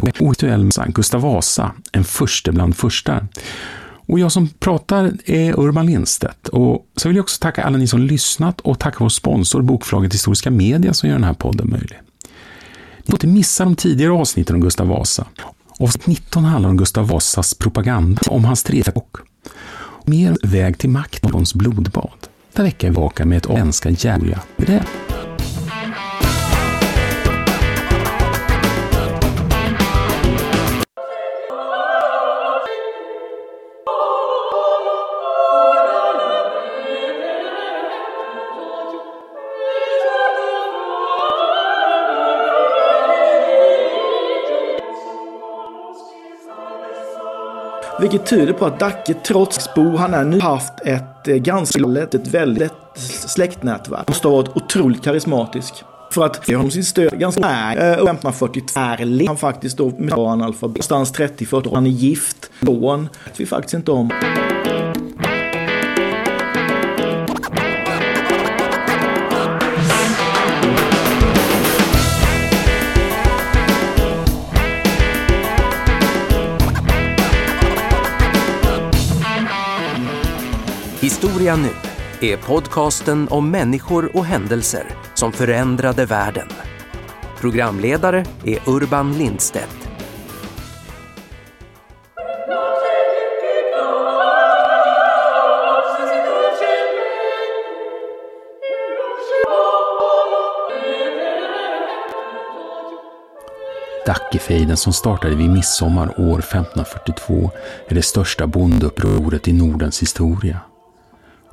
Oaktuell Gustav Vasa, en förste bland förstar. Och jag som pratar är Urban Lindstedt. Och så vill jag också tacka alla ni som lyssnat och tacka vår sponsor Bokförlaget Historiska Media som gör den här podden möjlig. Ni får inte missa de tidigare avsnitten om Gustav Vasa. Avsnitt 19 handlar om Gustav Vasas propaganda, om hans tredje bok. Mer Väg till maktens blodbad. Nästa vecka är vi tillbaka med ett svenska jävla det. Vilket tyder på att Dacke trots bo han är nu haft ett eh, ganska lätt, ett väldigt släktnätverk. Måste ha varit otroligt karismatisk. För att ge honom sin stöd ganska nära. Eh, och 1542 är han faktiskt då med analfabet. Någonstans 30-40 år. Han är gift. Lån vet vi faktiskt inte om. Historia nu är podcasten om människor och händelser som förändrade världen. Programledare är Urban Lindstedt. Dackefejden som startade vid midsommar år 1542 är det största bondeupproret i Nordens historia.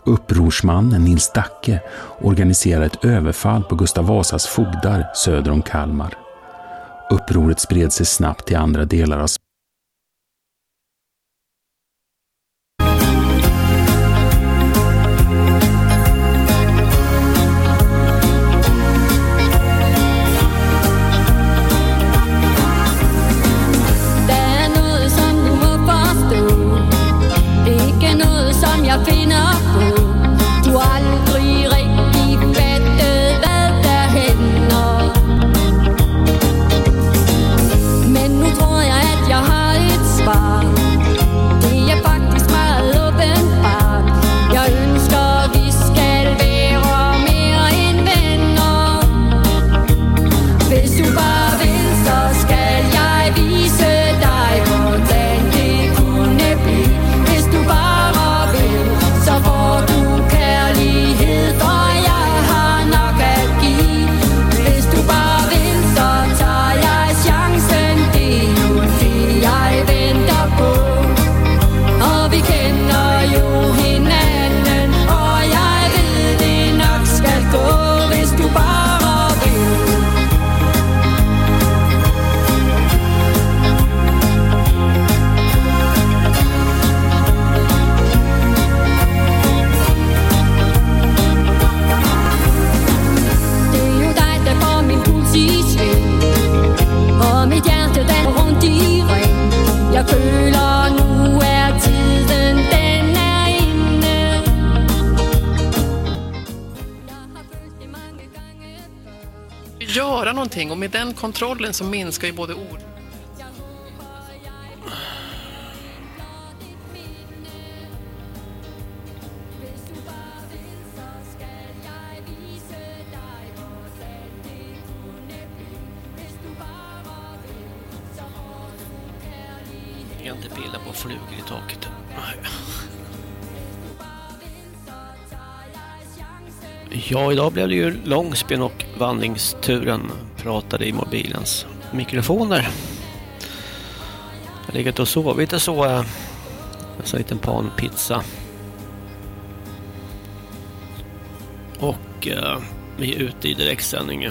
Upprorsmannen Nils Dacke organiserade ett överfall på Gustav Vasas fogdar söder om Kalmar. Upproret spred sig snabbt till andra delar av någonting. Och med den kontrollen så minskar ju både ord Ja, idag blev det ju Långsben och vandringsturen pratade i mobilens mikrofoner. Jag har legat och sovit och så. Eh, en En liten panpizza. Och eh, vi är ute i direktsändning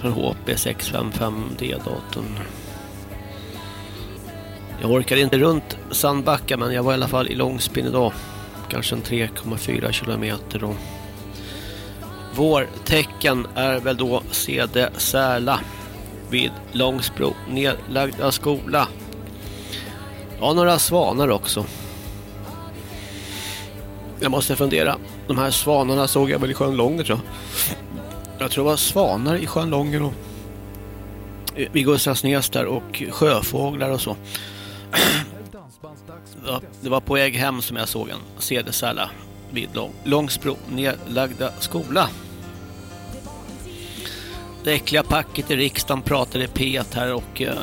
från HP 655D-datorn. Jag orkade inte runt Sandbacka men jag var i alla fall i Långspin idag. Kanske en 3,4 kilometer och vårtecken är väl då Sede Särla vid Långsbro nedlagda skola. Ja, några svanar också. Jag måste fundera. De här svanarna såg jag väl i sjön Långer tror jag. Jag tror det var svanar i sjön Långer och vid Gustavsnäs där och sjöfåglar och så. Det var på väg hem som jag såg en cd vid Långsbro nedlagda skola. Det äckliga packet i riksdagen pratade P1 här och eh,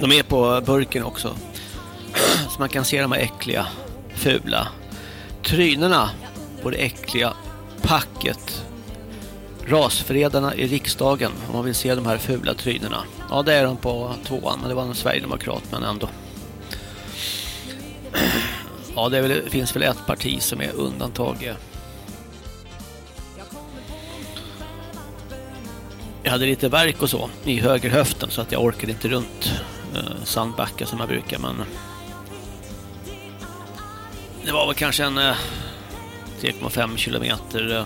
de är på burken också. Så man kan se de här äckliga, fula trynerna på det äckliga packet. Rasfredarna i riksdagen, om man vill se de här fula trynerna. Ja, det är de på tvåan, men det var en Sverigedemokrat, men ändå. Ja, det, väl, finns väl ett parti som är undantag. Jag hade lite verk och så i högerhöften så att jag orkade inte runt eh, Sandbacka som jag brukar, men det var väl kanske en eh, 3,5 kilometer. Eh.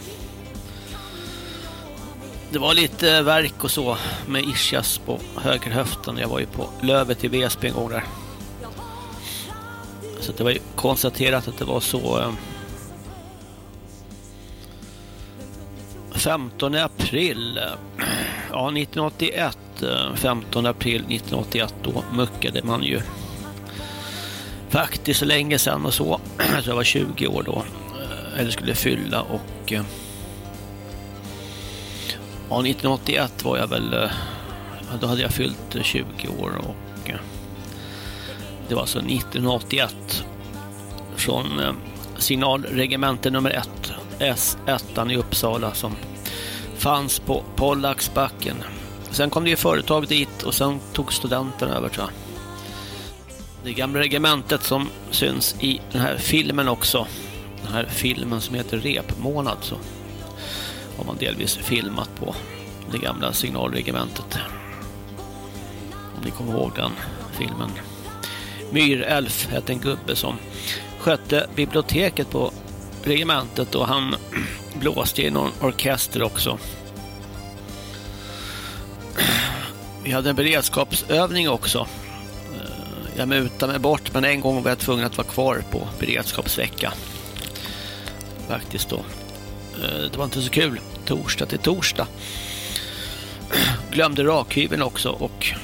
Det var lite verk och så med ischias på högerhöften. Jag var ju på Lövet i Väsby en gång där. Så det var ju konstaterat att det var så eh, 15 april. Ja 1981 15 eh, april 1981 då muckade man ju faktiskt så länge sedan och så. Jag jag var 20 år då eh, eller skulle fylla och ja 1981 var jag väl då hade jag fyllt 20 år och det var alltså 1981 från eh, signalregemente nummer 1 S1 i Uppsala som fanns på Pollaxbacken. Sen kom det ju företag dit och sen tog studenterna över tror jag. Det gamla regementet som syns i den här filmen också. Den här filmen som heter Repmånad så har man delvis filmat på det gamla signalregementet. Om ni kommer ihåg den filmen. Myrelf hette en gubbe som skötte biblioteket på regementet och han blåste i någon orkester också. Vi hade en beredskapsövning också. Eh, jag mutade mig bort men en gång var jag tvungen att vara kvar på beredskapsvecka. Faktiskt då. Eh, det var inte så kul. Torsdag till torsdag. Glömde rakhyveln också och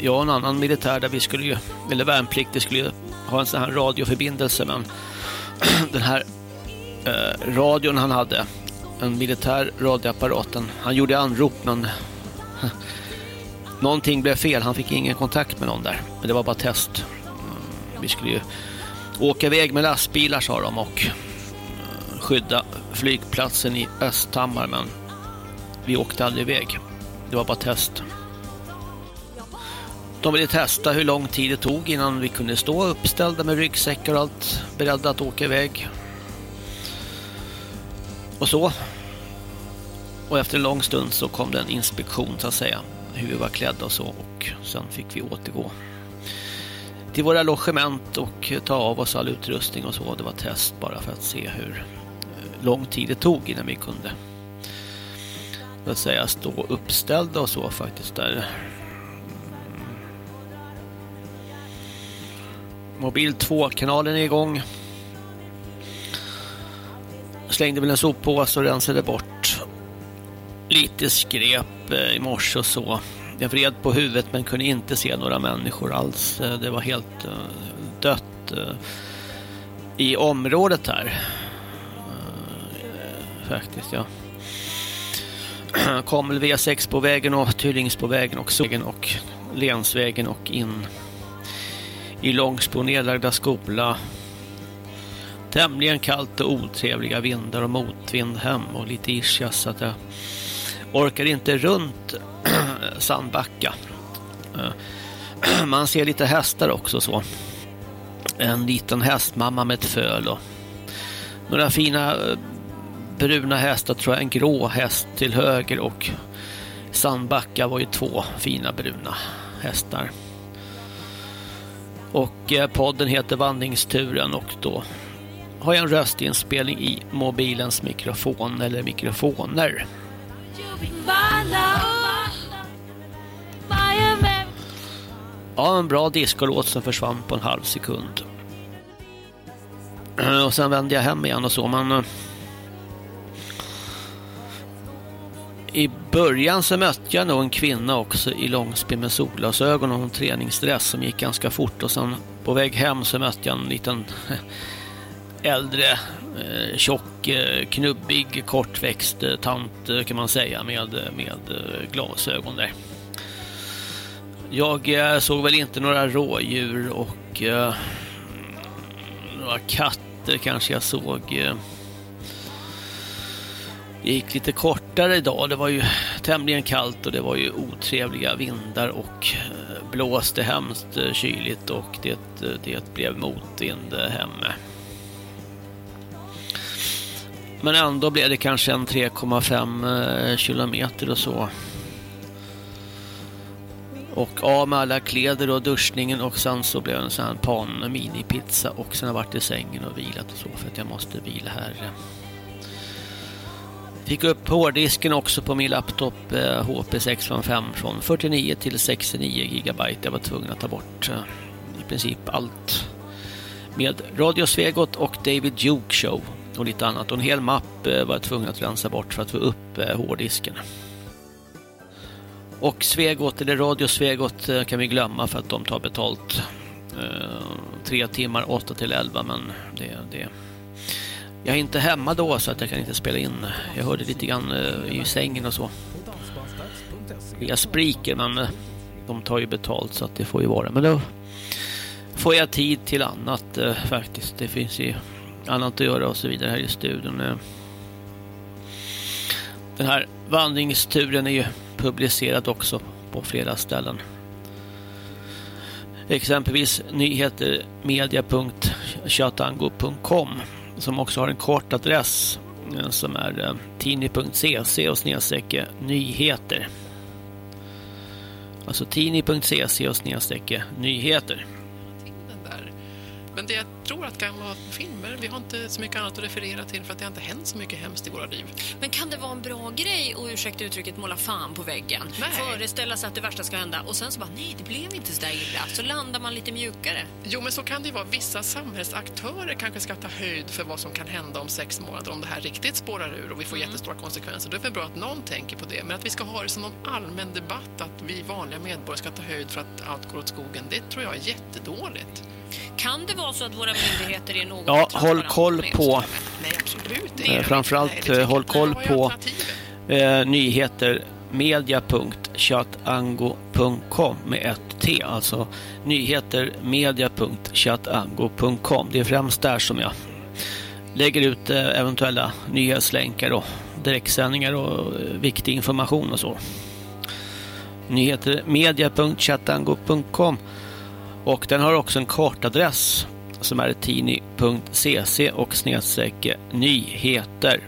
jag och en annan militär där vi skulle ju, eller värnpliktig skulle ju ha en sån här radioförbindelse men den här eh, radion han hade, en militär radioapparaten, han gjorde anrop men någonting blev fel, han fick ingen kontakt med någon där. Men det var bara test. Mm, vi skulle ju åka iväg med lastbilar sa de och eh, skydda flygplatsen i Östhammar men vi åkte aldrig iväg. Det var bara test. De ville testa hur lång tid det tog innan vi kunde stå uppställda med ryggsäckar och allt beredda att åka iväg. Och så. Och efter en lång stund så kom det en inspektion så att säga. Hur vi var klädda och så. Och sen fick vi återgå till våra logement och ta av oss all utrustning och så. Det var test bara för att se hur eh, lång tid det tog innan vi kunde så att säga stå uppställda och så faktiskt där. Mobil 2-kanalen är igång. Slängde väl en soppåse och rensade bort lite skräp eh, i morse och så. Jag vred på huvudet men kunde inte se några människor alls. Eh, det var helt eh, dött i området här. Faktiskt, ja. Kom V6 på vägen och Tyllings på vägen och Sågen och Lensvägen och in i Långsbo nedlagda skola. Tämligen kallt och otrevliga vindar och motvind hem och lite ischias så att jag orkade inte runt Sandbacka. Man ser lite hästar också så. En liten hästmamma med ett föl och några fina eh, bruna hästar tror jag, en grå häst till höger och Sandbacka var ju två fina bruna hästar. Och eh, podden heter Vandringsturen och då har jag en röstinspelning i mobilens mikrofon eller mikrofoner. Ja, en bra discolåt som försvann på en halv sekund. Och sen vände jag hem igen och så, men... Eh, i början så mötte jag nog en kvinna också i långspel med solglasögon och en träningsdress som gick ganska fort och sen på väg hem så mötte jag en liten äldre, eh, tjock, eh, knubbig, kortväxt eh, tant kan man säga med, med glasögon där. Jag såg väl inte några rådjur och eh, några katter kanske jag såg. Det gick lite kortare idag. Det var ju tämligen kallt och det var ju otrevliga vindar och eh, blåste hemskt eh, kyligt och det, eh, det blev motvind hemme. Men ändå blev det kanske en 3,5 kilometer och så. Och av med alla kläder och duschningen och sen så blev det en sån här pan minipizza och sen har jag varit i sängen och vilat och så för att jag måste vila här. Fick upp hårddisken också på min laptop eh, HP 655 från 49 till 69 gigabyte. Jag var tvungen att ta bort eh, i princip allt med Radio Svegot och David Duke Show och lite annat. Och en hel mapp eh, var jag tvungen att rensa bort för att få upp eh, hårddisken. Och Svegot, eller Radio Svegot eh, kan vi glömma för att de tar betalt. Eh, tre timmar, 8 till 11, men det, det... Jag är inte hemma då så att jag kan inte spela in. Jag hörde lite grann eh, i sängen och så. Via spriker, men eh, de tar ju betalt så att det får ju vara. Men då får jag tid till annat eh, faktiskt. Det finns ju annat att göra och så vidare här i studion. Den här vandringsturen är ju publicerad också på flera ställen. Exempelvis nyhetermedia.chatango.com som också har en kort adress eh, som är eh, tini.cc och snedstrecke eh, nyheter. Alltså tini.cc och snedstrecke nyheter. Men det jag tror att kan vara filmer, vi har inte så mycket annat att referera till för att det har inte hänt så mycket hemskt i våra liv. Men kan det vara en bra grej och ursäkta uttrycket måla fan på väggen? Nej. Föreställa sig att det värsta ska hända och sen så bara nej, det blev inte så där illa. Så landar man lite mjukare. Jo, men så kan det ju vara. Vissa samhällsaktörer kanske ska ta höjd för vad som kan hända om sex månader om det här riktigt spårar ur och vi får mm. jättestora konsekvenser. Då är det bra att någon tänker på det. Men att vi ska ha det som någon allmän debatt att vi vanliga medborgare ska ta höjd för att allt går åt skogen, det tror jag är jättedåligt. Kan det vara så att våra myndigheter är något... Ja, håll koll på... Nej, absolut. Eh, framförallt Nej, håll koll på eh, nyheter media.chatango.com med ett T, alltså nyheter media.chatango.com. Det är främst där som jag lägger ut eh, eventuella nyhetslänkar och direktsändningar och eh, viktig information och så. Nyheter media.chatango.com och den har också en kartadress som är tini.cc och snedstreck nyheter.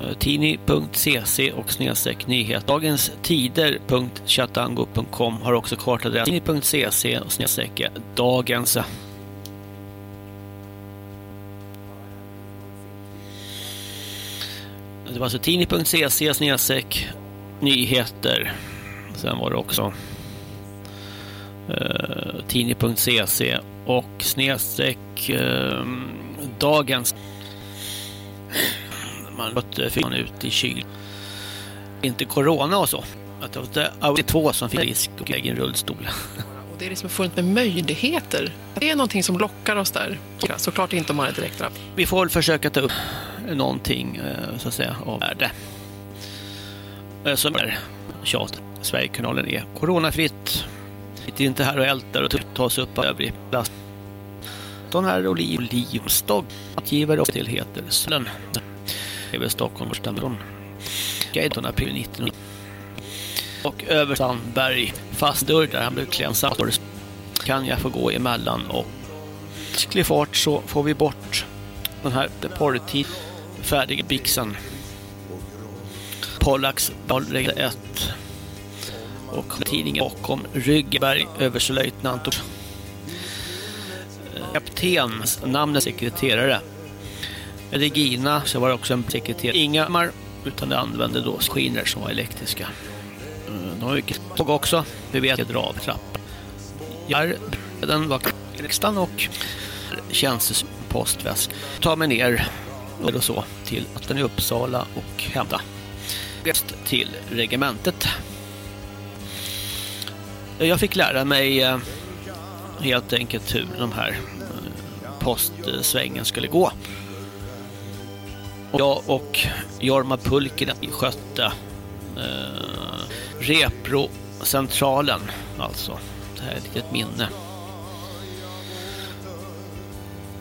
Eh, tini.cc och snedstreck nyheter. Dagens tider.chatango.com har också kartadress tini.cc och snedstreck dagens. Det var alltså tini.cc snedstreck nyheter. Sen var det också eh, tini.cc och snedstreck eh, dagens man låter fyran ut i kyl. Inte corona och så. Att det var två som fick risk och lägger en rullstol. Och det är liksom fullt med möjligheter. Det är någonting som lockar oss där. Såklart inte om man är direkt drabb. Vi får väl försöka ta upp någonting eh, så att säga av värde. Eh, som är tjat. Sverigekanalen är coronafritt. Sitter inte här och ältar och tas upp av övrig plast. De här Oliv Olivstad givare till heter Sölen. Det är väl Stockholm Stamron. Gaydon april 19. Och över Sandberg fast dörr där han blev klänsam. Kan jag få gå emellan och sklig fart så får vi bort den här porrtid färdiga bixen. Pollax 1 och tidningen bakom Ryggberg, överstelöjtnant och eh, kapten, namnet sekreterare. Regina, så var det också en sekreterare. Inga utan det använde då skiner som var elektriska. Eh, de har mycket tåg också. Vi vet att dravtrapp. Här den var riksdagen och tjänstepostväsk. Ta mig ner och så till att den är Uppsala och hämta till regementet. Jag fick lära mig eh, helt enkelt hur de här eh, postsvängen skulle gå. Jag och Jorma Pulkinen skötte eh, Repro-centralen, alltså. Det här är ett litet minne.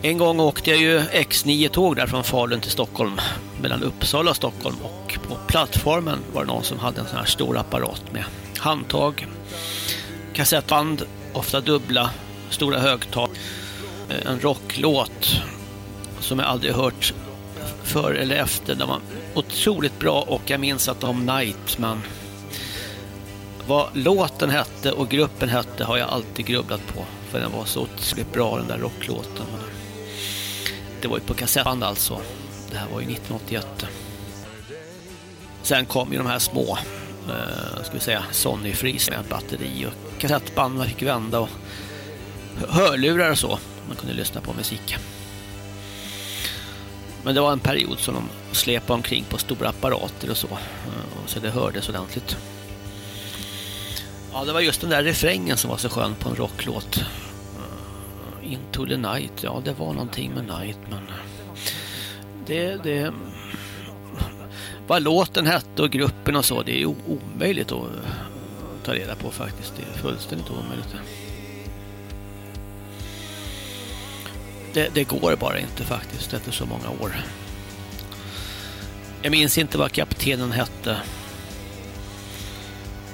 En gång åkte jag ju X9-tåg där från Falun till Stockholm mellan Uppsala och Stockholm och på plattformen var det någon som hade en sån här stor apparat med handtag, kassettband, ofta dubbla, stora högtal, eh, en rocklåt som jag aldrig hört före eller efter. Den var otroligt bra och jag minns att de Night, men vad låten hette och gruppen hette har jag alltid grubblat på. För den var så otroligt bra den där rocklåten. Det var ju på kassettband alltså. Det här var ju 1981. Sen kom ju de här små, eh, ska vi säga, Sony Freeze med batteri och kassettband man fick vända och hörlurar och så. Man kunde lyssna på musik. Men det var en period som de släpade omkring på stora apparater och så. Eh, så det hördes ordentligt. Ja, det var just den där refrängen som var så skön på en rocklåt. Eh, Into the night, ja det var någonting med night men eh, det, det vad låten hette och gruppen och så, det är omöjligt att ta reda på faktiskt. Det är fullständigt omöjligt. Det, det går bara inte faktiskt efter så många år. Jag minns inte vad kaptenen hette.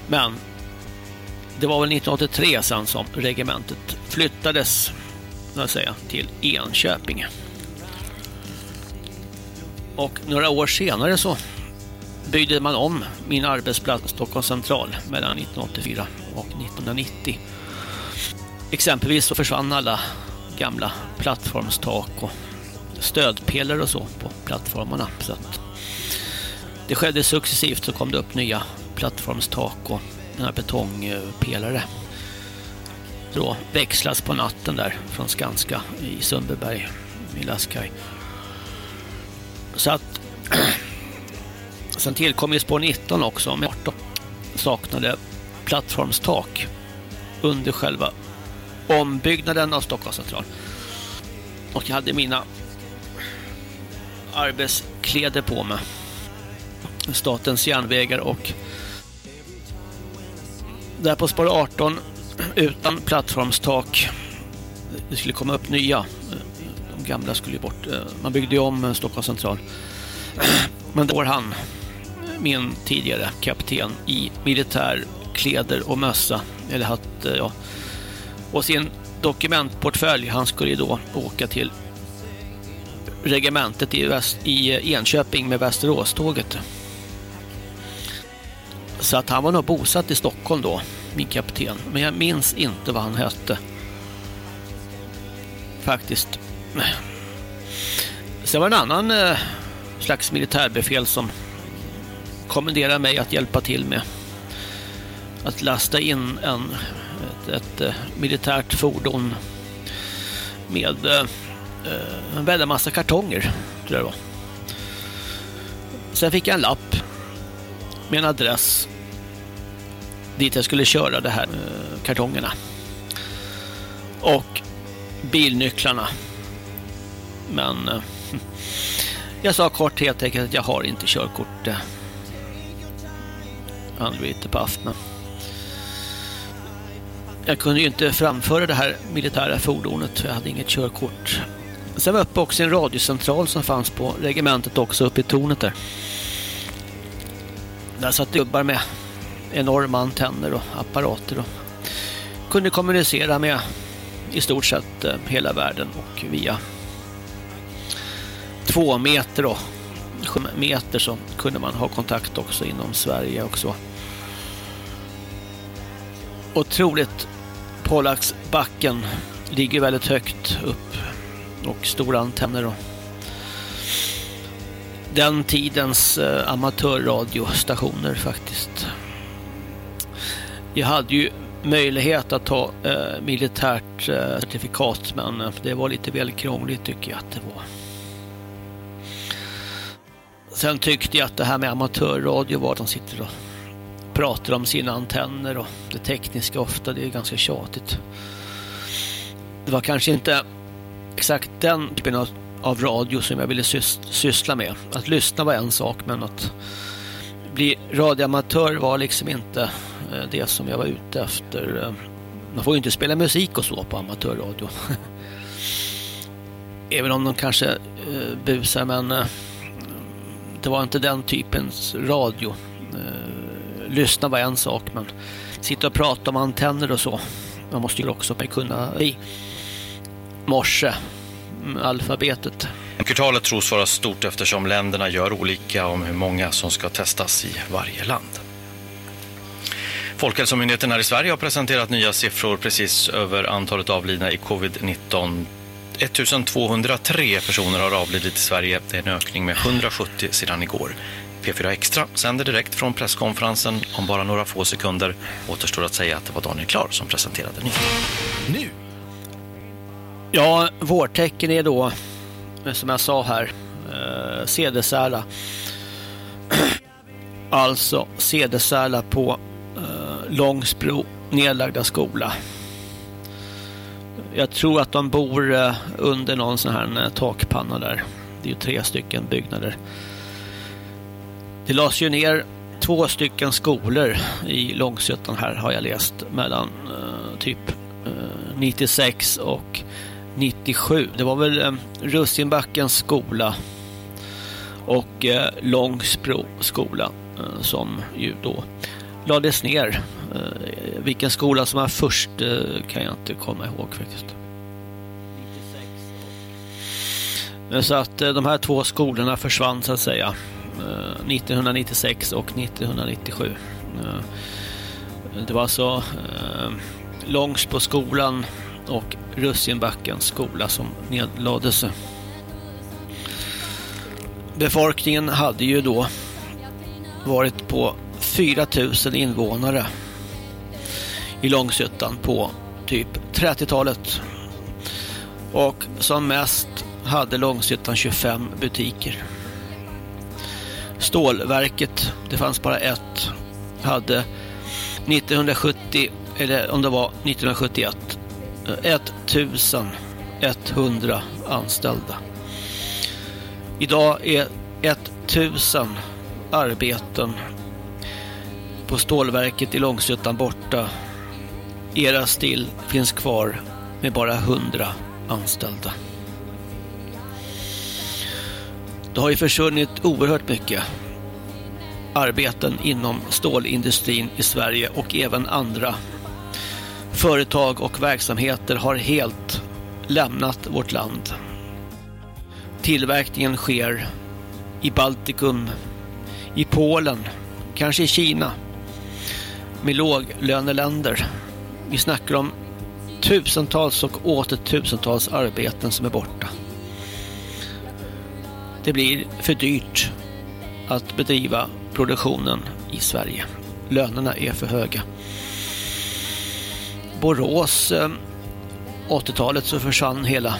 Men det var väl 1983 sen som regementet flyttades jag säga, till Enköping. Och några år senare så byggde man om min arbetsplats Stockholms central mellan 1984 och 1990. Exempelvis så försvann alla gamla plattformstak och stödpelare och så på plattformarna. Så att det skedde successivt så kom det upp nya plattformstak och den här betongpelare då växlas på natten där från Skanska i Sundbyberg i Laskaj. Så att sen tillkom ju spår 19 också med 18 saknade plattformstak under själva ombyggnaden av Stockholms central. Och jag hade mina arbetskläder på mig. Statens järnvägar och där på spår 18 utan plattformstak. Det skulle komma upp nya. De gamla skulle bort. Man byggde ju om Stockholms central. Men då var han, min tidigare kapten, i militär kläder och mössa. Eller hatt, eh, ja. Och sin dokumentportfölj. Han skulle ju då åka till regementet i, Väst, i eh, Enköping med Västeråståget. Så att han var nog bosatt i Stockholm då, min kapten. Men jag minns inte vad han hette. Faktiskt. Sen var det en annan eh, slags militärbefäl som kommenderar mig att hjälpa till med att lasta in en, ett, ett, eh, militärt fordon med eh, eh, en väldig massa kartonger, tror jag det var. Sen fick jag en lapp med en adress dit jag skulle köra de här eh, kartongerna. Och bilnycklarna. Men eh, jag sa kort helt enkelt att jag har inte körkort. Eh, anlite på men jag kunde ju inte framföra det här militära fordonet för jag hade inget körkort. Sen var jag uppe också en radiocentral som fanns på regementet också uppe i tornet där. Där satt gubbar med enorma antenner och apparater och kunde kommunicera med i stort sett eh, hela världen och via två meter och meter så kunde man ha kontakt också inom Sverige också. Otroligt Pålaxbacken ligger väldigt högt upp och stora antenner och den tidens eh, amatörradiostationer faktiskt. Jag hade ju möjlighet att ta eh, militärt eh, certifikat men eh, det var lite väl krångligt tycker jag att det var. Sen tyckte jag att det här med amatörradio var att de sitter och pratar om sina antenner och det tekniska ofta, det är ganska tjatigt. Det var kanske inte exakt den typen av, av radio som jag ville syssla med. Att lyssna var en sak, men att bli radioamatör var liksom inte eh, det som jag var ute efter. Eh, man får ju inte spela musik och så på amatörradio. Även om de kanske eh, busar, men det var inte den typens radio. Eh, lyssna var en sak, men sitta och prata om antenner och så. Man måste ju också kunna i morse mm, alfabetet. Kvartalet tros vara stort eftersom länderna gör olika om hur många som ska testas i varje land. Folkhälsomyndigheten här i Sverige har presenterat nya siffror precis över antalet avlidna i covid-19. 1203 personer har avlidit i Sverige. Det är en ökning med 170 sedan igår. P4 Extra sänder direkt från presskonferensen. Om bara några få sekunder återstår att säga att det var Daniel Klar som presenterade nyheterna. Nu! Ja, vårtecken är då som jag sa här, eh, Cedersärla. alltså Cedersärla på eh, Långsbro nedlagda skola. Jag tror att de bor eh, under någon sån här eh, takpanna där. Det är ju tre stycken byggnader. Det lades ju ner två stycken skolor i Långsötan här har jag läst mellan eh, typ eh, 96 och 97. Det var väl eh, Russinbackens skola och eh, Långsbro skola eh, som ju då lades ner. Eh, vilken skola som var först eh, kan jag inte komma ihåg faktiskt. Eh, så att eh, de här två skolorna försvann så att säga eh, 1996 och 1997. Det var alltså Långsbro skolan och Russinbackens skola som nedlades. Befolkningen hade ju då varit på 4000 invånare i Långshyttan på typ 30-talet. Och som mest hade Långshyttan 25 butiker. Stålverket, det fanns bara ett, hade 1970, eller om det var 1971, 1100 eh, anställda. Idag är 1000 arbeten på stålverket i Långshyttan borta. Era still finns kvar med bara 100 anställda. Det har ju försvunnit oerhört mycket arbeten inom stålindustrin i Sverige och även andra företag och verksamheter har helt lämnat vårt land. Tillverkningen sker i Baltikum, i Polen, kanske i Kina, med låglöneländer. Vi snackar om tusentals och åter tusentals arbeten som är borta. Det blir för dyrt att bedriva produktionen i Sverige. Lönerna är för höga. Borås eh, 80-talet så försvann hela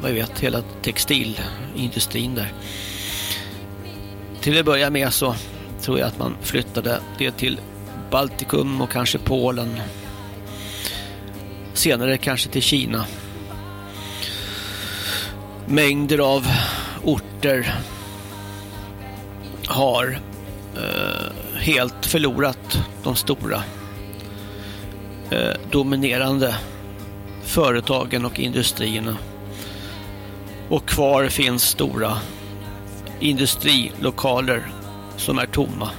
vad jag vet, hela textilindustrin där. Till att börja med så tror jag att man flyttade det till Baltikum och kanske Polen. Senare kanske till Kina. Mängder av orter har eh, helt förlorat de stora eh, dominerande företagen och industrierna. Och kvar finns stora industrilokaler som är tomma.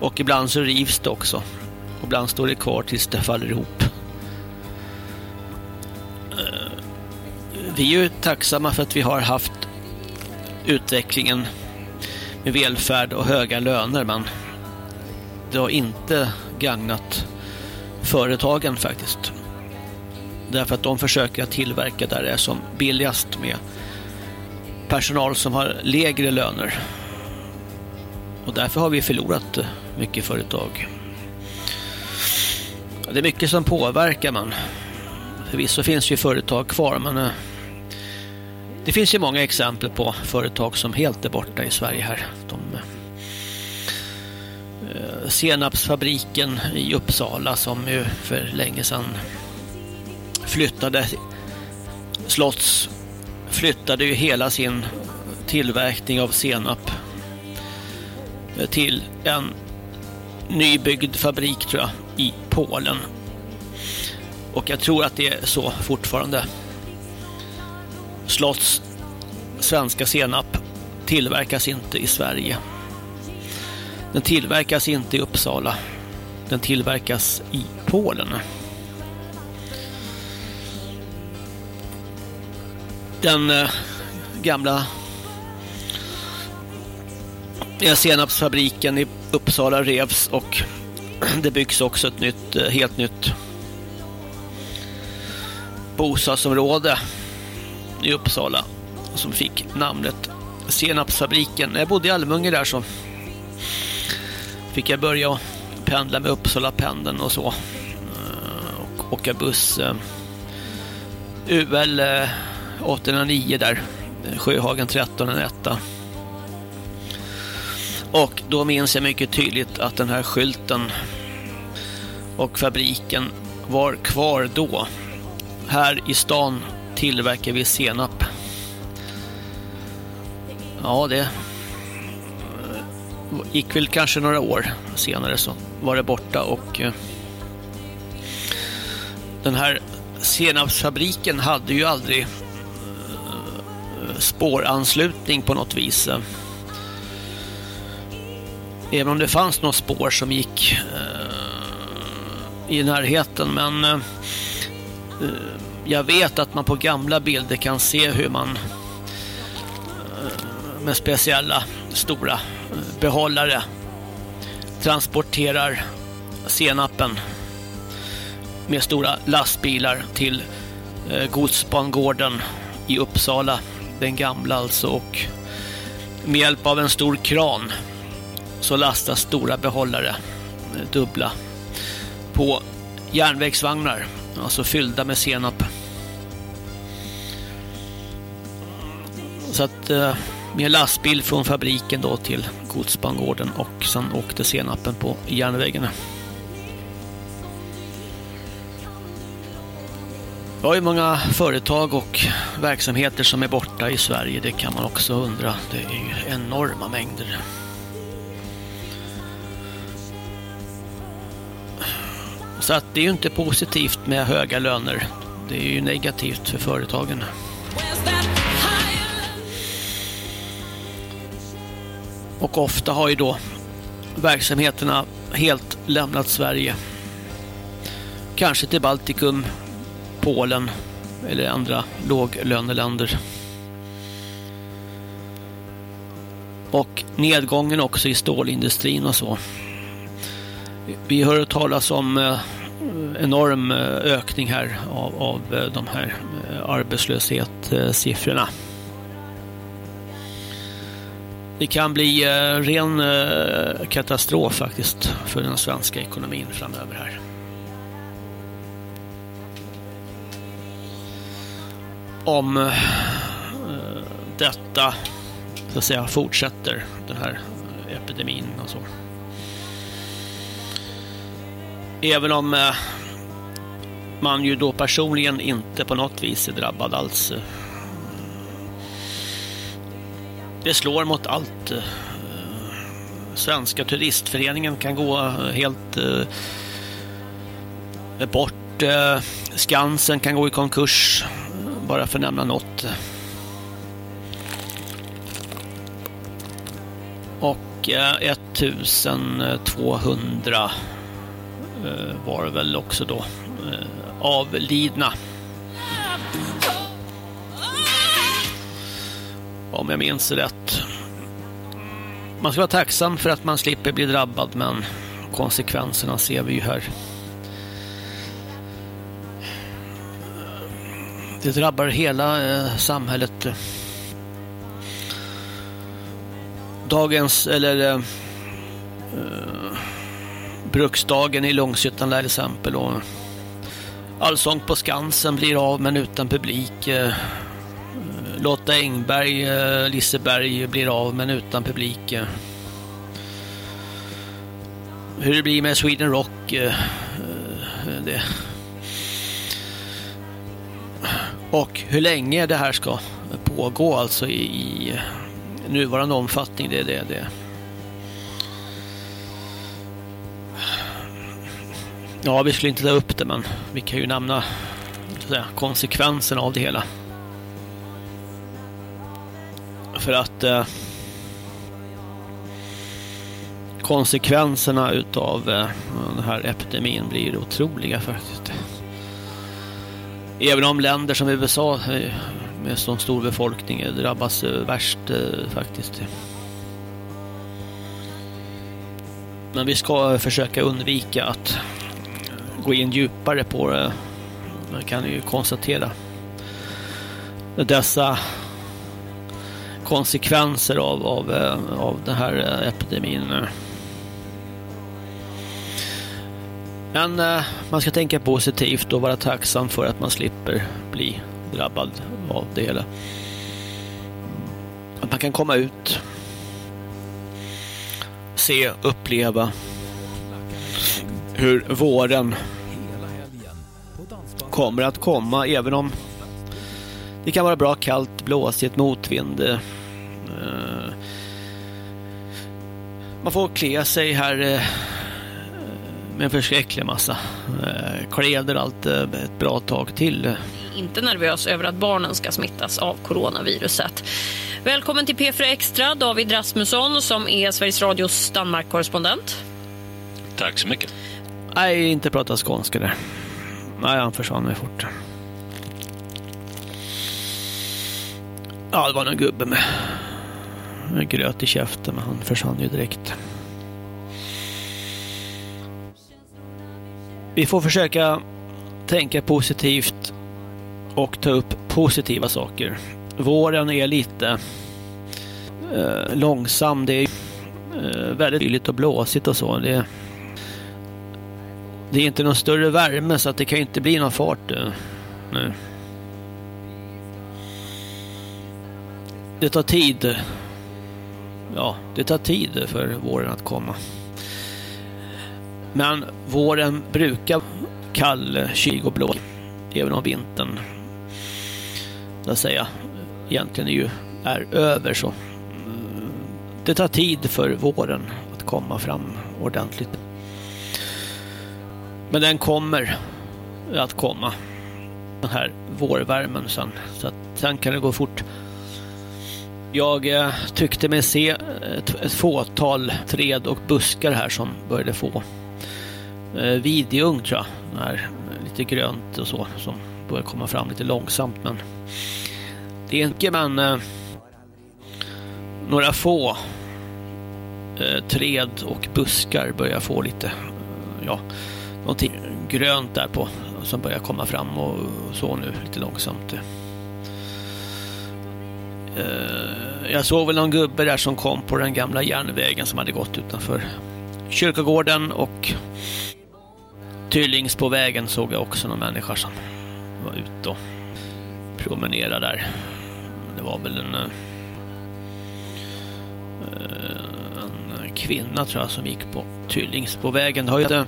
Och ibland så rivs det också. Och ibland står det kvar tills det faller ihop. Vi är ju tacksamma för att vi har haft utvecklingen med välfärd och höga löner men det har inte gagnat företagen faktiskt. Därför att de försöker att tillverka där det är som billigast med personal som har lägre löner. Och därför har vi förlorat mycket företag. Det är mycket som påverkar man. Förvisso finns ju företag kvar men eh, det finns ju många exempel på företag som helt är borta i Sverige här. De, eh, senapsfabriken i Uppsala som ju för länge sedan flyttade Slotts flyttade ju hela sin tillverkning av senap eh, till en nybyggd fabrik tror jag i Polen. Och jag tror att det är så fortfarande. Slotts svenska senap tillverkas inte i Sverige. Den tillverkas inte i Uppsala. Den tillverkas i Polen. Den eh, gamla senapsfabriken i Uppsala revs och det byggs också ett nytt, eh, helt nytt bostadsområde i Uppsala som fick namnet Senapsfabriken. När jag bodde i Almunge där så fick jag börja pendla med Uppsala pendeln och så eh, och åka buss eh, UL 809 eh, där Sjöhagen 13 en etta. Och då minns jag mycket tydligt att den här skylten och fabriken var kvar då. Här i stan tillverkar vi senap. Ja, det eh, gick väl kanske några år senare så var det borta och eh, den här senapsfabriken hade ju aldrig eh, spåranslutning på något vis. Även om det fanns något spår som gick i närheten. Men jag vet att man på gamla bilder kan se hur man eh, med speciella stora eh, behållare transporterar senapen med stora lastbilar till eh, godsbangården i Uppsala, den gamla alltså och med hjälp av en stor kran så lastas stora behållare, dubbla, på järnvägsvagnar, alltså fyllda med senap. Så att eh, med lastbil från fabriken då till godsbangården och sen åkte senapen på järnvägen. Vi har ju många företag och verksamheter som är borta i Sverige, det kan man också undra. Det är ju enorma mängder. Så att det är ju inte positivt med höga löner. Det är ju negativt för företagen. Och ofta har ju då verksamheterna helt lämnat Sverige. Kanske till Baltikum, Polen eller andra låglöneländer. Och nedgången också i stålindustrin och så. Vi hör talas om eh, enorm eh, ökning här av, av eh, de här arbetslöshetssiffrorna. Det kan bli ren katastrof faktiskt för den svenska ekonomin framöver här. Om detta så att säga fortsätter den här epidemin och så. Även om eh, man ju då personligen inte på något vis är drabbad alls. Det slår mot allt. Eh, Svenska turistföreningen kan gå eh, helt bort. Skansen kan gå i konkurs. Bara för att nämna något. Och 1200 Eh, var det väl också då eh, avlidna. Om jag minns rätt. Man ska vara tacksam för att man slipper bli drabbad men konsekvenserna ser vi ju här. Det drabbar hela eh, samhället. Dagens, eller eh, eh Bruksdagen i Långshyttan till exempel. Och Allsång på Skansen blir av men utan publik. Eh, Lotta Engberg, eh, Liseberg blir av men utan publik. Eh. Hur det blir med Sweden Rock. Det. Och hur länge det här ska pågå alltså i, i nuvarande omfattning. Det, det, det. Ja, vi skulle inte ta upp det, men vi kan ju nämna säga, konsekvenserna av det hela. För att eh, konsekvenserna utav eh, den här epidemin blir otroliga faktiskt. Även om länder som USA eh, med så stor befolkning eh, drabbas eh, värst faktiskt. Men vi ska försöka undvika att gå in djupare på det. Man kan ju konstatera dessa konsekvenser av, av, eh, av den här eh, epidemin. Men eh, man ska tänka positivt och vara tacksam för att man slipper bli drabbad av det hela. Att man kan komma ut, se, uppleva hur våren kommer att komma även om det kan vara bra kallt, blåsigt, motvind. Eh, man får klä sig här eh, med en förskräcklig massa eh, kläder allt ett bra tag till inte nervös över att barnen ska smittas av coronaviruset. Välkommen till P4 Extra, David Rasmusson som är Sveriges Radios Danmark-korrespondent. Tack så mycket. Nej, inte prata skånska där. Nej, han försvann mig fort. Ja, det var någon gubbe med, med gröt i käften, men han försvann ju direkt. Vi får försöka tänka positivt och ta upp positiva saker. Våren är lite eh, långsam. Det är eh, väldigt kyligt och blåsigt och så. Det, det är inte någon större värme så att det kan inte bli någon fart eh, nu. Det tar tid. Ja, det tar tid för våren att komma. Men våren brukar kall, kylig och blå. Även om vintern så att säga, egentligen är ju är över så mm, det tar tid för våren att komma fram ordentligt. Men den kommer att komma. Den här vårvärmen sen. Så att sen kan det gå fort. Jag eh, tyckte mig se eh, ett, ett fåtal träd och buskar här som började få eh, vidjung tror jag. Här, eh, lite grönt och så som börjar komma fram lite långsamt men det är inte men eh, några få eh, träd och buskar börjar få lite eh, ja, någonting grönt där på som börjar komma fram och så nu lite långsamt. Eh, jag såg väl någon gubbe där som kom på den gamla järnvägen som hade gått utanför kyrkogården och Tyllings på vägen såg jag också någon människa som var ute och promenerade där. Det var väl en, eh, en kvinna tror jag som gick på Tyllings på vägen. Det har ju inte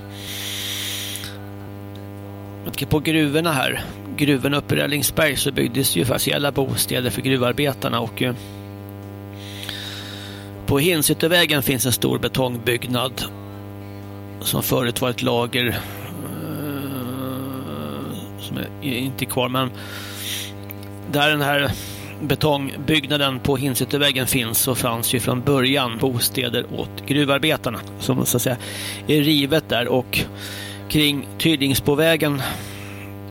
på gruvorna här, gruvorna uppe i Rällingsberg så byggdes ju speciella bostäder för gruvarbetarna och eh, på Hinsyttervägen finns en stor betongbyggnad som förut var ett lager eh, som är inte kvar men där den här betongbyggnaden på Hinsyttervägen finns så fanns ju från början bostäder åt gruvarbetarna som så att säga är rivet där och kring Tydingsbovägen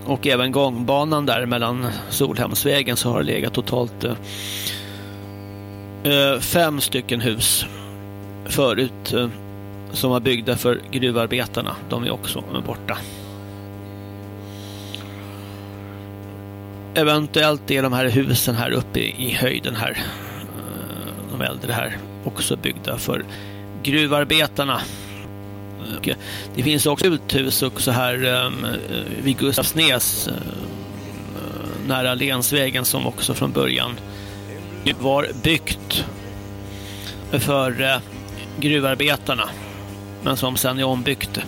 och även gångbanan där mellan Solhemsvägen så har det legat totalt eh, eh, fem stycken hus förut eh, som var byggda för gruvarbetarna. De är också borta. Eventuellt är de här husen här uppe i höjden här, eh, de äldre här, också byggda för gruvarbetarna. Det finns också uthus också här ehm, eh, vid Gustavsnäs eh, nära Lensvägen som också från början var byggt för eh, gruvarbetarna men som sen är ombyggt.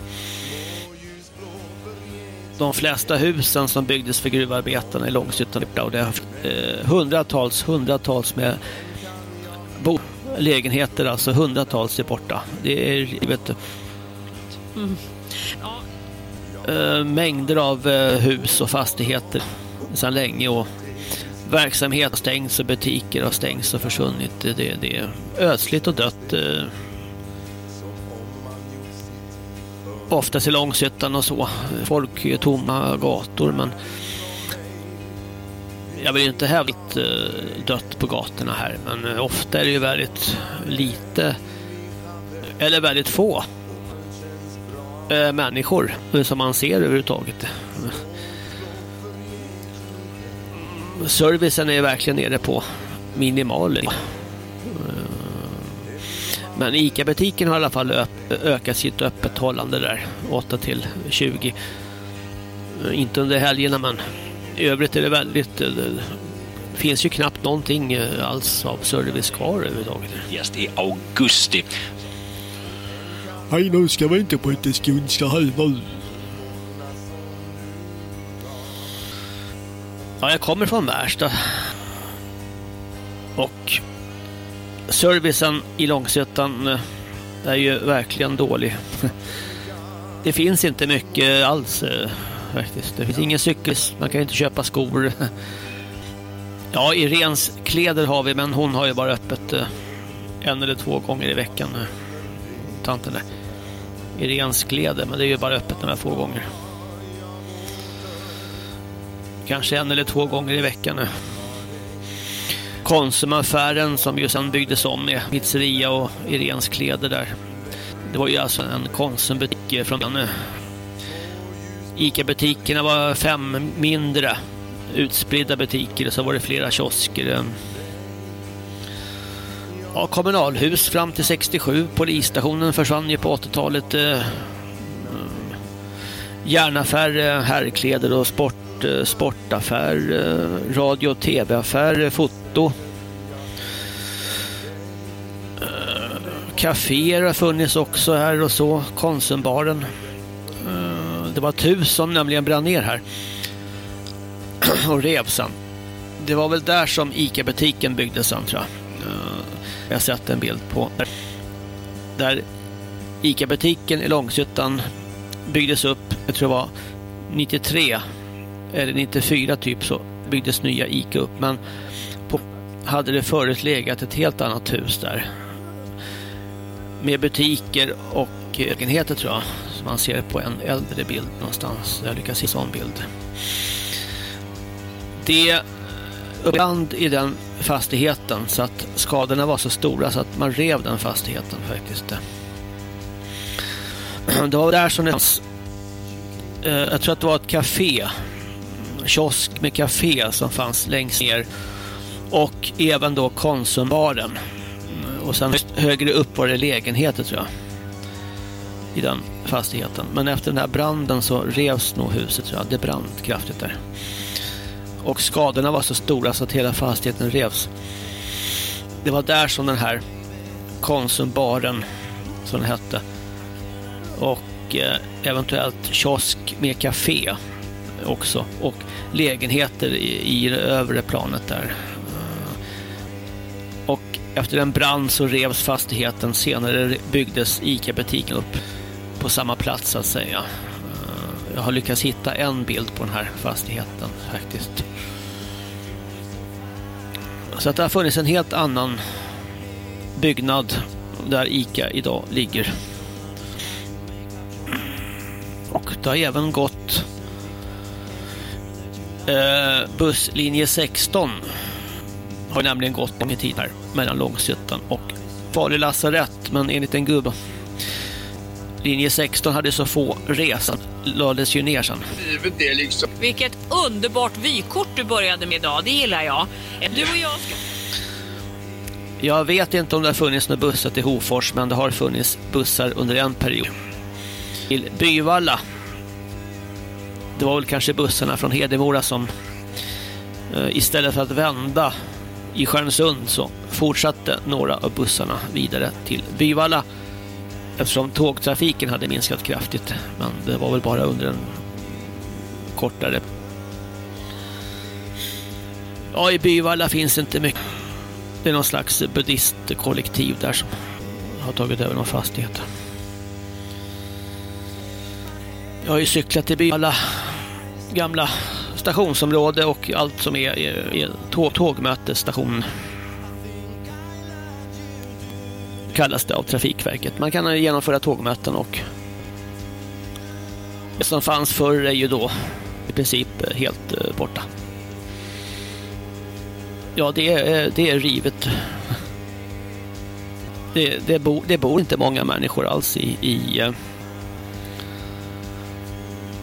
De flesta husen som byggdes för gruvarbetarna i Långshyttan och det är eh, hundratals, hundratals med bo lägenheter, alltså hundratals är borta. Det är, vet du, Mm. eh, mängder av äh, hus och fastigheter sedan länge och verksamhet har stängts och butiker har stängts och försvunnit. Det, det, är ödsligt och dött. Äh. oftast i Långshyttan och så. Folk är tomma gator men jag vill inte hävda att eh, dött på gatorna här men ofta är det ju väldigt lite eller väldigt få eh, människor eh, som man ser överhuvudtaget. Servicen är verkligen nere på minimal. Eh, men ICA-butiken har i alla fall ökat sitt öppethållande där 8 till 20. Eh, inte under helgerna men i övrigt är det väldigt det finns ju knappt någonting alls av service kvar överhuvudtaget. Yes, i augusti. Nej, nu ska vi inte på ett skånska nu. Ja, jag kommer från Märsta. Och servicen i Långsötan eh, är ju verkligen dålig. Det finns inte mycket alls eh, faktiskt. Det finns ingen cykel, man kan inte köpa skor. Ja, Irens kläder har vi, men hon har ju bara öppet eh, en eller två gånger i veckan. nu. Tanten där. Irens kläder, men det är ju bara öppet några få gånger. Kanske en eller två gånger i veckan nu. Konsumaffären som ju sen byggdes om med pizzeria och Irens kläder där. Det var ju alltså en Konsumbutik från den. Eh, Ica-butikerna var fem mindre utspridda butiker och så var det flera kiosker. Eh, Ja, kommunalhus fram till 67. Polisstationen försvann ju på 80-talet. Eh, mm. järnaffär, eh, herrkläder och sport, eh, sportaffär, eh, radio och tv-affär, eh, foto. Eh, Caféer har funnits också här och så. Konsumbaren. Eh, Det var ett hus som nämligen brann ner här. och rev sen. Det var väl där som ICA-butiken byggdes sen tror jag. Jag har sett en bild på där ICA-butiken i Långshyttan byggdes upp, jag tror det var 93 eller 94 typ så byggdes nya ICA upp men på, hade det förut legat ett helt annat hus där med butiker och eh, lägenheter tror jag som man ser på en äldre bild någonstans. Jag lyckas se en sån bild. Det Brand i den fastigheten så att skadorna var så stora så att man rev den fastigheten faktiskt. Det var där som det fanns, eh, jag tror att det var ett café, kiosk med café som fanns längst ner och även då Konsumbaren. Och sen högre upp var det lägenheter tror jag i den fastigheten. Men efter den här branden så revs nog huset tror jag. Det brann kraftigt där. Och skadorna var så stora så att hela fastigheten revs. Det var där som den här Konsumbaren som den hette och eh, eventuellt kiosk med café också och lägenheter i, i det övre planet där. Och efter en brand så revs fastigheten. Senare byggdes ICA-butiken upp på samma plats så att säga. Jag har lyckats hitta en bild på den här fastigheten faktiskt. Så att det har funnits en helt annan byggnad där ICA idag ligger. Och det har även gått eh, busslinje 16 har nämligen gått en tid här mellan Långshyttan och Falu lasarett men enligt en gubbe linje 16 hade så få resan lades ju ner sen. Vilket underbart vykort du började med idag, det gillar jag. Du och jag ska... Jag vet inte om det har funnits några bussar till Hofors men det har funnits bussar under en period. Till Byvalla. Det var väl kanske bussarna från Hedemora som eh, istället för att vända i Stjärnsund så fortsatte några av bussarna vidare till Byvalla eftersom tågtrafiken hade minskat kraftigt. Men det var väl bara under en kortare... Ja, i Byvalla finns inte mycket. Det är någon slags buddhistkollektiv där som har tagit över någon fastighet. Jag har ju cyklat till Byvalla gamla stationsområde och allt som är, är, är tåg, tågmötesstation kallas det av Trafikverket. Man kan genomföra tågmöten och det som fanns förr är ju då i princip eh, helt eh, borta. Ja, det är, eh, det är rivet. Det, det, bor, det bor inte många människor alls i, i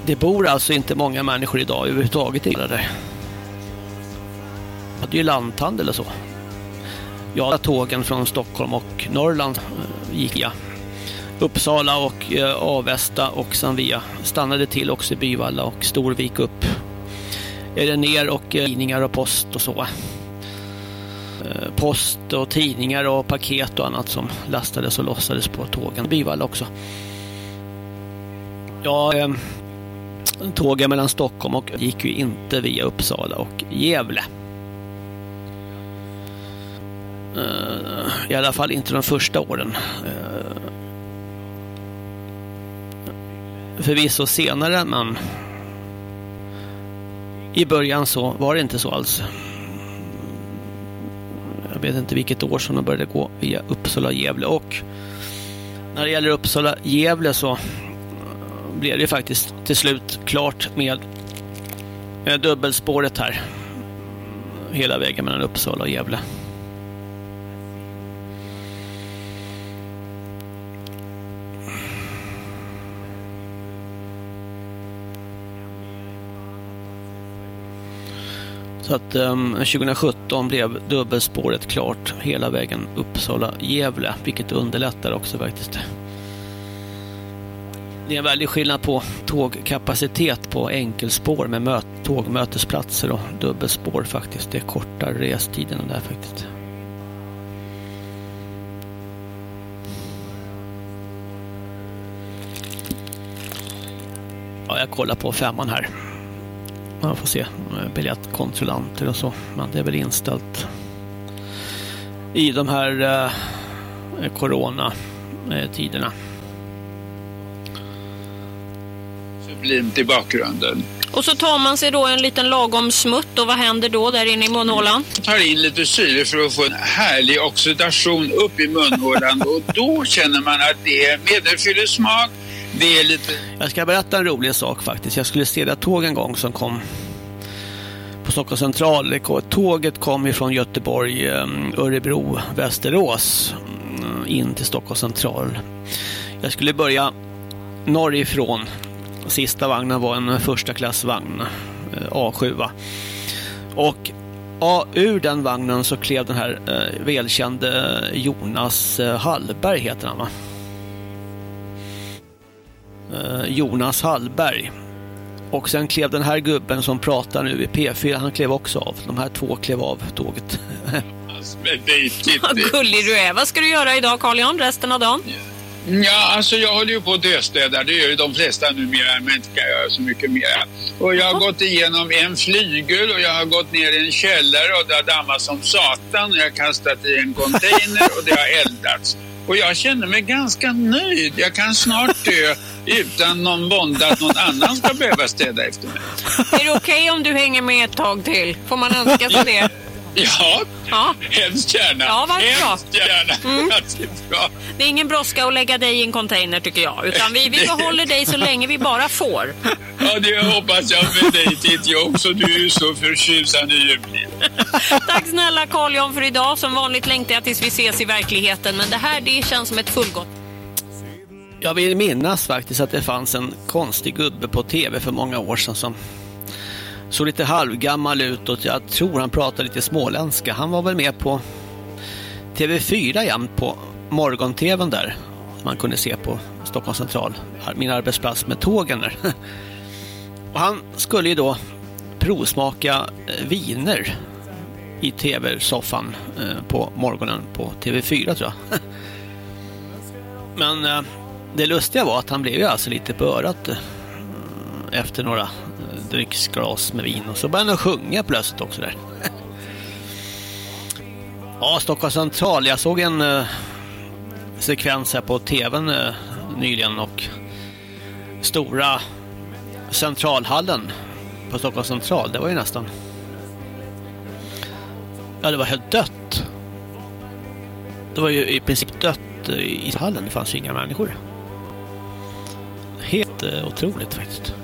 det bor alltså inte många människor idag överhuvudtaget i det där. Det är ju lanthandel och så. Ja, tågen från Stockholm och Norrland eh, gick via Uppsala och eh, Avesta och sen via stannade till också i Byvalla och Storvik upp. Är det ner och eh, tidningar och post och så. Post och tidningar och paket och annat som lastades och lossades på tågen. Byvalla också. Ja, tågen mellan Stockholm och gick ju inte via Uppsala och Gävle. Eh, I alla fall inte de första åren. Eh, förvisso senare, men i början så var det inte så alls. Jag vet inte vilket år som de började gå via Uppsala och Gävle och när det gäller Uppsala Gävle så eh, blev det faktiskt till slut klart med dubbelspåret här. Hela vägen mellan Uppsala och Gävle. Så att ehm, um, 2017 blev dubbelspåret klart hela vägen Uppsala-Gävle, vilket underlättar också faktiskt. Det är en väldig skillnad på tågkapacitet på enkelspår med möt tågmötesplatser och dubbelspår faktiskt. Det kortar restiden där faktiskt. Ja, jag kollar på femman här. Man får se biljettkontrollanter och så. Men det är väl inställt i de här eh, corona-tiderna. Sublimt i bakgrunden. Och så tar man sig då en liten lagom smutt och vad händer då där inne i munhålan? Tar in lite syre för att få en härlig oxidation upp i munhålan och då känner man att det är medelfyllesmak det är lite... Jag ska berätta en rolig sak faktiskt. Jag skulle se det tåg en gång som kom på Stockholms central. Tåget kom ifrån Göteborg, eh, Örebro, Västerås eh, in till Stockholms central. Jag skulle börja norrifrån. Sista vagnen var en första klassvagn, eh, A7. Och ja, ur den vagnen så klev den här eh, välkände Jonas eh, Hallberg heter han va? Eh, Jonas Hallberg. Och sen klev den här gubben som pratar nu i P4, han klev också av. De här två klev av tåget. Vad gullig du är. Vad ska du göra idag Carl Jan resten av dagen? Ja, alltså jag håller ju på att döstäda. Det gör ju de flesta numera, men inte kan jag göra så mycket mer. Och jag har gått igenom en flygel och jag har gått ner i en källare och det har dammat som satan. Jag har kastat i en container och det har eldats. Och jag känner mig ganska nöjd. Jag kan snart dö utan någon vånda att någon annan ska behöva städa efter mig. Är det okej okay om du hänger med ett tag till? Får man önska sig det? Ja, ja. hemskt gärna. Ja, hemskt bra. gärna. Mm. Det är ingen brådska att lägga dig i en container tycker jag. Utan vi, vi behåller dig så länge vi bara får. Ja, det hoppas jag med dig Titti också. Du är ju så förtjusande ljuvlig. Tack snälla Carl Jan för idag. Som vanligt längtar jag tills vi ses i verkligheten. Men det här det känns som ett fullgott. Jag vill minnas faktiskt att det fanns en konstig gubbe på tv för många år sedan som såg lite halvgammal ut och jag tror han pratade lite småländska. Han var väl med på TV4 jämt på morgon-tvn där. Man kunde se på Stockholms central. Min arbetsplats med tågen där. Och han skulle ju då provsmaka eh, viner i tv-soffan eh, på morgonen på TV4 tror jag. Men eh, det lustiga var att han blev ju alltså lite på örat efter några drycksglas med vin och så började han sjunga plötsligt också där. ja, Stockholms central. Jag såg en eh, sekvens här på tvn eh, nyligen och stora centralhallen på Stockholms central. Det var ju nästan... Ja, det var helt dött. Det var ju i princip dött eh, i hallen. Det fanns ju inga människor. Helt eh, otroligt faktiskt.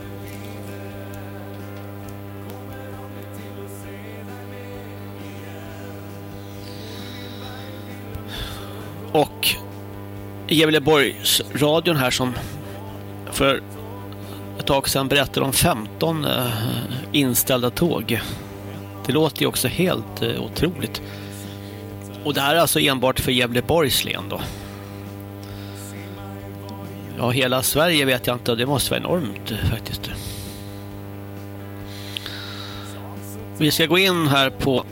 Och Gävleborgsradion här som för ett tag sedan berättade om 15 eh, inställda tåg. Det låter ju också helt eh, otroligt. Och det här är alltså enbart för Gävleborgs län då. Ja, hela Sverige vet jag inte det måste vara enormt eh, faktiskt. Vi ska gå in här på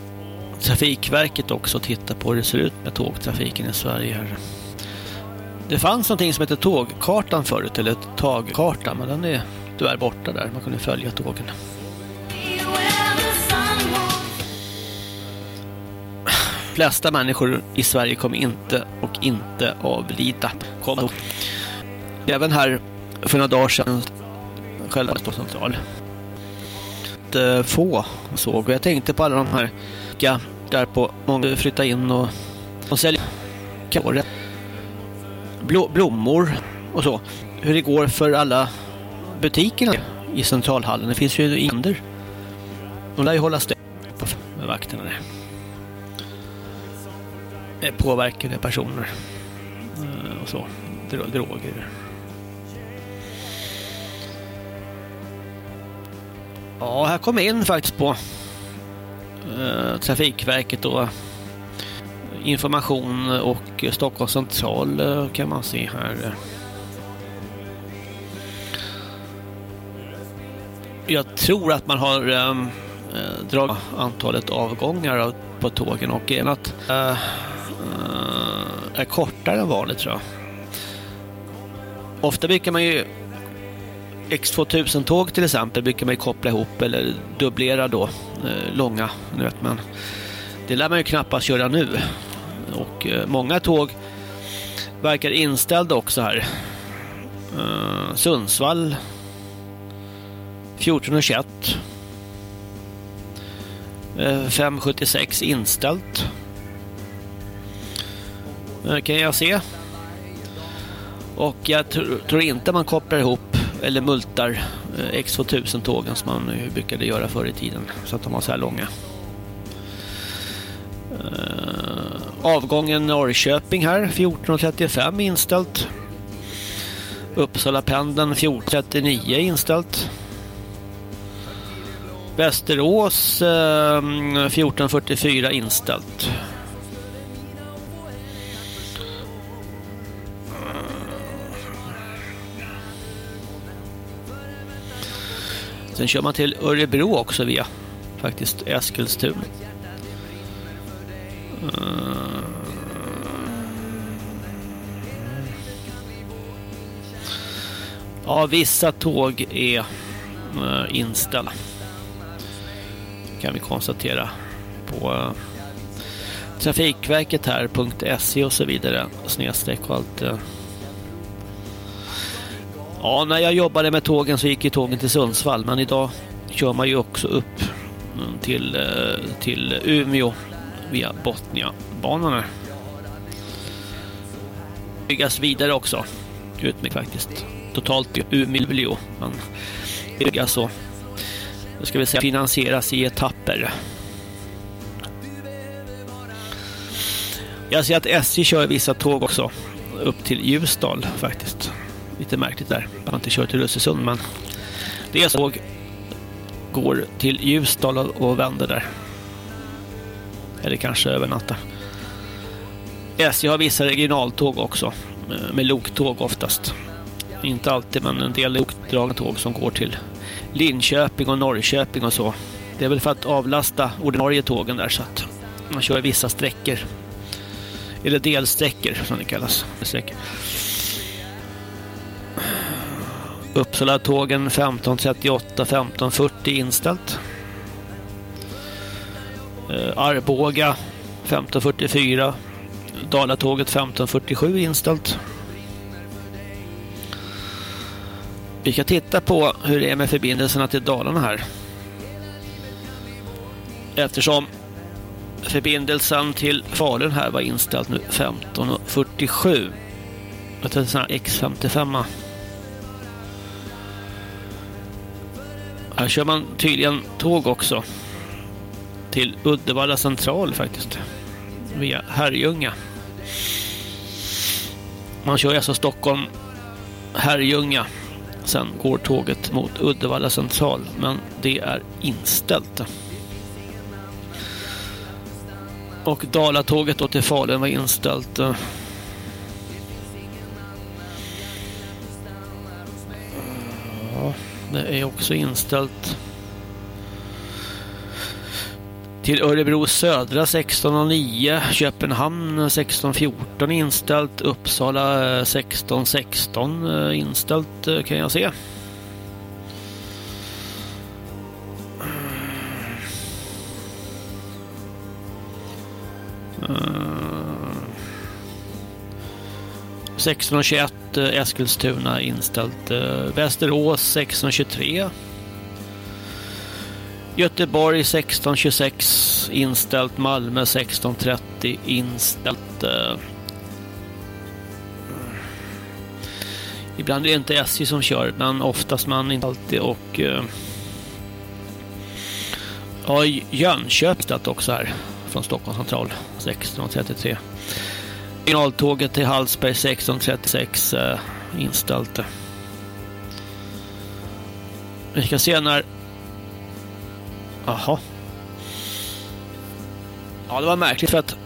Trafikverket också och titta på hur det ser ut med tågtrafiken i Sverige. Här. Det fanns någonting som heter tågkartan förut, eller Tagkartan, men den är tyvärr borta där. Man kunde följa tågen. De flesta människor i Sverige kommer inte och inte avlida. Kom. Även här för några dagar sedan själva central. Få såg och jag tänkte på alla de här där på många flyttar in och, och säljer kåre, blommor och så. Hur det går för alla butikerna i centralhallen. Det finns ju inder. De lär ju hålla stöd med vakterna Det eh, Påverkade personer eh, och så. Droger. Ja, här kommer in faktiskt på Eh, Trafikverket då, information och Stockholms central eh, kan man se här. Jag tror att man har ehm, eh, dragit antalet avgångar på tågen och en att äh, är kortare än vanligt tror jag. Ofta brukar man ju X2000-tåg till exempel brukar man ju koppla ihop eller dubblera då eh, långa, nu vet man. Det lär man ju knappast göra nu. Och eh, många tåg verkar inställda också här. Eh, Sundsvall 14.21 5.76 eh, inställt. kan jag se. Och jag tr tror inte man kopplar ihop eller multar eh, X2000-tågen som man brukade göra förr i tiden. Så att de var så här långa. Eh, avgången Norrköping här 14.35 inställt. Uppsala pendeln 14.39 inställt. Västerås eh, 14.44 inställt. Sen kör man till Örebro också via faktiskt Eskilstuna. Uh... Ja, vissa tåg är uh, inställda. Kan vi konstatera på uh, Trafikverket här.se och så vidare snedstreck och allt uh, Ja, när jag jobbade med tågen så gick ju tågen till Sundsvall, men idag kör man ju också upp mm, till, eh, till Umeå via Botniabanan. Byggas vidare också. Utmärkt faktiskt. Totalt Umeå, men byggas så. Nu ska vi säga finansieras i etapper. Jag ser att SJ kör vissa tåg också upp till Ljusdal faktiskt. Lite märkligt där. Man har inte kört till Östersund men det jag såg går till Ljusdal och vänder där. Eller kanske övernattar. SJ har vissa regionaltåg också. Eh, med loktåg oftast. Inte alltid men en del lokdragna tåg som går till Linköping och Norrköping och så. Det är väl för att avlasta ordinarie tågen där så att Man kör vissa sträckor. Eller delsträckor som det kallas. Sträckor. Uppsala-tågen 15.38-15.40 inställt. Eh, Arboga 15.44. Dalatåget 15.47 inställt. Vi ska titta på hur det är med förbindelserna till Dalarna här. Eftersom förbindelsen till Falun här var inställd nu 15.47. Det är en sån här X55. Här kör man tydligen tåg också. Till Uddevalla central faktiskt. Via Herrljunga. Man kör alltså Stockholm Herrljunga. Sen går tåget mot Uddevalla central. Men det är inställt. Och Dalatåget då till Falun var inställt. Eh, det är också inställt. Till Örebro södra 16.09, Köpenhamn 16.14 inställt, Uppsala 16.16 eh, inställt eh, kan jag se. Uh, 16.21 eh, Eskilstuna inställt. Eh, Västerås 16.23. Göteborg 16.26 inställt. Malmö 16.30 inställt. Eh. Ibland är det inte SJ som kör, men oftast man inte alltid. Och ja, Jönköping också här från Stockholms central 16.33. Regionaltåget till Hallsberg 16.36 eh, inställt. Vi ska se när... Jaha. Ja, det var märkligt för att...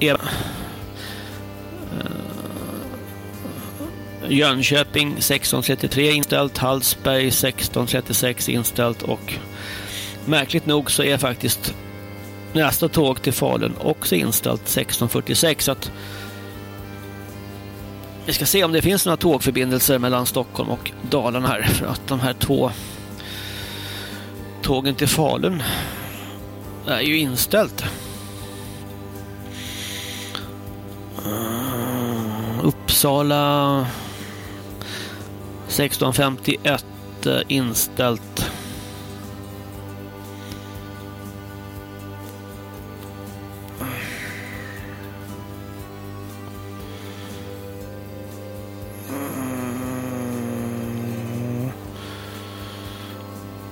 Er... Eh, Jönköping 16.33 inställt, Hallsberg 16.36 inställt och märkligt nog så är faktiskt nästa tåg till Falun också inställt 16.46 så att vi ska se om det finns några tågförbindelser mellan Stockholm och Dalarna här för att de här två tågen till Falun är ju inställt. Eh, Uppsala 1651 eh, inställt.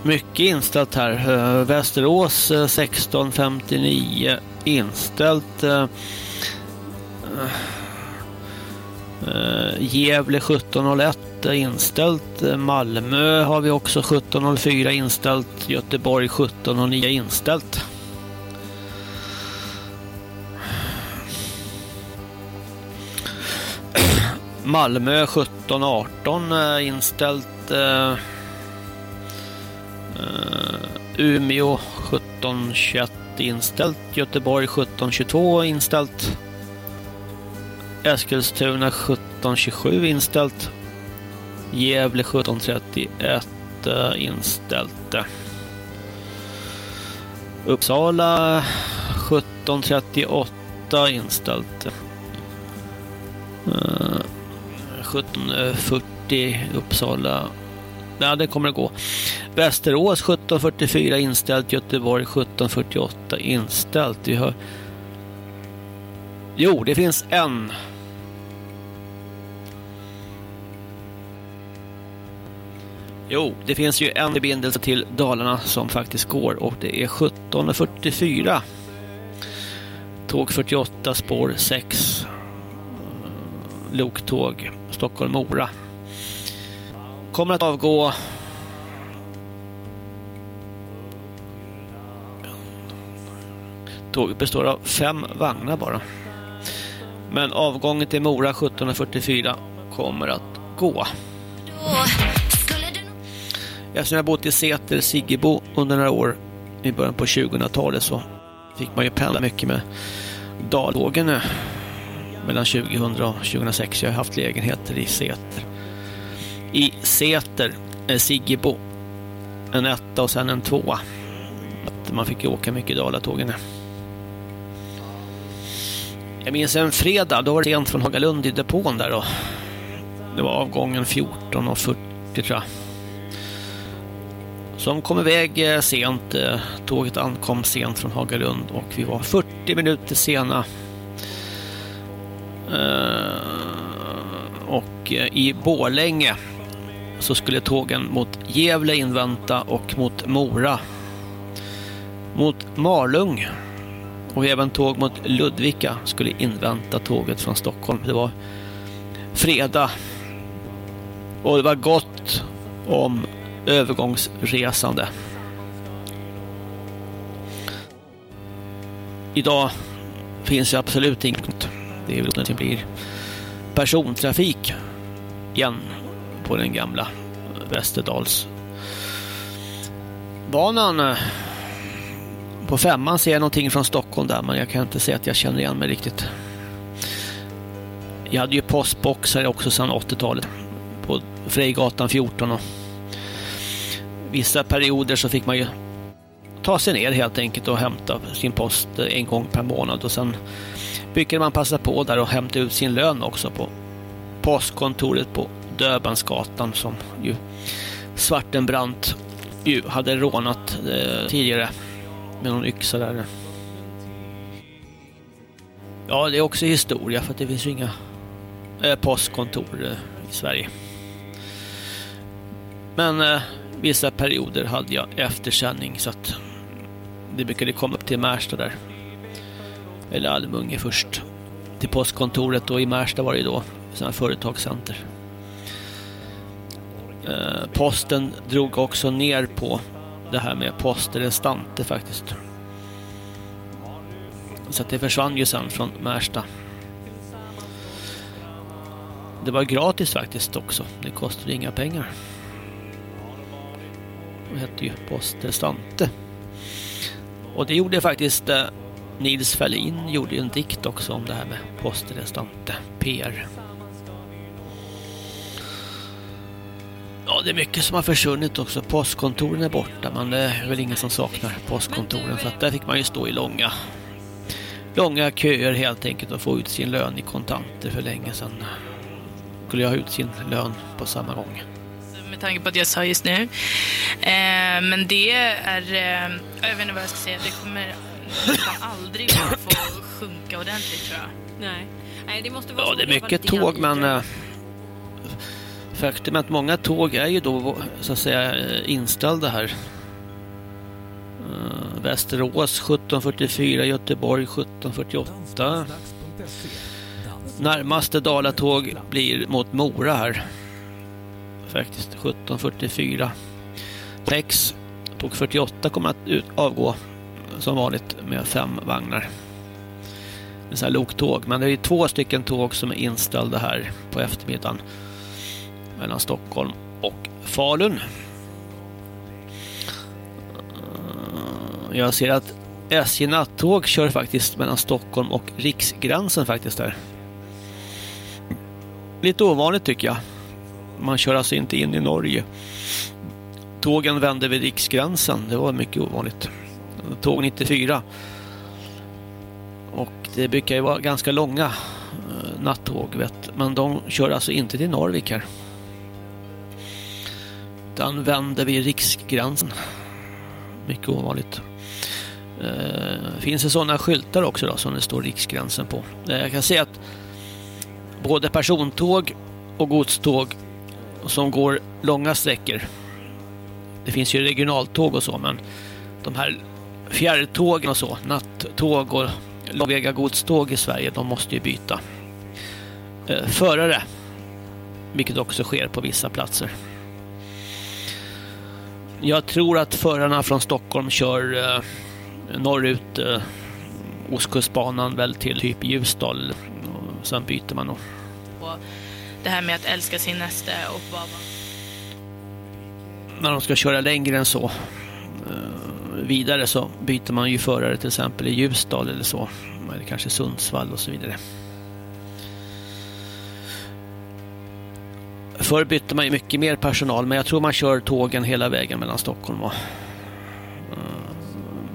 Mycket inställt här. Eh, Västerås eh, 1659 inställt. Eh, Gävle 1701 inställt. Malmö har vi också 1704 inställt. Göteborg 1709 inställt. Malmö 1718 inställt. Eh, Umeå 1721 inställt. Göteborg 1722 inställt. Eskilstuna 1727 inställt. Gävle 1731 eh, inställt. Uppsala 1738 inställt. Eh, 1740 Uppsala Ja, det kommer att gå. Västerås 1744 inställt, Göteborg 1748 inställt. Vi har... Jo, det finns en. Jo, det finns ju en förbindelse till Dalarna som faktiskt går och det är 1744. Tåg 48, spår 6. Loktåg, Stockholm-Mora kommer att avgå Tåget består av fem vagnar bara. Men avgången till Mora 1744 kommer att gå. Eftersom jag bott i Säter, Siggebo under några år i början på 2000-talet så fick man ju pendla mycket med Daltågen mellan 2000 och 2006. Jag har haft lägenheter i Säter. I Säter, Siggebo. En etta och sen en tvåa. Man fick ju åka mycket Dalatågen. Jag minns en fredag, då var det sent från Hagalund i depån där då. Det var avgången 14.40 tror jag. Som kom iväg eh, sent. Eh, tåget ankom sent från Hagalund och vi var 40 minuter sena. Eh, och i Bålänge så skulle tågen mot Gävle invänta och mot Mora. Mot Malung och även tåg mot Ludvika skulle invänta tåget från Stockholm. Det var fredag och det var gott om övergångsresande. Idag finns det absolut inget. Det är väl att det blir persontrafik igen på den gamla Västerdalsbanan. Eh, på femman ser jag någonting från Stockholm där men jag kan inte säga att jag känner igen mig riktigt. Jag hade ju postboxar också sedan 80-talet på Frejgatan 14 och vissa perioder så fick man ju ta sig ner helt enkelt och hämta sin post eh, en gång per månad och sen brukade man passa på där och hämta ut sin lön också på postkontoret på Döbansgatan som ju Svartenbrandt ju hade rånat eh, tidigare med någon yxa där. Ja, det är också historia för att det finns ju inga eh, postkontor eh, i Sverige. Men eh, vissa perioder hade jag eftersändning så att det brukade komma upp till Märsta där. Eller Almunge först. Till postkontoret och i Märsta var det då sådana företagscenter. Eh, posten drog också ner på det här med postrestante faktiskt. Så att det försvann ju sen från Märsta. Det var gratis faktiskt också. Det kostade inga pengar. Det hette ju postrestante. Och det gjorde faktiskt eh, Nils Ferlin gjorde ju en dikt också om det här med postrestante, PR. Ja, det är mycket som har försvunnit också. Postkontoren är borta, men det är väl ingen som saknar postkontoren. För att där fick man ju stå i långa, långa köer helt enkelt och få ut sin lön i kontanter för länge sedan. Skulle jag ha ut sin lön på samma gång. Med tanke på att jag sa just nu. Eh, men det är, eh, jag vet inte vad jag ska säga, det kommer aldrig att få sjunka ordentligt tror jag. Nej. Nej, det måste vara Ja, det är mycket tåg, men eh, faktum är att många tåg är ju då så att säga inställda här. Uh, Västerås 1744, Göteborg 1748. Närmaste Dalatåg blir mot Mora här. Faktiskt 1744. Tex tåg 48 kommer att ut, avgå som vanligt med fem vagnar. En sån här loktåg. Men det är två stycken tåg som är inställda här på eftermiddagen mellan Stockholm och Falun. Jag ser att SJ nattåg kör faktiskt mellan Stockholm och Riksgränsen faktiskt där. Lite ovanligt tycker jag. Man kör alltså inte in i Norge. Tågen vände vid Riksgränsen. Det var mycket ovanligt. Tåg 94. Och det brukar ju vara ganska långa eh, nattåg vet. Men de kör alltså inte till Norvik här utan vänder vid riksgränsen. Mycket ovanligt. Eh, finns det sådana skyltar också då som det står riksgränsen på. Eh, jag kan se att både persontåg och godståg som går långa sträckor. Det finns ju regionaltåg och så men de här fjärrtågen och så, nattåg och långväga godståg i Sverige, de måste ju byta eh, förare. Vilket också sker på vissa platser. Jag tror att förarna från Stockholm kör eh, norrut eh, Ostkustbanan väl till typ Ljusdal. Och sen byter man nog. Det här med att älska sin nästa och vara... När de ska köra längre än så. Eh, vidare så byter man ju förare till exempel i Ljusdal eller så. Eller kanske Sundsvall och så vidare. Förr bytte man ju mycket mer personal men jag tror man kör tågen hela vägen mellan Stockholm och eh,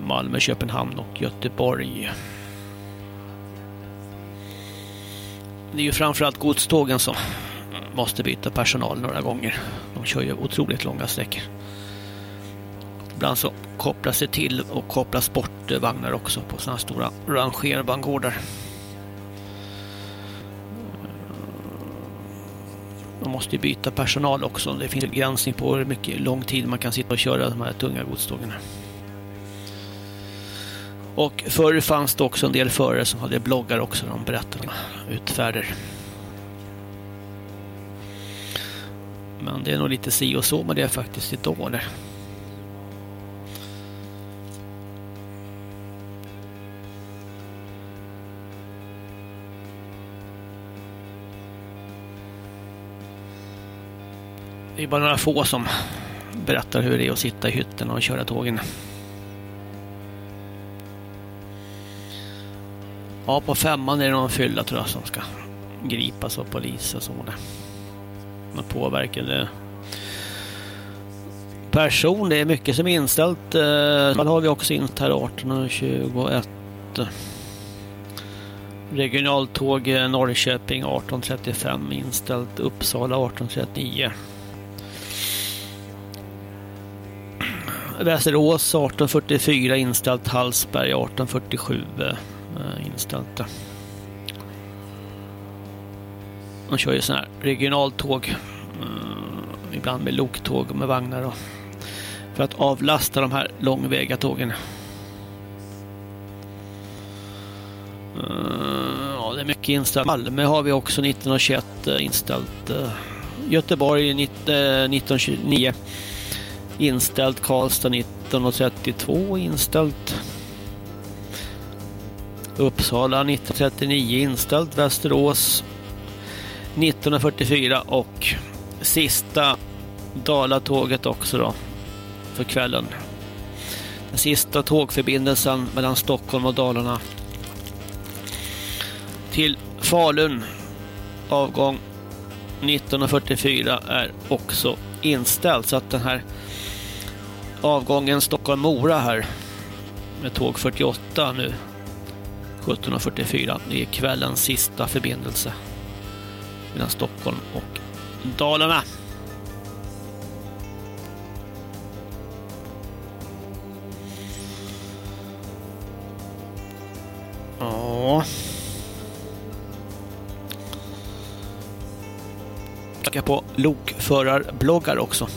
Malmö, Köpenhamn och Göteborg. Det är ju framförallt godstågen som måste byta personal några gånger. De kör ju otroligt långa sträckor. Ibland så kopplas det till och kopplas bort vagnar också på sådana stora rangerbangårdar. Man måste ju byta personal också. Det finns begränsning på hur mycket lång tid man kan sitta och köra de här tunga godstågen. Och förr fanns det också en del förare som hade bloggar också. De berättade om utfärder. Men det är nog lite si och så med det faktiskt idag. Eller? Det är bara några få som berättar hur det är att sitta i hytten och köra tågen. Ja, på femman är det någon fylla tror jag som ska gripas av polis och sådär. Man påverkade person. Det är mycket som är inställt. Eh, Man har vi också inställt här 1821. Regionaltåg eh, Norrköping 1835 inställt. Uppsala 1839. Västerås 1844 inställt. Hallsberg 1847 eh, inställt. De kör ju sådana här regionaltåg. Eh, ibland med loktåg och med vagnar. då, för att avlasta de här långväga tågen. Eh, ja, det är mycket inställt. Malmö har vi också 1921 inställt. Göteborg 1929 inställt. Karlstad 1932 inställt. Uppsala 1939 inställt. Västerås 1944 och sista Dalatåget också då för kvällen. Den sista tågförbindelsen mellan Stockholm och Dalarna till Falun avgång 1944 är också inställd så att den här avgången Stockholm-Mora här med tåg 48 nu 17.44 det är kvällens sista förbindelse mellan Stockholm och Dalarna. Ja. Söka på lokförarbloggar också.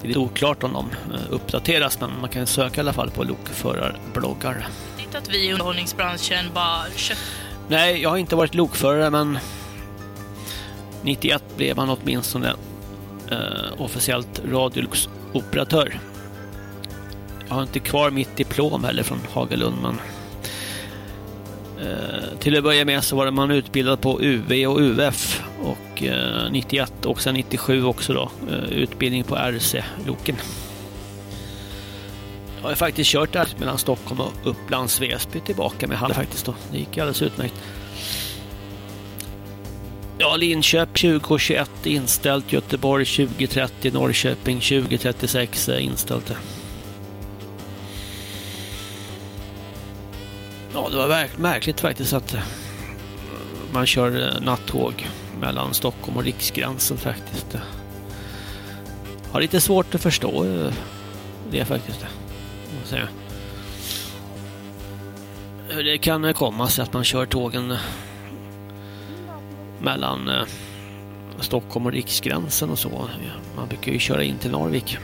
Det är lite oklart om de eh, uppdateras men man kan söka i alla fall på lokförarbloggar. Inte att vi i underhållningsbranschen bara. Nej, jag har inte varit lokförare men 91 blev man åtminstone eh, officiellt radioloksoperatör. Jag har inte kvar mitt diplom heller från Hagalund men eh, till att börja med så var man utbildad på UV och UF och eh, 91 och sen 97 också då eh, utbildning på RC-loken. Jag har faktiskt kört där mellan Stockholm och Upplands Väsby tillbaka med Halle faktiskt då. Det gick alldeles utmärkt. Ja, Linköp 2021 inställt, Göteborg 2030, Norrköping 2036 eh, inställt. Ja, det var märkligt faktiskt att eh, man kör eh, nattåg mellan Stockholm och riksgränsen faktiskt. Jag har lite svårt att förstå eh, det faktiskt. Hur det kan komma sig att man kör tågen mellan Stockholm och riksgränsen och så. Man brukar ju köra in till Narvik.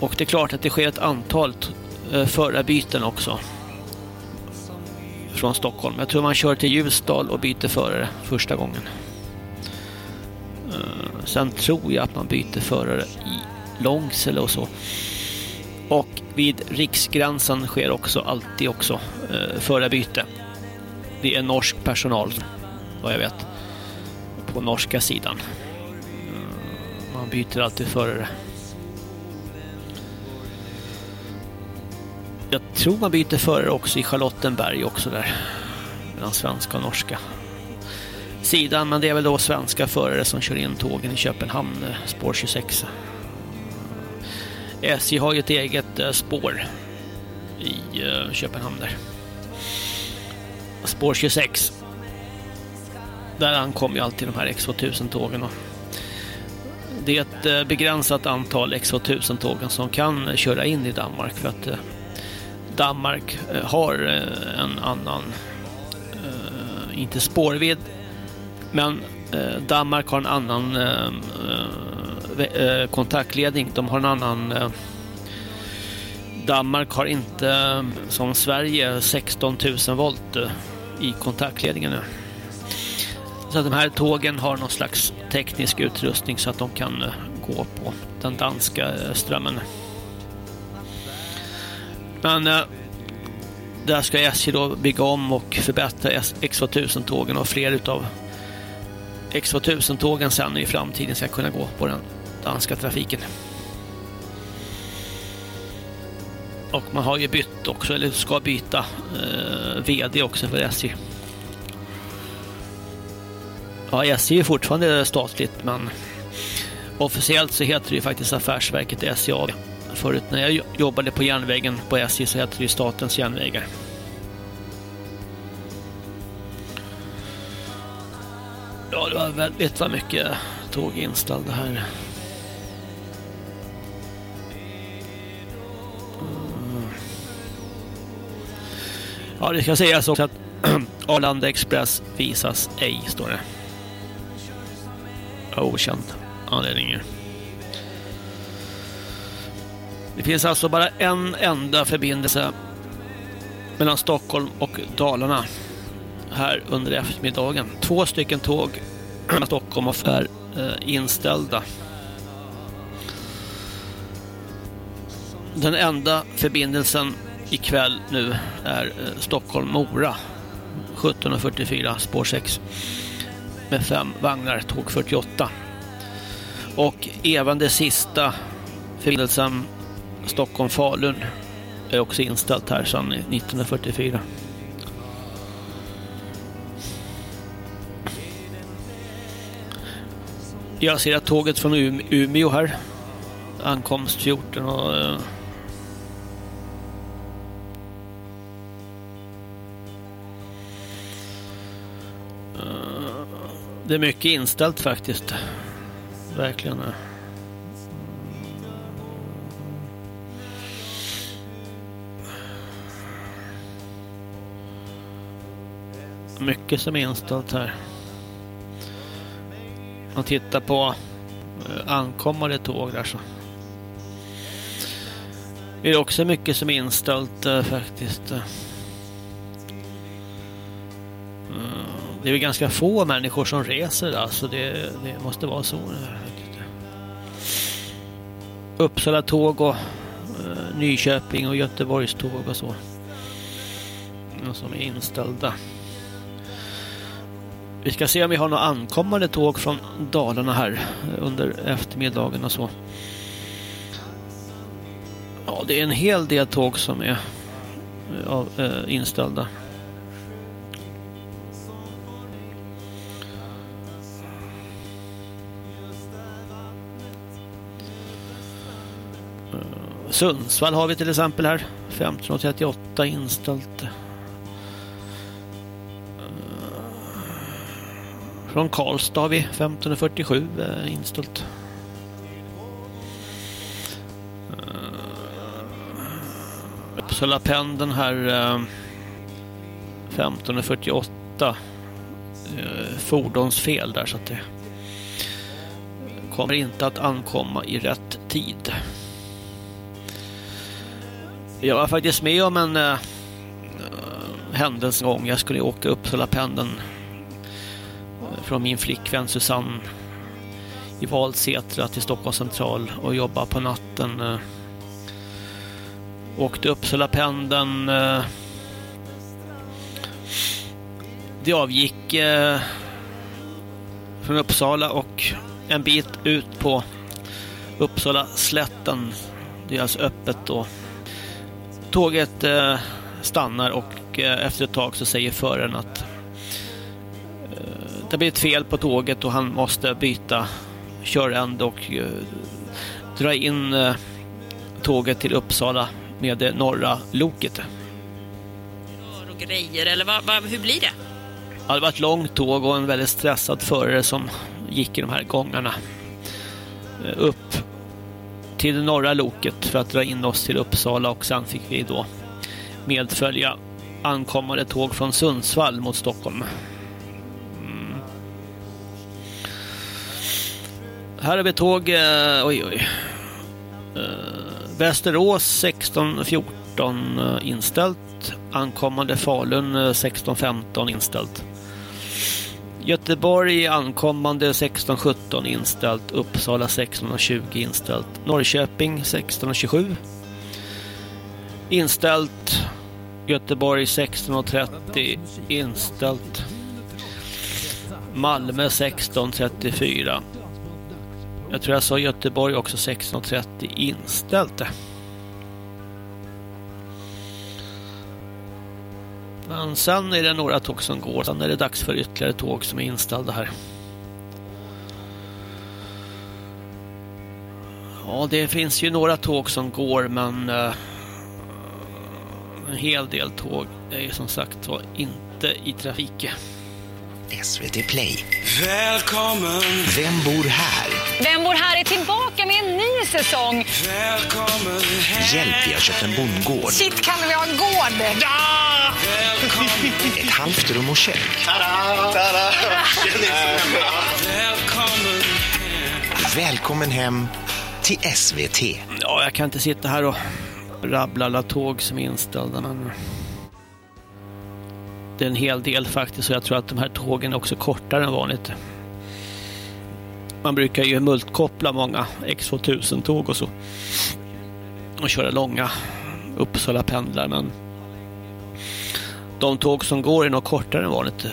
Och det är klart att det sker ett antal Eh, förarbyten också. Från Stockholm. Jag tror man kör till Ljusdal och byter förare första gången. Eh, sen tror jag att man byter förare i Långsele och så. Och vid riksgränsen sker också alltid också eh, förarbyte. Det är norsk personal, vad jag vet, på norska sidan. Man byter alltid förare. Jag tror man byter förare också i Charlottenberg också där. Mellan svenska och norska sidan. Men det är väl då svenska förare som kör in tågen i Köpenhamn, eh, spår 26. SJ har ju ett eget eh, spår i eh, Köpenhamn där. Spår 26. Där ankommer ju alltid de här X2000-tågen. Det är ett begränsat antal X2000-tågen som kan köra in i Danmark för att Eh, eh, eh, Danmark har en annan, inte spårvidd, men Danmark har en annan kontaktledning. De har en annan Danmark har inte som Sverige 16 000 volt i kontaktledningen nu. Så att de här tågen har någon slags teknisk utrustning så att de kan gå på den danska strömmen. Men eh, där ska SJ då bygga om och förbättra X2000-tågen och fler utav X2000-tågen sen i framtiden ska kunna gå på den danska trafiken. Och man har ju bytt också, eller ska byta eh, VD också för SJ. Ja, SJ är fortfarande statligt, men officiellt så heter det ju faktiskt Affärsverket SJ AB. Förut när jag jobbade på järnvägen på SJ så hette det Statens järnvägar. Ja, det var väldigt var mycket tåg inställda här. Ja, det ska sägas också att Arlanda Express visas ej, står det. Okänd anledning. Det finns alltså bara en enda förbindelse mellan Stockholm och Dalarna här under eftermiddagen. Två stycken tåg mellan Stockholm och är eh, inställda. Den enda förbindelsen ikväll nu är eh, Stockholm-Mora 17.44 spår 6 med fem vagnar, tåg 48. Och även det sista förbindelsen Stockholm-Falun är också inställt här sedan 1944. Jag ser att tåget från Umeå här ankomst 14 och eh, Det är mycket inställt faktiskt. Verkligen. Mycket som är inställt här. Man tittar på eh, ankommande tåg där så. Det är också mycket som är inställt eh, faktiskt. Eh. det är väl ganska få människor som reser alltså det, det måste vara så. Uppsala tåg och Nyköping och Göteborgs tåg och så. Som är inställda. Vi ska se om vi har några ankommande tåg från Dalarna här under eftermiddagen och så. Ja, det är en hel del tåg som är eh, av, eh, inställda. Eh, Sundsvall har vi till exempel här. 15.38 inställt. Från Karlstad har vi 15.47 eh, inställt. Eh, Uppsala pendeln här eh, 15.48 fordonsfel där så att det kommer inte att ankomma i rätt tid. Jag var faktiskt med om en äh, händelse en gång. Jag skulle åka Uppsala pendeln från min flickvän Susanne i Valsätra till Stockholms central och jobba på natten. Eh, åkte Uppsala pendeln. Eh, det avgick eh, från Uppsala och en bit ut på Uppsala slätten. Det är alltså öppet då tåget eh, stannar och eh, efter ett tag så säger föraren att det blir ett fel på tåget och han måste byta körände och dra in tåget till Uppsala med det norra loket. Och grejer, eller vad, vad, hur blir det? Ja, det var ett långt tåg och en väldigt stressad förare som gick i de här gångarna upp till det norra loket för att dra in oss till Uppsala och sen fick vi då medfölja ankommande tåg från Sundsvall mot Stockholm. Här har vi tåg, eh, oj oj. Eh, Västerås 16.14 eh, inställt. Ankommande Falun eh, 16.15 inställt. Göteborg ankommande 16.17 inställt. Uppsala 16.20 inställt. Norrköping 16.27 inställt. Göteborg 16.30 inställt. Malmö 16.34. Jag tror jag sa Göteborg också 16.30 inställt. Men sen är det några tåg som går. Sen är det dags för ytterligare tåg som är inställda här. Ja, det finns ju några tåg som går men uh, en hel del tåg är ju som sagt var inte i trafik. SVT Play. Välkommen! Vem bor här? Vem bor här är tillbaka med en ny säsong. Välkommen hem. Hjälp, har köpt en bondgård. Shit, kan vi ha en gård? Ja! Välkommen. Ett halvt rum och kök. Tada! Tada! Välkommen hem. Välkommen hem till SVT. Ja, jag kan inte sitta här och rabbla alla tåg som är inställda. Men det är en hel del faktiskt och jag tror att de här tågen är också kortare än vanligt. Man brukar ju multkoppla många X2000-tåg och så. Och köra långa Uppsala pendlar men de tåg som går är nog kortare än vanligt.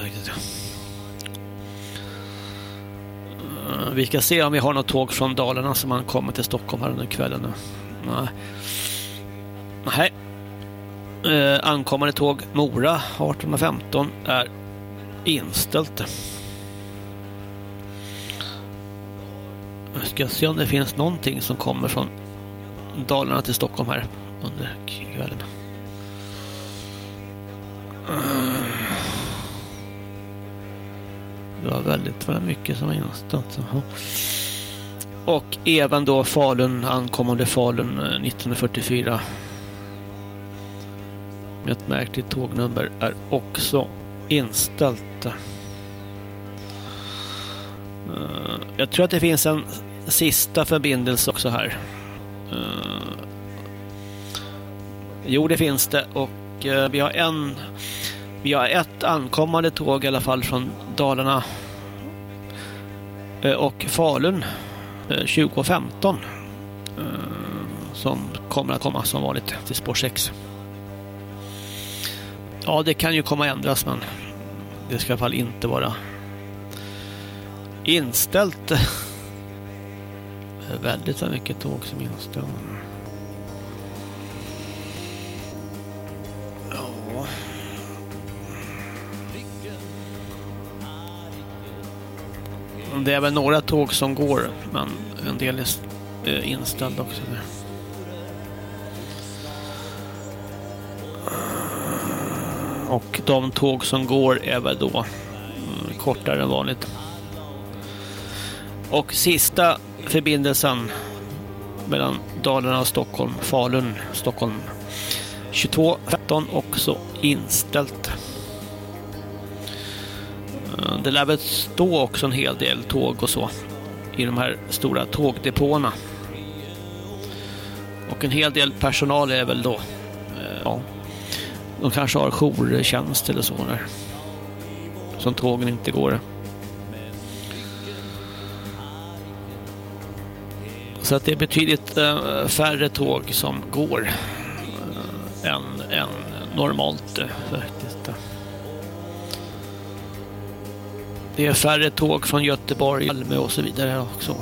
Vi ska se om vi har något tåg från Dalarna som man kommer till Stockholm här under kvällen. Nej. Nej. Eh, ankommande tåg Mora 1815 är inställt. Jag ska se om det finns någonting som kommer från Dalarna till Stockholm här under kvällen. Eh, det var väldigt, mycket som var inställt. Och även då Falun, ankommande Falun eh, 1944 med ett märkligt tågnummer är också inställt. Eh, jag tror att det finns en sista förbindelse också här. Eh, jo, det finns det och eh, vi har en vi har ett ankommande tåg i alla fall från Dalarna och Falun 2015 som kommer att komma som vanligt till spår 6. Ja, det kan ju komma att ändras, men det ska i alla fall inte vara inställt. Det är väldigt mycket tåg som är. Ja. Det är väl några tåg som går, men en del är inställda också. Och de tåg som går är väl då mm, kortare än vanligt. Och sista förbindelsen mellan Dalarna och Stockholm, Falun, Stockholm 22.15 också inställt. Eh, det lär väl stå också en hel del tåg och så i de här stora tågdepåerna. Och en hel del personal är väl då eh, ja, de kanske har jourtjänst eller så där. Som tågen inte går. Så att det är betydligt äh, färre tåg som går äh, än, än normalt eh, faktiskt. Det är färre tåg från Göteborg, Malmö och så vidare också.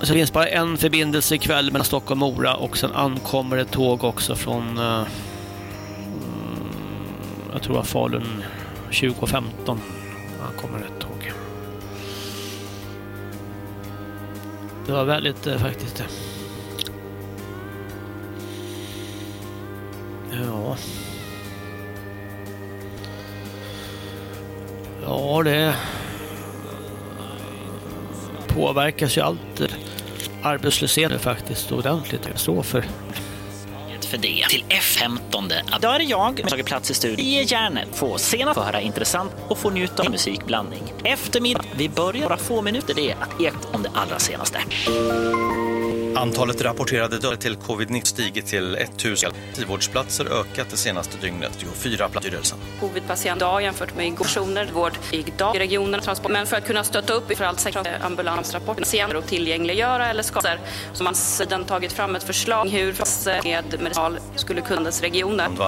Så det finns bara en förbindelse ikväll mellan Stockholm och Mora och sen ankommer ett tåg också från eh, mm, jag tror att Falun 2015 ankommer ett tåg. Det var väldigt eh, faktiskt det. Ja. Ja, det påverkas ju alltid arbetslösheten faktiskt ordentligt. Så för för det till F15. Då är det jag som tagit plats i studion i Järnet. Få senare få höra intressant och få njuta av musikblandning. Eftermiddag, vi börjar bara få minuter det att eka om det allra senaste. Antalet rapporterade döda till covid-19 stigit till 1000. Vårdsplatser ökat det senaste dygnet. fyra platser Covid-patient idag jämfört med igår. Personer, vård idag i regionen. Transport. Men för att kunna stötta upp för allt säkert ambulansrapporten senare och tillgängliggöra eller skador så man sedan tagit fram ett förslag hur med medicinal skulle kunnas regionen.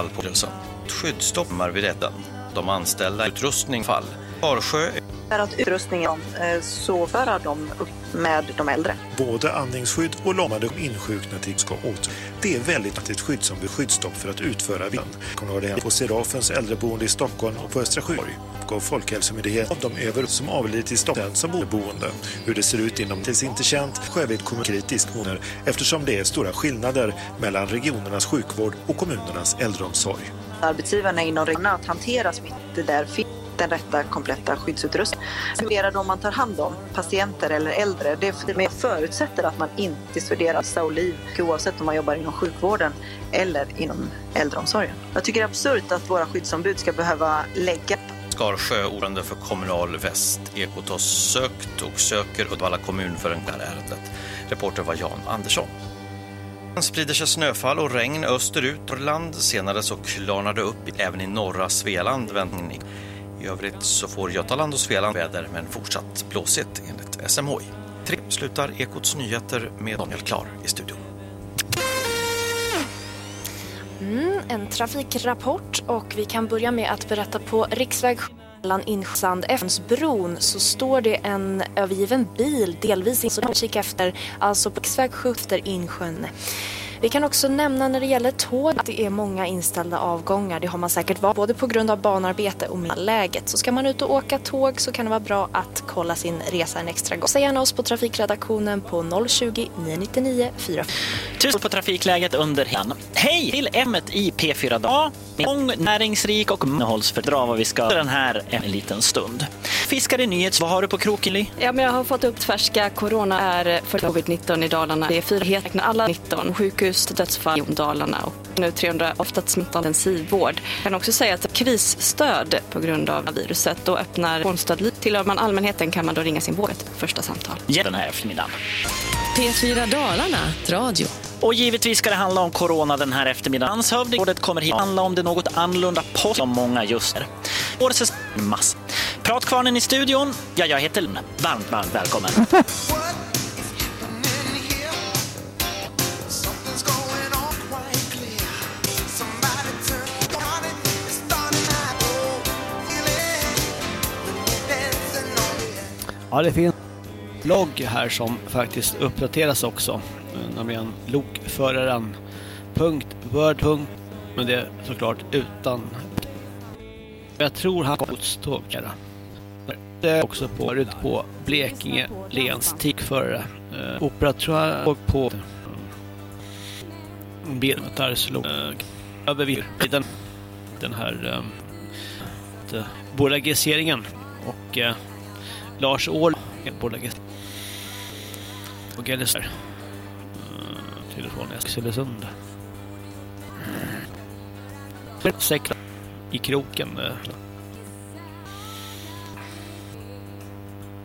Skyddsstoppar vid rätten. De anställda utrustning fall. Arsjö att utrustningen eh, så föra dem upp med de äldre. Både andningsskydd och långade insjuknade ska åter. Det är väldigt att ett skyddsombud skyddsstopp för att utföra viljan. Kommer det på Serafens äldreboende i Stockholm och på Östra Sjöborg gav Folkhälsomyndigheten av de över som avlidit i Stockholm som boende. Hur det ser ut inom tills inte känt. Sjövid kommer kritisk eftersom det är stora skillnader mellan regionernas sjukvård och kommunernas äldreomsorg. Arbetsgivarna inom regionen att hantera smittor där finns den rätta kompletta skyddsutrustningen. Fungerar om man tar hand om patienter eller äldre. Det förutsätter att man inte studerar hälsa och liv oavsett om man jobbar inom sjukvården eller inom äldreomsorgen. Jag tycker det är absurt att våra skyddsombud ska behöva lägga Skarsjö, ordförande för Kommunal Väst. Ekot har sökt och söker Uddevalla kommun för det här ärendet. Reporter var Jan Andersson. sprider sig snöfall och regn österut Norrland. Senare så klarnar det upp även i norra Svealand i övrigt så får Götaland och Svealand väder men fortsatt blåsigt enligt SMHI. Tre slutar Ekots nyheter med Daniel Klar i studion. Mm, en trafikrapport och vi kan börja med att berätta på riksväg mellan Insjön Bron så står det en övergiven bil delvis i så kika efter alltså på riksväg 7 efter Insjön. Vi kan också nämna när det gäller tåg att det är många inställda avgångar. Det har man säkert varit både på grund av banarbete och med läget. Så ska man ut och åka tåg så kan det vara bra att kolla sin resa en extra gång. Säg gärna oss på trafikredaktionen på 020 999 4. Tusen på trafikläget under hela. Hej till m i P4 Dag. Lång, näringsrik och innehållsfördrag vad vi ska den här en liten stund. Fiskare nyhets, vad har du på kroken Ja, men jag har fått upp färska corona är för covid-19 i Dalarna. Det är fyra helt alla 19 sjukhus dödsfall i Dalarna och nu 300 ofta smittad intensivvård. Jag kan också säga att krisstöd på grund av viruset då öppnar Konststöd. Tillhör man allmänheten kan man då ringa sin vård första samtal. Ja, den här eftermiddagen. P4 Dalarna, radio. Och givetvis ska det handla om corona den här eftermiddagen. Landshövdingrådet kommer hit handla om det något annorlunda post som många just är. Årets mass. Pratkvarnen i studion. Ja, jag heter Lund. Varmt, varmt välkommen. Ja, det finns logg här som faktiskt uppdateras också. Eh, Nämligen lokföraren. Punkt, word. Men det är såklart utan. Jag tror han godståg. Det är också på, på Blekinge Lens tikförare. Eh, operatör och på bilmetarslog eh, över den, den här eh, bolagiseringen och eh, Lars Åhl bolagisering och Gällesär eh, från i mm. Säkra i kroken. Eh.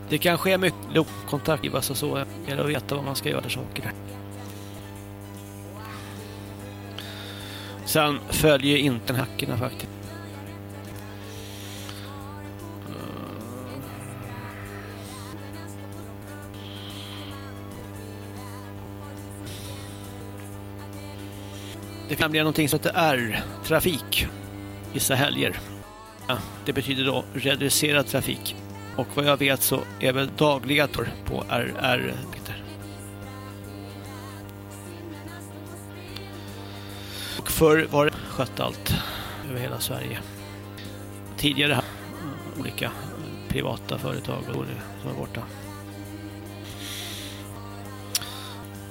Det kan ske mycket lokkontakt i så så eller att veta vad man ska göra för saker. Sen följer inte hackerna faktiskt. Det finns nämligen någonting som heter R-trafik vissa helger. Ja, det betyder då reducerad trafik. Och vad jag vet så är väl dagliga tur på RR, Peter. Och förr var det skött allt över hela Sverige. Tidigare här olika privata företag som var borta.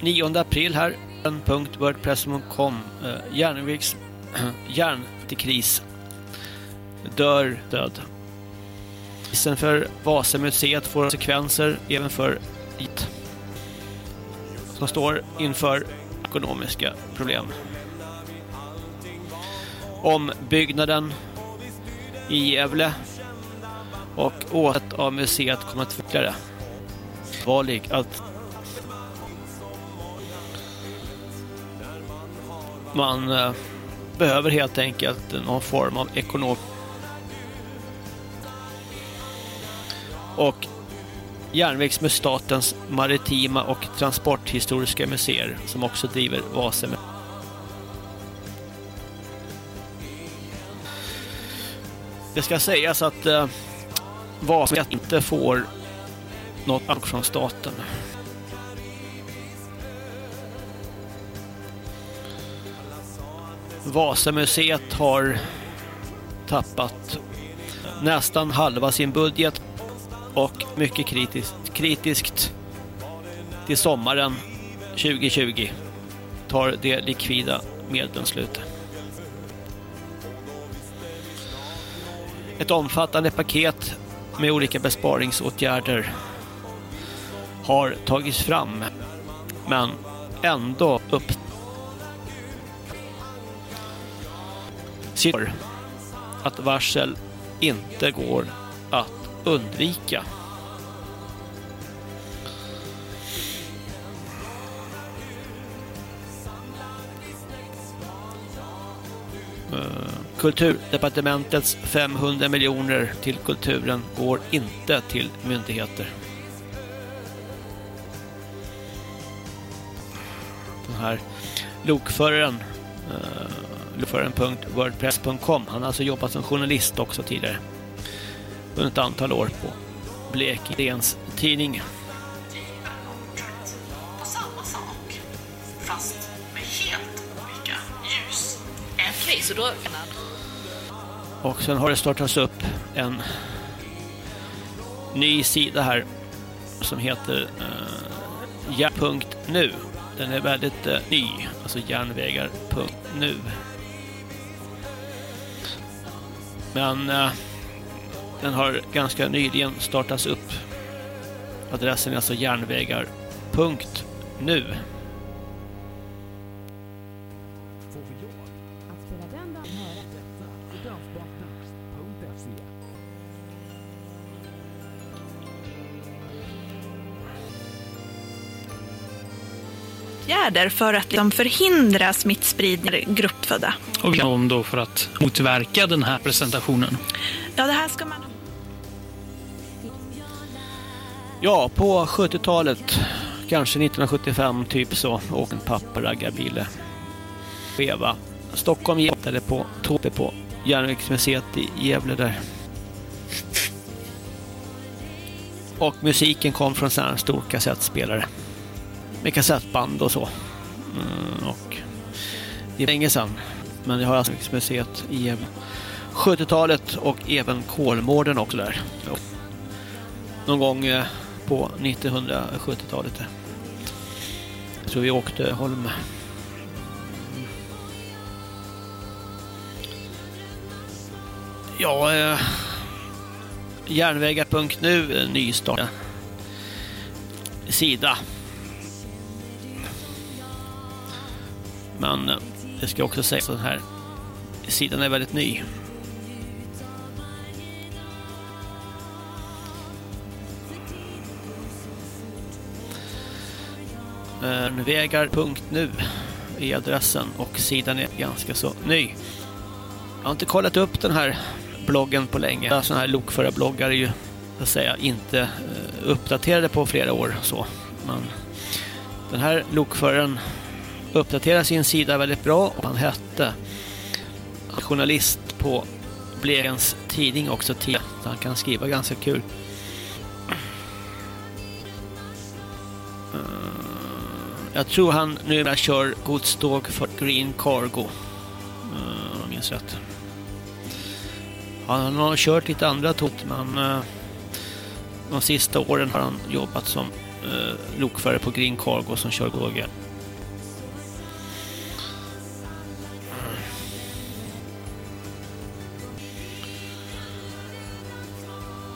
9 april här en punkt järn till kris dör död. Krisen för Vasamuseet får konsekvenser även för IT som står inför ekonomiska problem. Ombyggnaden i Gävle och året av museet kommer att förklara varlig att man eh, behöver helt enkelt någon form av ekonom och järnvägs med statens maritima och transporthistoriska museer som också driver Vasem. Det ska sägas att eh, Vasem inte får något från staten. Vasamuseet har tappat nästan halva sin budget och mycket kritiskt, kritiskt till sommaren 2020 tar det likvida medlen slut. Ett omfattande paket med olika besparingsåtgärder har tagits fram men ändå upptäckts sitter att varsel inte går att undvika. Eh, Kulturdepartementets 500 miljoner till kulturen går inte till myndigheter. Den här lokföraren eh, Wordpress.com. Han har alltså jobbat som journalist också tidigare. Under ett antal år på Blekingens tidning. Okej, så då... Och sen har det startats upp en ny sida här som heter eh, uh, järn.nu. Den är väldigt uh, ny, alltså järnvägar.nu. Men eh, den har ganska nyligen startats upp. Adressen är alltså järnvägar.nu. åtgärder för att liksom förhindra smittspridning gruppfödda. Och om då för att motverka den här presentationen? Ja, det här ska man... Ja, på 70-talet, kanske 1975 typ så, åkte en pappa raggarbile. Eva. Stockholm eller på Tope på Järnvägsmuseet i Gävle där. Och musiken kom från här stor kassettspelare med kassettband och så. Mm, och det är länge sedan. Men jag har alltså museet i 70-talet och även Kolmården också där. Någon gång eh, på 1970-talet. Så vi åkte Holm. Ja, eh, järnvägar.nu eh, nystart sida Men eh, det ska också sägas att den här sidan är väldigt ny. Eh, Vägar.nu är adressen och sidan är ganska så ny. Jag har inte kollat upp den här bloggen på länge. Sådana här lokförarbloggar är ju så att säga inte eh, uppdaterade på flera år så. Men den här lokföraren Uppdaterar sin sida väldigt bra och han hette journalist på Blegens tidning också så han kan skriva ganska kul. Eh, jag tror han numera kör godståg för Green Cargo. Eh, om jag minns rätt. Han har kört lite andra tåg men eh, de sista åren har han jobbat som lokförare på Green Cargo som kör tåg.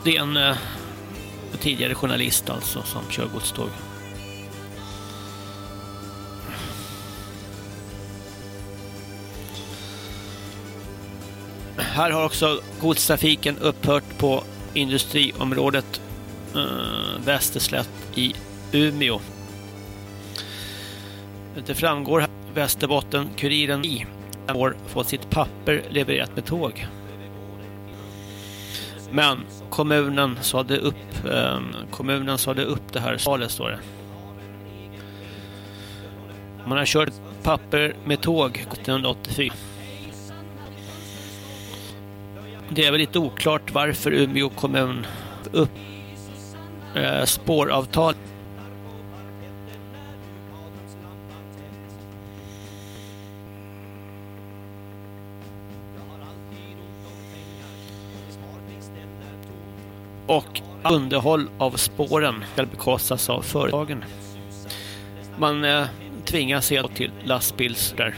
Det är en eh, tidigare journalist alltså som kör godståg. Här har också godstrafiken upphört på industriområdet eh, Västerslätt i Umeå. Det framgår att Västerbotten-Kuriren i år fått sitt papper levererat med tåg. Men kommunen sade upp, eh, kommunen sade upp det här salet står det. Man har kört papper med tåg 1984. Det är väl lite oklart varför Umeå kommun upp eh, spåravtalet och underhåll av spåren ska bekostas av företagen. Man eh, tvingas se till lastbilsdörr.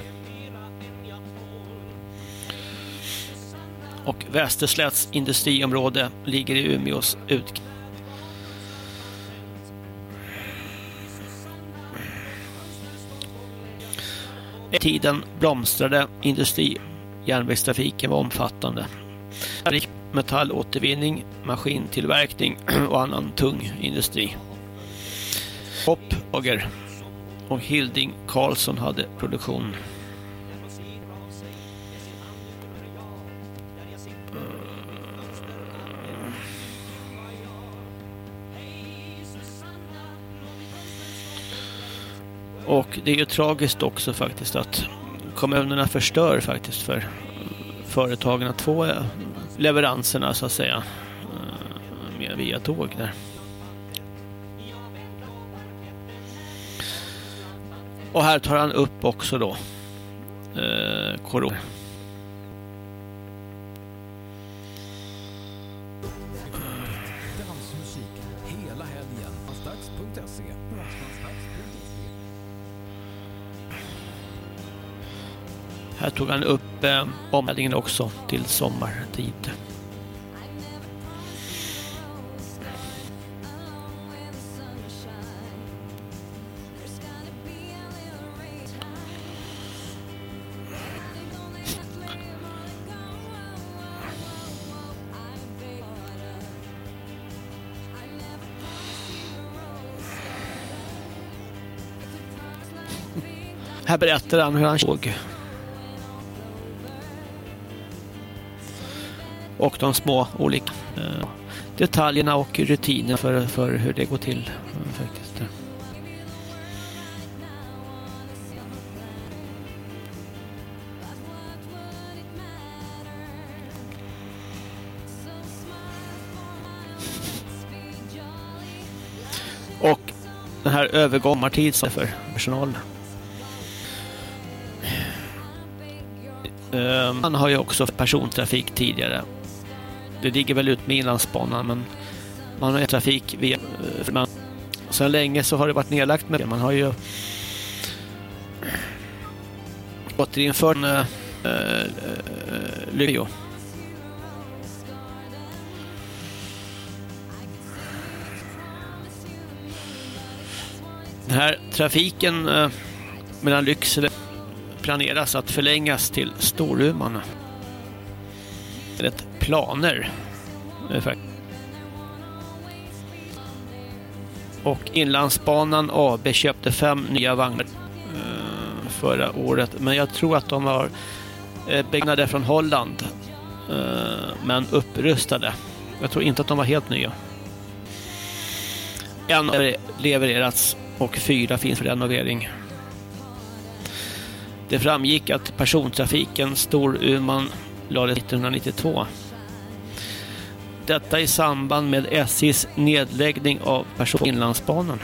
Och Västerslätts industriområde ligger i Umeås ut. I tiden blomstrade industri järnvägstrafiken var omfattande metallåtervinning, maskintillverkning och annan tung industri. Hopp, Ager och Hilding Karlsson hade produktion. Och det är ju tragiskt också faktiskt att kommunerna förstör faktiskt för företagen att få eh, leveranserna så att säga eh, mer via tåg där. Och här tar han upp också då eh, corona. Tog han upp eh, omläggningen också till sommartid. Här berättar han hur han såg och de små olika eh, detaljerna och rutinerna för, för hur det går till. Eh, faktiskt. Och den här övergångartid för personalen. Eh, man har ju också persontrafik tidigare det ligger väl ut med inlandsbanan men man har trafik via eh, man, så länge så har det varit nedlagt med det. Man har ju återinfört äh, eh, äh, eh, Luleå. Den här trafiken äh, mellan Lycksele planeras att förlängas till Storuman planer. Eh, och Inlandsbanan AB köpte fem nya vagnar eh, förra året. Men jag tror att de var eh, byggnader från Holland. Eh, men upprustade. Jag tror inte att de var helt nya. En har levererats och fyra finns för renovering. Det framgick att persontrafiken Storuman lades 1992. Detta i samband med SJs nedläggning av personinlandsbanan.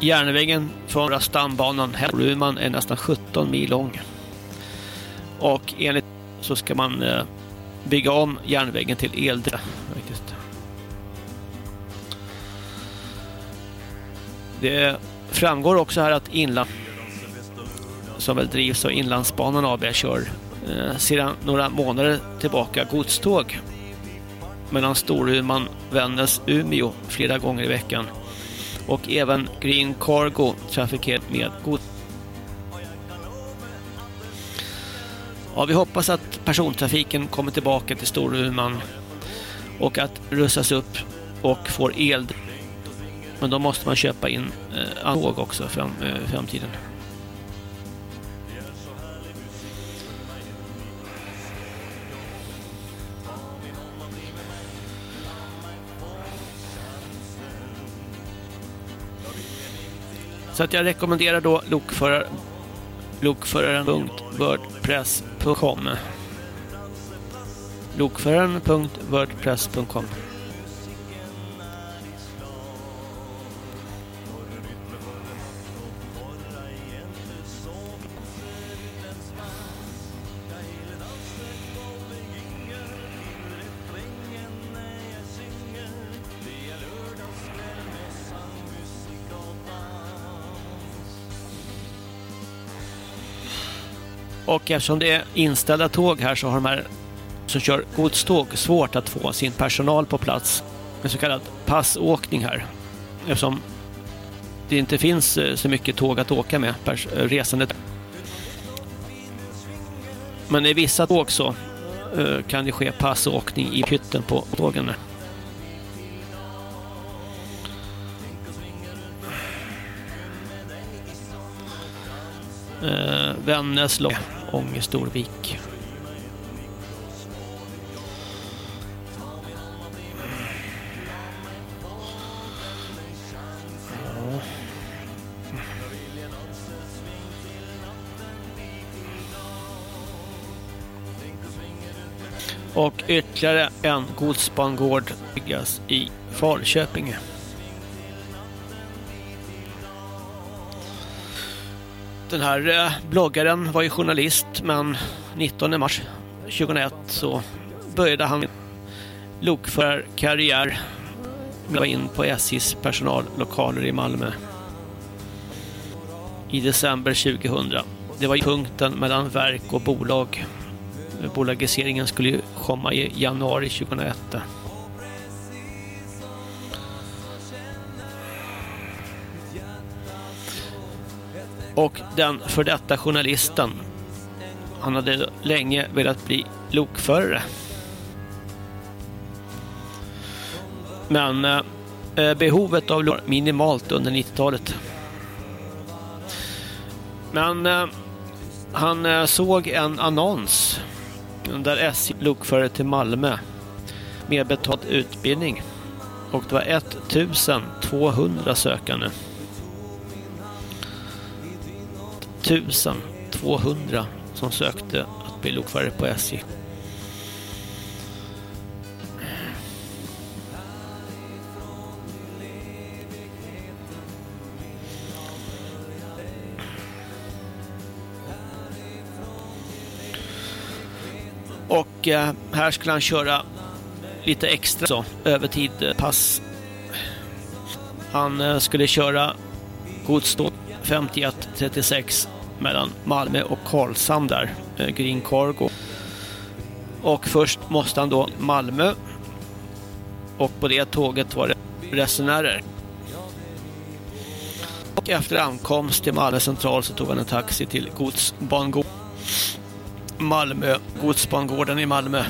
Järnvägen från stambanan Hällruman är nästan 17 mil lång. Och enligt så ska man eh, bygga om järnvägen till eldrift. Det framgår också här att inland som väl drivs av Inlandsbanan AB kör eh, sedan några månader tillbaka godståg mellan Storuman, Vännäs, Umeå flera gånger i veckan och även Green Cargo trafikerar med gods. Ja, vi hoppas att persontrafiken kommer tillbaka till Storuman och att rustas upp och får el. Men då måste man köpa in eh, tåg också fram, eh, framtiden. Så att jag rekommenderar då lokförar, lokföraren.wordpress.com lokföraren.wordpress.com Och eftersom det är inställda tåg här så har de här som kör godståg svårt att få sin personal på plats. En så kallad passåkning här. Eftersom det inte finns eh, så mycket tåg att åka med eh, resandet. Men i vissa tåg så eh, kan det ske passåkning i hytten på tågen. Eh, Vännäs, Ånge, Storvik. Och ytterligare en godsbangård byggas i Falköpinge. Den här eh, bloggaren var ju journalist men 19 mars 2001 så började han lokförarkarriär med in på SJs personallokaler i Malmö i december 2000. Det var punkten mellan verk och bolag. Bolagiseringen skulle ju komma i januari 2001. Och den för detta journalisten, han hade länge velat bli lokförare. Men eh, eh behovet av var minimalt under 90-talet. Men eh, han eh, såg en annons där SJ lokförare till Malmö med betald utbildning. Och det var 1200 sökande. 1200 som sökte att bli lokförare på SJ. Och eh, här skulle han köra lite extra så, övertidpass. Eh, han eh, skulle köra godståg 5136 mellan Malmö och Karlshamn där, eh, Green Cargo. Och först måste han då Malmö och på det tåget var det resenärer. Och efter ankomst till Malmö central så tog han en taxi till godsbangården Malmö, godsbangården i Malmö. Eh,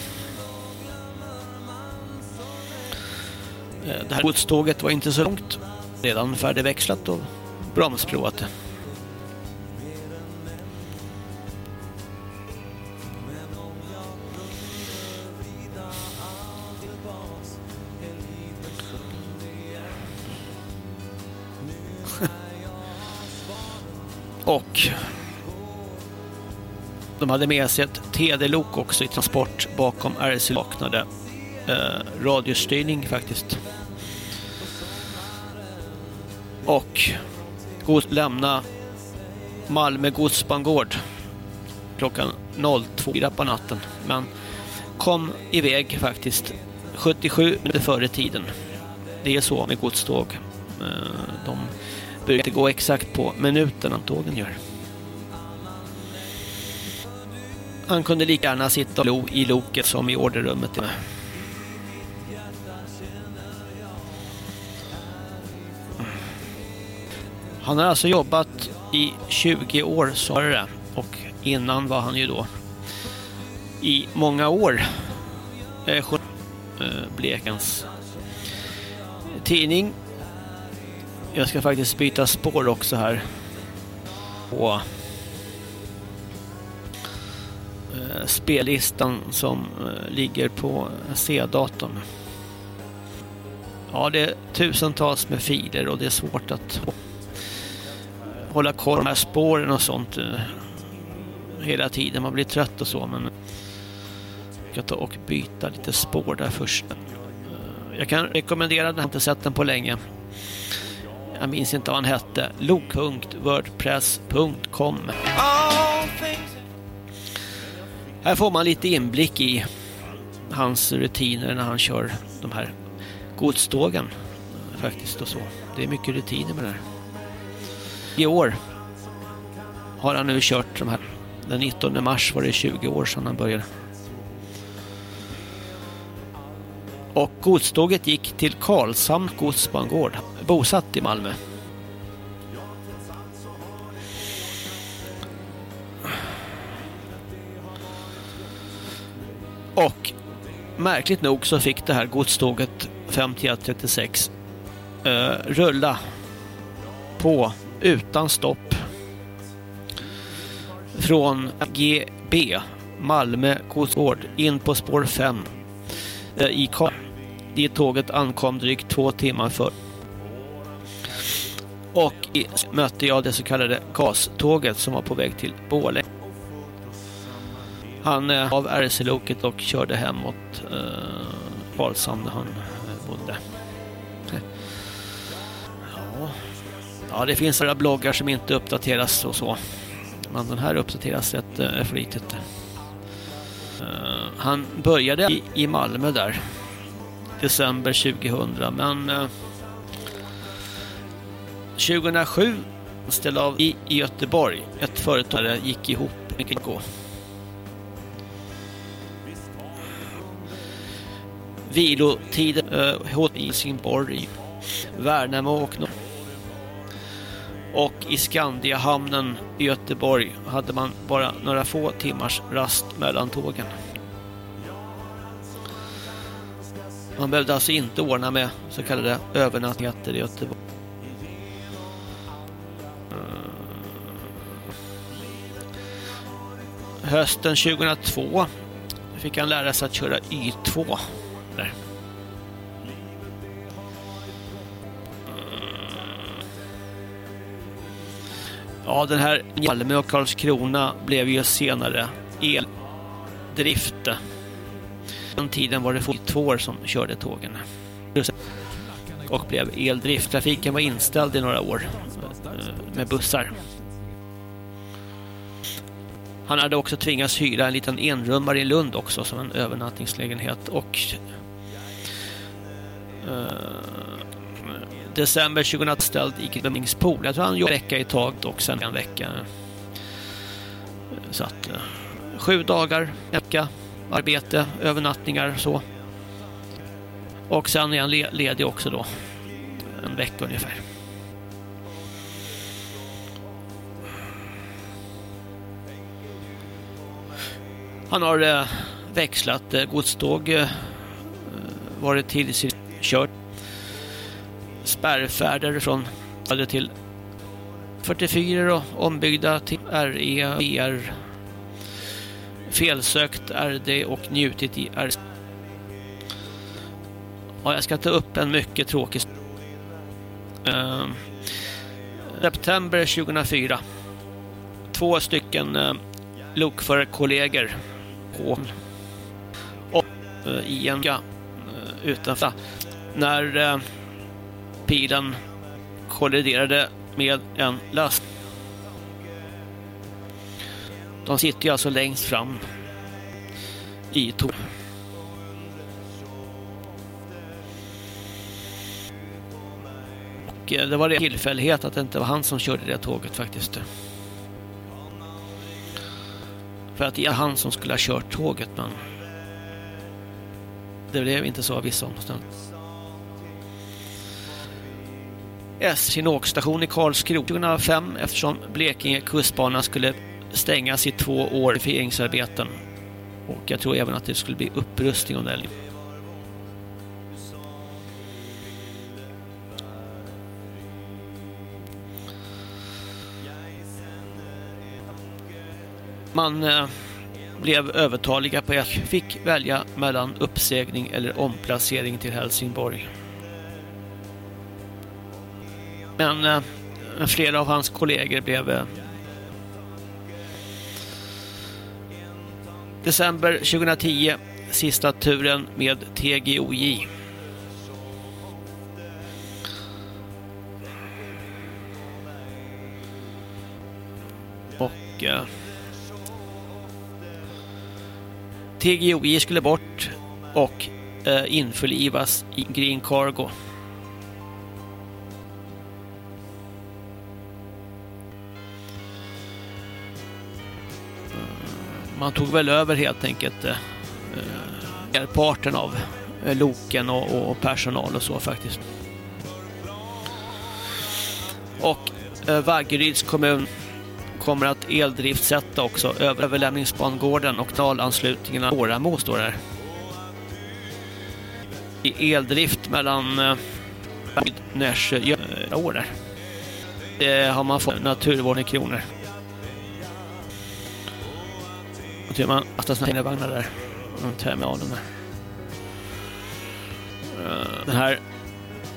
det här godståget var inte så långt, redan färdigväxlat och bromsprovat. Och de hade med sig ett TD-lok också i transport bakom RC vaknade eh, radiostyrning faktiskt. Och gods lämna Malmö godsbangård klockan 02 på natten. Men kom iväg faktiskt 77 minuter före tiden. Det är så med godståg. Eh, de brukar inte gå exakt på minuterna tågen gör. Han kunde lika gärna sitta i loket som i orderrummet. Han har alltså jobbat i 20 år som det och innan var han ju då i många år eh, eh, Blekens tidning. Jag ska faktiskt byta spår också här på eh, spellistan som eh, ligger på C-datorn. Ja, det är tusentals med filer och det är svårt att hålla koll på de här spåren och sånt eh, hela tiden. Man blir trött och så, men jag ska ta och byta lite spår där först. Eh, jag kan rekommendera den, jag har inte sett den på länge. Jag minns inte vad han hette. Lok.wordpress.com Här får man lite inblick i hans rutiner när han kör de här godstågen. Eh, faktiskt och så. Det är mycket rutiner med det här. 20 år har han nu kört de här. Den 19 mars var det 20 år sedan han började. Och godståget gick till Karlshamn godsbangård, bosatt i Malmö. Och märkligt nog så fick det här godståget 5136 eh, rulla på utan stopp från GB Malmö Korsgård, in på spår 5 eh, i Karl. Dit tåget ankom drygt två timmar för. Och i, mötte jag det så kallade gaståget som var på väg till Båle. Han eh, av RC-loket och körde hemåt eh, Karlshamn där han ja, det finns några bloggar som inte uppdateras och så. Men den här uppdateras rätt eh, flitigt. Eh, han började i, i Malmö där december 2000 men eh, 2007 ställde av i, i Göteborg ett företag där gick ihop mycket gå. Vilotid uh, eh, i Helsingborg, Värnamo och Norrland. Och i Skandiahamnen i Göteborg hade man bara några få timmars rast mellan tågen. Man behövde alltså inte ordna med så kallade övernattningar i Göteborg. Hösten 2002 fick han lära sig att köra Y2. Där. Ja, den här Malmö och Karlskrona blev ju senare eldrift. Den tiden var det två som körde tågen. Och blev eldrift. Trafiken var inställd i några år eh, med bussar. Han hade också tvingats hyra en liten enrummare i Lund också som en övernattningslägenhet och uh, december 2000 ställd i Dömingspool. Jag tror han jobbade en vecka i taget och sen en vecka. Så att eh, sju dagar, en vecka, arbete, övernattningar så. Och sen är han ledig också då. En vecka ungefär. Han har eh, växlat eh, godståg, varit till kört spärrfärder från till 44 och ombyggda till RE, VR, felsökt RD och njutit i R. Ja, jag ska ta upp en mycket tråkig uh, September 2004 Två stycken uh, lokförarkollegor på och uh, i en uh, utanför när eh, pilen kolliderade med en last. De sitter ju alltså längst fram i tåg. Och eh, det var det tillfällighet att det inte var han som körde det tåget faktiskt. För att det är han som skulle ha kört tåget men det blev inte så av vissa omständigheter. SJ åkstation i Karlskrona 2005 eftersom Blekinge kustbana skulle stängas i två år för regeringsarbeten. Och jag tror även att det skulle bli upprustning om den. Man eh, blev övertaliga på ett fick välja mellan uppsägning eller omplacering till Helsingborg. Men eh, flera av hans kollegor blev eh, December 2010 sista turen med TGOJ. Och eh, TGOJ skulle bort och eh, införlivas i Green Cargo. Man tog väl över helt enkelt eh, eh merparten av eh, loken och, och, personal och så faktiskt. Och eh, Vaggeryds kommun kommer att eldriftsätta också överlämningsbangården och kanalanslutningarna Åramo står där. I eldrift mellan eh, Nässjö och år där. Det har man fått naturvården kronor ser man att eh, eh, det är vagnar där. Terminalen där. Den här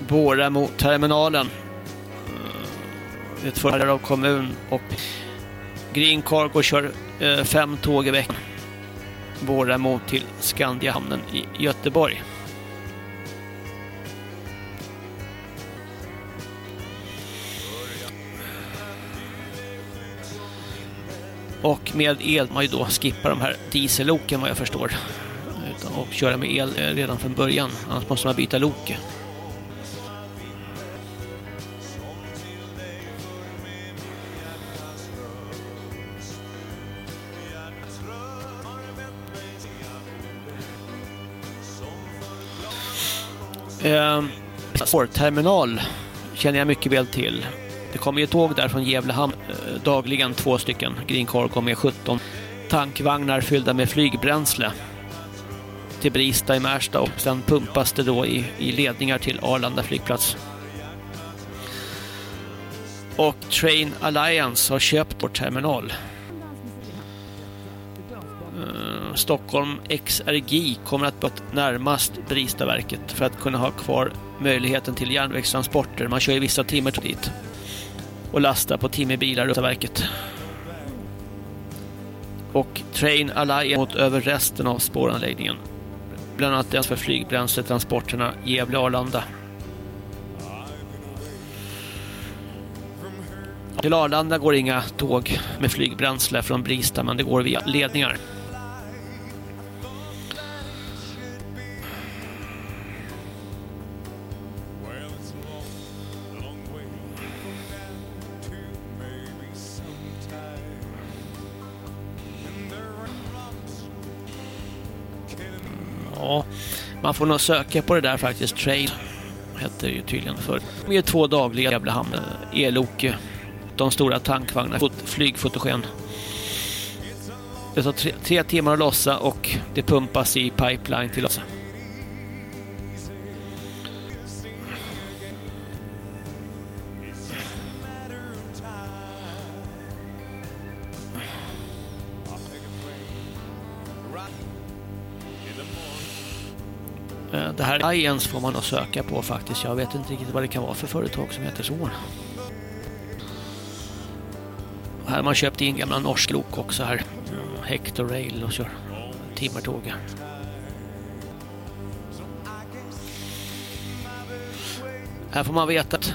Boramo-terminalen. Det är ett företag av kommun och Green Cargo kör eh, fem tåg i veckan. Boramo till Skandiahamnen i Göteborg. Och med el man ju då skippa de här dieselloken vad jag förstår. Och köra med el eh, redan från början. Annars måste man byta lok. Eh, spårterminal känner jag mycket väl till. Det kommer ju tåg där från Gävlehamn eh, dagligen, två stycken Green Cargo med 17 tankvagnar fyllda med flygbränsle till Brista i Märsta och sen pumpas det då i, i ledningar till Arlanda flygplats. Och Train Alliance har köpt vår terminal. Uh, Stockholm XRG kommer att vara närmast Bristaverket för att kunna ha kvar möjligheten till järnvägstransporter. Man kör ju vissa timmar dit och lasta på timmerbilar upp verket. Och Train Alliance mot över resten av spåranläggningen. Bland annat den för flygbränsletransporterna Gävle-Arlanda. Till Arlanda går inga tåg med flygbränsle från Brista men det går via ledningar. Man får nog söka på det där faktiskt. Trail hette det ju tydligen för. Det är två dagliga jävla hamn. De stora tankvagnarna, flygfotogen. Det tar tre, tre, timmar att lossa och det pumpas i pipeline till lossa. Eh, det här Alliance får man nog söka på faktiskt. Jag vet inte riktigt vad det kan vara för företag som heter så. här har man köpt in gamla norsk lok också här. Hector Rail och kör timmertåg. Här får man veta att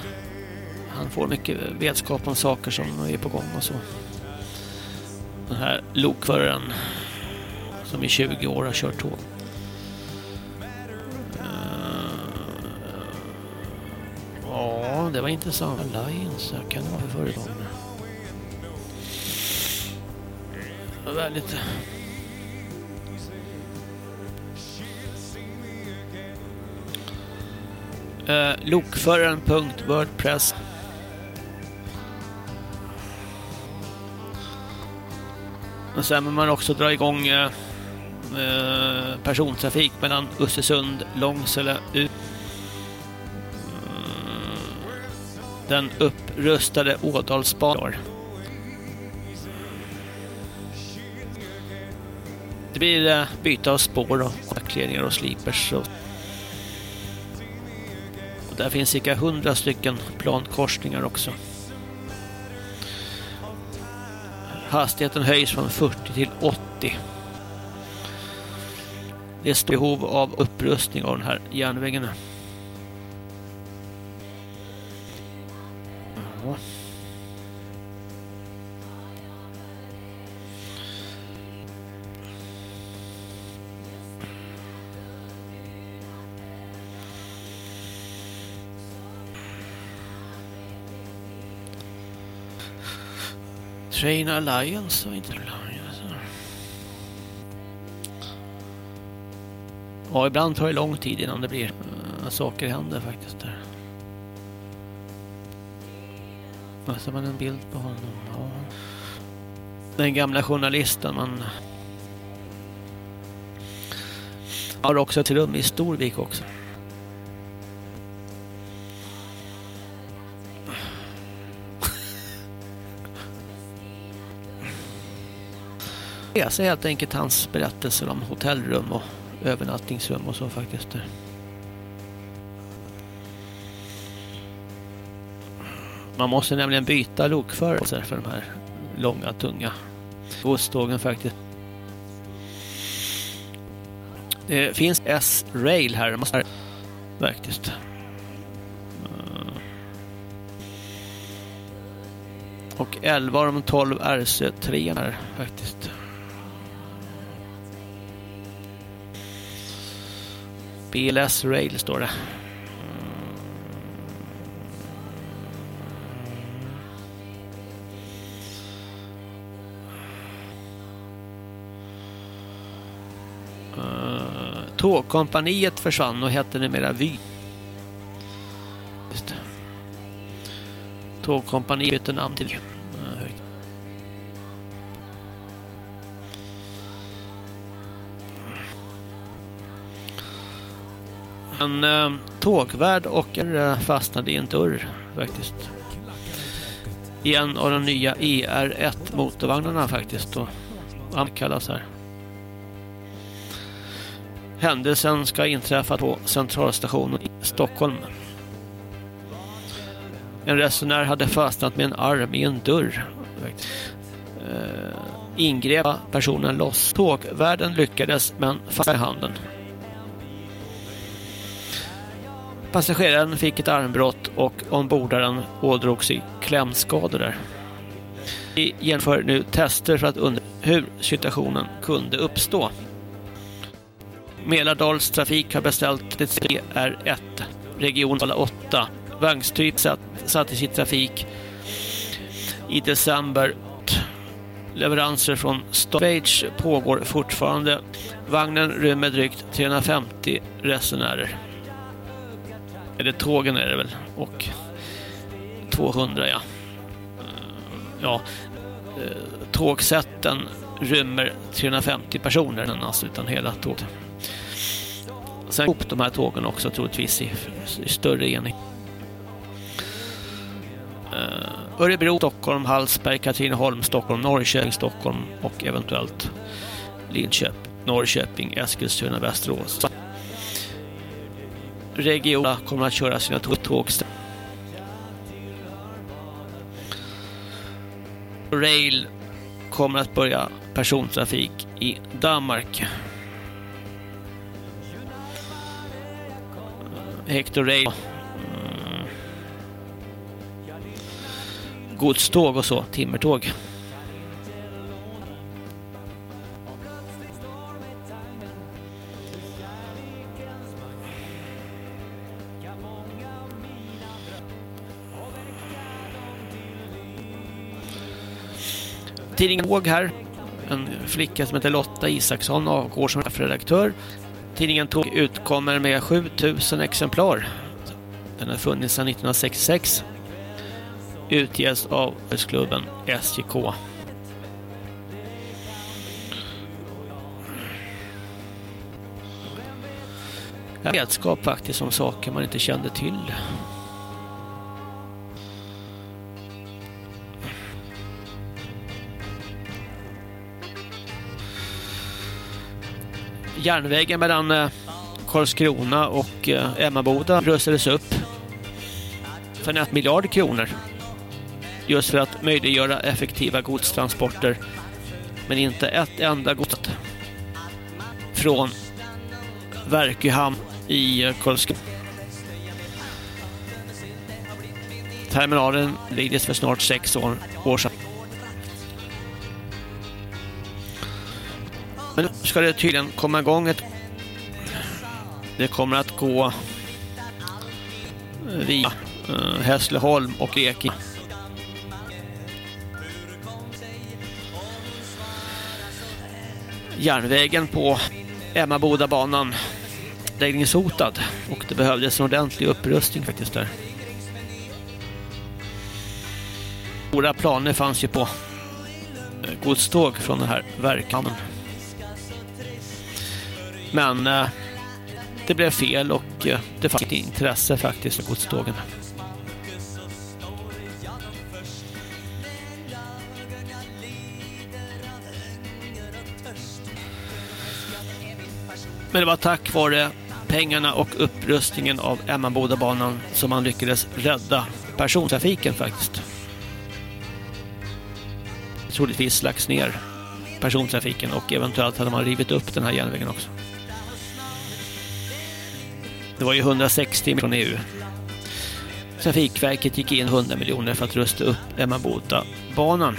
Han får mycket vetskap om saker som är på gång och så. Den här lokföraren som i 20 år har kört tåg. Ja, det var intressant. Alliance, kan det vara för företag? Det var väldigt... Eh, uh, lokföraren.wordpress Och sen vill man också dra igång uh, uh, persontrafik mellan Östersund, Långsele, ut den upprustade Ådalsbanan. Det blir eh, byte av spår och backledningar och slipers. Och, och där finns cirka 100 stycken plankorsningar också. Hastigheten höjs från 40 till 80. Det är behov av upprustning av den här järnvägen. Ja. Train Alliance och inte Alliance. Alltså. Ja, ibland tar det lång tid innan det blir eh, saker händer faktiskt Och så man en bild på honom. Ja. Den gamla journalisten man har också ett rum i Storvik också. läsa helt enkelt hans berättelser om hotellrum och övernattningsrum och så faktiskt. Man måste nämligen byta lokförare för de här långa, tunga godstågen faktiskt. Det finns S-Rail här, måste faktiskt. Och 11 av de 12 RC3 här faktiskt. BLS Rail står det. Tågkompaniet försvann och hette numera Vy. Just det. Tågkompaniet bytte namn till En eh, tågvärd och en eh, fastnade i en dörr faktiskt. I en av de nya ER1 motorvagnarna faktiskt. Och han kallas här. Händelsen ska inträffa på centralstationen i Stockholm. En resenär hade fastnat med en arm i en dörr. Uh, ingrep personen loss. Tågvärden lyckades men fastnade i handen. Passageraren fick ett armbrott och ombordaren ådrog sig klämskador där. Vi genomför nu tester för att undra hur situationen kunde uppstå. Mälardals trafik har beställt CR1, region 8. Vagnstyp satt, sattes i trafik i december. Leveranser från Stage pågår fortfarande. Vagnen rymmer drygt 350 resenärer. Eller tågen är det väl. Och 200 ja. Eh, ja. Eh, tågsätten rymmer 350 personer. Alltså utan hela tåget. Sen ihop de här tågen också troligtvis i, i större enhet. Uh, Örebro, Stockholm, Hallsberg, Katrineholm, Stockholm, Norrköping, Stockholm och eventuellt Linköping, Norrköping, Eskilstuna, Västerås. Regionerna kommer att köra sina tåg. Rail kommer att börja persontrafik i Danmark. Hector Rail mm. godståg och så, timmertåg. Tidningen Våg här. En flicka som heter Lotta Isaksson avgår som redaktör. Tidningen Tåg utkommer med 7000 exemplar. Den har funnits sedan 1966. Utges av klubben SJK. Jag Vetskap faktiskt om saker man inte kände till. Järnvägen mellan eh, Karlskrona och eh, Emmaboda rustades upp för en miljard kronor. Just för att möjliggöra effektiva godstransporter. Men inte ett enda gods från Verkehamn i eh, Karlskrona. Terminalen vigdes för snart sex år, år sedan. Men nu ska det tydligen komma igång ett... Det kommer att gå via eh, Hässleholm och Eki. Järnvägen på Emmabodabanan läggningshotad och det behövdes en ordentlig upprustning faktiskt där. Stora planer fanns ju på eh, godståg från den här verkan. Men eh, det blev fel och eh, det fanns inte intresse faktiskt för godstågen. Men det var tack vare pengarna och upprustningen av Emmabodabanan som man lyckades rädda persontrafiken faktiskt. Troligtvis lagts ner persontrafiken och eventuellt hade man rivit upp den här järnvägen också. Det var ju 160 från EU. Trafikverket gick in 100 miljoner för att rusta upp Emmaboda-banan.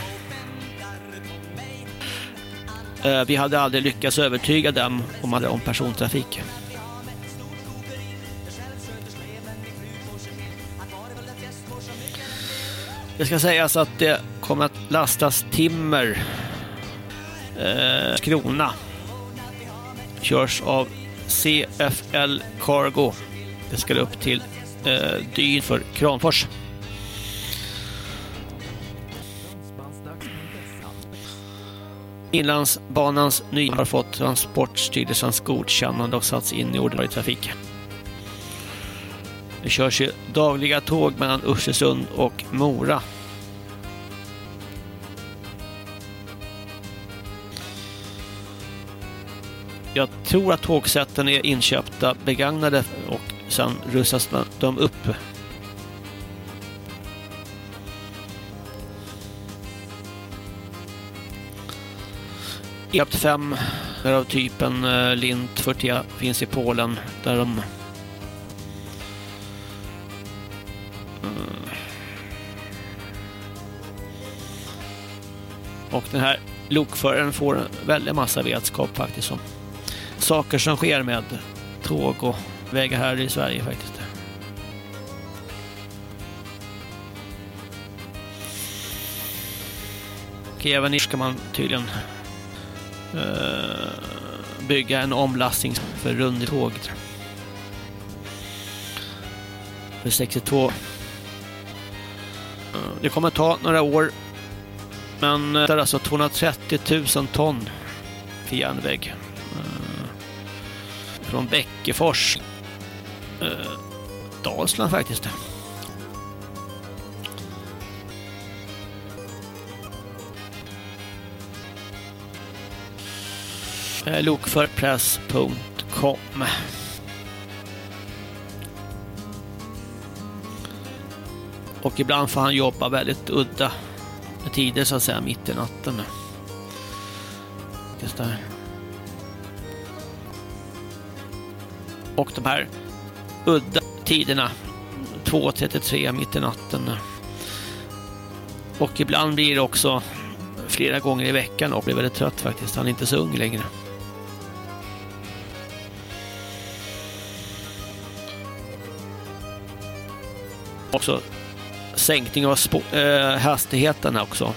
Eh, vi hade aldrig lyckats övertyga dem om, om persontrafik. Det ska sägas att det kommer att lastas timmer eh, krona. körs av CFL Cargo. Det ska upp till eh, Dyn för Kramfors. Inlandsbanans nya har fått Transportstyrelsens godkännande och satts in i ordinarie trafik. Det körs ju dagliga tåg mellan Östersund och Mora. Jag tror att tågsätten är inköpta begagnade och sen rustas de upp. EAP 5 är av typen eh, Lint 40 finns i Polen där de mm. och den här lokföraren får en väldig massa vetskap faktiskt om saker som sker med tåg och vägar här i Sverige faktiskt. Och även ska man tydligen uh, bygga en omlastning för rundtåg. För 62. Uh, eh, det kommer ta några år. Men eh, det är alltså 230 000 ton för järnväg från Bäckefors. Eh, Dalsland faktiskt. Eh, lokförpress.com Och ibland får han jobba väldigt udda tider så att säga mitt i natten. Just där. Och de här udda tiderna 2.33 mitt i natten Och ibland blir det också flera gånger i veckan och blir väldigt trött faktiskt. Han är inte så ung längre. Också sänkning av äh, hastigheten också.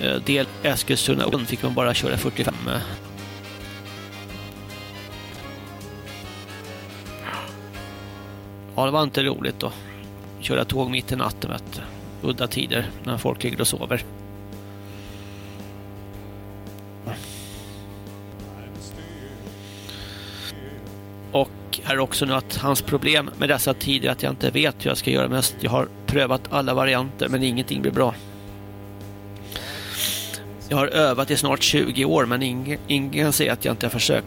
Äh, del Eskilstuna fick man bara köra 45 Ja, det var inte roligt att köra tåg mitt i natten, vet udda tider när folk ligger och sover. Och här också nu att hans problem med dessa tider är att jag inte vet hur jag ska göra mest. Jag har prövat alla varianter men ingenting blir bra. Jag har övat i snart 20 år men ingen, ingen säger att jag inte har försökt.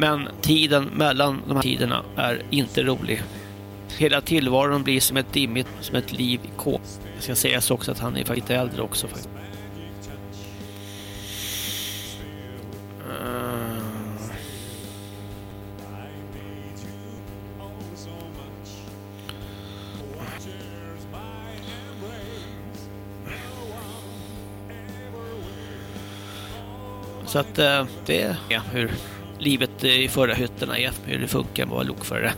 Men tiden mellan de här tiderna är inte rolig. Hela tillvaron blir som ett dimmigt, som ett liv i kåp. Det ska sägas också att han är faktiskt äldre också. Faktiskt. Så att eh, det är hur livet eh, i förra hytterna är, hur det funkar att vara lokförare.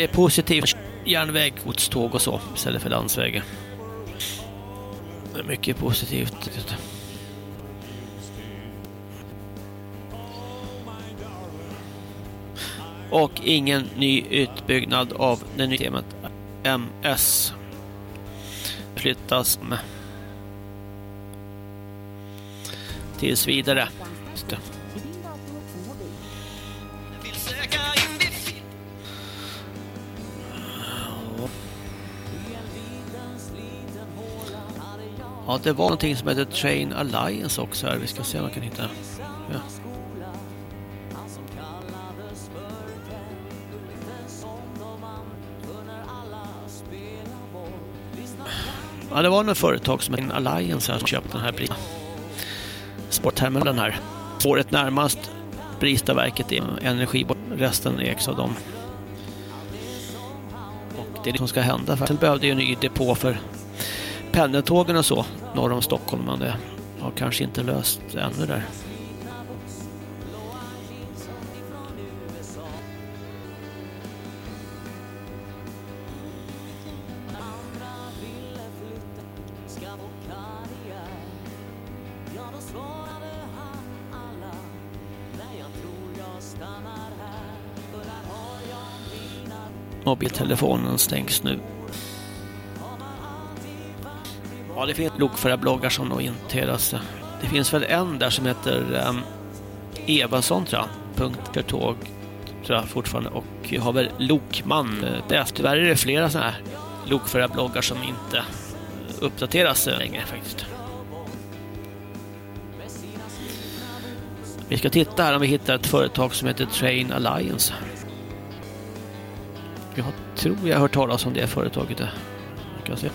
Det är positivt. Järnväg, godståg och så istället för landsvägar. Det är mycket positivt. Och ingen ny utbyggnad av det nya systemet MS flyttas med tills vidare. Ja, det var någonting som heter Train Alliance också här. Vi ska se om jag kan hitta. Ja. Ja, det var något företag som heter Alliance här som köpte den här sportterminalen här. Spåret närmast Bristaverket är energi, resten ägs av dem. Och det är det som ska hända. För att behövde ju en ny depå för pendeltågen och så norr om Stockholm men det har kanske inte löst ännu där. Mobiltelefonen stängs nu. Ja, det finns lokförarbloggar som nog interas. Alltså. Det finns väl en där som heter um, Evansson tror jag. Punkt tåg tror jag fortfarande. Och jag har väl Lokman. Tyvärr är det flera sådana här lokförarbloggar som inte uppdateras eh, längre faktiskt. Vi ska titta här om vi hittar ett företag som heter Train Alliance. Jag tror jag har hört talas om det företaget. Eh. Jag kan se.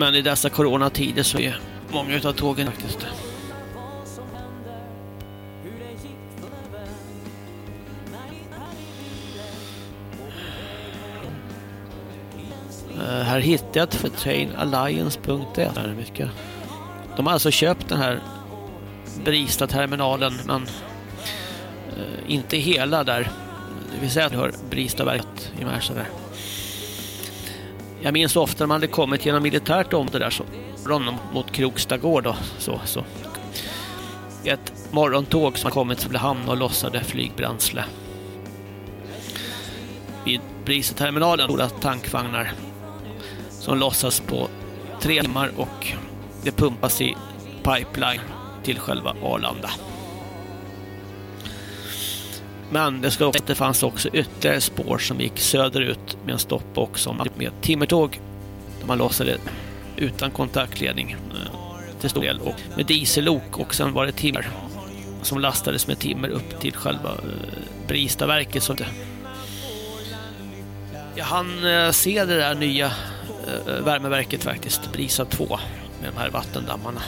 Men i dessa coronatider så är många utav tågen faktiskt. Eh, här hittade jag ett för trainalliance.se. De har alltså köpt den här Brista-terminalen men eh, inte hela där. Det vill säga att du har Bristaverket i Märsta där. Jag minns ofta när man hade kommit genom militärt område där så mot Krokstagård och så, så. Ett morgontåg som kommit till hamn och lossade flygbränsle. Vid Briseterminalen stora tankvagnar som lossas på tre timmar och det pumpas i pipeline till själva Arlanda. Men det ska också, det fanns också ytterligare spår som gick söderut med en stopp också med timmertåg. Där man lossade utan kontaktledning eh, till stor del och med diesellok och sen var det timmer som lastades med timmer upp till själva eh, Bristaverket. Så det, jag hann eh, se det där nya värmeverket faktiskt, Brisa 2 med de här vattendammarna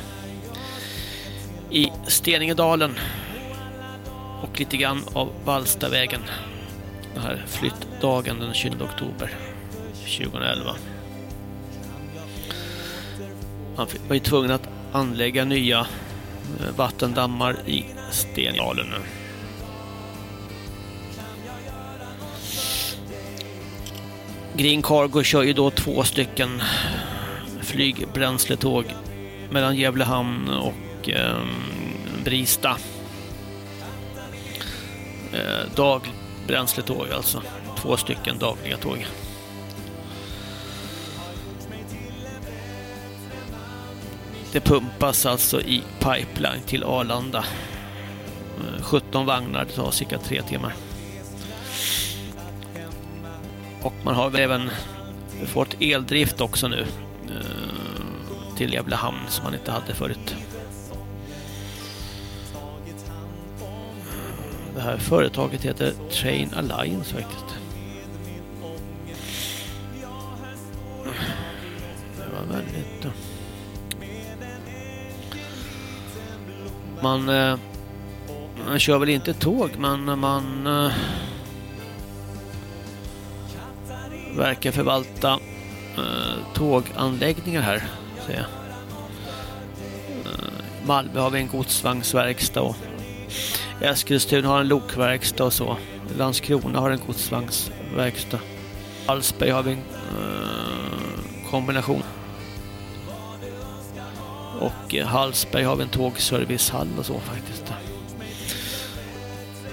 i Steningedalen och lite grann av Vallstavägen. Den här flyttdagen den 20 oktober 2011. Man var ju tvungen att anlägga nya eh, vattendammar i Stenedalen. Green Cargo kör ju då två stycken flygbränsletåg mellan Gävlehamn och eh, Brista eh, dagbränsletåg alltså. Två stycken dagliga tåg. Det pumpas alltså i pipeline till Arlanda. Eh, 17 vagnar, det tar cirka tre timmar. Och man har även fått eldrift också nu till till Gävlehamn som man inte hade förut. Det här företaget heter Train Alliance faktiskt. Det var väldigt... Eh, man, eh, man kör väl inte tåg, men man eh, verkar förvalta tåganläggningar här, ser jag. Malmö har vi en godsvagnsverkstad och Eskilstuna har en lokverkstad och så. Landskrona har en godsvagnsverkstad. Hallsberg har vi en uh, kombination. Och uh, Hallsberg har vi en tågservicehall och så faktiskt.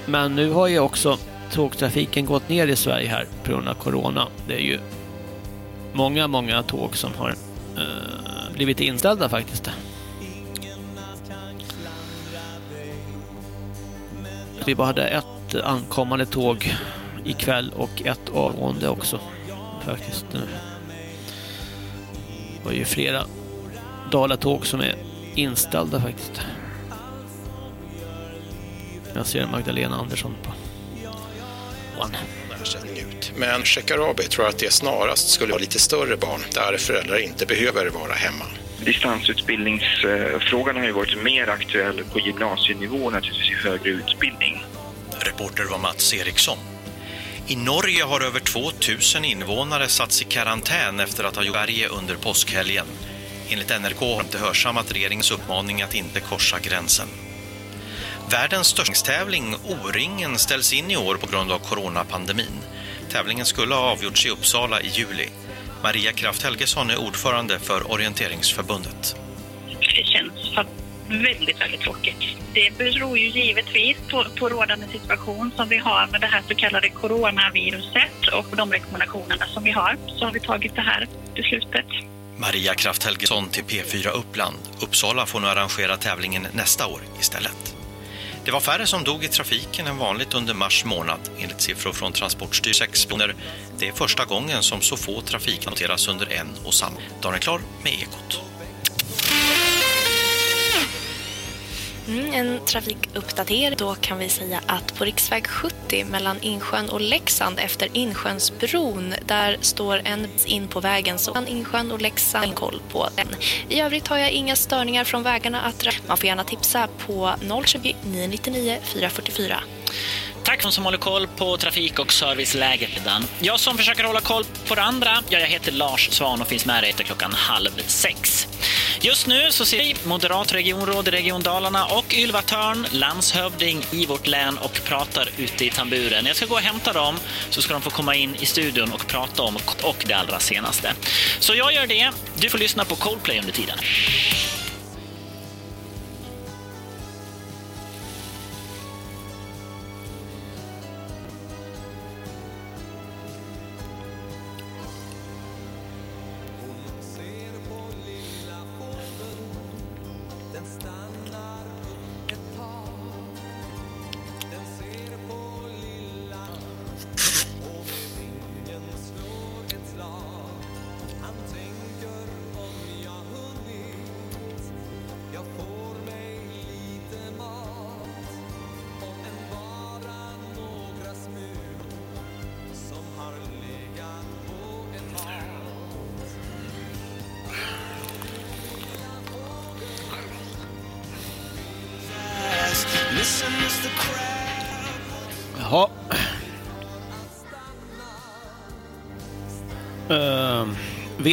Men nu har ju också tågtrafiken gått ner i Sverige här på grund av corona. Det är ju många, många tåg som har uh, blivit inställda faktiskt. Vi bara hade ett ankommande tåg ikväll och ett avgående också. Faktiskt. Det var ju flera Dalatåg som är inställda faktiskt. Jag ser Magdalena Andersson på One. Men Shekarabi tror att det snarast skulle vara lite större barn där föräldrar inte behöver vara hemma. Distansutbildningsfrågan har ju varit mer aktuell på gymnasienivå naturligtvis i högre utbildning. Reporter var Mats Eriksson. I Norge har över 2000 invånare satts i karantän efter att ha gjort Sverige under påskhelgen. Enligt NRK har inte hörsammat regeringens uppmaning att inte korsa gränsen. Världens största tävling O-ringen ställs in i år på grund av coronapandemin. Tävlingen skulle ha avgjorts i Uppsala i juli. Maria Kraft Helgesson är ordförande för Orienteringsförbundet. Det känns väldigt, väldigt tråkigt. Det beror ju givetvis på, på rådande situation som vi har med det här så kallade coronaviruset och de rekommendationerna som vi har. Så har vi tagit det här beslutet. Maria Kraft Helgesson till P4 Uppland. Uppsala får nu arrangera tävlingen nästa år istället. Det var färre som dog i trafiken än vanligt under mars månad enligt siffror från Transportstyrelsen. Det är första gången som så få trafik noteras under en och samma. Daniel Klar med Ekot. Mm, en trafikuppdatering. Då kan vi säga att på riksväg 70 mellan Insjön och Leksand efter Insjönsbron där står en in på vägen så kan Insjön och Leksand koll på den. I övrigt har jag inga störningar från vägarna att Man får gärna tipsa på 020 999 444. Tack som håller koll på trafik och serviceläget redan. Jag som försöker hålla koll på det andra, jag heter Lars Svan och finns med dig till klockan halv sex. Just nu så ser vi moderat regionråd i Region Dalarna och Ylva Törn, landshövding i vårt län och pratar ute i tamburen. Jag ska gå och hämta dem så ska de få komma in i studion och prata om och det allra senaste. Så jag gör det. Du får lyssna på Coldplay under tiden.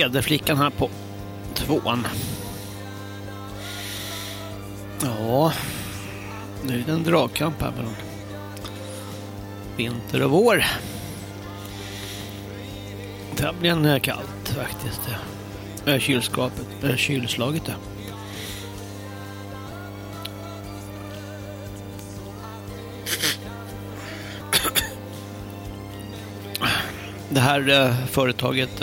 Väderflickan här på tvåan. Ja, nu är det en dragkamp här mellan vinter och vår. Tämligen eh, kallt faktiskt. Eh, eh, kylskapet, kylslaget det. Det här företaget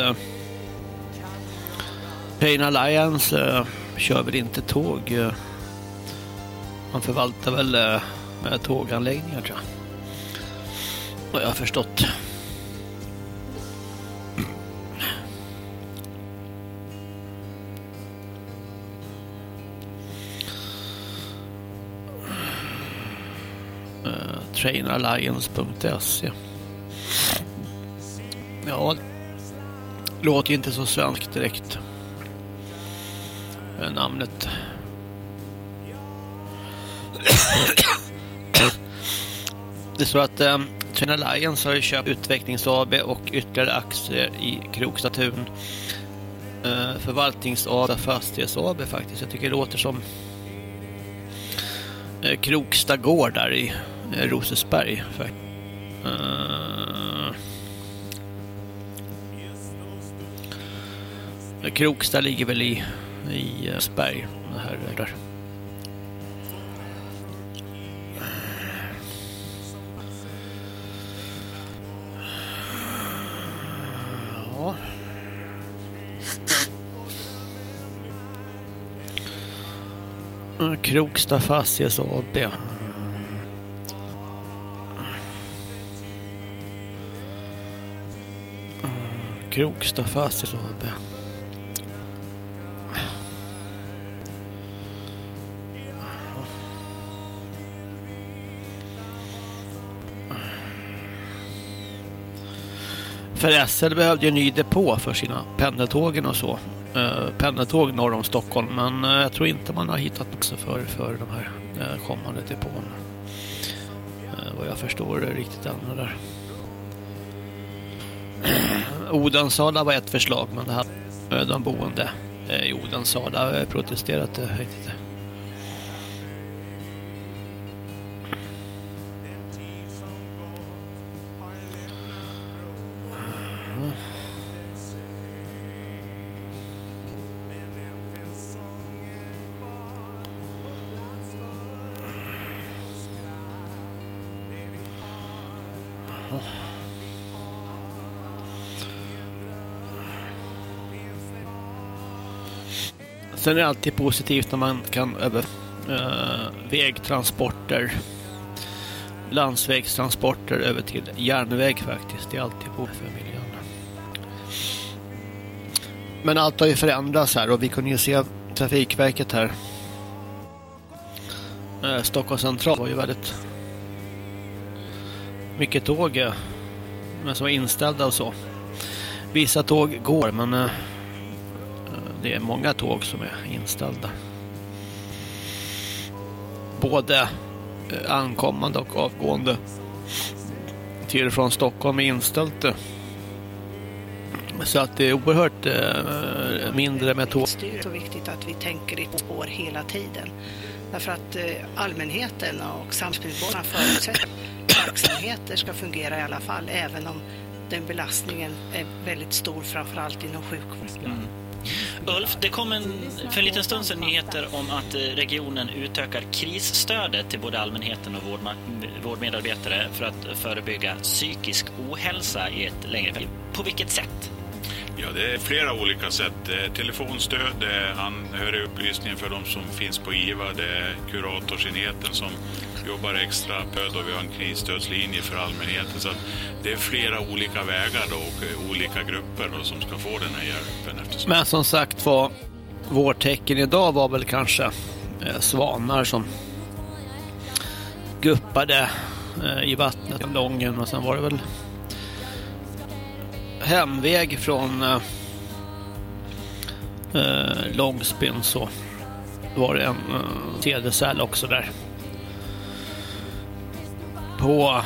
Pain Alliance äh, kör väl inte tåg. Eh. Man förvaltar väl äh, tåganläggningar tror jag. Vad jag har förstått. trainalliance.se Ja, låter ju inte så svenskt direkt. Namnet. Det står att eh, Train Alliance har köpt Utvecklings AB och ytterligare aktier i Krokstatun. Eh, förvaltnings AB Fastighets AB faktiskt. Jag tycker det låter som eh, Kroksta gård där i eh, Rosesberg. För, eh, Kroksta ligger väl i, i eh, Sberg. Det här där. Ja. Kroksta Fastighets AB. Kroksta Fastighets AB. För SL behövde ju en ny depå för sina pendeltågen och så. Uh, pendeltåg norr om Stockholm. Men uh, jag tror inte man har hittat också för, för de här uh, kommande depåerna. Uh, vad jag förstår är riktigt ännu där. Odensala var ett förslag men det här de boende i Odensala protesterat riktigt. Sen är det alltid positivt när man kan över eh, vägtransporter, landsvägstransporter över till järnväg faktiskt. Det är alltid bra för miljön. Men allt har ju förändrats här och vi kunde ju se Trafikverket här. Eh, Stockholm central var ju väldigt mycket tåg men som var inställda och så. Vissa tåg går men eh, det är många tåg som är inställda. Både eh, ankommande och avgående till från Stockholm är inställt. Så att det är oerhört eh, mindre med tåg. Det är så viktigt att vi tänker i spår hela tiden. Därför att eh, allmänheten och samhällsmedborgarna förutsätter att verksamheter ska fungera i alla fall, även om den belastningen är väldigt stor, framförallt inom sjukvården. Mm. Ulf, det kom en, för en liten stund sedan nyheter om att eh, regionen utökar krisstödet till både allmänheten och vårdmedarbetare för att förebygga psykisk ohälsa i ett längre perspektiv. På vilket sätt? Ja, det är flera olika sätt. Telefonstöd, det är anhörigupplysning för de som finns på IVA, det är kuratorsenheten som jobbar extra pöd och vi har en krisstödslinje för allmänheten. Så det är flera olika vägar då och eh, olika grupper då som ska få den här hjälpen. Eftersom... Men som sagt var, vårtecken idag var väl kanske eh, svanar som guppade eh, i vattnet i Lången och sen var det väl hemväg från eh, eh Långspin så var det en eh, cd också där. på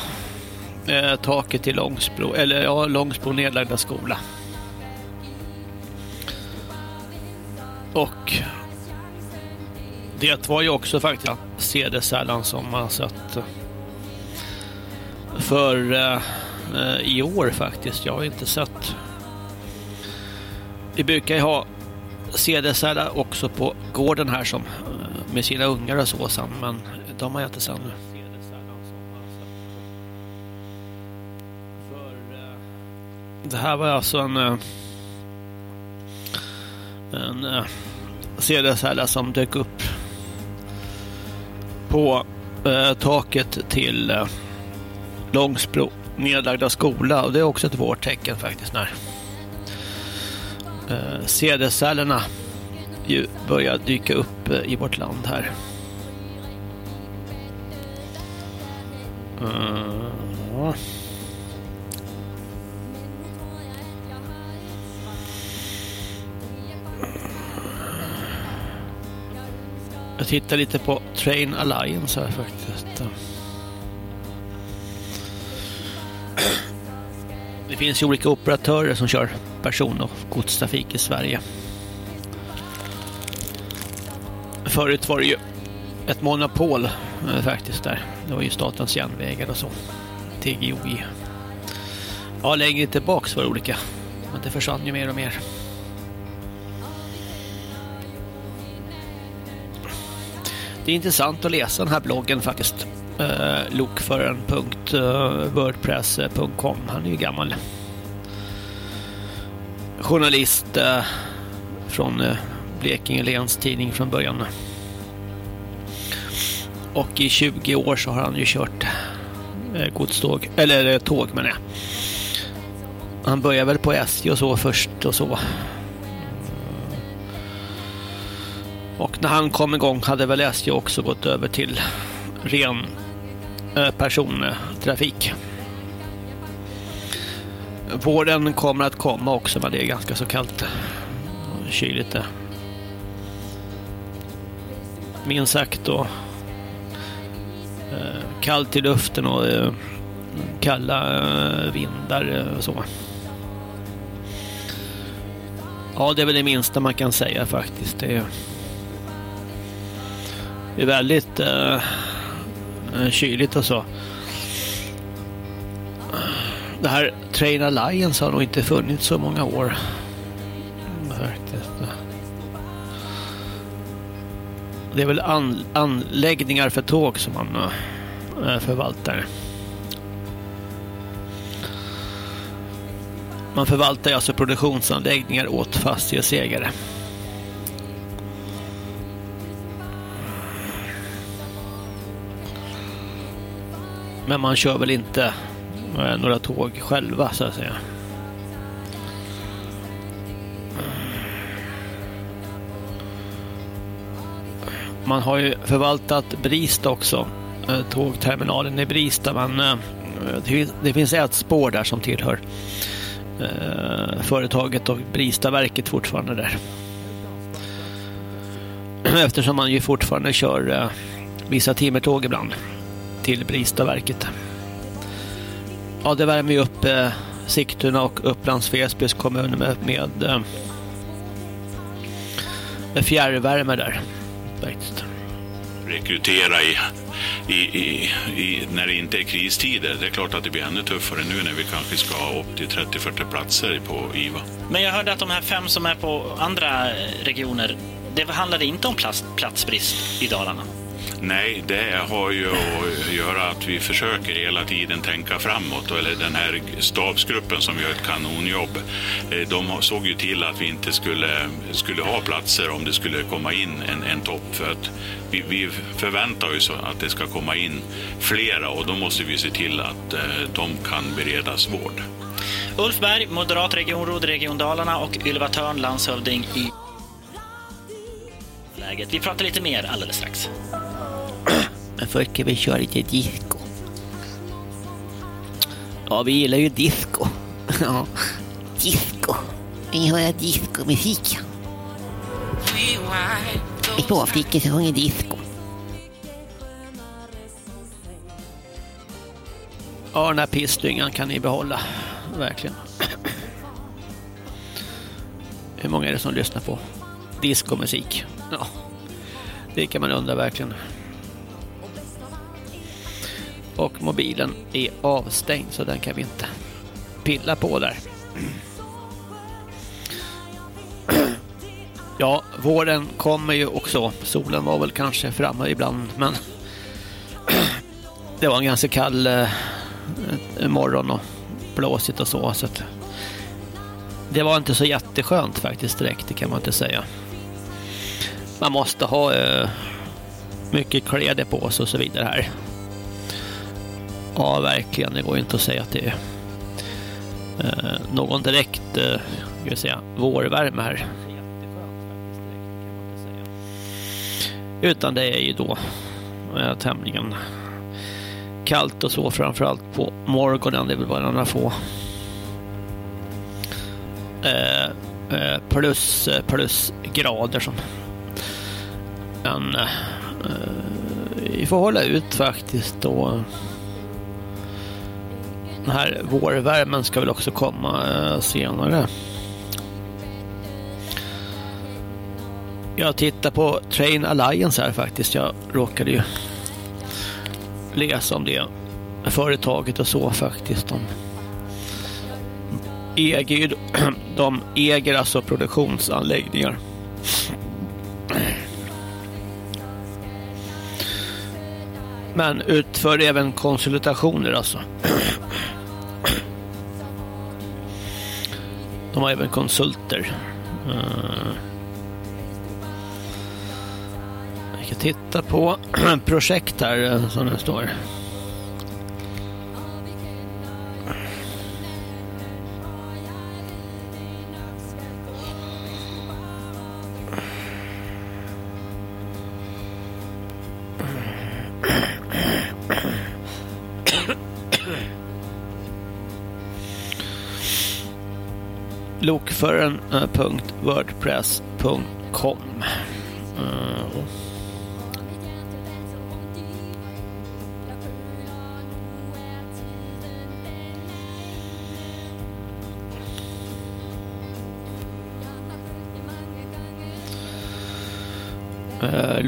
eh, taket i Långsbro, eller ja, Långsbro nedlagda skola. Och det var ju också faktiskt CD sällan som man sett eh, för eh, Eh, i år faktiskt. Jag har inte sett. Vi brukar ju ha CD-sällar också på gården här som eh, med sina ungar och så sen, men de har jag inte sett nu. Eh, det här var alltså en en CD-sälla som dök upp på taket till Långsbro nedlagda skola och det är också ett vårtecken faktiskt när eh, CD-cellerna börjar dyka upp eh, i vårt land här. Mm. Jag tittar lite på Train Alliance här faktiskt. Det finns ju olika operatörer som kör person- och godstrafik i Sverige. Förut var det ju ett monopol eh, faktiskt där. Det var ju Statens järnvägar och så. TGOJ. Ja, längre tillbaks var det olika. Men det försvann ju mer och mer. Det är intressant att läsa den här bloggen faktiskt eh, Lokföraren.wordpress.com eh, Han är ju gammal journalist eh, från eh, Blekinge Läns tidning från början. Och i 20 år så har han ju kört eh, godståg, eller eh, tåg menar jag. Han började väl på SJ och så först och så. Och när han kom igång hade väl SJ också gått över till ren persontrafik. Våren kommer att komma också men det är ganska så kallt och kyligt det. Minst sagt då eh, kallt i luften och eh, kalla eh, vindar och så. Ja, det är väl det minsta man kan säga faktiskt. Det är, det är väldigt uh, Eh, kyligt och så. Det här Train Alliance har nog inte funnits så många år. Faktiskt. Det är väl an anläggningar för tåg som man uh, förvaltar. Man förvaltar alltså produktionsanläggningar åt fastighetsägare. Men man kör väl inte eh, några tåg själva så att säga. Man har ju förvaltat Brista också. Eh, tågterminalen i Brista. Men eh, det finns ett spår där som tillhör företaget och Bristaverket fortfarande där. Eftersom man ju fortfarande kör vissa timmertåg ibland till Bristaverket. Ja, det värmer ju upp eh, Sigtuna och Upplands Väsbys kommun med, med, eh, med fjärrvärme där. Faktiskt. Rekrytera i, i, i, i, när det inte är kristider. Det är klart att det blir ännu tuffare nu när vi kanske ska ha upp till 30-40 platser på IVA. Men jag hörde att de här fem som är på andra regioner, det handlade inte om plats, platsbrist i Dalarna. Nej, det har ju att göra att vi försöker hela tiden tänka framåt. Eller den här stabsgruppen som gör ett kanonjobb. Eh, de såg ju till att vi inte skulle, skulle ha platser om det skulle komma in en, en topp. För att vi, vi förväntar oss att det ska komma in flera och då måste vi se till att eh, de kan beredas vård. Ulf Berg, moderat regionråd Region Dalarna och Ylva Törn, landshövding i läget. Vi pratar lite mer alldeles strax. Men först ska vi köra lite disco. Ja, vi gillar ju disco. Ja, disco. Vi hör discomusik. I småflickor som sjunger disco. Ja, den här pissdyngan kan ni behålla. Verkligen. Hur många är det som lyssnar på diskomusik? Ja, det kan man undra verkligen. Och mobilen är avstängd så den kan vi inte pilla på där. Ja, våren kommer ju också. Solen var väl kanske framme ibland, men det var en ganska kall eh, morgon och blåsigt och så. så att det var inte så jätteskönt faktiskt direkt, det kan man inte säga. Man måste ha eh, mycket kläder på sig och så vidare här. Ja, verkligen. Det går inte att säga att det är eh, någon direkt eh, ska säga, vårvärme här. Utan det är ju då eh, tämligen kallt och så framförallt på morgonen. Det är väl bara några få eh, eh plus, eh, plus grader som men eh, vi får hålla ut faktiskt och den här vårvärmen ska väl också komma eh, senare. Jag tittar på Train Alliance här faktiskt. Jag råkade ju läsa om det företaget och så faktiskt. De äger, de äger alltså produktionsanläggningar. Men utför även konsultationer alltså. De har även konsulter. Eh, vi ska titta på projekt här eh, som det står. lokföraren.wordpress.com eh, uh. Eh,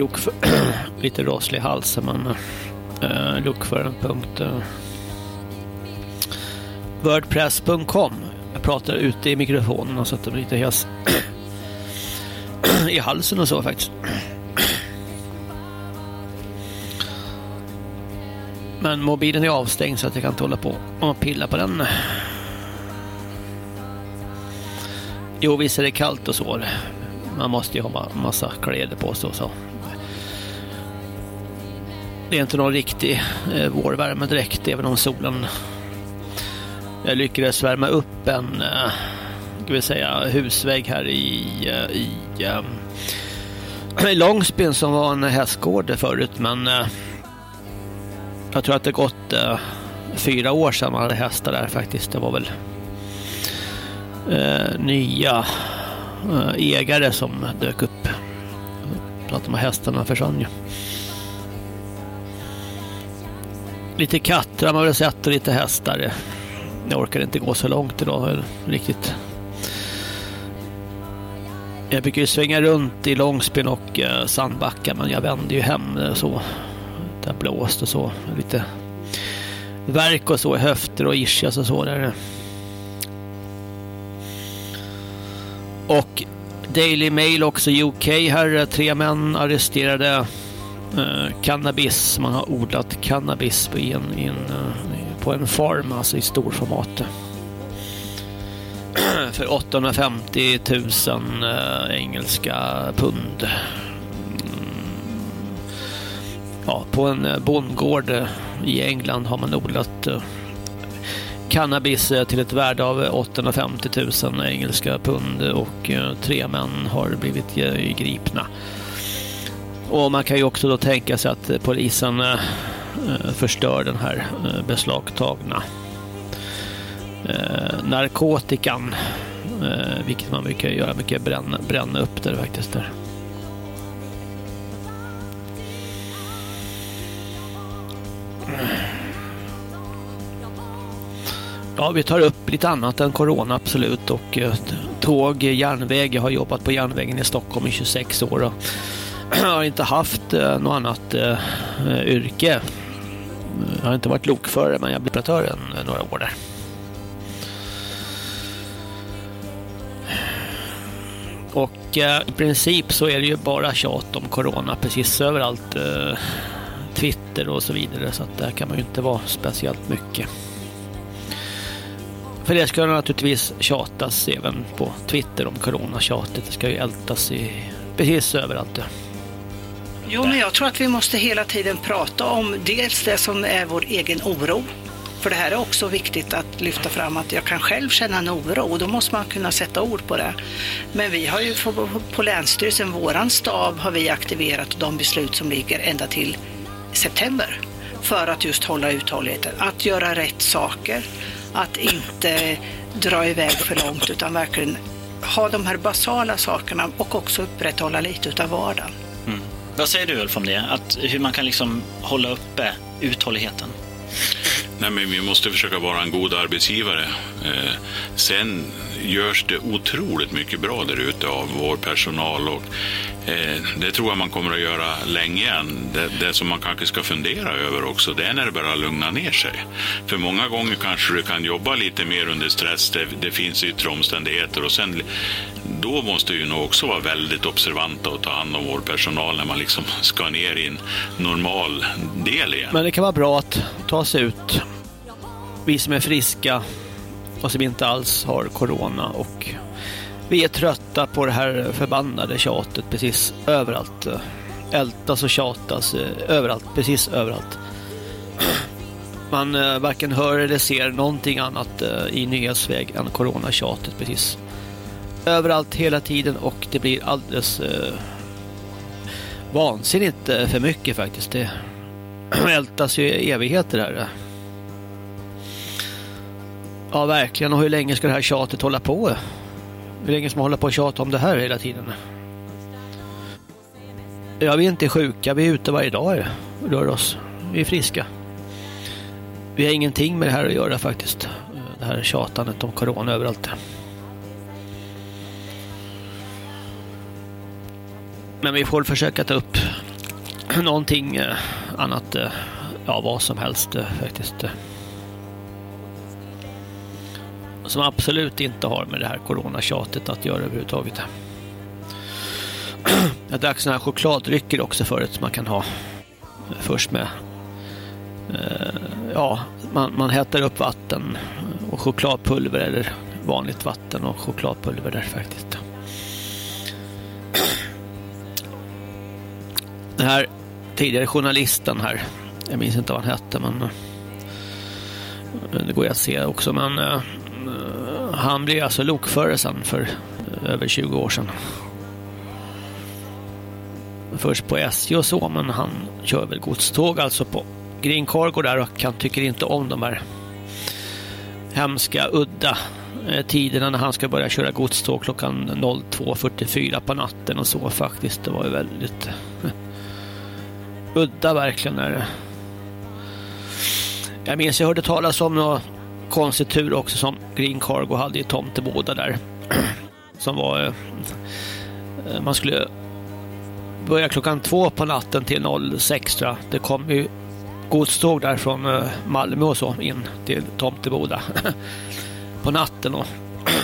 lite rosslig hals men uh, eh, lokföraren. Jag pratar ute i mikrofonen så att de blir lite hes i halsen och så faktiskt. Men mobilen är avstängd så att jag kan inte hålla på och pilla på den. Jo, visst är det kallt och så. Man måste ju ha massa kläder på sig och så. Det är inte någon riktig eh, vårvärme direkt, även om solen jag lyckades värma upp en eh, ska vi säga, husvägg här i, eh, i, eh, i Långsbyn som var en hästgård förut men jag tror att det gått fyra år sedan man hade hästar där faktiskt. Det var väl nya ägare som dök upp. Att de här hästarna försvann ju. Lite katter har man väl sett och lite hästar. Jag orkar inte gå så långt idag riktigt. Jag brukar ju svänga runt i Långsbyn och eh, Sandbacka men jag vände ju hem eh, så. Där blåst och så. Lite verk och så i höfter och ischias och så där. Och Daily Mail också UK här. Tre män arresterade eh, cannabis. Man har odlat cannabis i en, en, eh, på en farm, alltså i storformat. För 850 000 eh, engelska pund. Mm. Ja, på en eh, bondgård eh, i England har man odlat cannabis till ett värde av 850 000 engelska pund och tre män har blivit gripna. Och man kan ju också då tänka sig att polisen Eh, förstör den här eh, beslagtagna eh, narkotikan vilket man brukar göra mycket bränna, bränna upp det faktiskt där. Ja, vi tar upp lite annat än corona absolut och tåg, järnväg. Jag har jobbat på järnvägen i Stockholm i 26 år och har inte haft något annat yrke. Jag har inte varit lokförare men jag blev operatör eh, några år där. Och eh, i princip så är det ju bara tjat om corona precis överallt. Eh, Twitter och så vidare så att där kan man ju inte vara speciellt mycket. För det ska naturligtvis tjatas även på Twitter om coronatjatet. Det ska ju ältas i precis överallt. Jo, men jag tror att vi måste hela tiden prata om dels det som är vår egen oro. För det här är också viktigt att lyfta fram att jag kan själv känna en oro och då måste man kunna sätta ord på det. Men vi har ju på Länsstyrelsen, våran stab, har vi aktiverat de beslut som ligger ända till september för att just hålla uthålligheten. Att göra rätt saker, att inte dra iväg för långt utan verkligen ha de här basala sakerna och också upprätthålla lite utav vardagen. Mm. Vad säger du Ulf om det? Att hur man kan liksom hålla uppe uthålligheten? Nej, men vi måste försöka vara en god arbetsgivare. Eh, sen görs det otroligt mycket bra där ute av vår personal och Eh, det tror jag man kommer att göra länge än. Det, det, som man kanske ska fundera över också, det är när det börjar lugna ner sig. För många gånger kanske du kan jobba lite mer under stress, det, det finns yttre omständigheter och sen då måste vi nog också vara väldigt observanta och ta hand om vår personal när man liksom ska ner i en normal del igen. Men det kan vara bra att ta sig ut. Vi som är friska och som inte alls har corona och vi är trötta på det här förbannade tjatet precis överallt. Ältas och tjatas eh, överallt, precis överallt. Man eh, varken hör eller ser någonting annat eh, i nyhetsväg än coronatjatet precis överallt hela tiden och det blir alldeles eh, vansinnigt för mycket faktiskt. Det ältas ju evigheter här. Ja, verkligen. Och hur länge ska det här tjatet hålla på? Hur länge ska man hålla på och tjata om det här hela tiden? Ja, vi är inte sjuka. Vi är ute varje dag och rör oss. Vi är friska. Vi har ingenting med det här att göra faktiskt. Det här tjatandet om corona överallt. Men vi får försöka ta upp någonting eh, annat, eh, ja vad som helst eh, faktiskt. Som absolut inte har med det här coronatjatet att göra överhuvudtaget. Jag drack sådana här chokladdrycker också förut som man kan ha först med eh, ja, man, man hettar upp vatten och chokladpulver eller vanligt vatten och chokladpulver där faktiskt. Den här tidigare journalisten här, jag minns inte vad han hette men eh, det går ju att se också men eh, Eh, han blev alltså lokförare sen för eh, över 20 år sedan. Först på SJ och så men han kör väl godståg alltså på Green Cargo där och han tycker inte om de här hemska, udda eh, tiderna när han ska börja köra godståg klockan 02.44 på natten och så faktiskt. Det var ju väldigt udda verkligen. Jag minns jag hörde talas om konstig tur också som Green Cargo hade i Tomteboda där. Som var... Eh, man skulle börja klockan två på natten till 06 tror jag. Det kom ju godståg där från eh, Malmö och så in till Tomteboda på natten och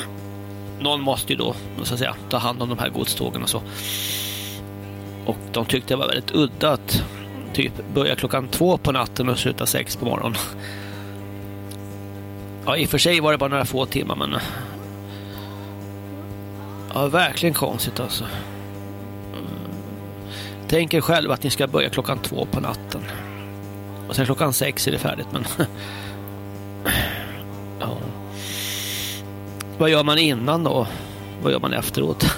någon måste ju då så att säga ta hand om de här godstågen och så. Och de tyckte det var väldigt udda att typ börja klockan två på natten och sluta sex på morgonen. Ja, i och för sig var det bara några få timmar, men... Eh, ja, verkligen konstigt alltså. Mm. Tänk er själv att ni ska börja klockan två på natten. Och sen klockan sex är det färdigt, men... Ja. Vad gör man innan då? Vad gör man efteråt?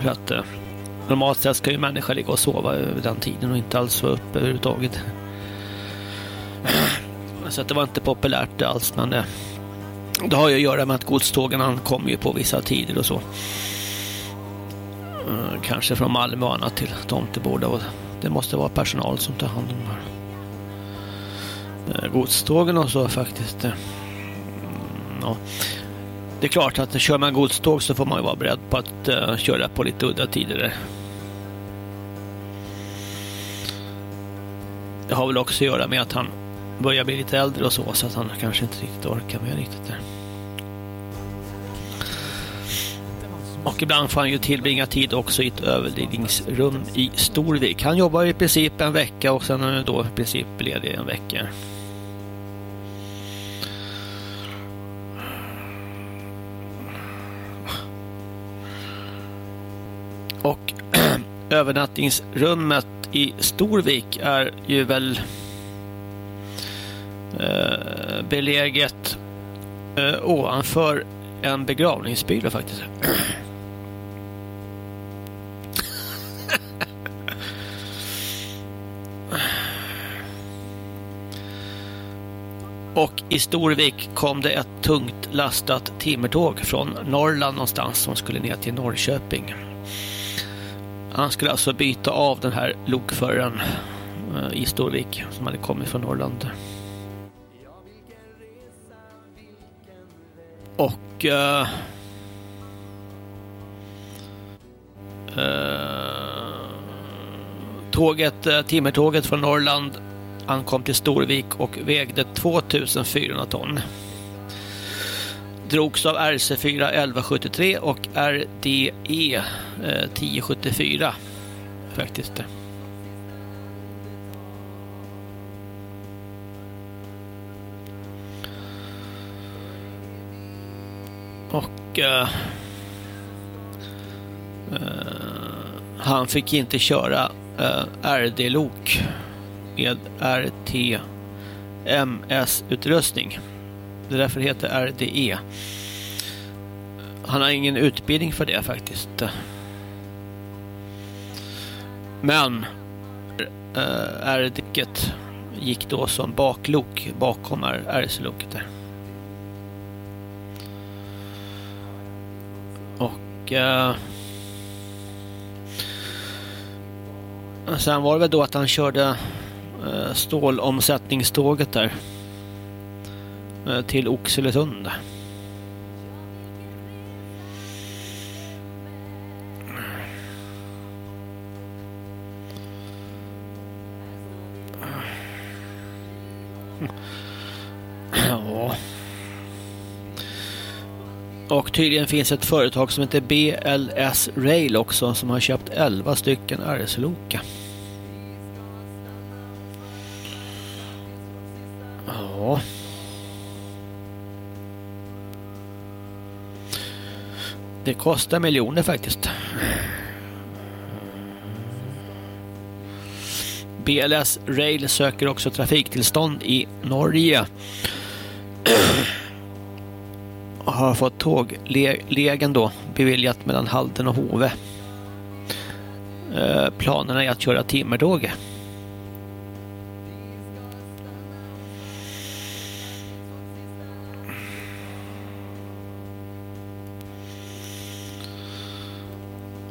För att eh, Normalt sett ska ju människor ligga och sova över den tiden och inte alls vara uppe överhuvudtaget. Så att det var inte populärt alls, men det, det har ju att göra med att godstågen ankommer ju på vissa tider och så. Eh, kanske från Malmö och annat till Tomteboda och det måste vara personal som tar hand om det här. Eh, godstågen och så faktiskt. Mm, ja. Det är klart att kör man godståg så får man ju vara beredd på att köra på lite udda tider. Det har väl också att göra med att han börjar bli lite äldre och så, så att han kanske inte riktigt orkar med riktigt där. Och ibland får han ju tillbringa tid också i ett överledningsrum i Storvik. Han jobbar i princip en vecka och sen är då i princip ledig en vecka. Och övernattningsrummet i Storvik är ju väl Eh, beläget eh, ovanför en begravningsbyrå faktiskt. Och i Storvik kom det ett tungt lastat timmertåg från Norrland någonstans som skulle ner till Norrköping. Han skulle alltså byta av den här lokföraren eh, i Storvik som hade kommit från Norrland. Och uh, uh, tåget, uh, timmertåget från Norrland ankom till Storvik och vägde 2400 ton. Drogs av RC4 1173 och RDE 1074 faktiskt. Och uh, uh, han fick inte köra eh, uh, RD-lok med RTMS-utrustning. Det är därför det heter RDE. Han har ingen utbildning för det faktiskt. Men äh, RD-ket gick då som baklok bakom RC-loket där. Och äh, sen var det väl då att han körde äh, stålomsättningståget där äh, till Oxelösund. Och tydligen finns ett företag som heter BLS Rail också som har köpt 11 stycken RS-loka. Ja. Det kostar miljoner faktiskt. BLS Rail söker också trafiktillstånd i Norge har fått tåglegen då beviljat mellan Halden och Hove. Eh, planerna är att köra timmertåg.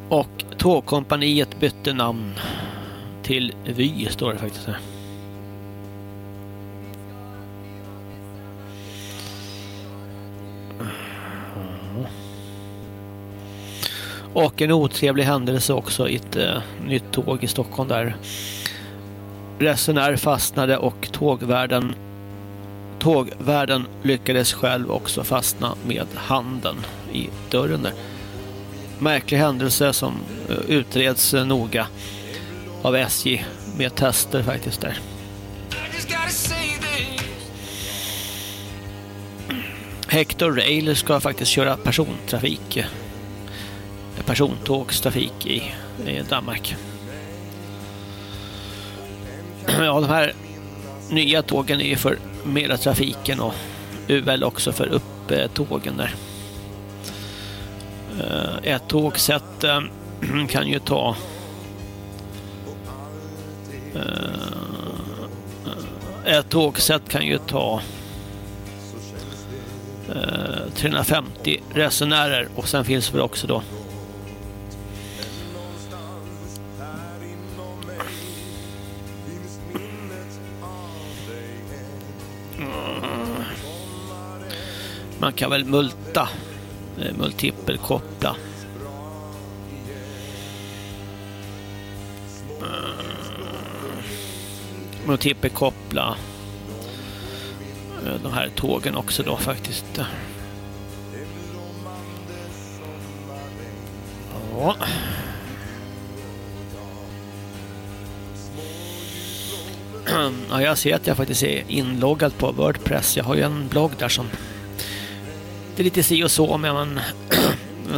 Och tågkompaniet bytte namn till Vy står det faktiskt här. Och en otrevlig händelse också i ett eh, nytt tåg i Stockholm där resenär fastnade och tågvärden tågvärden lyckades själv också fastna med handen i dörren där. Märklig händelse som eh, utreds noga av SJ med tester faktiskt där. Hector Rail ska faktiskt köra persontrafik persontågstrafik i, i Danmark. Ja, de här nya tågen är ju för mera trafiken och UL också för upptågen där. Eh, ett tågsätt eh, kan ju ta eh, ett tågsätt kan ju ta 350 resenärer och sen finns det också då Man kan väl multa, eh, multipelkoppla. Eh, multipelkoppla eh, de här tågen också då faktiskt. Ja. Ja, jag ser att jag faktiskt är inloggad på Wordpress. Jag har ju en blogg där som det är lite si och så med man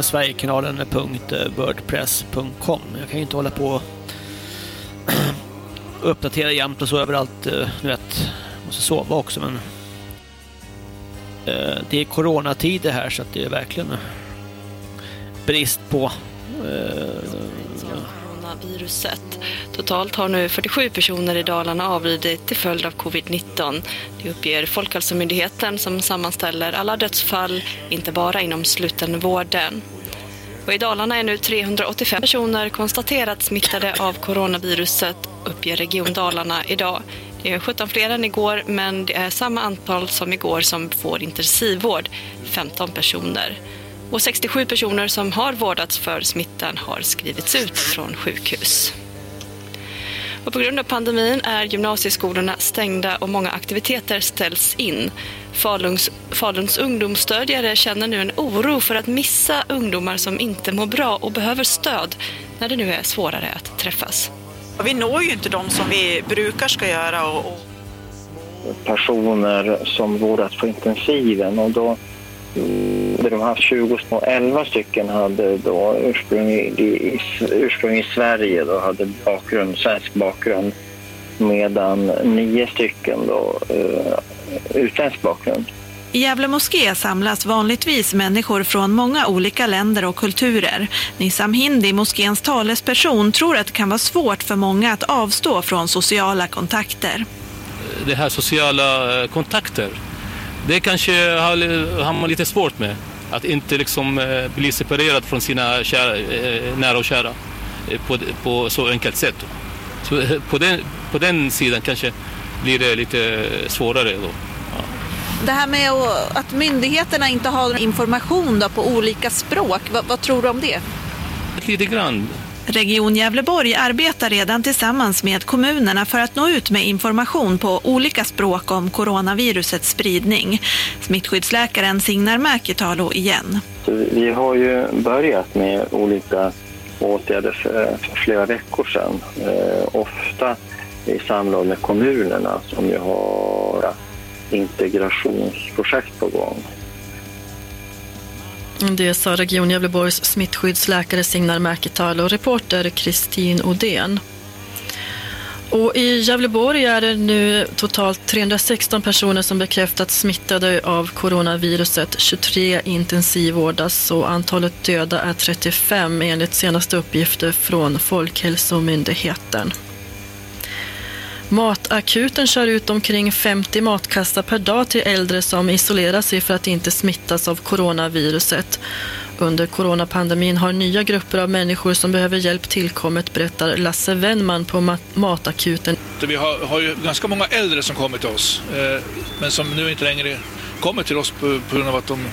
Sverigekanalen.wordpress.com eh, Jag kan ju inte hålla på och uppdatera jämt och så överallt. Eh, nu vet, måste sova också men eh, det är coronatider här så att det är verkligen brist på coronaviruset. Totalt har nu 47 personer i Dalarna avlidit till följd av covid-19. Det uppger Folkhälsomyndigheten som sammanställer alla dödsfall, inte bara inom slutenvården. Och I Dalarna är nu 385 personer konstaterat smittade av coronaviruset, uppger Region Dalarna idag. Det är 17 fler än igår, men det är samma antal som igår som får intensivvård, 15 personer. Och 67 personer som har vårdats för smittan har skrivits ut från sjukhus. Och på grund av pandemin är gymnasieskolorna stängda och många aktiviteter ställs in. Faluns, Faluns ungdomsstödjare känner nu en oro för att missa ungdomar som inte mår bra och behöver stöd när det nu är svårare att träffas. Vi når ju inte de som vi brukar ska göra. Och... Personer som vårdas på intensiven och då hade de haft 20 och 11 stycken hade då ursprung i, ursprung i Sverige och hade bakgrund, svensk bakgrund medan nio stycken då uh, utländsk bakgrund. I Gävle moské samlas vanligtvis människor från många olika länder och kulturer. Nissam Hindi, moskéns talesperson, tror att det kan vara svårt för många att avstå från sociala kontakter. Det här sociala eh, kontakter, det kanske har, man lite svårt med. Att inte liksom eh, bli separerad från sina kära, eh, nära och kära på, på så enkelt sätt. Så på den, på den sidan kanske blir det lite svårare då. Det här med att myndigheterna inte har information på olika språk, vad, vad, tror du om det? Lite grann. Region Gävleborg arbetar redan tillsammans med kommunerna för att nå ut med information på olika språk om coronavirusets spridning. Smittskyddsläkaren Signar Mäkitalo igen. Vi har ju börjat med olika åtgärder för, för flera veckor sedan. Eh, ofta i samråd med kommunerna som ju har integrationsprojekt på gång. Det sa Region Gävleborgs smittskyddsläkare Signar Mäkital och reporter Kristin Odén. Och I Gävleborg är det nu totalt 316 personer som bekräftats smittade av coronaviruset. 23 intensivvårdas och antalet döda är 35 enligt senaste uppgifter från Folkhälsomyndigheten. Matakuten kör ut omkring 50 matkassar per dag till äldre som isolerar sig för att inte smittas av coronaviruset. Under coronapandemin har nya grupper av människor som behöver hjälp tillkommit, berättar Lasse Wennman på Matakuten. Vi har, har ju ganska många äldre som kommer till oss, eh, men som nu inte längre kommer till oss på, på grund av att de,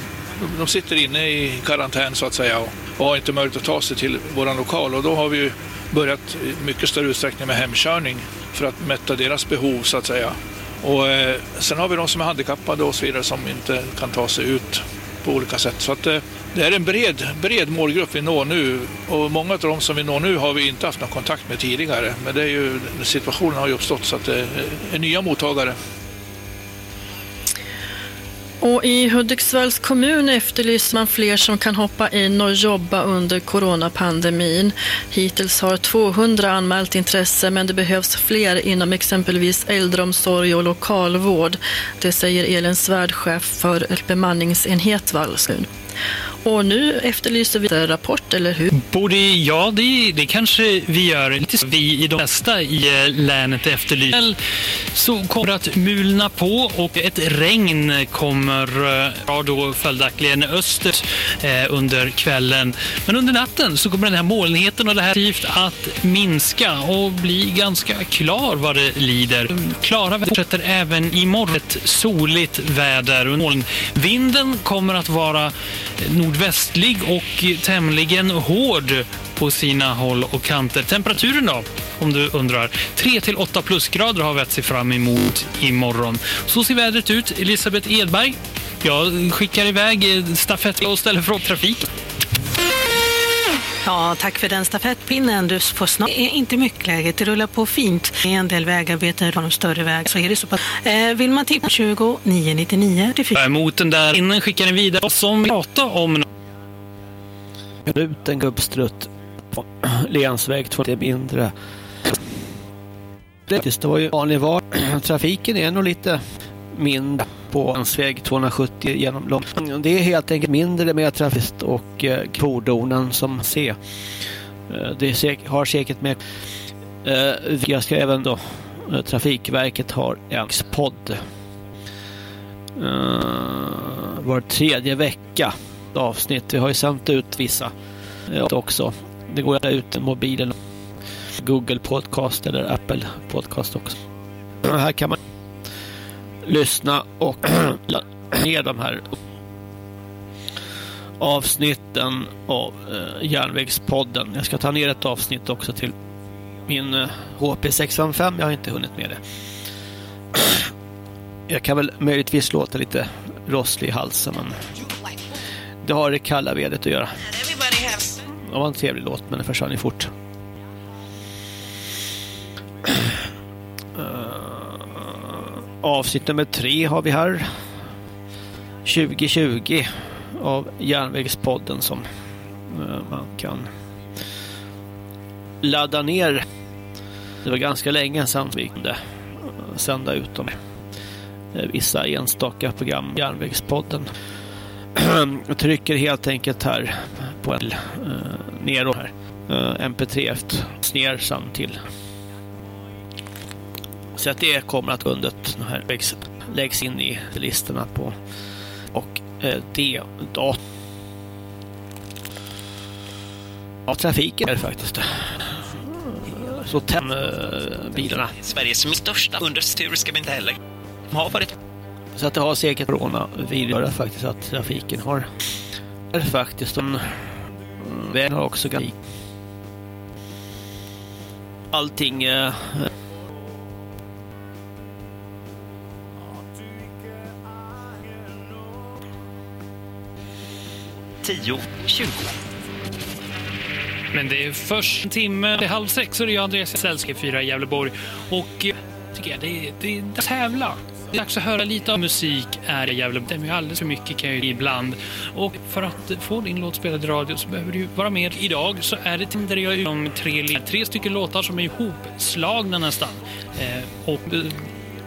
de sitter inne i karantän så att säga och, och har inte möjlighet att ta sig till vår lokal. Och då har vi börjat i mycket större utsträckning med hemkörning för att mätta deras behov så att säga. Och, eh, sen har vi de som är handikappade och så vidare som inte kan ta sig ut på olika sätt. Så att, eh, det är en bred, bred målgrupp vi når nu och många av de som vi når nu har vi inte haft någon kontakt med tidigare. Men det är ju, situationen har ju uppstått så att det är nya mottagare. Och I Hudiksvalls kommun efterlyser man fler som kan hoppa in och jobba under coronapandemin. Hittills har 200 anmält intresse men det behövs fler inom exempelvis äldreomsorg och lokalvård. Det säger Elin Svärd, chef för bemanningsenhet Vallsund. Och nu efterlyser vi en rapport, eller hur? Borde, ja, det, det kanske vi gör. Lite vi i de flesta i eh, länet efterlyser. Så kommer det att mulna på och ett regn kommer eh, ja, då följaktligen öster eh, under kvällen. Men under natten så kommer den här molnigheten och det här att minska och bli ganska klar vad det lider. Klara fortsätter även imorgon ett soligt väder. Molnvinden kommer att vara eh, nordvästlig och tämligen hård på sina håll och kanter. Temperaturen då, om du undrar. 3 till 8 plusgrader har vi att se fram emot imorgon. Så ser vädret ut. Elisabeth Edberg, jag skickar iväg stafett och ställer från trafik. Ja, tack för den stafettpinnen. Du får snart. Det är inte mycket läget. Det rullar på fint. Det är en del vägarbeten på de större vägarna. Så är det så pass. Eh, vill man tippa 20 999 Emot den där innan skickar den vidare som prata om ut en gubbstrutt på länsväg 2 det mindre. Det var ju vanlig var. Trafiken är nog lite mindre på länsväg 270 genom lång. Mm, det är helt enkelt mindre med trafik och eh, fordonen som ser. Eh, det har säkert med eh, jag ska även då eh, Trafikverket har en podd eh, var tredje vecka avsnitt. Vi har ju sänt ut vissa eh, också. Det går att ut mobilen Google Podcast eller Apple Podcast också. Här kan man lyssna och ner de här avsnitten av eh, Järnvägspodden. Jag ska ta ner ett avsnitt också till min eh, HP655. Jag har inte hunnit med det. Jag kan väl möjligtvis låta lite rosslig i halsen men det har det kalla vädret att göra. Det var en trevlig låt men den försvann ju fort. Eh, Avsnitt nummer tre har vi här. 2020 av Järnvägspodden som eh, man kan ladda ner. Det var ganska länge sedan vi kunde eh, sända ut dem. Eh, vissa enstaka program, Järnvägspodden. Jag trycker helt enkelt här på en neråt här. MP3 ner samt till så att det kommer att undet här läggs, läggs in i listorna på och eh, det datum. Ja, trafiken är det faktiskt. Så täm eh, bilarna. Sveriges största understur ska vi inte heller ha varit. Så att det har säkert corona vidare faktiskt att trafiken har är faktiskt en vägen har också allting eh, 10, 20. Men det är först en timme, det är halv sex och det är Andreas Sällske, fyra i Gävleborg. Och eh, tycker jag, det, det är dags att tävla. Det är dags att höra lite av musik är i Gävleborg. Det är ju alldeles för mycket kan jag ibland. Och för att få din låt spelad i radio så behöver du vara med. Idag så är det där jag är om tre, tre stycken låtar som är ihopslagna nästan. Eh, och eh,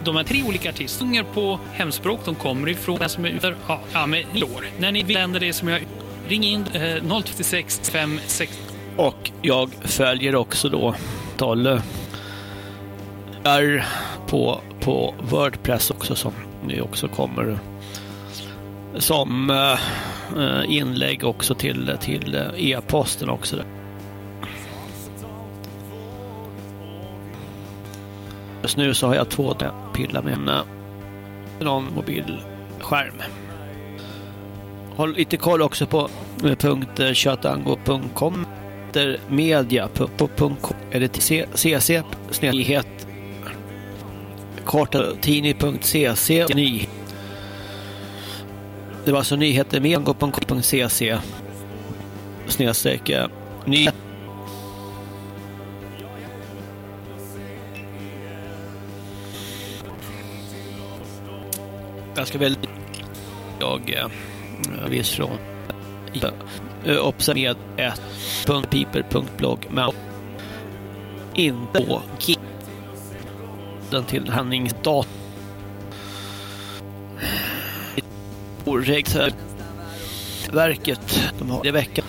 de är tre olika artister sjunger på hemspråk. De kommer ifrån som är ja, ja, med lår. När ni vänder det som jag Ring in eh, 036 56. Och jag följer också då Tolle... är på, på Wordpress också som nu också kommer som eh, eh, inlägg också till, till eh, e-posten också. Just nu så har jag två pillar med en, eh, någon mobilskärm. Håll lite koll också på eh, .chatango.com eh, media.com eller cc nyhet. Kortatini.cc ny. Det var alltså nyheter med .cc snedstreck eh, ny. Jag ska väl jag Mm, viss från eh, Opsa med ett .piper.blogg men inte på G den till handlingsdat verket. De har i veckan.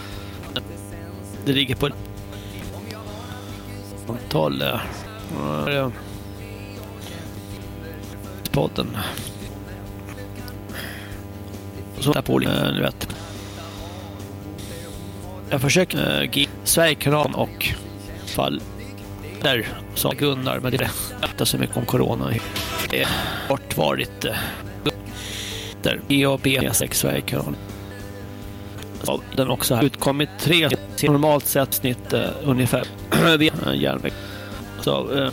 Det ligger på antal eh, podden. Så där på uh, du vet. Jag försöker eh, ge Sverigekanal och fall där sa Gunnar men det är inte så mycket om corona. Det har varit Äh, eh, där E och B6 Sverigekanalen den också har utkommit tre normalt sett snitt äh, ungefär via järnväg. Så äh,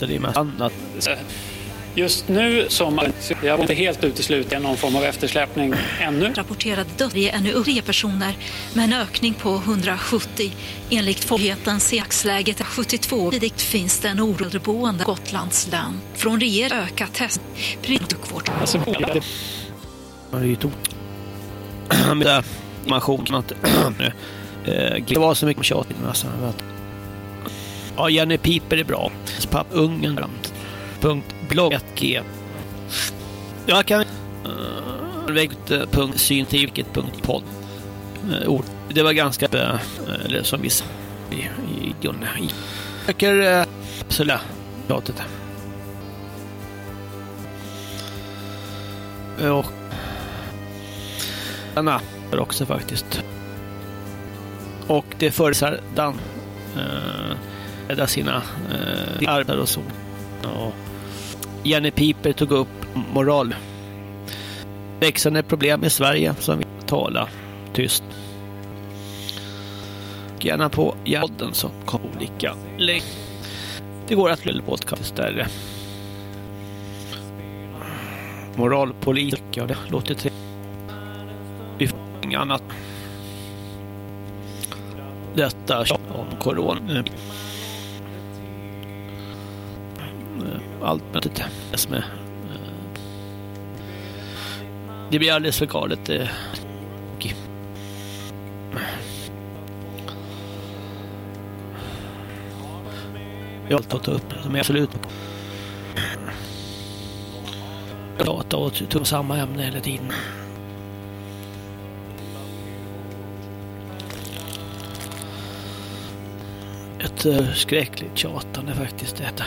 det är mest annat. Just nu som jag inte helt utesluter någon form av eftersläpning ännu. Rapporterade död är ännu tre personer med en ökning på 170. Enligt Folkhetens dagsläget 72. Tidigt finns det en oroboende Gotlands län. Från regeringen öka test. Sjukvård. Alltså, det är ju med information att det var så mycket tjat nästan. Att, ja, Jenny Piper är bra. Papp Ungen punkt blogg 1G. Jag kan vägt syn podd. Eh, ord. Det var ganska eh, eller som vissa... i i Gunne. Jag försöker eh, absolut Pratet. Och denna också faktiskt. Och det förutsätter Dan eh, sina eh, arbeten och så. Och Jenny Piper tog upp moral. Växande problem i Sverige som vi talar tyst. Gärna på podden som kom olika länk. Det går att lyssna podcast där. Moralpolitik, ja det låter trevligt. Vi får inget annat. Detta om corona. Allt mötet som är eh, det blir alldeles för galet. Eh, Jag har tagit ta upp som är absolut prata och ta samma ämne hela tiden. Ett eh, skräckligt tjatande faktiskt detta.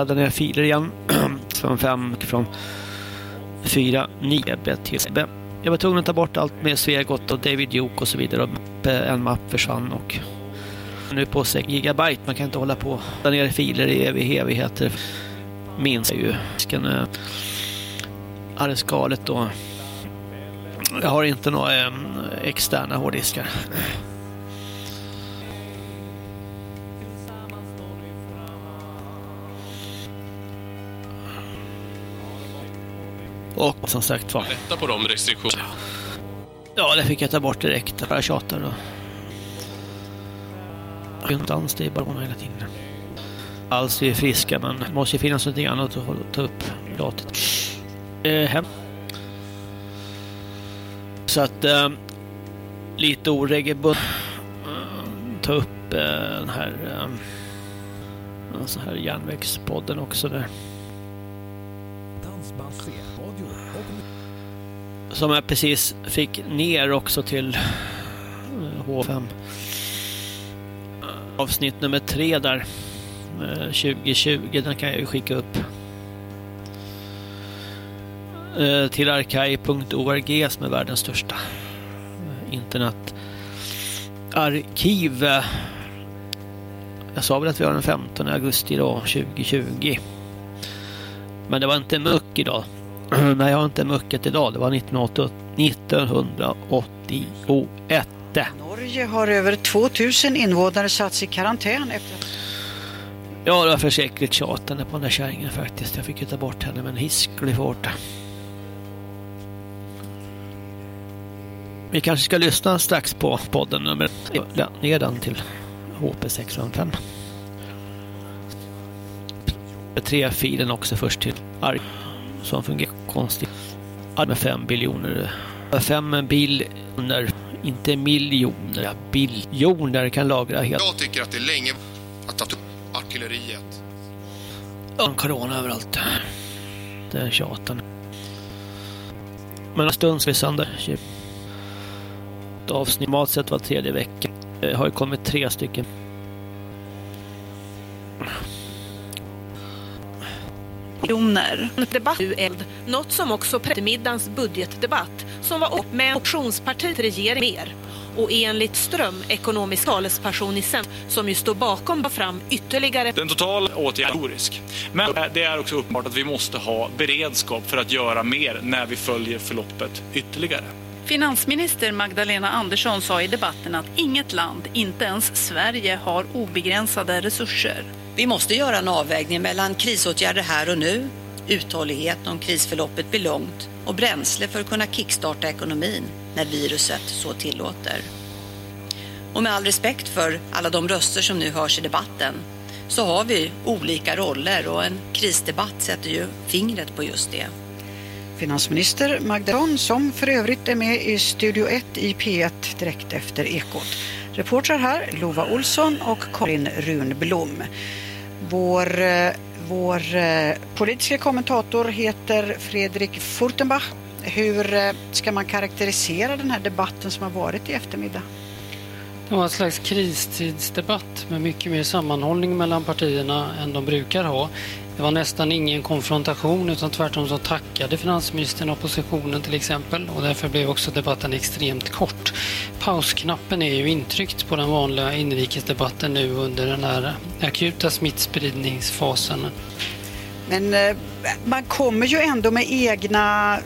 Laddar ner filer igen från 5 från 4 9 till B. Jag var tvungen att ta bort allt med Svegot och David Duke och så vidare och en mapp försvann och nu på 6 gigabyte. Man kan inte hålla på ladda ner filer i evig evigheter. Minns ju risken är alldeles galet då. Jag har inte några eh, externa hårddiskar. Och som sagt var. Lätta på de restriktionerna. Ja, det fick jag ta bort direkt. Jag tjatar och... Inte alls, det är bara hela tiden. Alls vi är friska, men det måste ju finnas något annat att ta upp datet. Eh, hem. Så att eh, lite oregelbundet eh, ta upp eh, den här eh, så här järnvägspodden också där. Som jag precis fick ner också till H5 avsnitt nummer tre där. 2020 den kan jag ju skicka upp. Till arkai.org som är världens största internetarkiv. Jag sa väl att vi har den 15 augusti då 2020 men det var inte muck idag Nej, jag har inte muckat idag. Det var 1981. Norge har över 2000 invånare satts i karantän efter Ja, det var försäkligt tjatande på den där kärringen faktiskt. Jag fick ju ta bort henne med en hisklig fart. Vi kanske ska lyssna strax på podden nummer ner den till HP605. tre filen också först till ark som fungerar konstigt. Med fem biljoner. Fem biljoner, inte miljoner. Ja, biljoner kan lagra helt. Jag tycker att det är länge att ta artilleriet. Ja, corona överallt. Det är tjatan. Men stundsvisande. Avsnitt normalt sett var tredje vecka. Det har ju kommit tre stycken. Miljoner. Debatt eld, något som också middagens budgetdebatt som var upp med optionspartiet regering mer. Och enligt Ström, ekonomisk talesperson i Centern, som ju står bakom fram ytterligare... Den totala åtgärden är historisk. Men det är också uppenbart att vi måste ha beredskap för att göra mer när vi följer förloppet ytterligare. Finansminister Magdalena Andersson sa i debatten att inget land, inte ens Sverige, har obegränsade resurser. Vi måste göra en avvägning mellan krisåtgärder här och nu, uthållighet om krisförloppet blir långt och bränsle för att kunna kickstarta ekonomin när viruset så tillåter. Och med all respekt för alla de röster som nu hörs i debatten så har vi olika roller och en krisdebatt sätter ju fingret på just det. Finansminister Magdalena som för övrigt är med i Studio 1 i P1 direkt efter Ekot. Reportrar här Lova Olsson och Karin Runblom. Vår, eh, vår eh, politiska kommentator heter Fredrik Furtenbach. Hur eh, ska man karaktärisera den här debatten som har varit i eftermiddag? Det var en slags kristidsdebatt med mycket mer sammanhållning mellan partierna än de brukar ha. Det var nästan ingen konfrontation utan tvärtom så tackade finansministern oppositionen till exempel och därför blev också debatten extremt kort. Pausknappen är ju intryckt på den vanliga inrikesdebatten nu under den här akuta smittspridningsfasen. Men eh, man kommer ju ändå med egna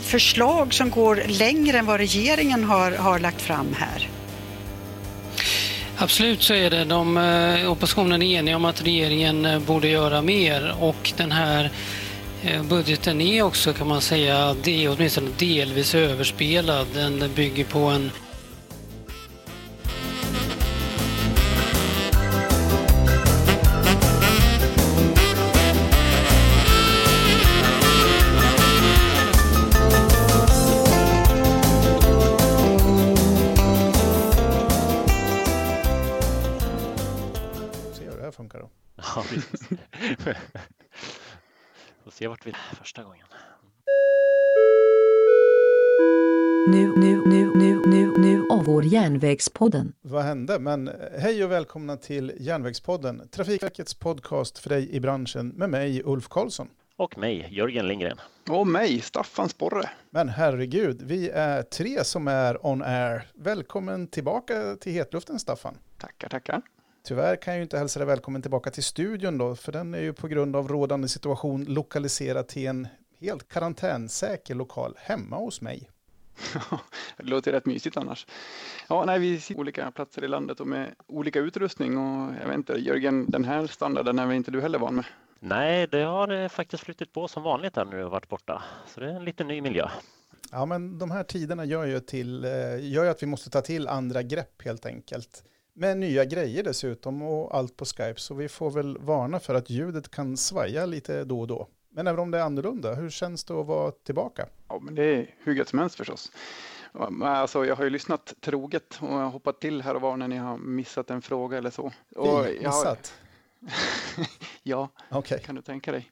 förslag som går längre än vad regeringen har, har lagt fram här. Absolut så är det. De, eh, oppositionen är eniga om att regeringen eh, borde göra mer och den här eh, budgeten är också kan man säga, det är åtminstone delvis överspelad. Den bygger på en Ja, precis. Får se vart vi är första gången. Nu, nu, nu, nu, nu, nu avgår Järnvägspodden. Vad hände? Men hej och välkomna till Järnvägspodden, Trafikverkets podcast för dig i branschen med mig Ulf Karlsson. Och mig, Jörgen Lindgren. Och mig, Staffan Sporre. Men herregud, vi är tre som är on air. Välkommen tillbaka till hetluften Staffan. Tackar, tackar. Tyvärr kan jag ju inte hälsa dig välkommen tillbaka till studion då, för den är ju på grund av rådande situation lokaliserad till en helt karantänsäker lokal hemma hos mig. det låter rätt mysigt annars. Ja, nej, vi sitter på olika platser i landet och med olika utrustning och jag vet inte, Jörgen, den här standarden är väl inte du heller van med? Nej, det har faktiskt flyttat på som vanligt här när du har varit borta, så det är en lite ny miljö. Ja, men de här tiderna gör ju, till, eh, gör ju att vi måste ta till andra grepp helt enkelt. Med nya grejer dessutom och allt på Skype. Så vi får väl varna för att ljudet kan svaja lite då och då. Men även om det är annorlunda, hur känns det att vara tillbaka? Ja, men det är hur gött som helst förstås. Alltså, jag har ju lyssnat troget och hoppat till här och var när ni har missat en fråga eller så. Och missat? ja, okay. kan du tänka dig.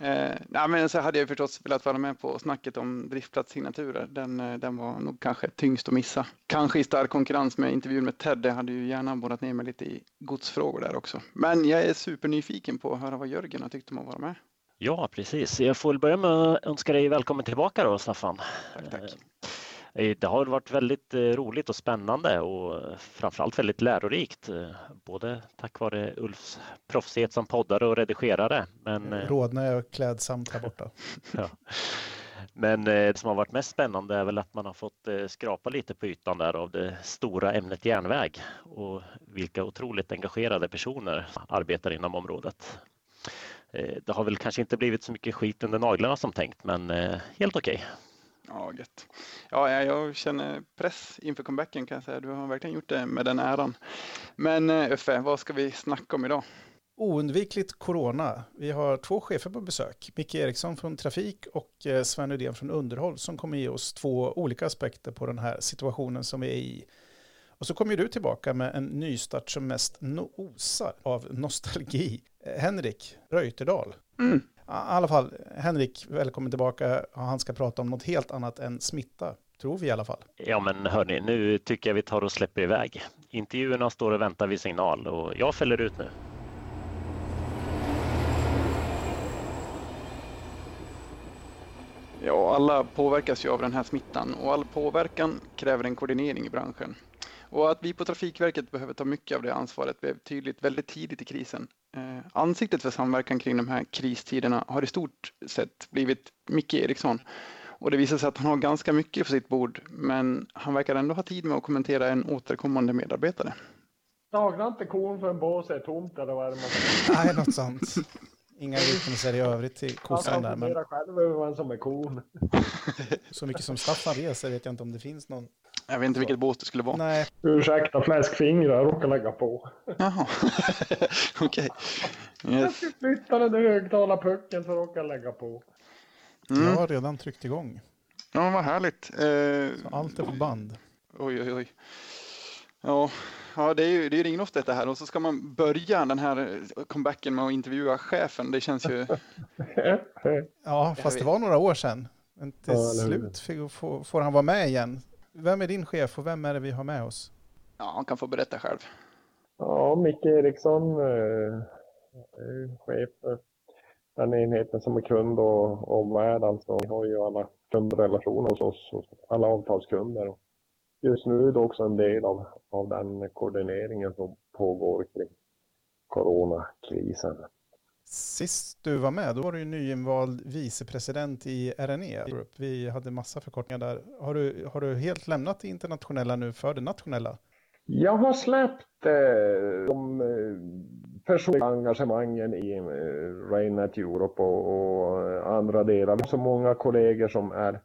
Eh, nej, men så hade jag förstås velat vara med på snacket om driftplatssignaturer. Den, eh, den var nog kanske tyngst att missa. Kanske i stark konkurrens med intervjun med Ted. Jag hade ju gärna borrat ner mig lite i godsfrågor där också. Men jag är supernyfiken på att höra vad Jörgen har tyckt om att vara med. Ja, precis. Jag får börja med att önska dig välkommen tillbaka då, Staffan. Tack, tack. Det har varit väldigt eh, roligt och spännande och framförallt väldigt lärorikt. Eh, både tack vare Ulfs proffsighet som poddare och redigerare. Men... Eh, Rodnar jag klädsamt här borta. ja. Men det som har varit mest spännande är väl att man har fått skrapa lite på ytan där av det stora ämnet järnväg och vilka otroligt engagerade personer arbetar inom området. Det har väl kanske inte blivit så mycket skit under naglarna som tänkt, men helt okej. Okay. Ja, gött. Ja, jag känner press inför comebacken kan jag säga. Du har verkligen gjort det med den äran. Men Uffe, vad ska vi snacka om idag? Oundvikligt corona. Vi har två chefer på besök. Micke Eriksson från Trafik och eh, Sven Rydén från Underhåll som kommer ge oss två olika aspekter på den här situationen som vi är i. Och så kommer du tillbaka med en nystart som mest osar av nostalgi. Eh, Henrik Reuterdahl. Mm. I alla fall, Henrik, välkommen tillbaka. Han ska prata om något helt annat än smitta. Tror vi i alla fall. Ja men hörni, nu tycker jag vi tar och släpper iväg. Intervjuerna står och väntar vid signal och jag fäller ut nu. Ja, alla påverkas ju av den här smittan och all påverkan kräver en koordinering i branschen. Och att vi på Trafikverket behöver ta mycket av det ansvaret blev tydligt väldigt tidigt i krisen. Eh, ansiktet för samverkan kring de här kristiderna har i stort sett blivit Micke Eriksson. Och det visar sig att han har ganska mycket på sitt bord, men han verkar ändå ha tid med att kommentera en återkommande medarbetare. Saknar inte kon för en bås är tomt eller vad är det man Nej, något sånt. Inga liknelser i övrigt till kossan där. Jag Men funderar själv över vem som är kon. så mycket som Staffan reser vet jag inte om det finns någon. Jag vet inte vilket bås det skulle vara. Nej. Ursäkta fläskfingrar, jag råkar lägga på. Jaha, okej. Jag ska flytta den där högtalarpucken så råkar jag lägga på. Mm. Jag har redan tryckt igång. Ja, vad härligt. Eh, Så allt är på band. Oj, oj, oj. Ja, ja det är ju det är ringrost detta här och så ska man börja den här comebacken med att intervjua chefen. Det känns ju... Ja, fast det var några år sedan. Men till Ja, slut får han vara med igen. Vem är din chef och vem är det vi har med oss? Ja, han kan få berätta själv. Ja, Micke Eriksson eh, är chef för den enheten som är kund och omvärld. Alltså, vi har ju alla kundrelationer hos oss, alla avtalskunder. Just nu är det också en del av, av den koordineringen som pågår kring coronakrisen. Sist du var med, då var du ju nyinvald vicepresident i RNE Vi hade massa förkortningar där. Har du, har du helt lämnat det internationella nu för det nationella? Jag har släppt eh, de eh, personliga engagemangen i eh, Rainet Europe och, och andra delar. Så många kollegor som är,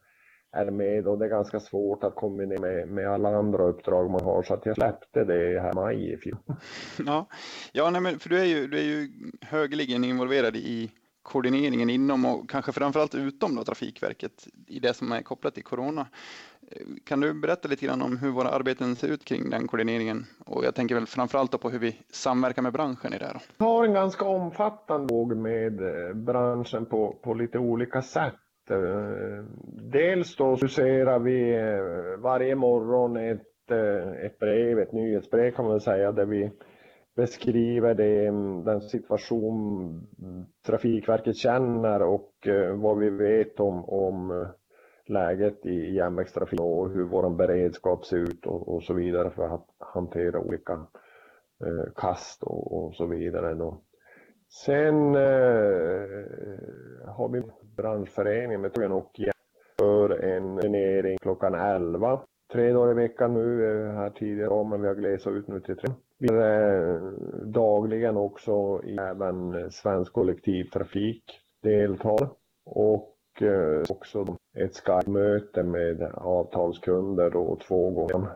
är med och det är ganska svårt att kombinera med, med alla andra uppdrag man har så att jag släppte det här maj i fjol. Ja, ja nej, men för du är, ju, du är ju högeligen involverad i koordineringen inom och kanske framförallt utom då, Trafikverket i det som är kopplat till corona. Kan du berätta lite grann om hur våra arbeten ser ut kring den koordineringen? Och jag tänker väl framförallt på hur vi samverkar med branschen i det här. Vi har en ganska omfattande dialog med eh, branschen på, på lite olika sätt. Eh, dels då huserar vi eh, varje morgon ett, eh, ett brev, ett nyhetsbrev kan man säga, där vi beskriver det, mm, den situation Trafikverket känner och vad vi vet om, om läget i järnvägstrafiken och hur vår beredskap ser ut och, och så vidare för att hantera olika eh, kast och, och så vidare. Då. Sen eh, har vi branschföreningen med Tågen och för en turnering klockan 11. Tre dagar i veckan nu, eh, här tidigare, men vi har glesat ut nu till tre. Vi är eh, dagligen också i även svensk kollektivtrafik deltar och eh, också ett Skype-möte med avtalskunder och två gånger.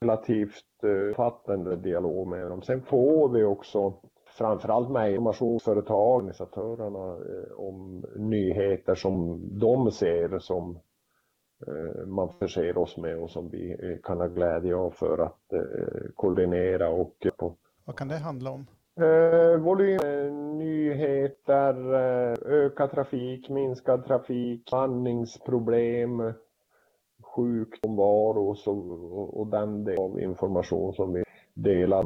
Relativt eh, fattande dialog med dem. Sen får vi också framförallt med informationsföretag, organisatörerna eh, om nyheter som de ser som eh, man förser oss med och som vi eh, kan ha glädje av för att koordinera och på Vad kan det handla om? Eh, volym, nyheter, ökad trafik, minskad trafik, andningsproblem, och, så, och, och den del av information som vi delar.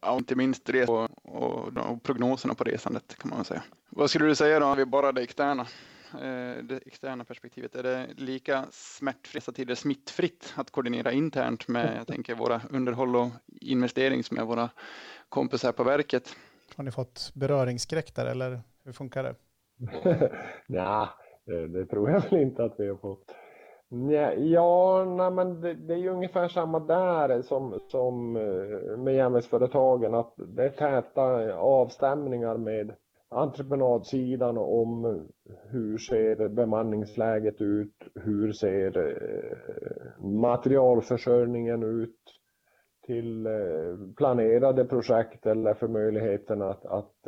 Ja, inte minst res och, och, och prognoserna på resandet kan man säga. Vad skulle du säga då, om vi bara det externa? Eh, Det externa perspektivet, är det lika smärtfritt, till det smittfritt att koordinera internt med, jag tänker våra underhåll och investerings med våra kompisar på verket? Har ni fått beröringsskräck där eller hur funkar det? Det, det tror jag väl inte att vi har fått. Nja, ja, nej, men det, det är ju ungefär samma där som, som eh, med järnvägsföretagen. Att det är täta avstämningar med entreprenadsidan om hur ser bemanningsläget ut, hur ser eh, materialförsörjningen ut till eh, planerade projekt eller för möjligheten att, att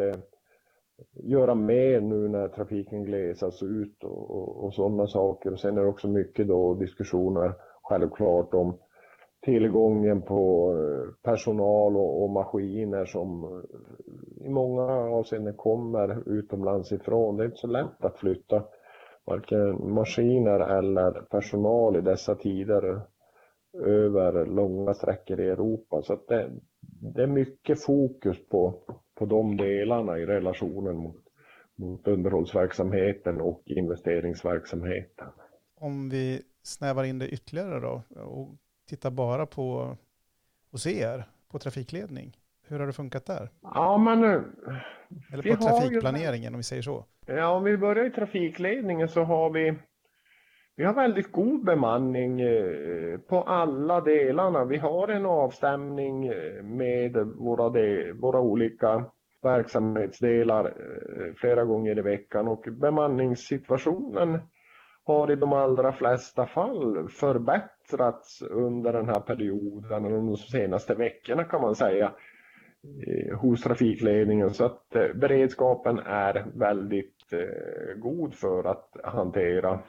göra mer nu när trafiken glesas ut och, och, och sådana saker. Och sen är det också mycket då diskussioner självklart om tillgången på eh, personal och, och, maskiner som eh, i många avseenden kommer utomlands ifrån. Det är inte så lätt att flytta varken maskiner eller personal i dessa tider över långa sträckor i Europa. Så det, det, är mycket fokus på, på de delarna i relationen mot, mot underhållsverksamheten och investeringsverksamheten. Om vi snävar in det ytterligare då och tittar bara på hos er, på trafikledning. Hur har det funkat där? Ja, men... Eller på trafikplaneringen ju... om vi säger så. Ja, om vi börjar i trafikledningen så har vi vi har väldigt god bemanning eh, på alla delarna. Vi har en avstämning eh, med våra, våra olika verksamhetsdelar eh, flera gånger i veckan och bemanningssituationen har i de allra flesta fall förbättrats under den här perioden, de senaste veckorna kan man säga, hos trafikledningen. Så att beredskapen är väldigt god för att hantera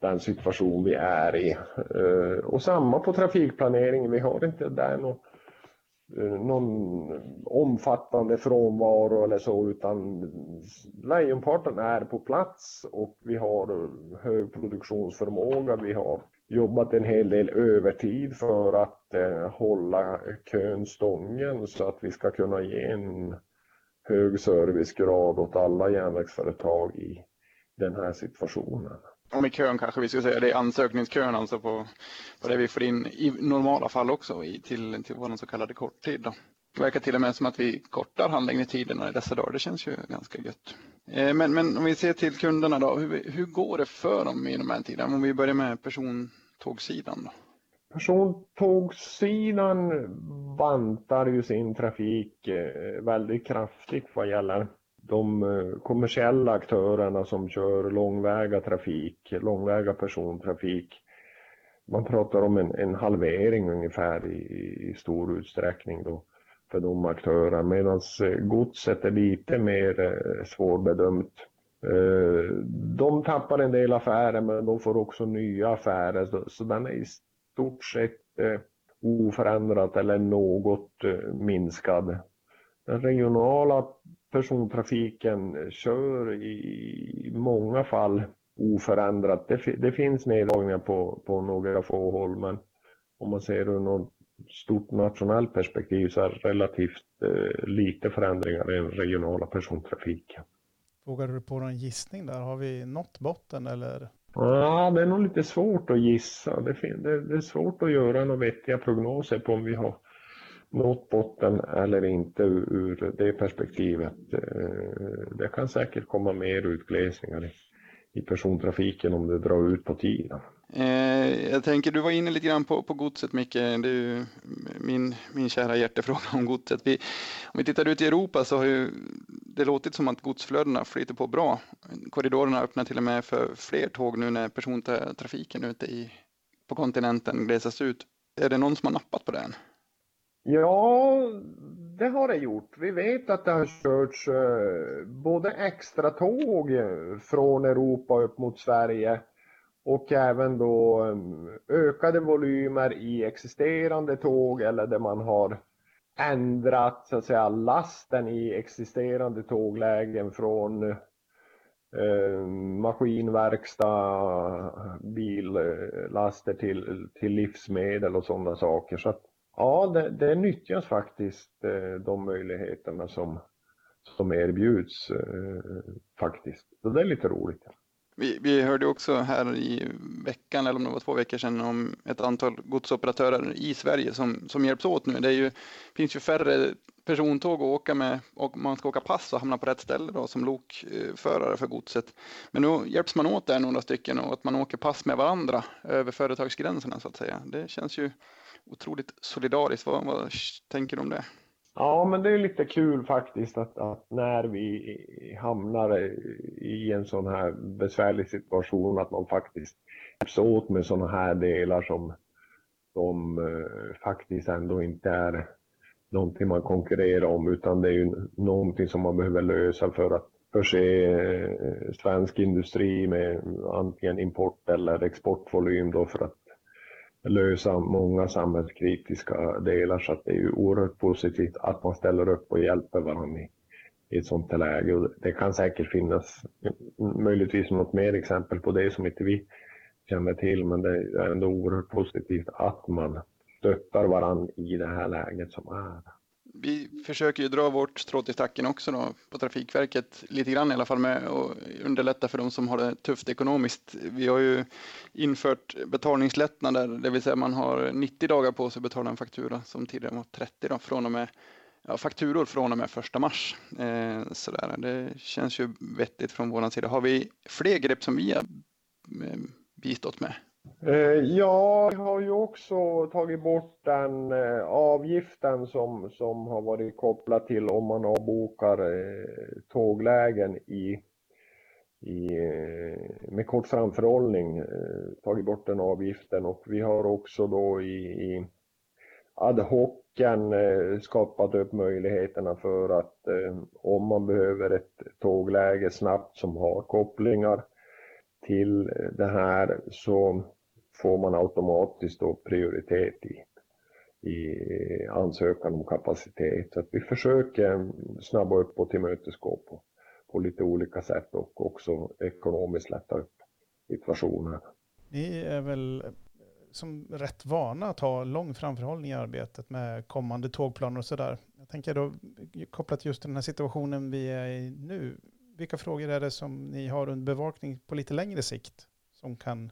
den situation vi är i. Eh, och samma på trafikplaneringen, vi har inte där någon, eh, någon omfattande frånvaro eller så utan lejonparten är på plats och vi har hög produktionsförmåga. Vi har jobbat en hel del övertid för att eh, hålla kön stången så att vi ska kunna ge en hög servicegrad åt alla järnvägsföretag i den här situationen om med kön kanske vi ska säga, det är ansökningskön alltså på, på det vi får in i normala fall också i, till, till vår så kallade korttid. Då. Det verkar till och med som att vi kortar handläggningstiderna i dessa dagar. Det känns ju ganska gött. Eh, men, men om vi ser till kunderna då, hur, hur går det för dem i de här tiderna? Om vi börjar med persontågsidan då. Persontågsidan bantar ju sin trafik eh, väldigt kraftigt vad gäller de eh, kommersiella aktörerna som kör långväga trafik, långväga persontrafik. Man pratar om en, en halvering ungefär i, i, stor utsträckning då för de aktörerna medan eh, godset är lite mer eh, svårbedömt. De tappar en del affärer men de får också nya affärer så, så den är i stort sett oförändrad eller något minskad. Den regionala persontrafiken kör i många fall oförändrat. Det, det finns neddragningar på, på några få håll men om man ser ur något stort nationellt perspektiv så är det relativt eh, lite förändringar i den regionala persontrafiken. Vågar du på någon gissning där? Har vi nått botten eller? Ja, det är nog lite svårt att gissa. Det, det, det är svårt att göra några vettiga prognoser på om vi har nått botten eller inte ur det perspektivet. Eh, det kan säkert komma mer utglesningar i persontrafiken om det drar ut på tiden. Eh, jag tänker, du var inne lite grann på, på godset Micke, det är ju min, min kära hjärtefråga om godset. Vi, om vi tittar ut i Europa så har ju det låtit som att godsflödena flyter på bra. Korridorerna öppnar till och med för fler tåg nu när persontrafiken ute i, på kontinenten glesas ut. Är det någon som har nappat på det än? Ja, det har det gjort. Vi vet att det har körts eh, både extra tåg eh, från Europa upp mot Sverige och även då eh, ökade volymer i existerande tåg eller där man har ändrat så att säga lasten i existerande tåglägen från eh, maskinverkstad, billaster till, till livsmedel och sådana saker. Så att Ja, det, det nyttjas faktiskt eh, de möjligheterna som, som erbjuds eh, faktiskt. Så det är lite roligt. Vi, vi, hörde också här i veckan, eller om det var två veckor sedan, om ett antal godsoperatörer i Sverige som, som hjälps åt nu. Det är ju, finns ju färre persontåg att åka med och man ska åka pass och hamna på rätt ställe då, som lokförare för godset. Men nu hjälps man åt där några stycken och att man åker pass med varandra över företagsgränserna så att säga. Det känns ju otroligt solidariskt. Vad, vad tänker du om det? Ja, men det är lite kul faktiskt att, att, när vi hamnar i en sån här besvärlig situation att man faktiskt hjälps åt med såna här delar som, som eh, faktiskt ändå inte är någonting man konkurrerar om utan det är ju någonting som man behöver lösa för att förse eh, svensk industri med antingen import eller exportvolym då för att lösa många samhällskritiska delar så att det är ju oerhört positivt att man ställer upp och hjälper varandra i, i ett sånt här läge. Och det kan säkert finnas möjligtvis något mer exempel på det som inte vi känner till men det är ändå oerhört positivt att man stöttar varandra i det här läget som är vi försöker ju dra vårt strå till stacken också då på Trafikverket lite grann i alla fall med att underlätta för de som har det tufft ekonomiskt. Vi har ju infört betalningslättnader, det vill säga man har 90 dagar på sig att betala en faktura som tidigare var 30 då, från och med ja, fakturor från och med första mars. Eh, sådär. Det känns ju vettigt från vår sida. Har vi fler grepp som vi har eh, bistått med? Eh, ja, vi har ju också tagit bort den eh, avgiften som, som har varit kopplad till om man avbokar eh, tåglägen i, i, med kort framförhållning. Tagit bort den avgiften och vi har också då i, i ad hocen skapat upp möjligheterna för att om man behöver ett tågläge snabbt som har kopplingar till det här så får man automatiskt då prioritet i, i ansökan om kapacitet. Så att vi försöker snabba upp och tillmötesgå på, på lite olika sätt och också ekonomiskt lätta upp situationen. Ni är väl som rätt vana att ha lång framförhållning i arbetet med kommande tågplaner och sådär. Jag tänker då kopplat just till den här situationen vi är i nu. Vilka frågor är det som ni har under bevakning på lite längre sikt som kan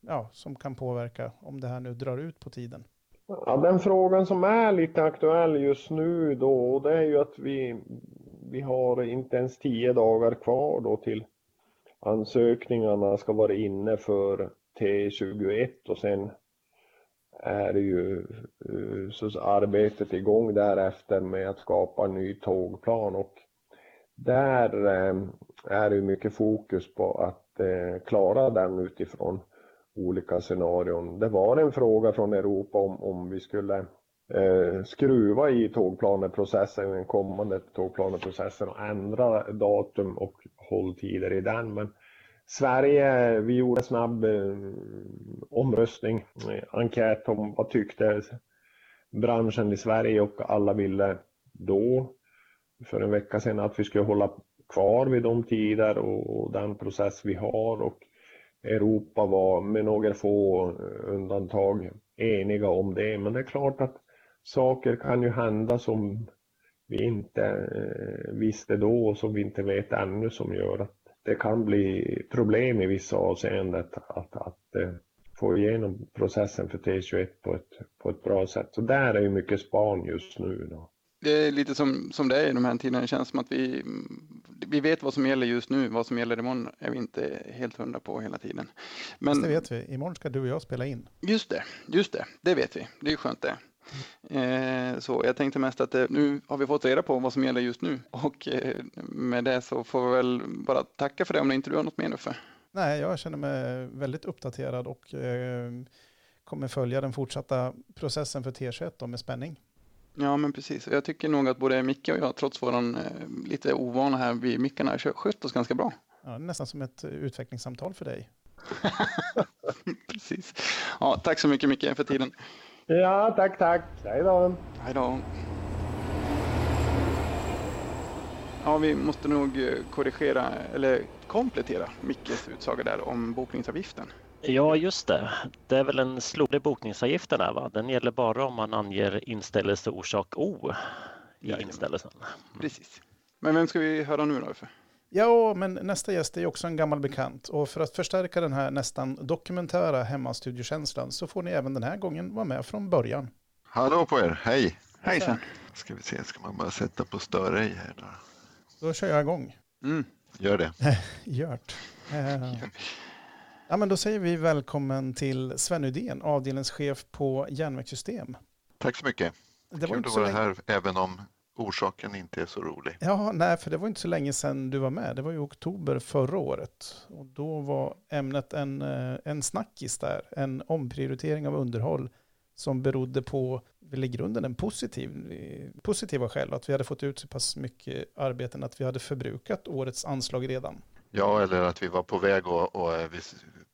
ja, som kan påverka om det här nu drar ut på tiden? Ja, den frågan som är lite aktuell just nu då, det är ju att vi, vi har inte ens tio dagar kvar då till ansökningarna ska vara inne för T21 och sen är det ju eh, så arbetet igång därefter med att skapa en ny tågplan och där eh, är det mycket fokus på att eh, klara den utifrån olika scenarion. Det var en fråga från Europa om, om vi skulle eh, skruva i tågplaneprocessen, den kommande tågplaneprocessen och ändra datum och hålltider i den. Men Sverige, vi gjorde en snabb eh, omröstning, eh, enkät om vad tyckte branschen i Sverige och alla ville då för en vecka sedan att vi skulle hålla kvar vid de tider och, och den process vi har och Europa var med några få eh, undantag eniga om det. Men det är klart att saker kan ju hända som vi inte eh, visste då och som vi inte vet ännu som gör att det kan bli problem i vissa avseenden att, att, att eh, få igenom processen för T21 på ett, på ett bra sätt. Så där är ju mycket span just nu. Då det är lite som, som det är i de här tiderna. Det känns som att vi, vi vet vad som gäller just nu. Vad som gäller imorgon är vi inte helt hundra på hela tiden. Men Fast det vet vi. Imorgon ska du och jag spela in. Just det, just det. Det vet vi. Det är skönt det. Eh, så jag tänkte mest att eh, nu har vi fått reda på vad som gäller just nu och eh, med det så får vi väl bara tacka för det om det inte du har något mer nu för. Nej, jag känner mig väldigt uppdaterad och kommer följa den fortsatta processen för T21 med spänning. Ja, men precis. Jag tycker nog att både Micke och jag, trots vår eh, lite ovana här vid mickarna, skött oss ganska bra. Ja, nästan som ett utvecklingssamtal för dig. precis. Ja, tack så mycket Micke för tiden. Ja, tack, tack. Hej då. Hej då. Ja, vi måste nog eh, korrigera eller komplettera Mickes utsaga där om bokningsavgiften. Ja, just det. Det är väl en slopad bokningsavgiften där va? Den gäller bara om man anger inställelseorsak O i Jajamän. inställelsen. Precis. Men vem ska vi höra nu då? För? Ja, men nästa gäst är också en gammal bekant. Och för att förstärka den här nästan dokumentära hemmastudiokänslan så får ni även den här gången vara med från början. Hallå på er, hej! Hejsan! Ska vi se, ska man bara sätta på stör ej här då? Då kör jag igång. Mm. Gör det. Gjort. Eh, Ja, men då säger vi välkommen till Sven Udén, avdelningschef på järnvägssystem. Tack så mycket. Det var Kul att vara länge... här även om orsaken inte är så rolig. Ja, nej, för det var inte så länge sedan du var med. Det var i oktober förra året. Och då var ämnet en, eh, en snackis där, en omprioritering av underhåll som berodde på väl i grunden en positiv, positiva skäl, att vi hade fått ut så pass mycket arbeten att vi hade förbrukat årets anslag redan. Ja, eller att vi var på väg, och, och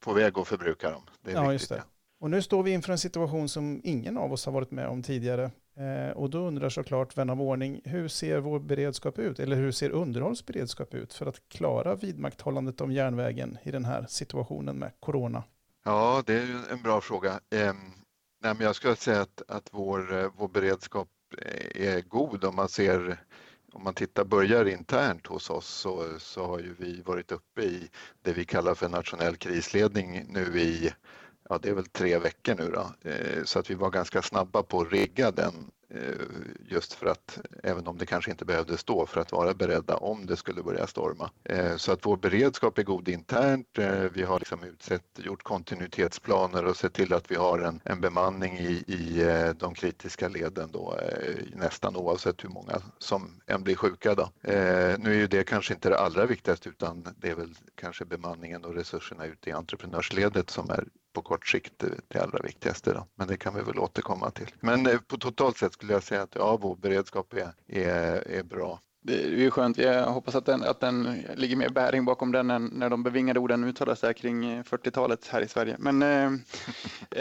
på väg att förbruka dem. Det ja, just det. Och nu står vi inför en situation som ingen av oss har varit med om tidigare. Eh, och då undrar såklart vän av ordning, hur ser vår beredskap ut? Eller hur ser underhållsberedskap ut för att klara vidmakthållandet av järnvägen i den här situationen med corona? Ja, det är en bra fråga. Eh, nej, jag skulle säga att, att vår, eh, vår beredskap är god om man ser om man tittar, börjar internt hos oss så, så har ju vi varit uppe i det vi kallar för nationell krisledning nu i ja, det är väl tre veckor nu då, eh, så att vi var ganska snabba på att rigga den Eh, just för att, även om det kanske inte behövde stå, för att vara beredda om det skulle börja storma. Eh, så att vår beredskap är god internt. Eh, vi har liksom utsett, gjort kontinuitetsplaner och sett till att vi har en, en bemanning i, i de kritiska leden då, nästan oavsett hur många som än blir sjuka. Då. Nu är ju det kanske inte det allra viktigaste utan det är väl kanske bemanningen och resurserna ute i entreprenörsledet som är på kort sikt det allra viktigaste. Då. Men det kan vi väl återkomma till. Men eh, på totalt sett skulle jag säga att ja, vår beredskap är, är, är bra det är skönt. Jag hoppas att den, att den ligger mer bäring bakom den än när de bevingade orden uttalas där kring eh, 40-talet här i Sverige. Men eh,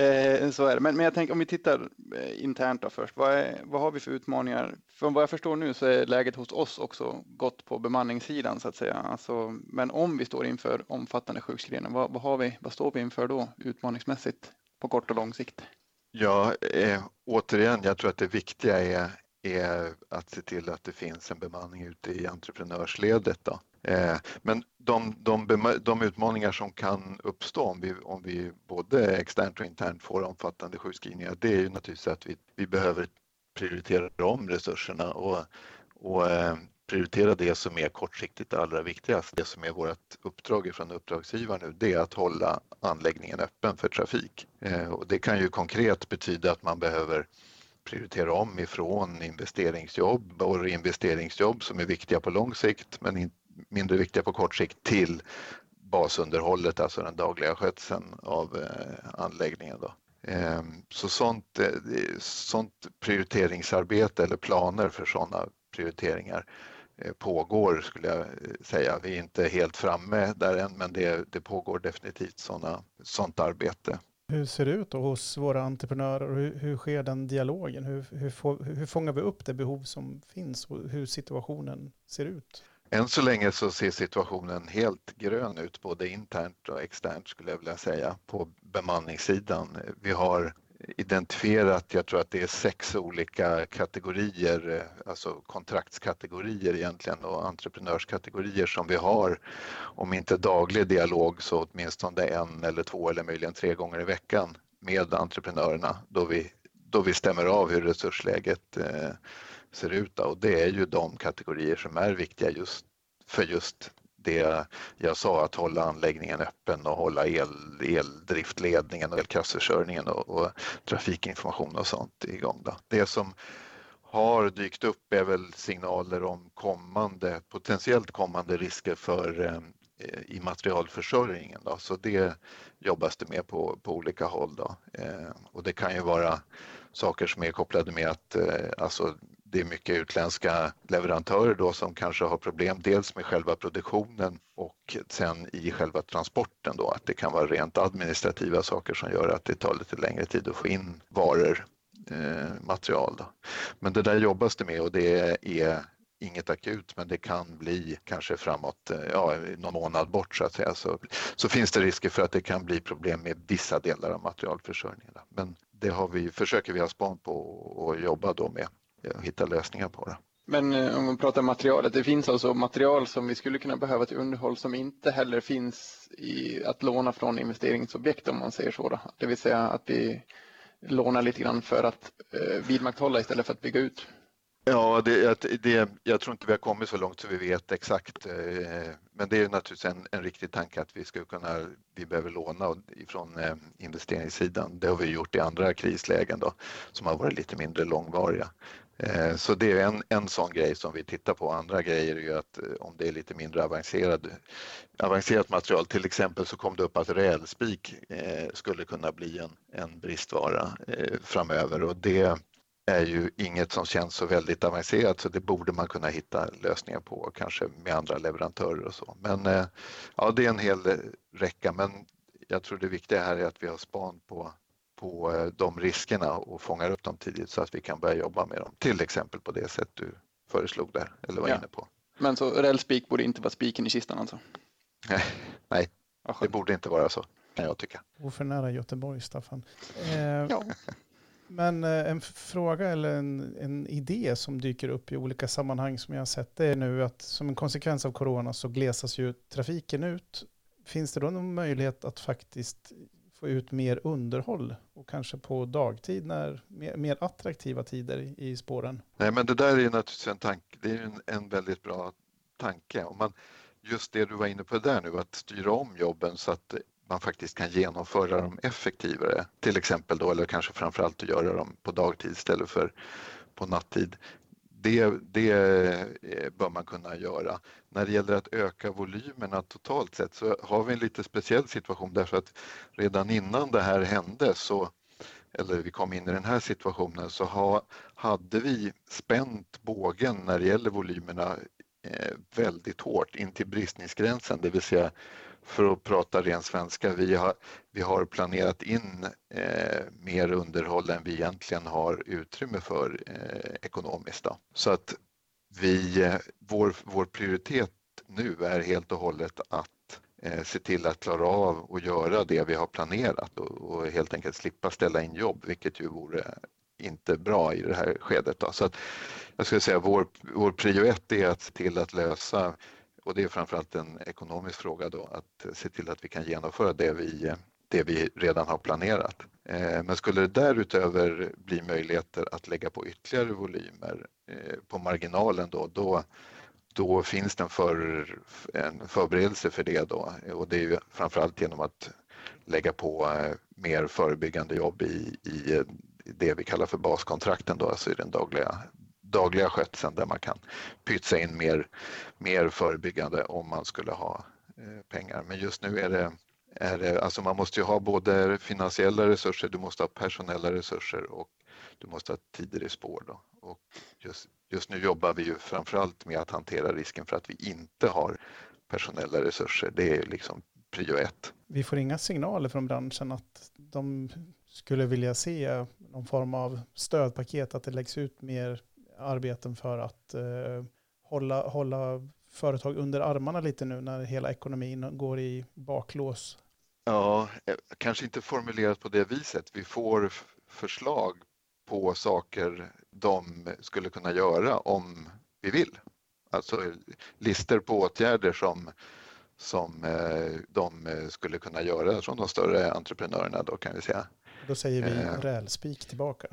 eh, så är det. Men, men jag tänker om vi tittar eh, internt då först. Vad, är, vad har vi för utmaningar? Från vad jag förstår nu så är läget hos oss också gott på bemanningssidan så att säga. Alltså, men om vi står inför omfattande sjukskrivningar, vad, vad, har vi, vad står vi inför då utmaningsmässigt på kort och lång sikt? Ja, eh, återigen, jag tror att det viktiga är är att se till att det finns en bemanning ute i entreprenörsledet. Då. Eh, men de, de, de, utmaningar som kan uppstå om vi, om vi både externt och internt får omfattande sjukskrivningar, det är ju naturligtvis att vi, vi behöver prioritera om resurserna och, och eh, prioritera det som är kortsiktigt allra viktigast. Det som är vårt uppdrag från uppdragsgivaren nu, det är att hålla anläggningen öppen för trafik. Eh, och det kan ju konkret betyda att man behöver prioritera om ifrån investeringsjobb och investeringsjobb som är viktiga på lång sikt men mindre viktiga på kort sikt till basunderhållet, alltså den dagliga skötseln av eh, anläggningen. Då. Ehm, så sånt, eh, sånt prioriteringsarbete eller planer för sådana prioriteringar eh, pågår skulle jag säga. Vi är inte helt framme där än men det, det pågår definitivt såna, sånt arbete. Hur ser det ut då hos våra entreprenörer och hur, hur sker den dialogen? Hur, hur, få, hur fångar vi upp det behov som finns och hur situationen ser ut? Än så länge så ser situationen helt grön ut både internt och externt skulle jag vilja säga på bemanningssidan. Vi har identifierat, jag tror att det är sex olika kategorier, eh, alltså kontraktskategorier egentligen och entreprenörskategorier som vi har, om inte daglig dialog så åtminstone en eller två eller möjligen tre gånger i veckan med entreprenörerna då vi, då vi stämmer av hur resursläget eh, ser ut. Och det är ju de kategorier som är viktiga just för just det jag sa, att hålla anläggningen öppen och hålla el, eldriftledningen och elkraftförsörjningen och, och trafikinformation och sånt igång. Då. Det som har dykt upp är väl signaler om kommande, potentiellt kommande risker för eh, i materialförsörjningen. Då. Så det jobbas det med på, på olika håll. Då. Eh, och det kan ju vara saker som är kopplade med att eh, alltså det är mycket utländska leverantörer då som kanske har problem dels med själva produktionen och sen i själva transporten då att det kan vara rent administrativa saker som gör att det tar lite längre tid att få in varor, eh, material. Då. Men det där jobbas det med och det är inget akut men det kan bli kanske framåt eh, ja, någon månad bort så att säga så, så finns det risker för att det kan bli problem med vissa delar av materialförsörjningen. Men det har vi, försöker vi ha span på och jobba då med hitta lösningar på det. Men eh, om man pratar materialet, det finns alltså material som vi skulle kunna behöva till underhåll som inte heller finns i att låna från investeringsobjekt om man säger så. Då. Det vill säga att vi lånar lite grann för att eh, vidmakthålla istället för att bygga ut. Ja, det, det, jag tror inte vi har kommit så långt så vi vet exakt. Eh, men det är naturligtvis en, en riktig tanke att vi ska kunna, vi behöver låna ifrån eh, investeringssidan. Det har vi gjort i andra krislägen då, som har varit lite mindre långvariga. Eh, så det är en, en sån grej som vi tittar på. Andra grejer är ju att eh, om det är lite mindre avancerad, avancerat material, till exempel så kom det upp att rälspik eh, skulle kunna bli en, en bristvara framöver och det är ju inget som känns så väldigt avancerat så det borde man kunna hitta lösningar på, kanske med andra leverantörer och så. Men ja, det är en hel räcka, men jag tror det viktiga här är att vi har span på, på eh, de riskerna och fångar upp dem tidigt så att vi kan börja jobba med dem, till exempel på det sätt du föreslog där, eller var ja. inne på. Men så rälspik borde inte vara spiken i kistan alltså? Nej, det borde inte vara så, kan jag tycka. Och för nära Göteborg, Staffan. Eh, ja. Men eh, en fråga eller en, en idé som dyker upp i olika sammanhang som jag har sett det är nu att som en konsekvens av corona så glesas ju trafiken ut. Finns det då någon möjlighet att faktiskt få ut mer underhåll och kanske på dagtid när mer, mer attraktiva tider i spåren? Nej, men det där är naturligtvis en tanke. Det är en, en väldigt bra tanke. Om man, just det du var inne på där nu, att styra om jobben så att man faktiskt kan genomföra dem effektivare. Till exempel då, eller kanske framförallt att göra dem på dagtid istället för på nattid. Det, det eh, bör man kunna göra. När det gäller att öka volymerna totalt sett så har vi en lite speciell situation därför att redan innan det här hände så eller vi kom in i den här situationen så ha, hade vi spänt bågen när det gäller volymerna eh, väldigt hårt in till bristningsgränsen, det vill säga för att prata ren svenska, vi har, vi har planerat in eh, mer underhåll än vi egentligen har utrymme för eh, ekonomiskt. Då. Så att vi, eh, vår, vår prioritet nu är helt och hållet att eh, se till att klara av och göra det vi har planerat och, och, helt enkelt slippa ställa in jobb, vilket ju vore inte bra i det här skedet. Då. Så att jag skulle säga vår, vår prio ett är att se till att lösa och det är framförallt en ekonomisk fråga då att se till att vi kan genomföra det vi, det vi redan har planerat. Eh, men skulle det därutöver bli möjligheter att lägga på ytterligare volymer eh, på marginalen då, då, då finns det en, för, en förberedelse för det då och det är ju framförallt genom att lägga på eh, mer förebyggande jobb i, i det vi kallar för baskontrakten då, alltså i den dagliga dagliga skötseln där man kan pytsa in mer, mer förebyggande om man skulle ha eh, pengar. Men just nu är det, är det, alltså man måste ju ha både finansiella resurser, du måste ha personella resurser och du måste ha tider i spår. Då. Och just, just nu jobbar vi ju framförallt med att hantera risken för att vi inte har personella resurser. Det är liksom prio ett. Vi får inga signaler från branschen att de skulle vilja se någon form av stödpaket, att det läggs ut mer arbeten för att eh, hålla, hålla företag under armarna lite nu när hela ekonomin går i baklås? Ja, eh, kanske inte formulerat på det viset. Vi får förslag på saker de skulle kunna göra om vi vill. Alltså eh, listor på åtgärder som, som eh, de skulle kunna göra från de större entreprenörerna då kan vi säga. Då säger vi eh. rälspik tillbaka.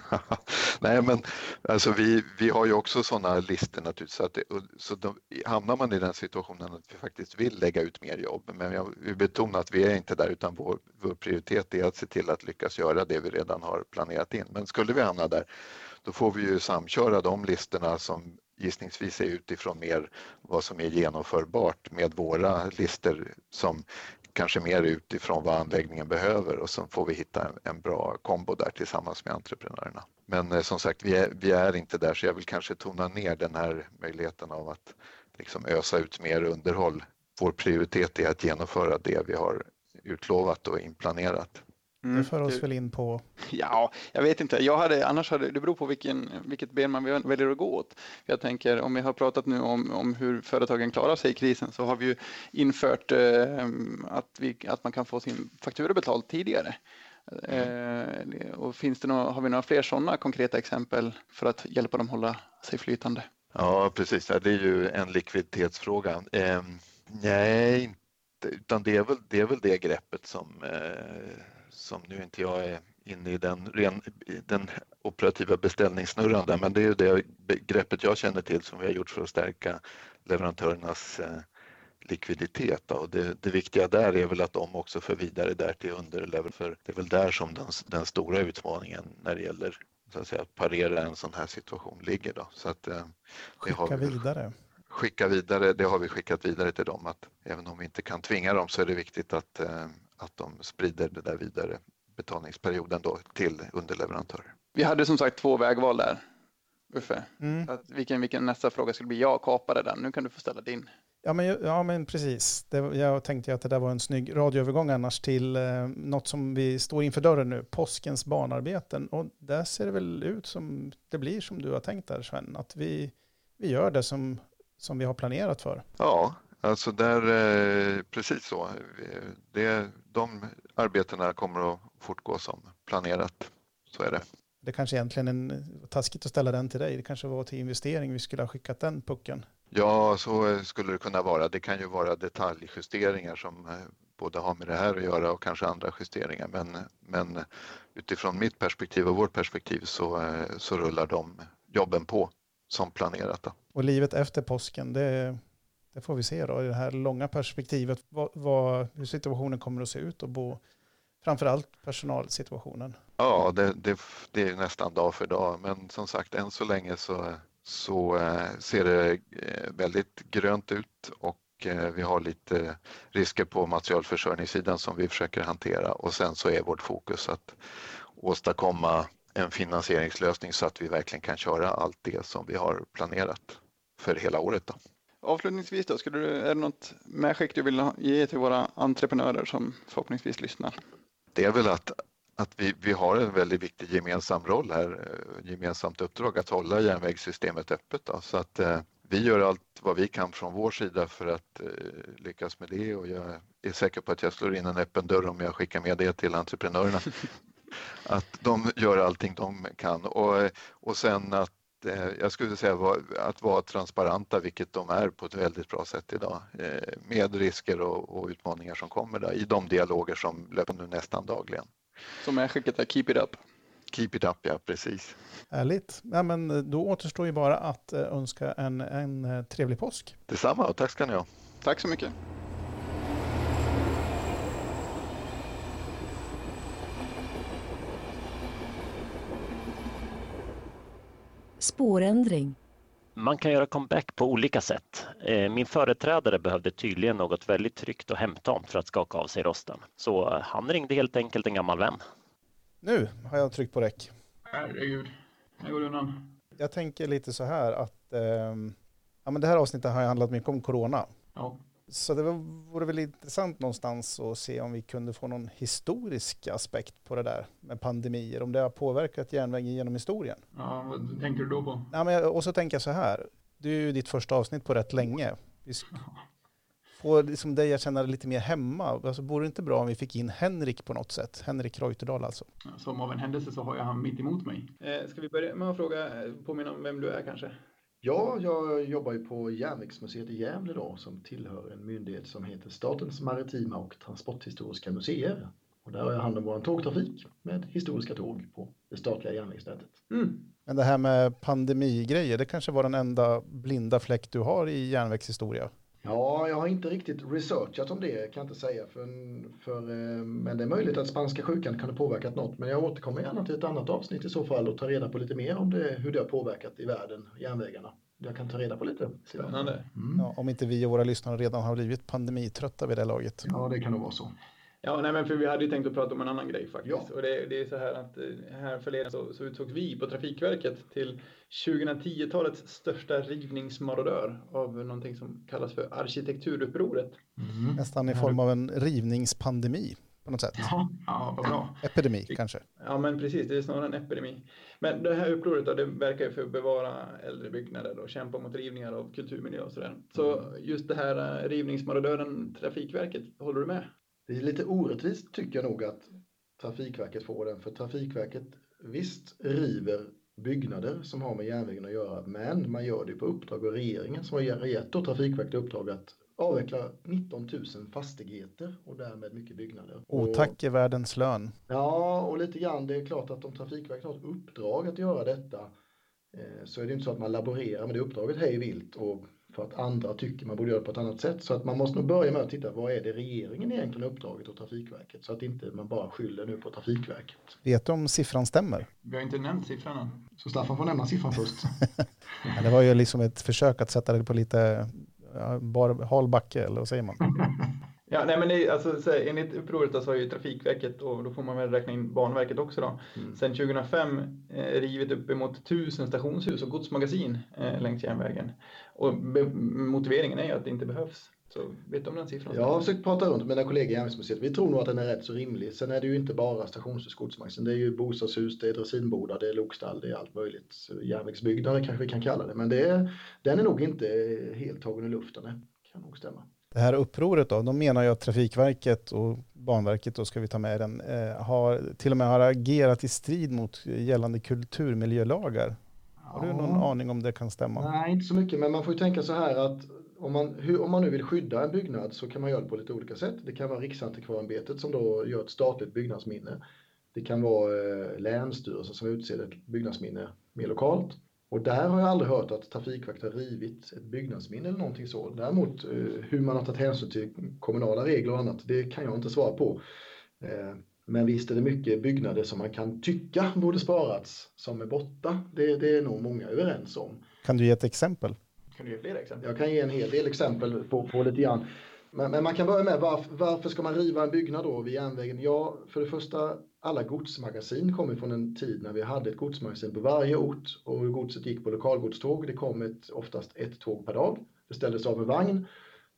Nej, men alltså vi, vi har ju också sådana listor naturligtvis. Så, att det, så de, hamnar man i den situationen att vi faktiskt vill lägga ut mer jobb, men jag vill betona att vi är inte där utan vår, vår prioritet är att se till att lyckas göra det vi redan har planerat in. Men skulle vi hamna där, då får vi ju samköra de listorna som gissningsvis är utifrån mer vad som är genomförbart med våra listor som kanske mer utifrån vad anläggningen behöver och så får vi hitta en, en bra kombo där tillsammans med entreprenörerna. Men eh, som sagt, vi är, vi är, inte där så jag vill kanske tona ner den här möjligheten av att liksom ösa ut mer underhåll. Vår prioritet är att genomföra det vi har utlovat och inplanerat. Mm, det för oss väl in på? Ja, jag vet inte. Jag hade, annars hade, det beror på vilken, vilket ben man väljer att gå åt. Jag tänker om vi har pratat nu om, om hur företagen klarar sig i krisen så har vi ju infört eh, att, vi, att man kan få sin faktura betald tidigare. Mm. Eh, och finns det några, har vi några fler sådana konkreta exempel för att hjälpa dem hålla sig flytande? Ja, precis. Det är ju en likviditetsfråga. Eh, nej, inte, utan det är, väl, det är väl det greppet som eh, som nu inte jag är inne i den, ren, den operativa beställningssnurran där, men det är ju det begreppet jag känner till som vi har gjort för att stärka leverantörernas eh, likviditet. Då. Och det, det, viktiga där är väl att de också för vidare där till underlever, för det är väl där som den, den stora utmaningen när det gäller så att, säga, att parera en sån här situation ligger. Då. Så att, eh, Skicka vidare. Skicka vidare, det har vi skickat vidare till dem att även om vi inte kan tvinga dem så är det viktigt att, eh, att de sprider det där vidare betalningsperioden då till underleverantörer. Vi hade som sagt två vägval där, Uffe. Mm. Att vilken, vilken nästa fråga skulle bli. Jag kapade den, nu kan du få ställa din. Ja men, ja, men precis. Det, jag tänkte att det där var en snygg radioövergång annars till eh, något som vi står inför dörren nu, påskens barnarbeten. Och där ser det väl ut som det blir som du har tänkt där Sven, att vi, vi gör det som, som vi har planerat för. Ja, alltså där, eh, precis så. Det, de arbetena kommer att fortgå som planerat. Så är det. Det kanske egentligen är taskigt att ställa den till dig. Det kanske var till investering vi skulle ha skickat den pucken. Ja, så skulle det kunna vara. Det kan ju vara detaljjusteringar som eh, både har med det här att göra och kanske andra justeringar. Men, men utifrån mitt perspektiv och vårt perspektiv så, eh, så rullar de jobben på som planerat. Då. Och livet efter påsken, det, det får vi se då i det här långa perspektivet. Vad, vad, hur situationen kommer att se ut och bo, framförallt personalsituationen. Ja, det, det, det är nästan dag för dag. Men som sagt, än så länge så så eh, ser det eh, väldigt grönt ut och eh, vi har lite risker på materialförsörjningssidan som vi försöker hantera och sen så är vårt fokus att åstadkomma en finansieringslösning så att vi verkligen kan köra allt det som vi har planerat för hela året. Då. Avslutningsvis då, skulle du, är det något medskick du vill ge till våra entreprenörer som förhoppningsvis lyssnar? Det är väl att att vi, vi har en väldigt viktig gemensam roll här, eh, gemensamt uppdrag att hålla järnvägssystemet öppet. Då. Så att eh, vi gör allt vad vi kan från vår sida för att eh, lyckas med det och jag är säker på att jag slår in en öppen dörr om jag skickar med det till entreprenörerna. att de gör allting de kan och, och sen att eh, jag skulle säga att vara transparenta, vilket de är på ett väldigt bra sätt idag, eh, med risker och, utmaningar som kommer där, i de dialoger som löper nu nästan dagligen. Som är skicket är Keep it up. Keep it up, ja precis. Härligt. Ja, men då återstår ju bara att eh, önska en, en eh, trevlig påsk. Detsamma och tack ska ni ha. Tack så mycket. Spårändring. Man kan göra comeback på olika sätt. Eh, min företrädare behövde tydligen något väldigt tryggt och hemtamt för att skaka av sig rosten. Så eh, han ringde helt enkelt en gammal vän. Nu har jag tryckt på räck. Herregud, här går det undan. Jag tänker lite så här att eh, ja, men det här avsnittet har handlat mycket om corona. Ja. Så det vore väl intressant någonstans att se om vi kunde få någon historisk aspekt på det där med pandemier, om det har påverkat järnvägen genom historien. Ja, vad tänker du då på? Ja, men, och så tänker jag så här, det är ju ditt första avsnitt på rätt länge. Vi får liksom dig att känna dig lite mer hemma. Alltså, vore det inte bra om vi fick in Henrik på något sätt? Henrik Reuterdal alltså. Som av en händelse så har jag han mitt emot mig. Eh, ska vi börja med att fråga, eh, påminna om vem du är kanske? Ja, jag jobbar ju på Järnvägsmuseet i Gävle då som tillhör en myndighet som heter Statens maritima och transporthistoriska museer. Och där har jag hand om vår tågtrafik med historiska tåg på det statliga järnvägsnätet. Mm. Men det här med pandemigrejer, det kanske var den enda blinda fläck du har i järnvägshistoria? Ja, jag har inte riktigt researchat om det kan jag inte säga. För, för, eh, men det är möjligt att spanska sjukan kan ha påverkat något. Men jag återkommer gärna till ett annat avsnitt i så fall och tar reda på lite mer om det, hur det har påverkat i världen, järnvägarna. Jag kan ta reda på lite. Spännande. Mm. Ja, om inte vi och våra lyssnare redan har blivit pandemitrötta vid det laget. Ja, det kan nog vara så. Ja, nej, men för vi hade ju tänkt att prata om en annan grej faktiskt. Ja. Och det, det, är så här att eh, här förleden så, så utsågs vi på Trafikverket till 2010-talets största rivningsmarodör av någonting som kallas för arkitekturupproret. Mm. Nästan i form av en rivningspandemi på något sätt. Ja, ja vad bra. Epidemi kanske. Ja, men precis. Det är snarare en epidemi. Men det här upproret då, det verkar ju för att bevara äldre byggnader och kämpa mot rivningar av kulturmiljö och sådär. Så just det här eh, rivningsmarodören Trafikverket, håller du med? Det är lite orättvist tycker jag nog att Trafikverket får den. För Trafikverket visst river byggnader som har med järnvägen att göra. Men man gör det på uppdrag av regeringen som har gett Trafikverket uppdrag att avveckla 19 000 fastigheter och därmed mycket byggnader. Otack är världens lön. Ja, och lite grann, det är klart att om Trafikverket har ett uppdrag att göra detta eh, så är det inte så att man laborerar med det uppdraget hej vilt och för att andra tycker man borde göra det på ett annat sätt. Så att man måste nog börja med att titta vad är det regeringen egentligen uppdraget åt Trafikverket så att inte man bara skyller nu på Trafikverket. Vet du om siffran stämmer? Vi har inte nämnt siffran än. Så Staffan får nämna siffran först. ja, det var ju liksom ett försök att sätta det på lite ja, bar, hal backe, eller vad säger man? Ja, nej men det, alltså, så enligt upproret så har ju Trafikverket och då får man väl räkna in Banverket också då. Mm. Sen 2005 eh, rivit uppemot 1000 stationshus och godsmagasin eh, längs järnvägen. Och motiveringen är ju att det inte behövs. Så vet du om den siffran? Jag har försökt prata runt med mina kollegor i Järnvägsmuseet. Vi tror nog att den är rätt så rimlig. Sen är det ju inte bara stationshus, godsmagasin. Det är ju bostadshus, det är dressinbodar, det är lokstall, det är allt möjligt. Järnvägsbyggnader kanske vi kan kalla det. Men det är, den är nog inte helt tagen i luften. Det kan nog stämma. Det här upproret då, de menar ju att Trafikverket och Banverket, då ska vi ta med den, eh, har till och med har agerat i strid mot gällande kulturmiljölagar. Har du någon aning om det kan stämma? Nej, inte så mycket, men man får ju tänka så här att om man, hur, om man nu vill skydda en byggnad så kan man göra det på lite olika sätt. Det kan vara Riksantikvarieämbetet som då gör ett statligt byggnadsminne. Det kan vara eh, Länsstyrelsen som utser ett byggnadsminne mer lokalt. Och där har jag aldrig hört att Trafikverket har rivit ett byggnadsminne eller någonting så. Däremot eh, hur man har tagit hänsyn till kommunala regler och annat, det kan jag inte svara på. Eh, men visst är det mycket byggnader som man kan tycka borde sparats som är borta. Det, det är nog många överens om. Kan du ge ett exempel? Kan du ge fler exempel? Jag kan ge en hel del exempel på, på lite grann. Men, men man kan börja med varför, varför ska man riva en byggnad då vid järnvägen? Ja, för det första alla godsmagasin kommer från en tid när vi hade ett godsmagasin på varje ort och godset gick på lokalgodståg. Det kom ett, oftast ett tåg per dag. Det ställdes av en vagn.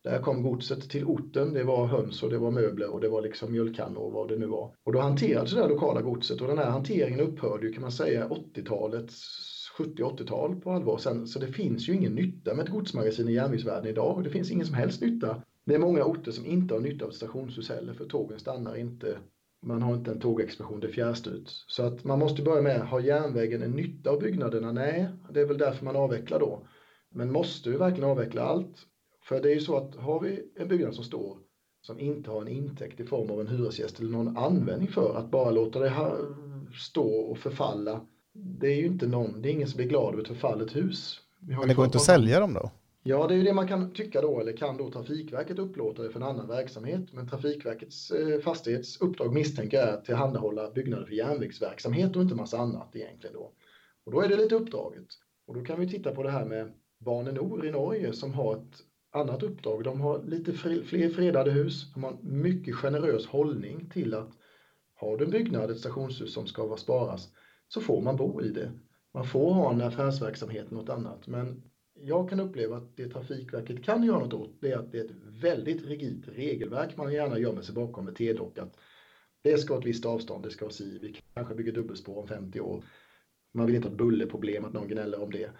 Där kom godset till orten. Det var höns och det var möbler och det var liksom mjölkkannor och vad det nu var. Och då hanterades det där lokala godset och den här hanteringen upphörde ju kan man säga 80-talets 70-80-tal på allvar. Sen, så det finns ju ingen nytta med ett godsmagasin i järnvägsvärlden idag. Det finns ingen som helst nytta. Det är många orter som inte har nytta av stationshus heller för tågen stannar inte man har inte en tågexpedition, det är fjärrstut. Så att man måste börja med, har järnvägen en nytta av byggnaderna? Nej, det är väl därför man avvecklar då. Men måste vi verkligen avveckla allt? För det är ju så att har vi en byggnad som står som inte har en intäkt i form av en hyresgäst eller någon användning för att bara låta det här stå och förfalla. Det är ju inte någon, det är ingen som blir glad över ett förfallet hus. Men det går inte att sälja dem då? Ja, det är ju det man kan tycka då, eller kan då Trafikverket upplåta det för en annan verksamhet. Men Trafikverkets eh, fastighetsuppdrag misstänker jag är att tillhandahålla byggnader för järnvägsverksamhet och inte massa annat egentligen då. Och då är det lite uppdraget. Och då kan vi titta på det här med Bane i Norge som har ett annat uppdrag. De har lite fler fredade hus. De har en mycket generös hållning till att har du en byggnad, ett stationshus som ska sparas, så får man bo i det. Man får ha en affärsverksamhet, något annat. Men jag kan uppleva att det Trafikverket kan göra något åt det är att det är ett väldigt rigidt regelverk man gärna gömmer sig bakom med T-dock. Att det ska ha ett visst avstånd, det ska vara si, vi kanske bygger dubbelspår om 50 år. Man vill inte ha ett bullerproblem, att någon gnäller om det.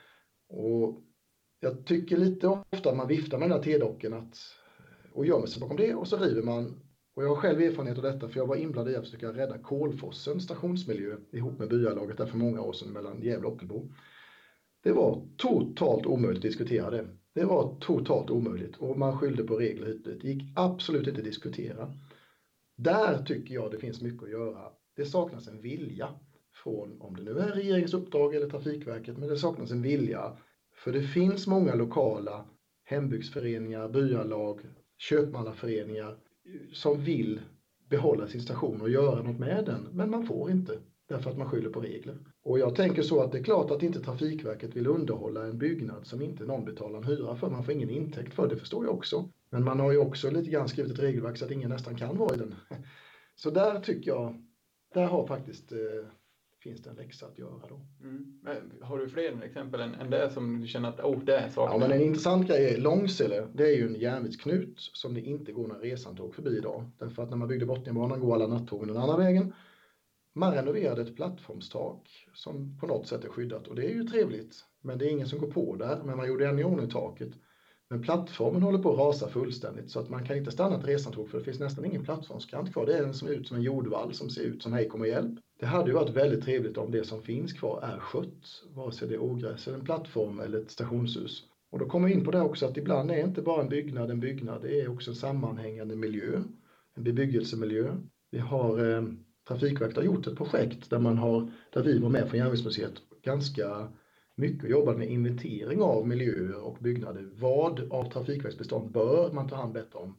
Och jag tycker lite ofta att man viftar med den här T-docken att, och gömmer sig bakom det och så river man. Och jag har själv erfarenhet av detta för jag var inblandad i att försöka rädda Kolfossen stationsmiljö ihop med byalaget där för många år sedan mellan Gävle och Ockelbo. Det var totalt omöjligt att diskutera det. Det var totalt omöjligt och man skyllde på regler hit Det gick absolut inte att diskutera. Där tycker jag det finns mycket att göra. Det saknas en vilja från, om det nu är regeringens uppdrag eller Trafikverket, men det saknas en vilja. För det finns många lokala hembygdsföreningar, byalag, köpmannaföreningar som vill behålla sin station och göra något med den, men man får inte därför att man skyller på regler. Och jag tänker så att det är klart att inte Trafikverket vill underhålla en byggnad som inte någon betalar en hyra för. Man får ingen intäkt för det, förstår jag också. Men man har ju också lite grann skrivit ett regelverk så att ingen nästan kan vara i den. Så där tycker jag, där har faktiskt eh, finns det en läxa att göra då. Mm. har du fler exempel än, än det som du känner att oh, det saknar? Ja, men en intressant grej är Långsele. Det är ju en järnvägsknut som det inte går några resantåg förbi idag. Därför att när man byggde Botniabanan går alla nattågen den andra vägen. Man renoverade ett plattformstak som på något sätt är skyddat och det är ju trevligt. Men det är ingen som går på där, men man gjorde ändå i ordning taket. Men plattformen håller på att rasa fullständigt så att man kan inte stanna ett resandetåg för det finns nästan ingen plattformskant kvar. Det är en som ser ut som en jordvall som ser ut som hej kom och hjälp. Det hade ju varit väldigt trevligt om det som finns kvar är skött, vare sig det är ogräs eller en plattform eller ett stationshus. Och då kommer vi in på det också att ibland är inte bara en byggnad en byggnad, det är också en sammanhängande miljö, en bebyggelsemiljö. Vi har eh, Trafikverket har gjort ett projekt där man har, där vi var med från Järnvägsmuseet, ganska mycket jobbat med inventering av miljöer och byggnader. Vad av Trafikverksbestånd bör man ta hand bättre om?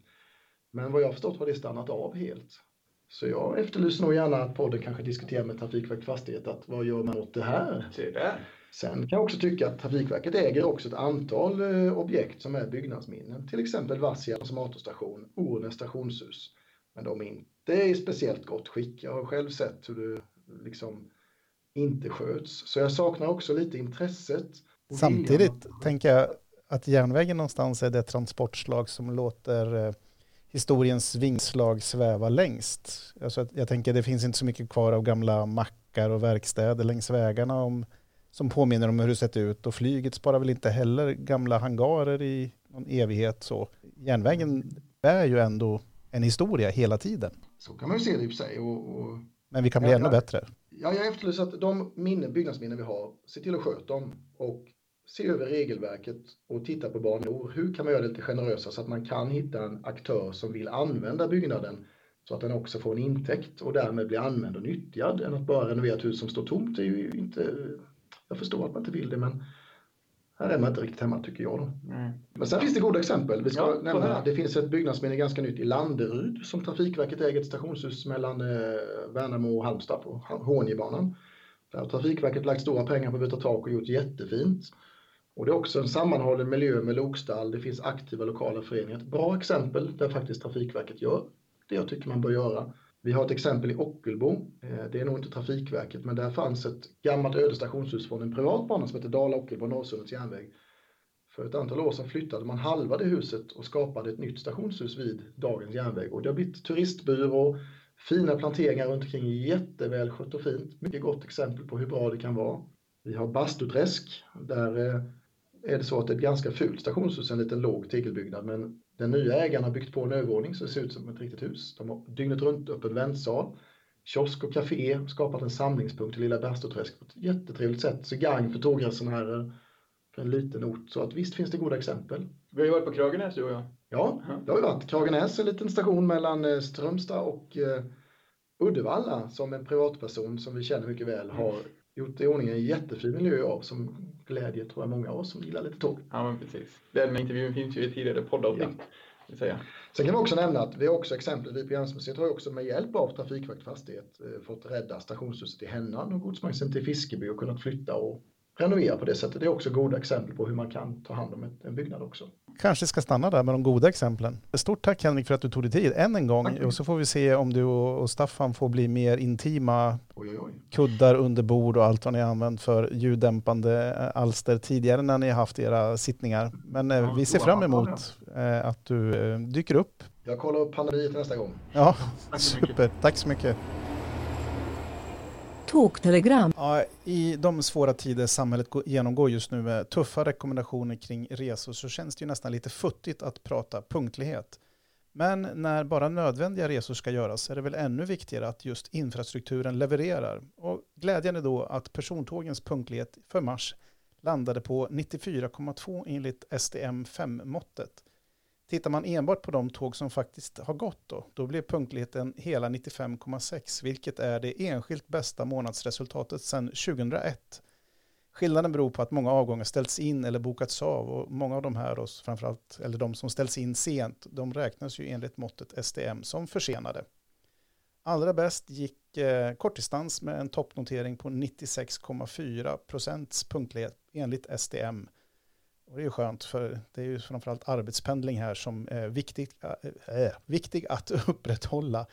Men vad jag har förstått har det stannat av helt. Så jag efterlyser nog gärna att podden kanske diskuterar med Trafikverket Fastighet att vad gör man åt det här? Där. Sen kan jag också tycka att Trafikverket äger också ett antal eh, objekt som är byggnadsminnen. Till exempel Vassia transformatorstation, Ornäs stationshus. Men de är inte i speciellt gott skick. Jag har själv sett hur det liksom inte sköts. Så jag saknar också lite intresset. Samtidigt tänker jag att järnvägen någonstans är det transportslag som låter eh, historiens vingslag sväva längst. Alltså jag tänker det finns inte så mycket kvar av gamla mackar och verkstäder längs vägarna om, som påminner om hur det sett ut och flyget sparar väl inte heller gamla hangarer i någon evighet så. Järnvägen är ju ändå en historia hela tiden. Så kan man ju se det i och för sig. Och, och... Men vi kan bli ja, ännu bättre. Ja, jag efterlyser att de minnen, byggnadsminnen vi har, se till att sköta dem och se över regelverket och titta på banor. Hur kan man göra det lite generösare så att man kan hitta en aktör som vill använda byggnaden så att den också får en intäkt och därmed blir använd och nyttjad än att bara renovera ett hus som står tomt. Det är ju inte, jag förstår att man inte vill det men här är man inte riktigt hemma tycker jag. Mm. Men sen finns det goda exempel. Vi ska Ja, nämna, kolla. det finns ett byggnadsminne ganska nytt i Landeryd som Trafikverket äger ett stationshus mellan eh, Värnamo och Halmstad på HNJ-banan. Där har Trafikverket lagt stora pengar på att byta tak och gjort jättefint. Och det är också en sammanhållen miljö med lokstall. Det finns aktiva lokala föreningar. Ett bra exempel där faktiskt Trafikverket gör det jag tycker man bör göra. Vi har ett exempel i Ockelbo. Eh, det är nog inte Trafikverket, men där fanns ett gammalt öde stationshus från en privat bana som heter Dala Ockelbo Norrsundets järnväg. För ett antal år sedan flyttade man halva det huset och skapade ett nytt stationshus vid dagens järnväg. Och det har blivit turistbyrå, fina planteringar runt omkring, jättevälskött och fint. Mycket gott exempel på hur bra det kan vara. Vi har Bastuträsk, där eh, är det så att det är ett ganska fult stationshus, en liten låg tegelbyggnad, men den nya ägaren har byggt på en övervåning så det ser ut som ett riktigt hus. De har dygnet runt öppen väntsal, kiosk och café, skapat en samlingspunkt i lilla Bastuträsk på ett jättetrevligt sätt, så gagn för tågresenärer för en liten ort. Så att visst finns det goda exempel. Vi har ju varit på Kragenäs du och jag. Ja, det har vi varit. Kragenäs, en liten station mellan eh, Strömstad och eh, Uddevalla som en privatperson som vi känner mycket väl har gjort i ordning en jättefin miljö av som glädje tror jag många av oss som gillar lite tåg. Ja, men precis. Den intervjun finns ju i tidigare poddavsnitt. säga. Sen kan vi också nämna att vi har också exempel, vi på Järnvägsmuseet har ju också med hjälp av Trafikverket Fastighet eh, fått rädda stationshuset i Hennan och godsmagasinet till Fiskeby och kunnat flytta och renovera på det sättet. Det är också goda exempel på hur man kan ta hand om ett, en byggnad också. Kanske ska stanna där med de goda exemplen. Stort tack Henrik för att du tog dig tid än en gång och så får vi se om du och Staffan får bli mer intima Oj, oj, oj. kuddar under bord och allt vad ni har använt för ljuddämpande eh, alster tidigare när ni har haft era sittningar. Men eh, Ja, vi ser fram emot eh, att du dyker upp. Jag kollar upp pandemiet nästa gång. Ja, Tack super. Tack så mycket. Tågtelegram. Ja, I de svåra tider samhället genomgår just nu med tuffa rekommendationer kring resor så känns det ju nästan lite futtigt att prata punktlighet. Men när bara nödvändiga resor ska göras är det väl ännu viktigare att just infrastrukturen levererar. Och glädjande då att persontågens punktlighet för mars landade på 94,2 enligt STM 5-måttet. Tittar man enbart på de tåg som faktiskt har gått då, då blev punktligheten hela 95,6, vilket är det enskilt bästa månadsresultatet sedan 2001. Skillnaden beror på att många avgångar ställts in eller bokats av och många av de här, då, framförallt, eller de som ställs in sent, de räknas ju enligt måttet STM som försenade. Allra bäst gick eh, kortdistans med en toppnotering på 96,4 procents punktlighet enligt STM. Och det är ju skönt för det är ju framförallt arbetspendling här som är viktigt, äh, äh viktig att upprätthålla.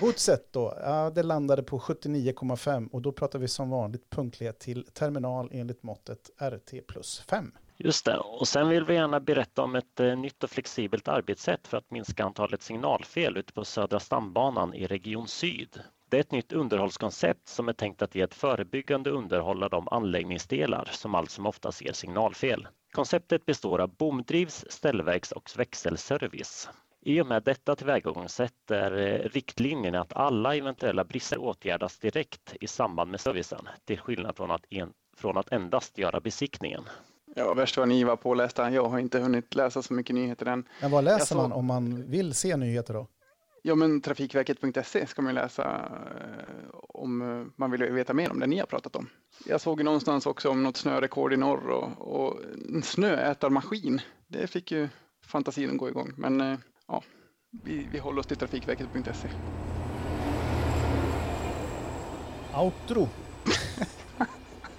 Godset då, ja, det landade på 79,5 och då pratar vi som vanligt punktlighet till terminal enligt måttet RT plus 5. Just det, och sen vill vi gärna berätta om ett eh, nytt och flexibelt arbetssätt för att minska antalet signalfel ute på Södra stambanan i Region Syd. Det är ett nytt underhållskoncept som är tänkt att ge ett förebyggande underhåll av de anläggningsdelar som allt som oftast ger signalfel. Konceptet består av bomdrivs, ställverks och växelservice. I och med detta tillvägagångssätt är eh, riktlinjen att alla eventuella brister åtgärdas direkt i samband med servicen, till skillnad från att, en, från att endast göra besiktningen. Ja, värst var ni var pålästa. Jag har inte hunnit läsa så mycket nyheter än. Men vad läser man om man vill se nyheter då? Ja, men trafikverket.se ska man läsa eh, om eh, man vill veta mer om det ni har pratat om. Jag såg någonstans också om något snörekord i norr och, och en snöätarmaskin. Det fick ju fantasin att gå igång. Men eh, ja, vi, vi håller oss till trafikverket.se. Outro.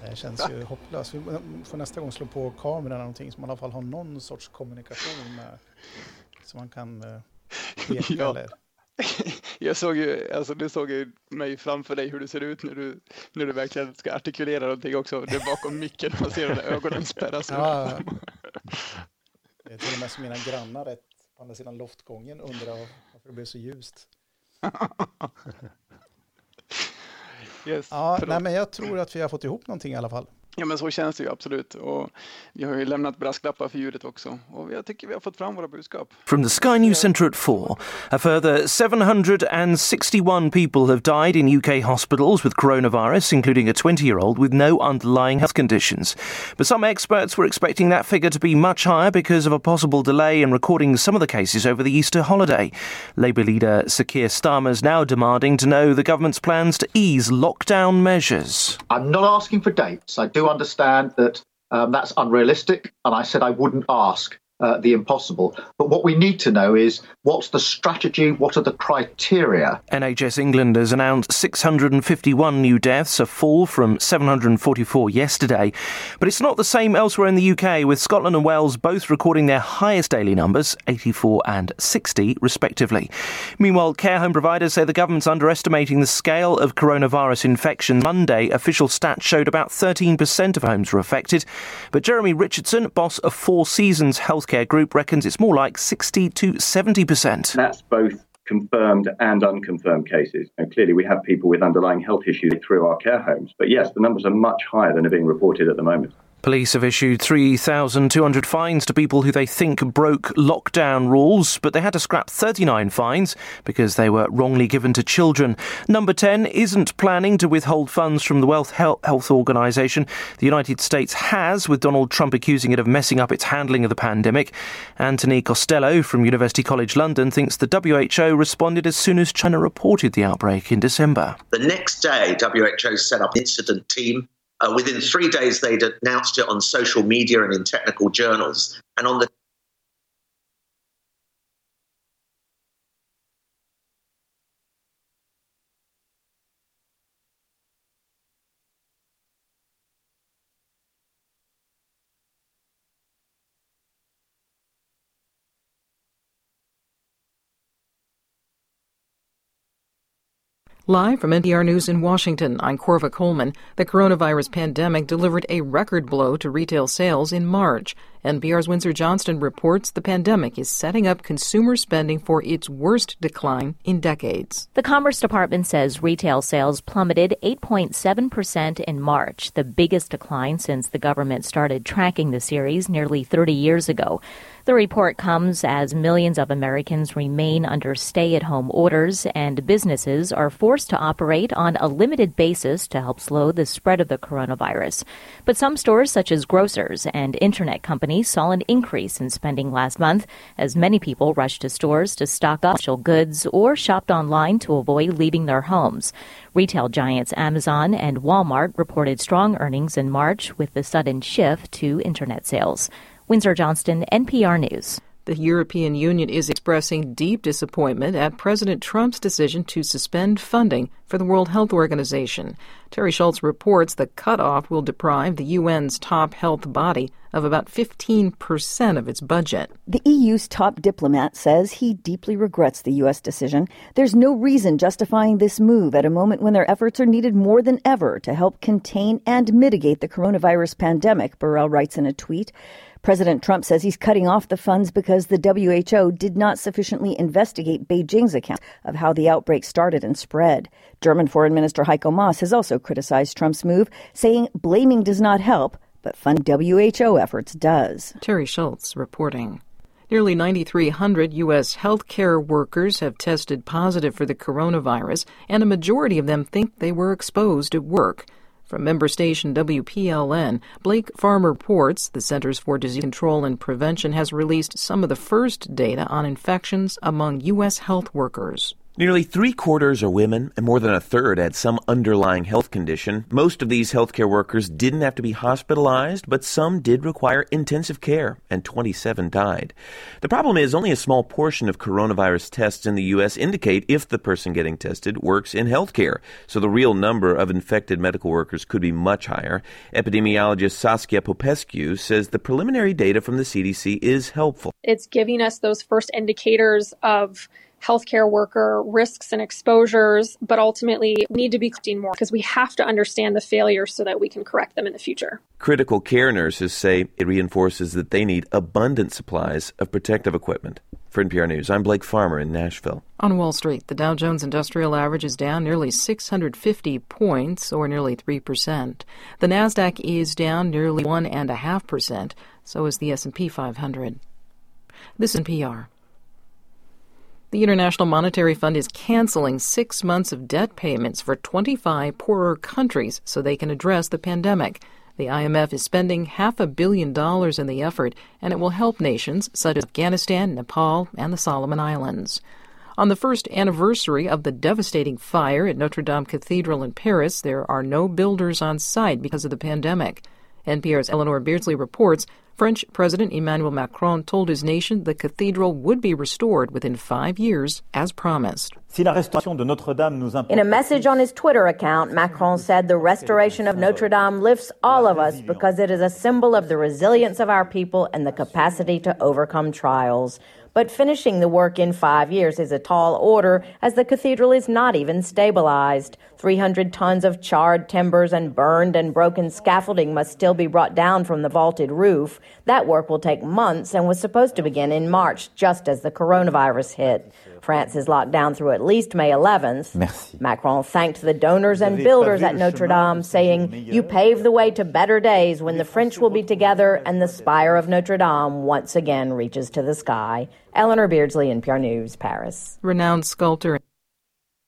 Det känns ju hopplöst. Vi får nästa gång slå på kameran eller någonting så man i alla fall har någon sorts kommunikation med. Så man kan peka Ja. eller... Jag såg ju, alltså du såg ju mig framför dig hur du ser ut när du, när du verkligen ska artikulera någonting också. Det är bakom micken, man ser de ögonen spärras. Ja, det är till och med som mina grannar rätt på andra sidan loftgången undrar varför det blev så ljust. Yes, Ja, förlåt. nej, men jag tror att vi har fått ihop någonting i alla fall. Ja, men så känns det ju absolut. Och vi har ju lämnat brasklappar för ljudet också. Och jag tycker vi har fått fram våra budskap. From the Sky News Centre at 4, a further 761 people have died in UK hospitals with coronavirus, including a 20 year old with no underlying health conditions. But some experts were expecting that figure to be much higher because of a possible delay in recording some of the cases over the Easter holiday. Labour leader Sir Keir Starmer is now demanding to know the government's plans to ease lockdown measures. I'm not asking for dates. I do understand that um, that's unrealistic, and I said I wouldn't ask uh, the impossible. But what we need to know is what's the strategy, what are the criteria? NHS England has announced 651 new deaths, a fall from 744 yesterday. But it's not the same elsewhere in the UK, with Scotland and Wales both recording their highest daily numbers, 84 and 60, respectively. Meanwhile, care home providers say the government's underestimating the scale of coronavirus infection. Monday, official stats showed about 13% of homes were affected. But Jeremy Richardson, boss of Four Seasons Healthcare Group, reckons it's more like 60 to 70%. That's both confirmed and unconfirmed cases. And clearly, we have people with underlying health issues through our care homes. But yes, the numbers are much higher than are being reported at the moment. Police have issued 3,200 fines to people who they think broke lockdown rules, but they had to scrap 39 fines because they were wrongly given to children. Number 10 isn't planning to withhold funds from the Wealth Health, Health Organization. The United States has, with Donald Trump accusing it of messing up its handling of the pandemic. Anthony Costello from University College London thinks the WHO responded as soon as China reported the outbreak in December. The next day, WHO set up an incident team. Uh, within three days, they'd announced it on social media and in technical journals. And on the Live from NPR News in Washington, I'm Corva Coleman. The coronavirus pandemic delivered a record blow to retail sales in March. NPR's Windsor Johnston reports the pandemic is setting up consumer spending for its worst decline in decades. The Commerce Department says retail sales plummeted 8.7% in March, the biggest decline since the government started tracking the series nearly 30 years ago. The report comes as millions of Americans remain under stay at home orders and businesses are forced to operate on a limited basis to help slow the spread of the coronavirus. But some stores, such as grocers and internet companies, saw an increase in spending last month as many people rushed to stores to stock up essential goods or shopped online to avoid leaving their homes. Retail giants Amazon and Walmart reported strong earnings in March with the sudden shift to internet sales. Windsor Johnston, NPR News. The European Union is expressing deep disappointment at President Trump's decision to suspend funding for the World Health Organization. Terry Schultz reports the cutoff will deprive the UN's top health body of about 15% of its budget. The EU's top diplomat says he deeply regrets the U.S. decision. There's no reason justifying this move at a moment when their efforts are needed more than ever to help contain and mitigate the coronavirus pandemic, Burrell writes in a tweet. President Trump says he's cutting off the funds because the WHO did not sufficiently investigate Beijing's account of how the outbreak started and spread. German Foreign Minister Heiko Maas has also criticized Trump's move, saying blaming does not help, but fund WHO efforts does. Terry Schultz reporting. Nearly 9,300 U.S. healthcare workers have tested positive for the coronavirus, and a majority of them think they were exposed at work. From member station WPLN, Blake Farmer reports the Centers for Disease Control and Prevention has released some of the first data on infections among U.S. health workers. Nearly three quarters are women, and more than a third had some underlying health condition. Most of these healthcare workers didn't have to be hospitalized, but some did require intensive care, and 27 died. The problem is only a small portion of coronavirus tests in the U.S. indicate if the person getting tested works in healthcare, so the real number of infected medical workers could be much higher. Epidemiologist Saskia Popescu says the preliminary data from the CDC is helpful. It's giving us those first indicators of healthcare worker risks and exposures, but ultimately we need to be collecting more because we have to understand the failures so that we can correct them in the future. Critical care nurses say it reinforces that they need abundant supplies of protective equipment. For NPR News, I'm Blake Farmer in Nashville. On Wall Street, the Dow Jones Industrial Average is down nearly 650 points, or nearly 3%. The Nasdaq is down nearly 1.5%, so is the S&P 500. This is NPR. The International Monetary Fund is canceling six months of debt payments for 25 poorer countries so they can address the pandemic. The IMF is spending half a billion dollars in the effort, and it will help nations such as Afghanistan, Nepal, and the Solomon Islands. On the first anniversary of the devastating fire at Notre Dame Cathedral in Paris, there are no builders on site because of the pandemic. NPR's Eleanor Beardsley reports French President Emmanuel Macron told his nation the cathedral would be restored within five years, as promised. In a message on his Twitter account, Macron said the restoration of Notre Dame lifts all of us because it is a symbol of the resilience of our people and the capacity to overcome trials. But finishing the work in five years is a tall order as the cathedral is not even stabilized. 300 tons of charred timbers and burned and broken scaffolding must still be brought down from the vaulted roof. That work will take months and was supposed to begin in March, just as the coronavirus hit. France is locked down through at least May 11th. Merci. Macron thanked the donors and builders at Notre Dame, saying, You pave the way to better days when the French will be together and the spire of Notre Dame once again reaches to the sky. Eleanor Beardsley, NPR News, Paris. Renowned sculptor.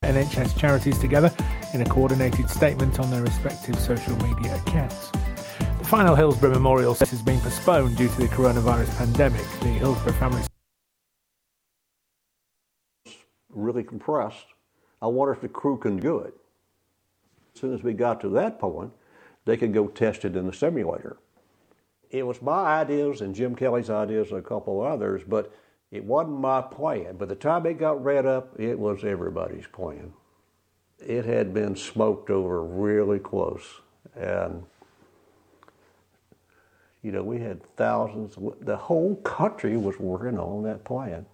NHS charities together in a coordinated statement on their respective social media accounts. The final Hillsborough Memorial Service has been postponed due to the coronavirus pandemic. The Hillsborough family really compressed. I wonder if the crew can do it. As soon as we got to that point, they could go test it in the simulator. It was my ideas and Jim Kelly's ideas and a couple others, but it wasn't my plan. By the time it got read up, it was everybody's plan. It had been smoked over really close. And, you know, we had thousands, the whole country was working on that plan.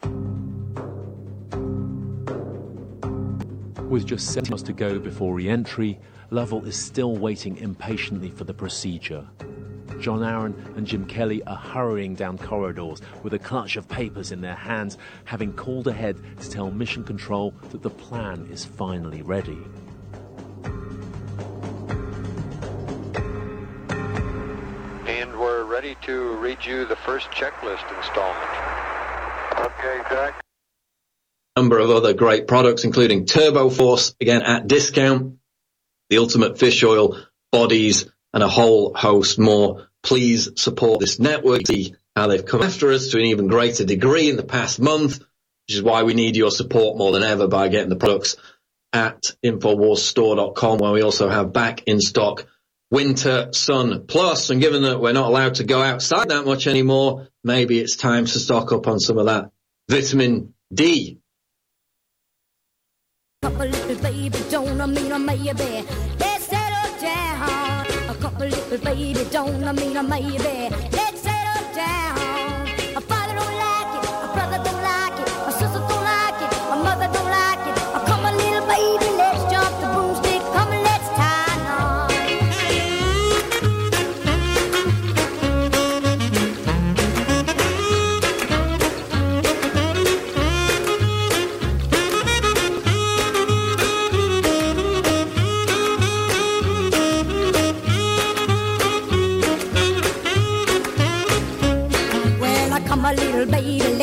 With just seven months to go before re entry, Lovell is still waiting impatiently for the procedure. John Aaron and Jim Kelly are hurrying down corridors with a clutch of papers in their hands, having called ahead to tell Mission Control that the plan is finally ready. And we're ready to read you the first checklist installment. Okay, Zach. number of other great products, including Turbo Force, again at discount, the Ultimate Fish Oil, Bodies, and a whole host more. Please support this network. See how they've come after us to an even greater degree in the past month, which is why we need your support more than ever by getting the products at InfoWarsStore.com, where we also have back in stock Winter Sun Plus. And given that we're not allowed to go outside that much anymore, maybe it's time to stock up on some of that vitamin D Little baby, don't I mean a maybe.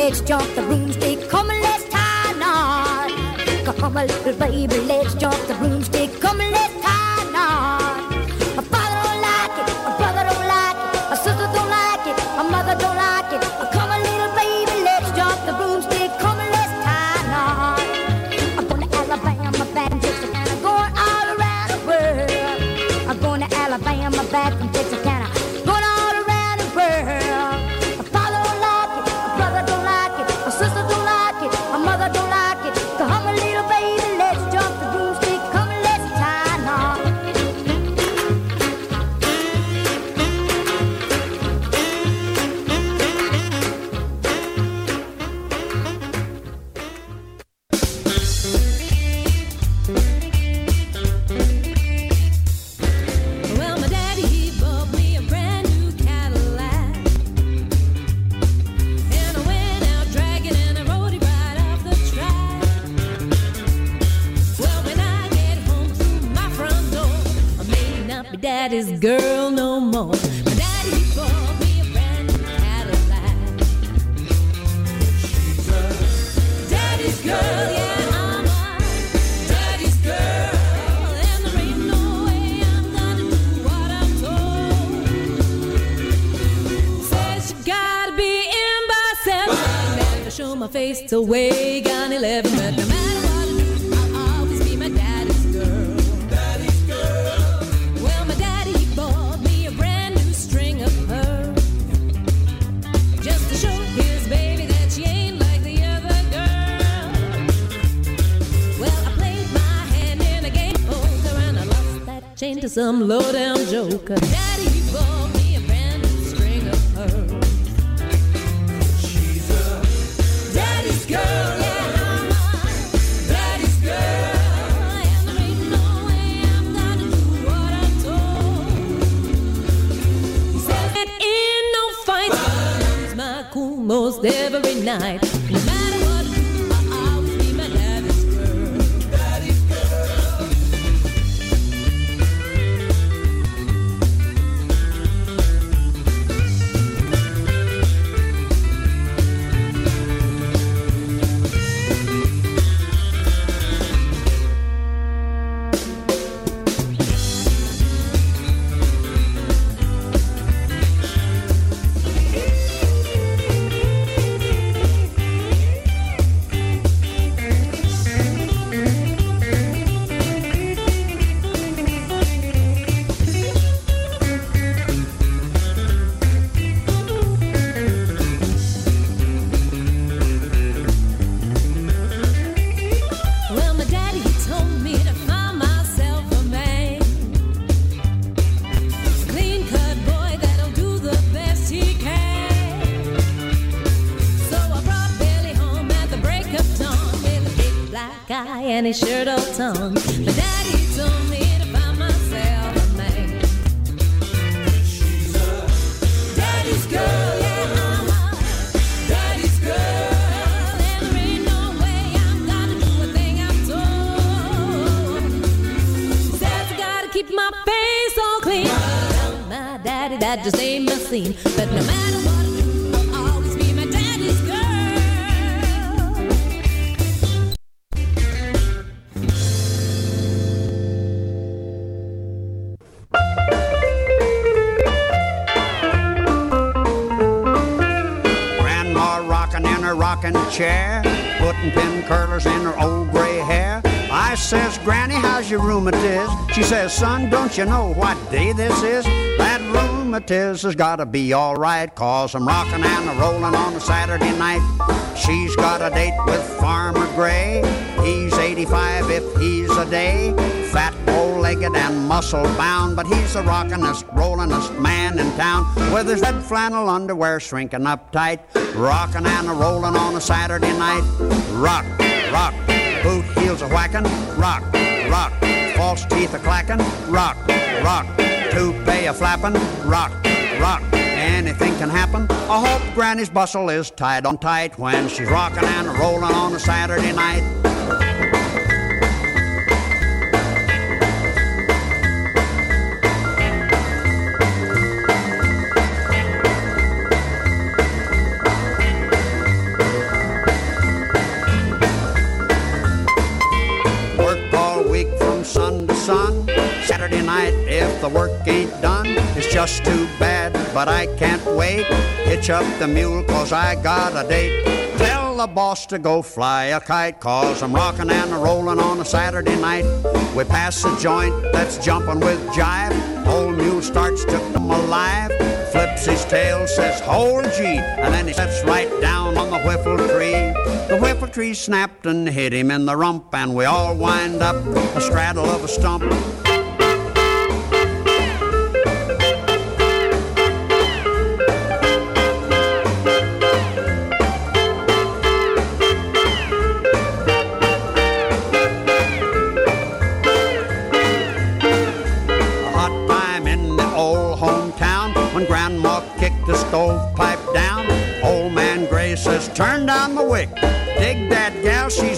Let's jump the broomstick. Come and let's tie a knot. Come a little baby, let's jump the broomstick. Come and let's they sure tongue. But daddy told me to find myself a man. She's a daddy's girl. My face all clean. My daddy, that just ain't my scene. But no matter what. Rocking chair, putting pin curlers in her old gray hair. I says, Granny, how's your rheumatiz? She says, son, don't you know what day this is? That rheumatiz has gotta be alright, cause I'm rocking and a rolling on a Saturday night. She's got a date with Farmer Gray. He's 85 if he's a day. Fat, bow-legged, and muscle-bound, but he's the rockin'est, rolling'est man in town. With his red flannel underwear shrinking up tight, rockin' and a rolling on a Saturday night. Rock, rock, boot heels a whackin', rock, rock, false teeth a clackin', rock, rock, toupee a flappin', rock, rock. Anything can happen. I hope Granny's bustle is tied on tight when she's rockin' and rollin' on a Saturday night. The work ain't done, it's just too bad, but I can't wait. Hitch up the mule, cause I got a date. Tell the boss to go fly a kite, cause I'm rocking and rolling on a Saturday night. We pass a joint that's jumping with jive. Old mule starts to come alive. Flips his tail, says, hold gee, and then he sets right down on the whiffle tree. The whiffle tree snapped and hit him in the rump, and we all wind up a straddle of a stump.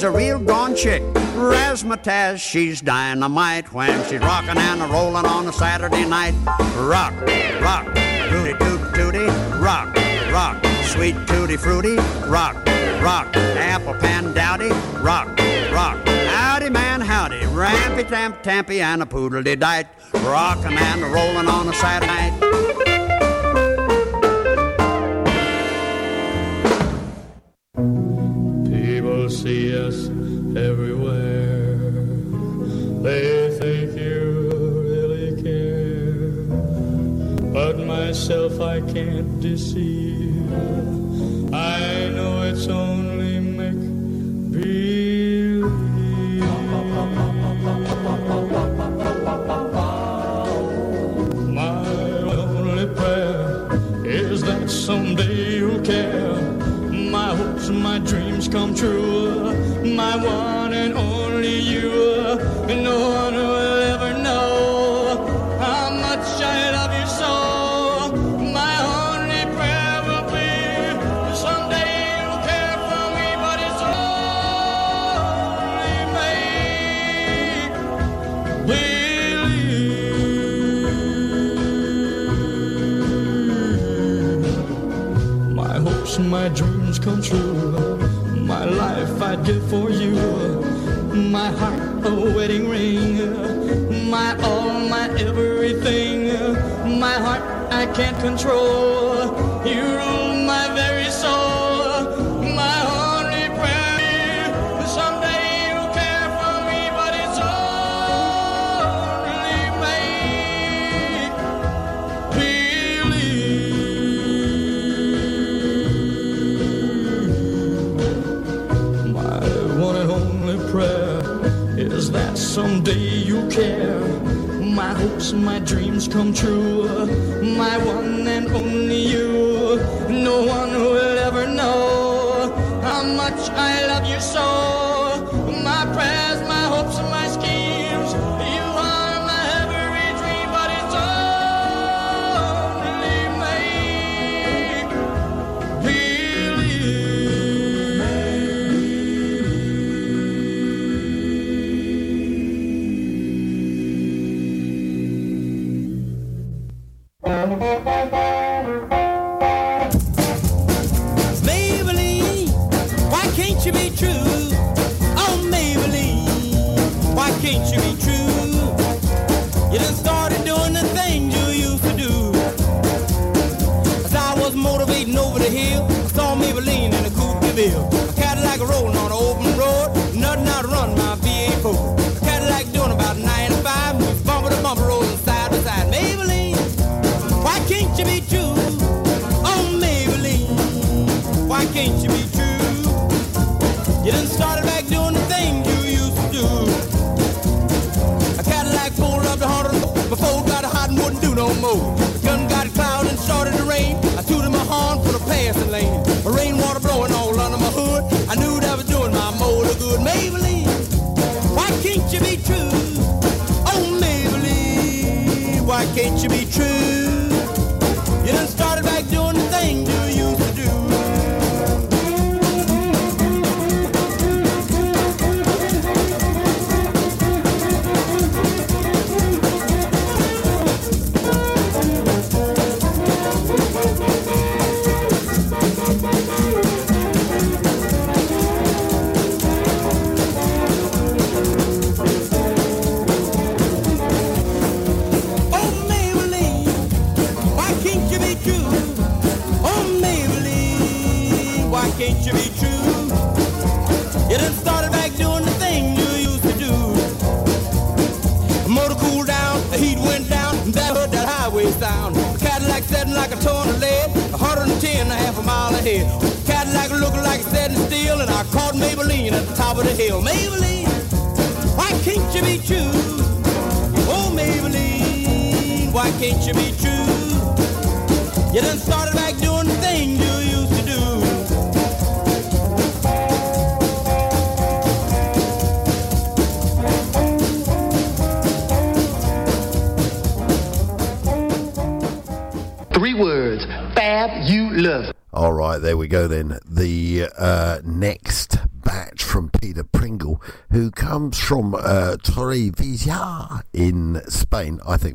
a real gone chick. Razzmatazz, she's dynamite when she's rockin' and a rollin' on a Saturday night. Rock, rock, rooty toot tooty, rock, rock, sweet tooty fruity, rock, rock, apple pan dowdy, rock, rock, howdy man howdy, rampy tamp tampy and a poodle de dite, rocking and a rollin' on a Saturday night. if I can't deceive. I know it's only make believe. My only prayer is that someday you'll care. My hopes, my dreams come true. My one and only you. No, do for you. My heart, a wedding ring. My all, my everything. My heart, I can't control. You care. My hopes, my dreams come true. My one and only you. No one will. live. blowing all under my hood. I knew that was doing my motor good. Maybelline, why can't you be true? Oh, Maybelline, why can't you be true?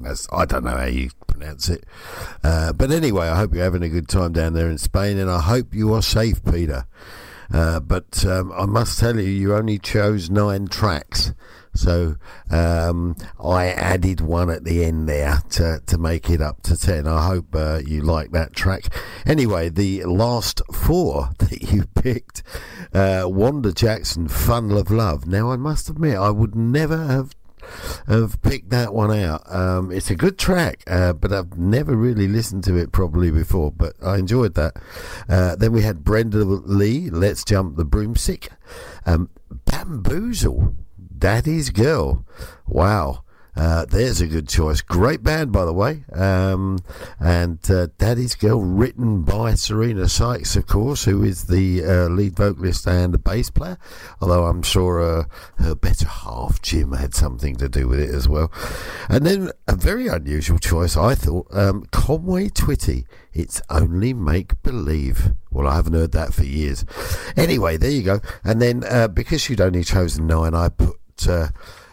That's, I don't know how you pronounce it. Uh, but anyway, I hope you're having a good time down there in Spain, and I hope you are safe, Peter. Uh, but um, I must tell you, you only chose nine tracks. So um, I added one at the end there to, to make it up to 10. I hope uh, you like that track. Anyway, the last four that you picked uh, Wanda Jackson, Fun of Love. Now, I must admit, I would never have have picked that one out. Um, it's a good track, uh, but I've never really listened to it properly before. But I enjoyed that. Uh, then we had Brenda Lee, Let's Jump the Broomstick, um, Bamboozle, Daddy's Girl. Wow. Uh, there's a good choice. Great band, by the way. Um, and uh, Daddy's Girl, written by Serena Sykes, of course, who is the uh, lead vocalist and the bass player. Although I'm sure uh, her better half, Jim, had something to do with it as well. And then a very unusual choice, I thought um, Conway Twitty. It's only make believe. Well, I haven't heard that for years. Anyway, there you go. And then uh, because you'd only chosen nine, I put. Uh,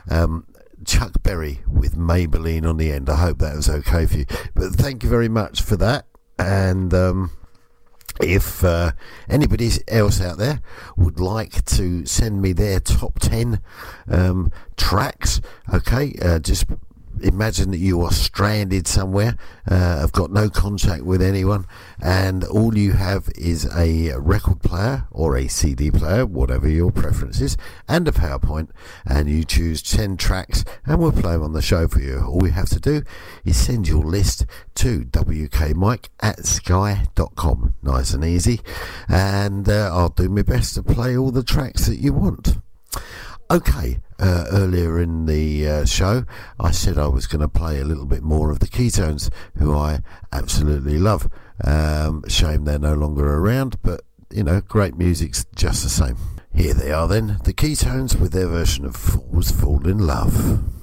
um, Chuck Berry with Maybelline on the end. I hope that was okay for you. But thank you very much for that. And um, if uh, anybody else out there would like to send me their top 10 um, tracks, okay, uh, just imagine that you are stranded somewhere, uh, have got no contact with anyone, and all you have is a record player or a CD player, whatever your preference is, and a PowerPoint, and you choose 10 tracks, and we'll play them on the show for you. All you have to do is send your list to wkmike at sky.com. Nice and easy, and uh, I'll do my best to play all the tracks that you want. Okay, uh, earlier in the uh, show, I said I was going to play a little bit more of the Ketones, who I absolutely love. Um, shame they're no longer around, but you know, great music's just the same. Here they are then, the Ketones with their version of Fools Fall in Love.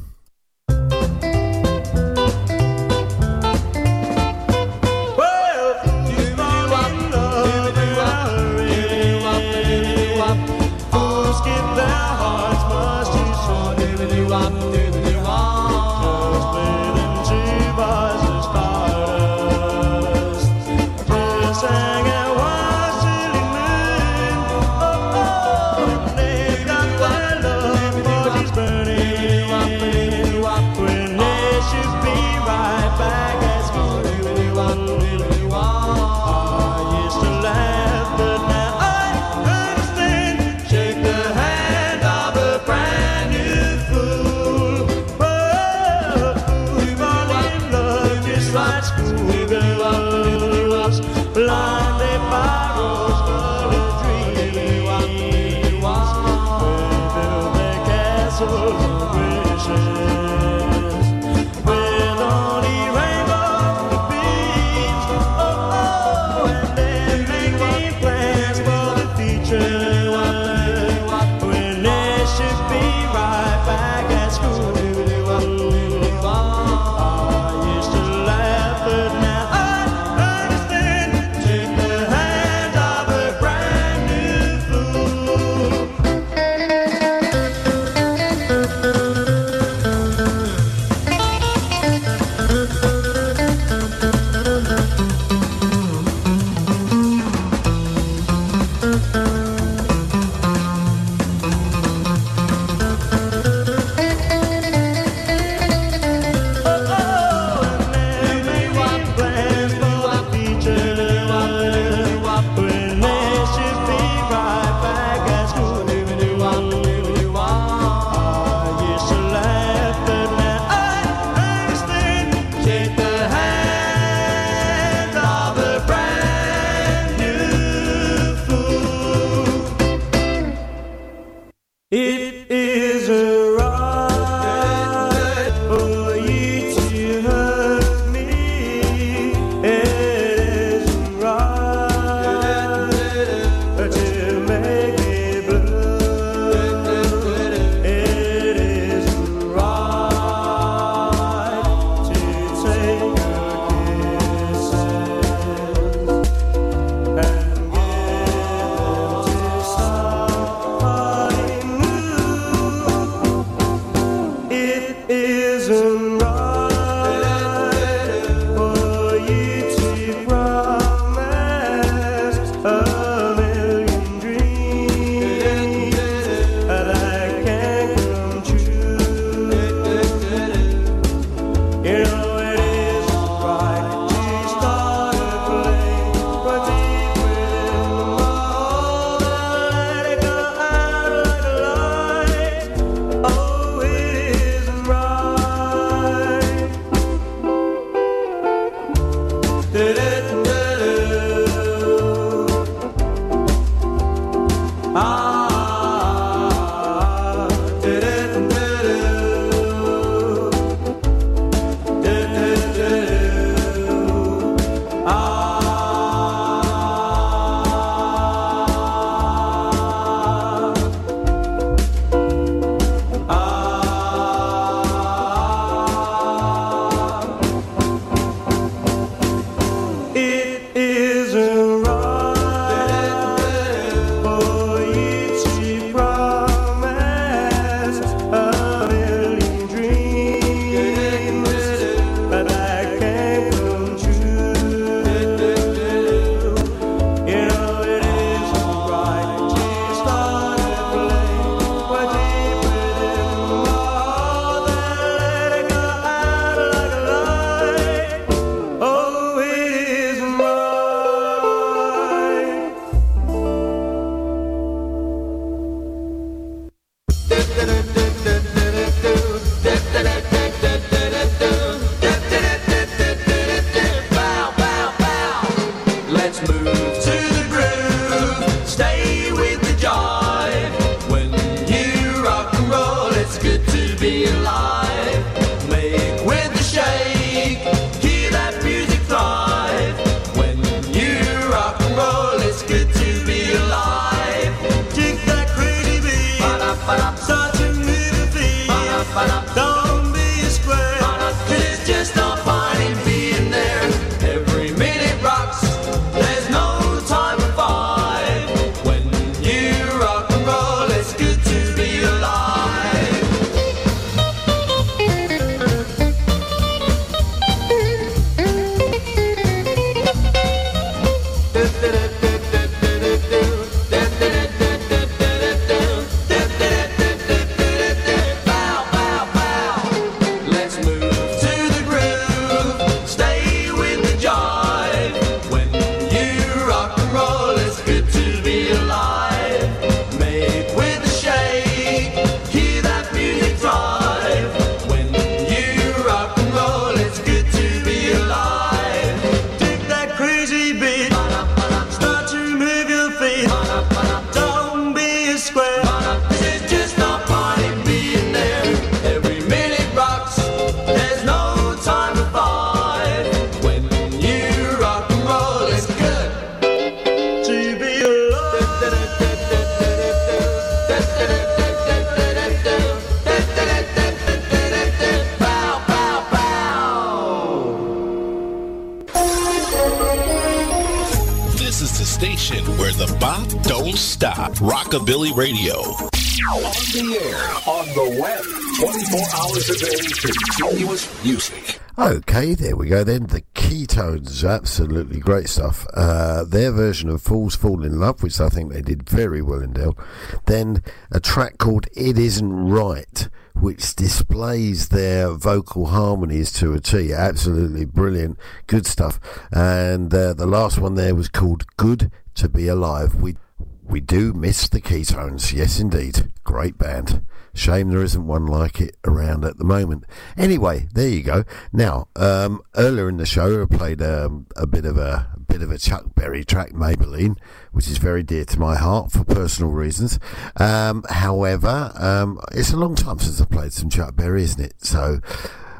Go then. The Ketones, absolutely great stuff. Uh, their version of Fools Fall in Love, which I think they did very well in Dell. Then a track called It Isn't Right, which displays their vocal harmonies to a T. Absolutely brilliant, good stuff. And uh, the last one there was called Good to Be Alive. We we do miss the Ketones, yes indeed. Great band. Shame there isn't one like it around at the moment. Anyway, there you go. Now, um, earlier in the show, I played um, a bit of a, a bit of a Chuck Berry track, Maybelline, which is very dear to my heart for personal reasons. Um, however, um, it's a long time since I played some Chuck Berry, isn't it? So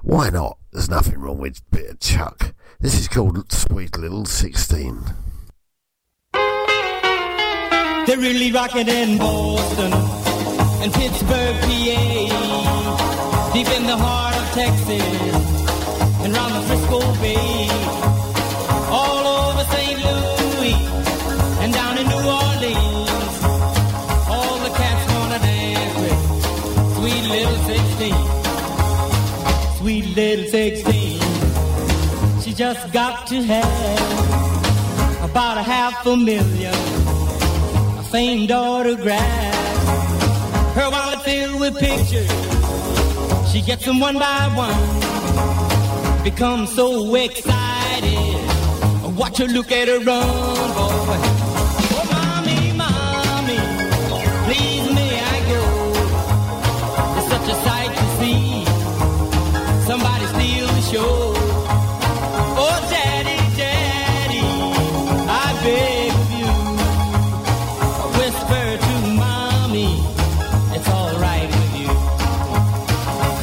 why not? There's nothing wrong with a bit of Chuck. This is called Sweet Little Sixteen. They're really rocking in Boston and Pittsburgh, PA, deep in the heart of Texas and round the Frisco Bay, all over St. Louis and down in New Orleans. All the cats wanna dance with sweet little 16, sweet little 16. She just got to have about a half a million a famed autograph. Her wallet filled with pictures. She gets them one by one. Becomes so excited. Watch her look at her run, boy. Oh, mommy, mommy, please may I go? It's such a sight to see. Somebody steal the show.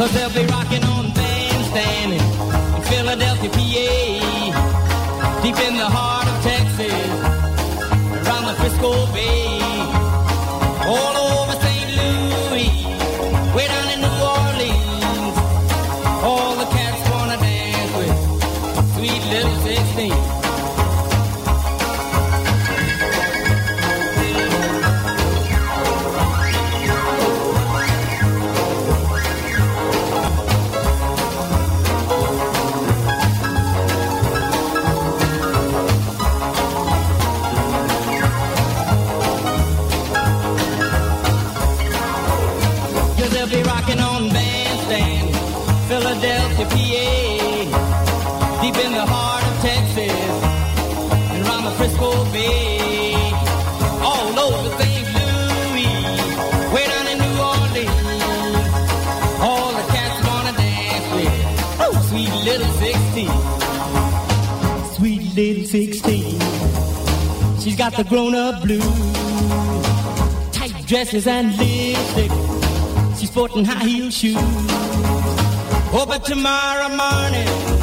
Cause they'll be rocking on bandstand in Philadelphia, PA. Deep in the heart Texas, and around the Frisco Bay, all over St. Louis, way down in New Orleans. All the cats wanna dance with oh, sweet little 16, sweet little 16. She's got the grown-up blues, tight dresses and lipstick. She's sporting high heel shoes. Oh, but tomorrow morning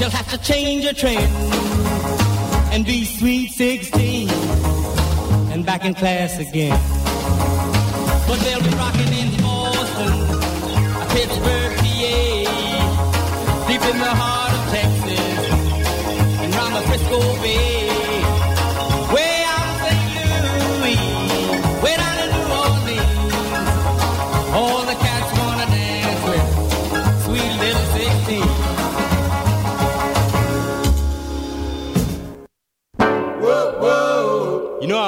she'll have to change her train and be sweet 16 and back in class again. But they'll be rocking in Boston, Pittsburgh, PA, deep in the heart of Texas and round the Frisco Bay.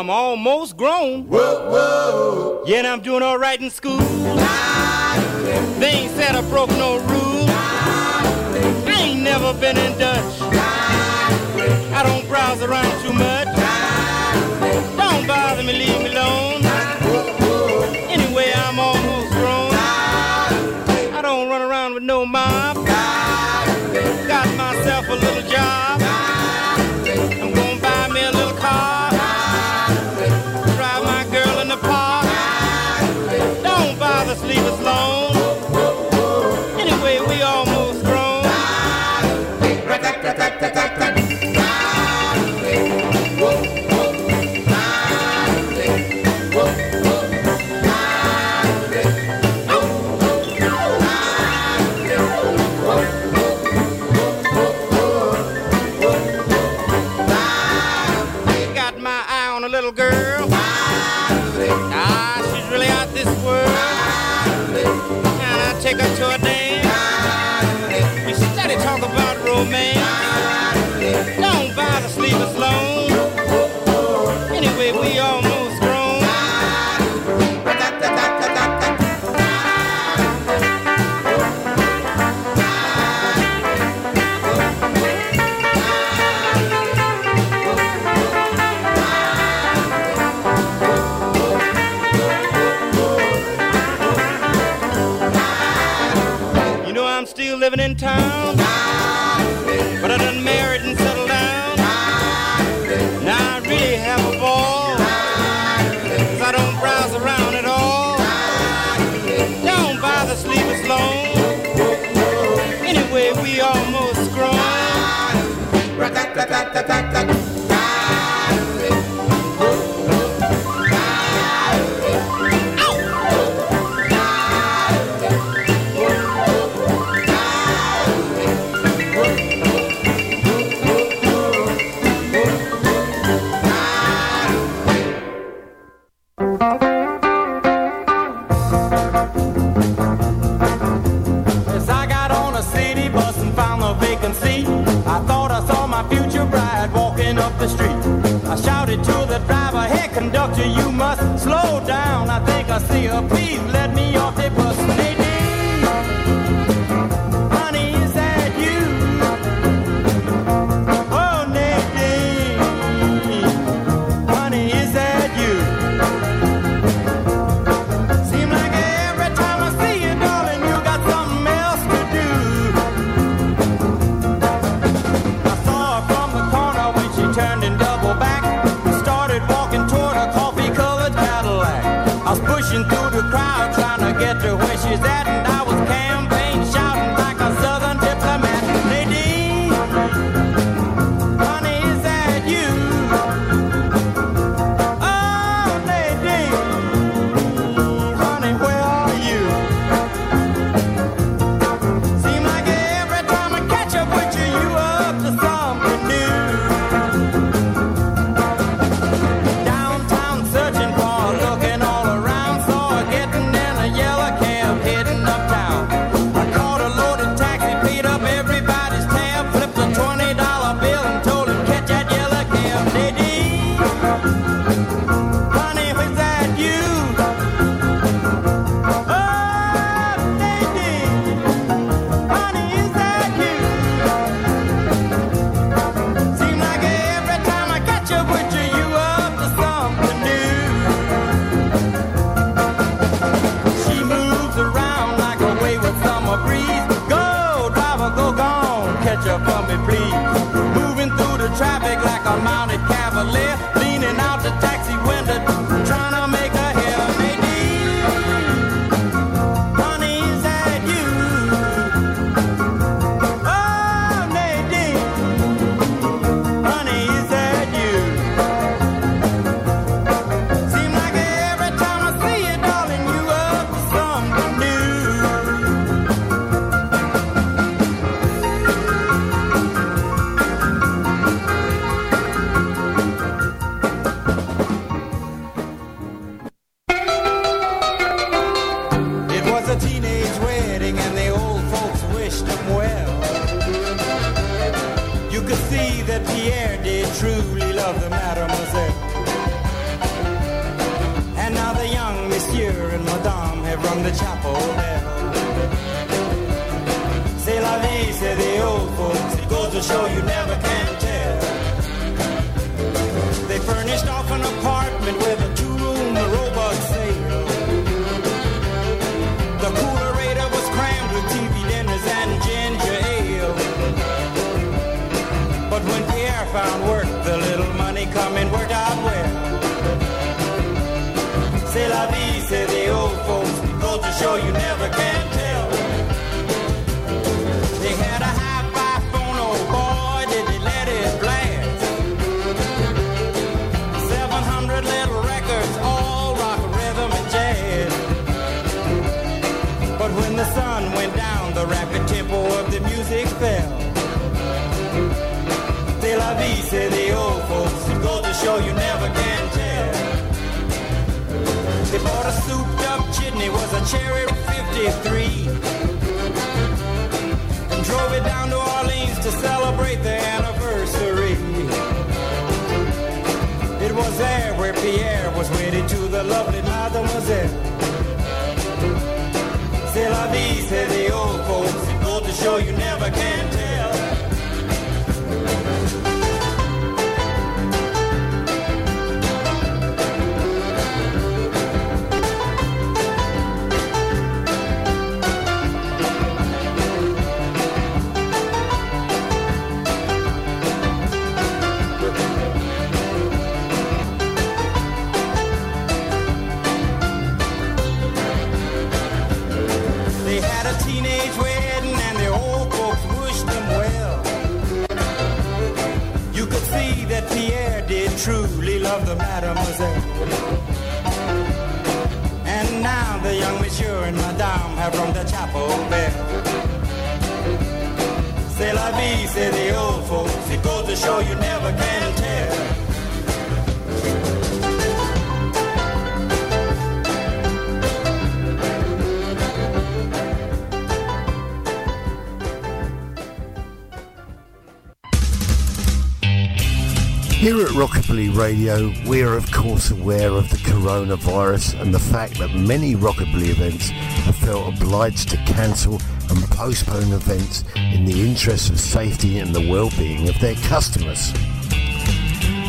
I'm almost grown. Whoa, whoa. Yeah, and I'm doing all right in school. They ain't said I broke no rule. I ain't never been in Dutch. I don't browse around too much. Don't bother me, leave me alone. Anyway, I'm almost grown. I don't run around with no mob. Long. in town. But I done married and settled down. Now I really have a ball. Cause I don't browse around at all. Don't bother sleepers long. Anyway, we almost grown. Radio, we are of course aware of the coronavirus and the fact that many Rockabilly events have felt obliged to cancel and postpone events in the interest of safety and the well-being of their customers.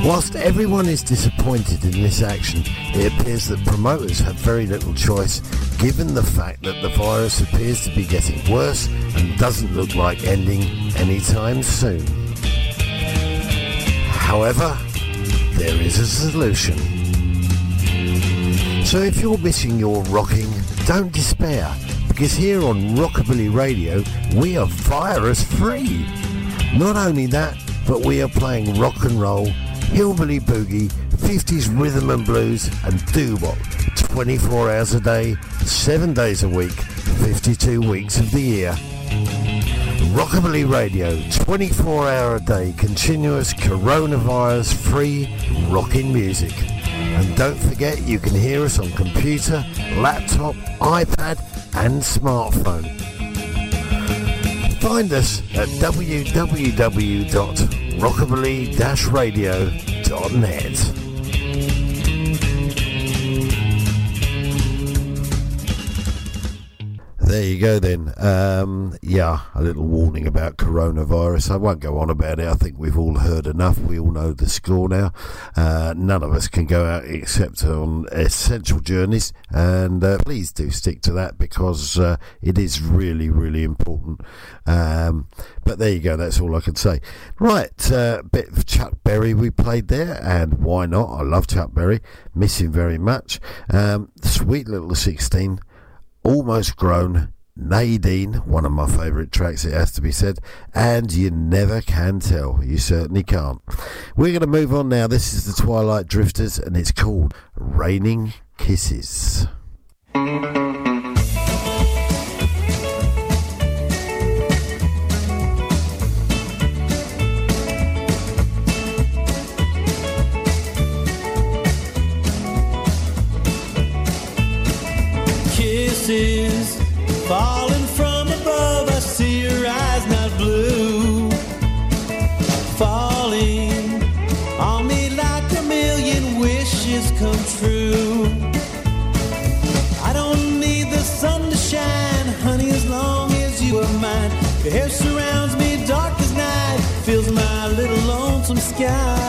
Whilst everyone is disappointed in this action, it appears that promoters have very little choice given the fact that the virus appears to be getting worse and doesn't look like ending anytime soon. However, is a solution. So if you're missing your rocking, don't despair, because here on Rockabilly Radio, we are virus free. Not only that, but we are playing rock and roll, hillbilly boogie, 50s rhythm and blues, and doo-wop 24 hours a day, 7 days a week, 52 weeks of the year. Rockabilly Radio, 24 hour a day, continuous coronavirus free rocking music. And don't forget you can hear us on computer, laptop, iPad and smartphone. Find us at www.rockabilly-radio.net. There you go then. Um, yeah, a little warning about coronavirus. I won't go on about it. I think we've all heard enough. We all know the score now. Uh, none of us can go out except on essential journeys. And uh, please do stick to that because uh, it is really, really important. Um, but there you go. That's all I can say. Right, uh, bit of Chuck Berry we played there, and why not? I love Chuck Berry. Miss him very much. Um, sweet little 16. Almost Grown, Nadine, one of my favourite tracks, it has to be said, and You Never Can Tell. You certainly can't. We're going to move on now. This is the Twilight Drifters, and it's called Raining Kisses. Kisses falling from above. I see your eyes not blue, falling on me like a million wishes come true. I don't need the sun to shine, honey, as long as you are mine. Your hair surrounds me dark as night, fills my little lonesome sky.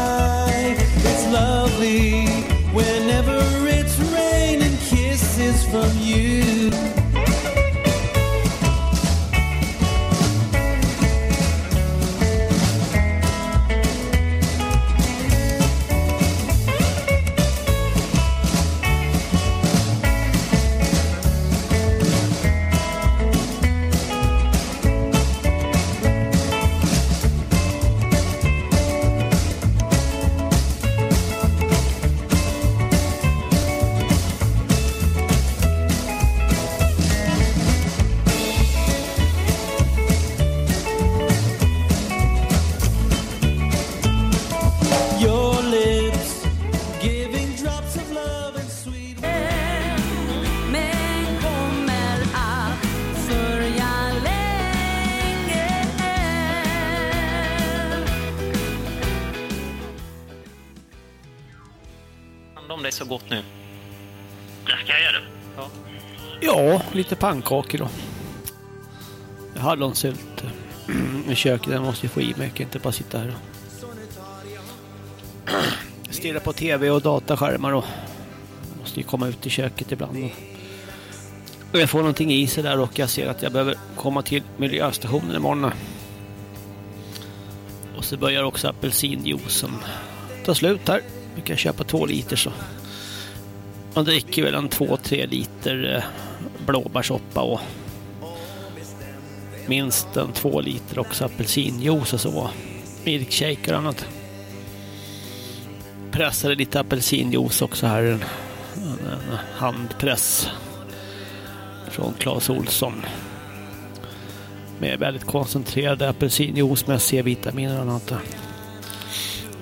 Så gott nu. Jag ska göra det. Ja. Ja, lite pannkakor då. Hallonsylt i köket. Den måste jag få i mig. Jag kan inte bara sitta här och stirra på tv och dataskärmar och jag måste ju komma ut i köket ibland. Och jag får någonting i sig där och jag ser att jag behöver komma till miljöstationen imorgon. Och så börjar också apelsinjuicen ta slut här. Vi kan köpa två liter så. Man dricker väl en två, tre liter eh, blåbärssoppa och minst en två liter också apelsinjuice och så. Milkshake och annat. Pressade lite apelsinjuice också här. En, en handpress från Clas Olsson. Med väldigt koncentrerad apelsinjuice med C-vitaminer och annat.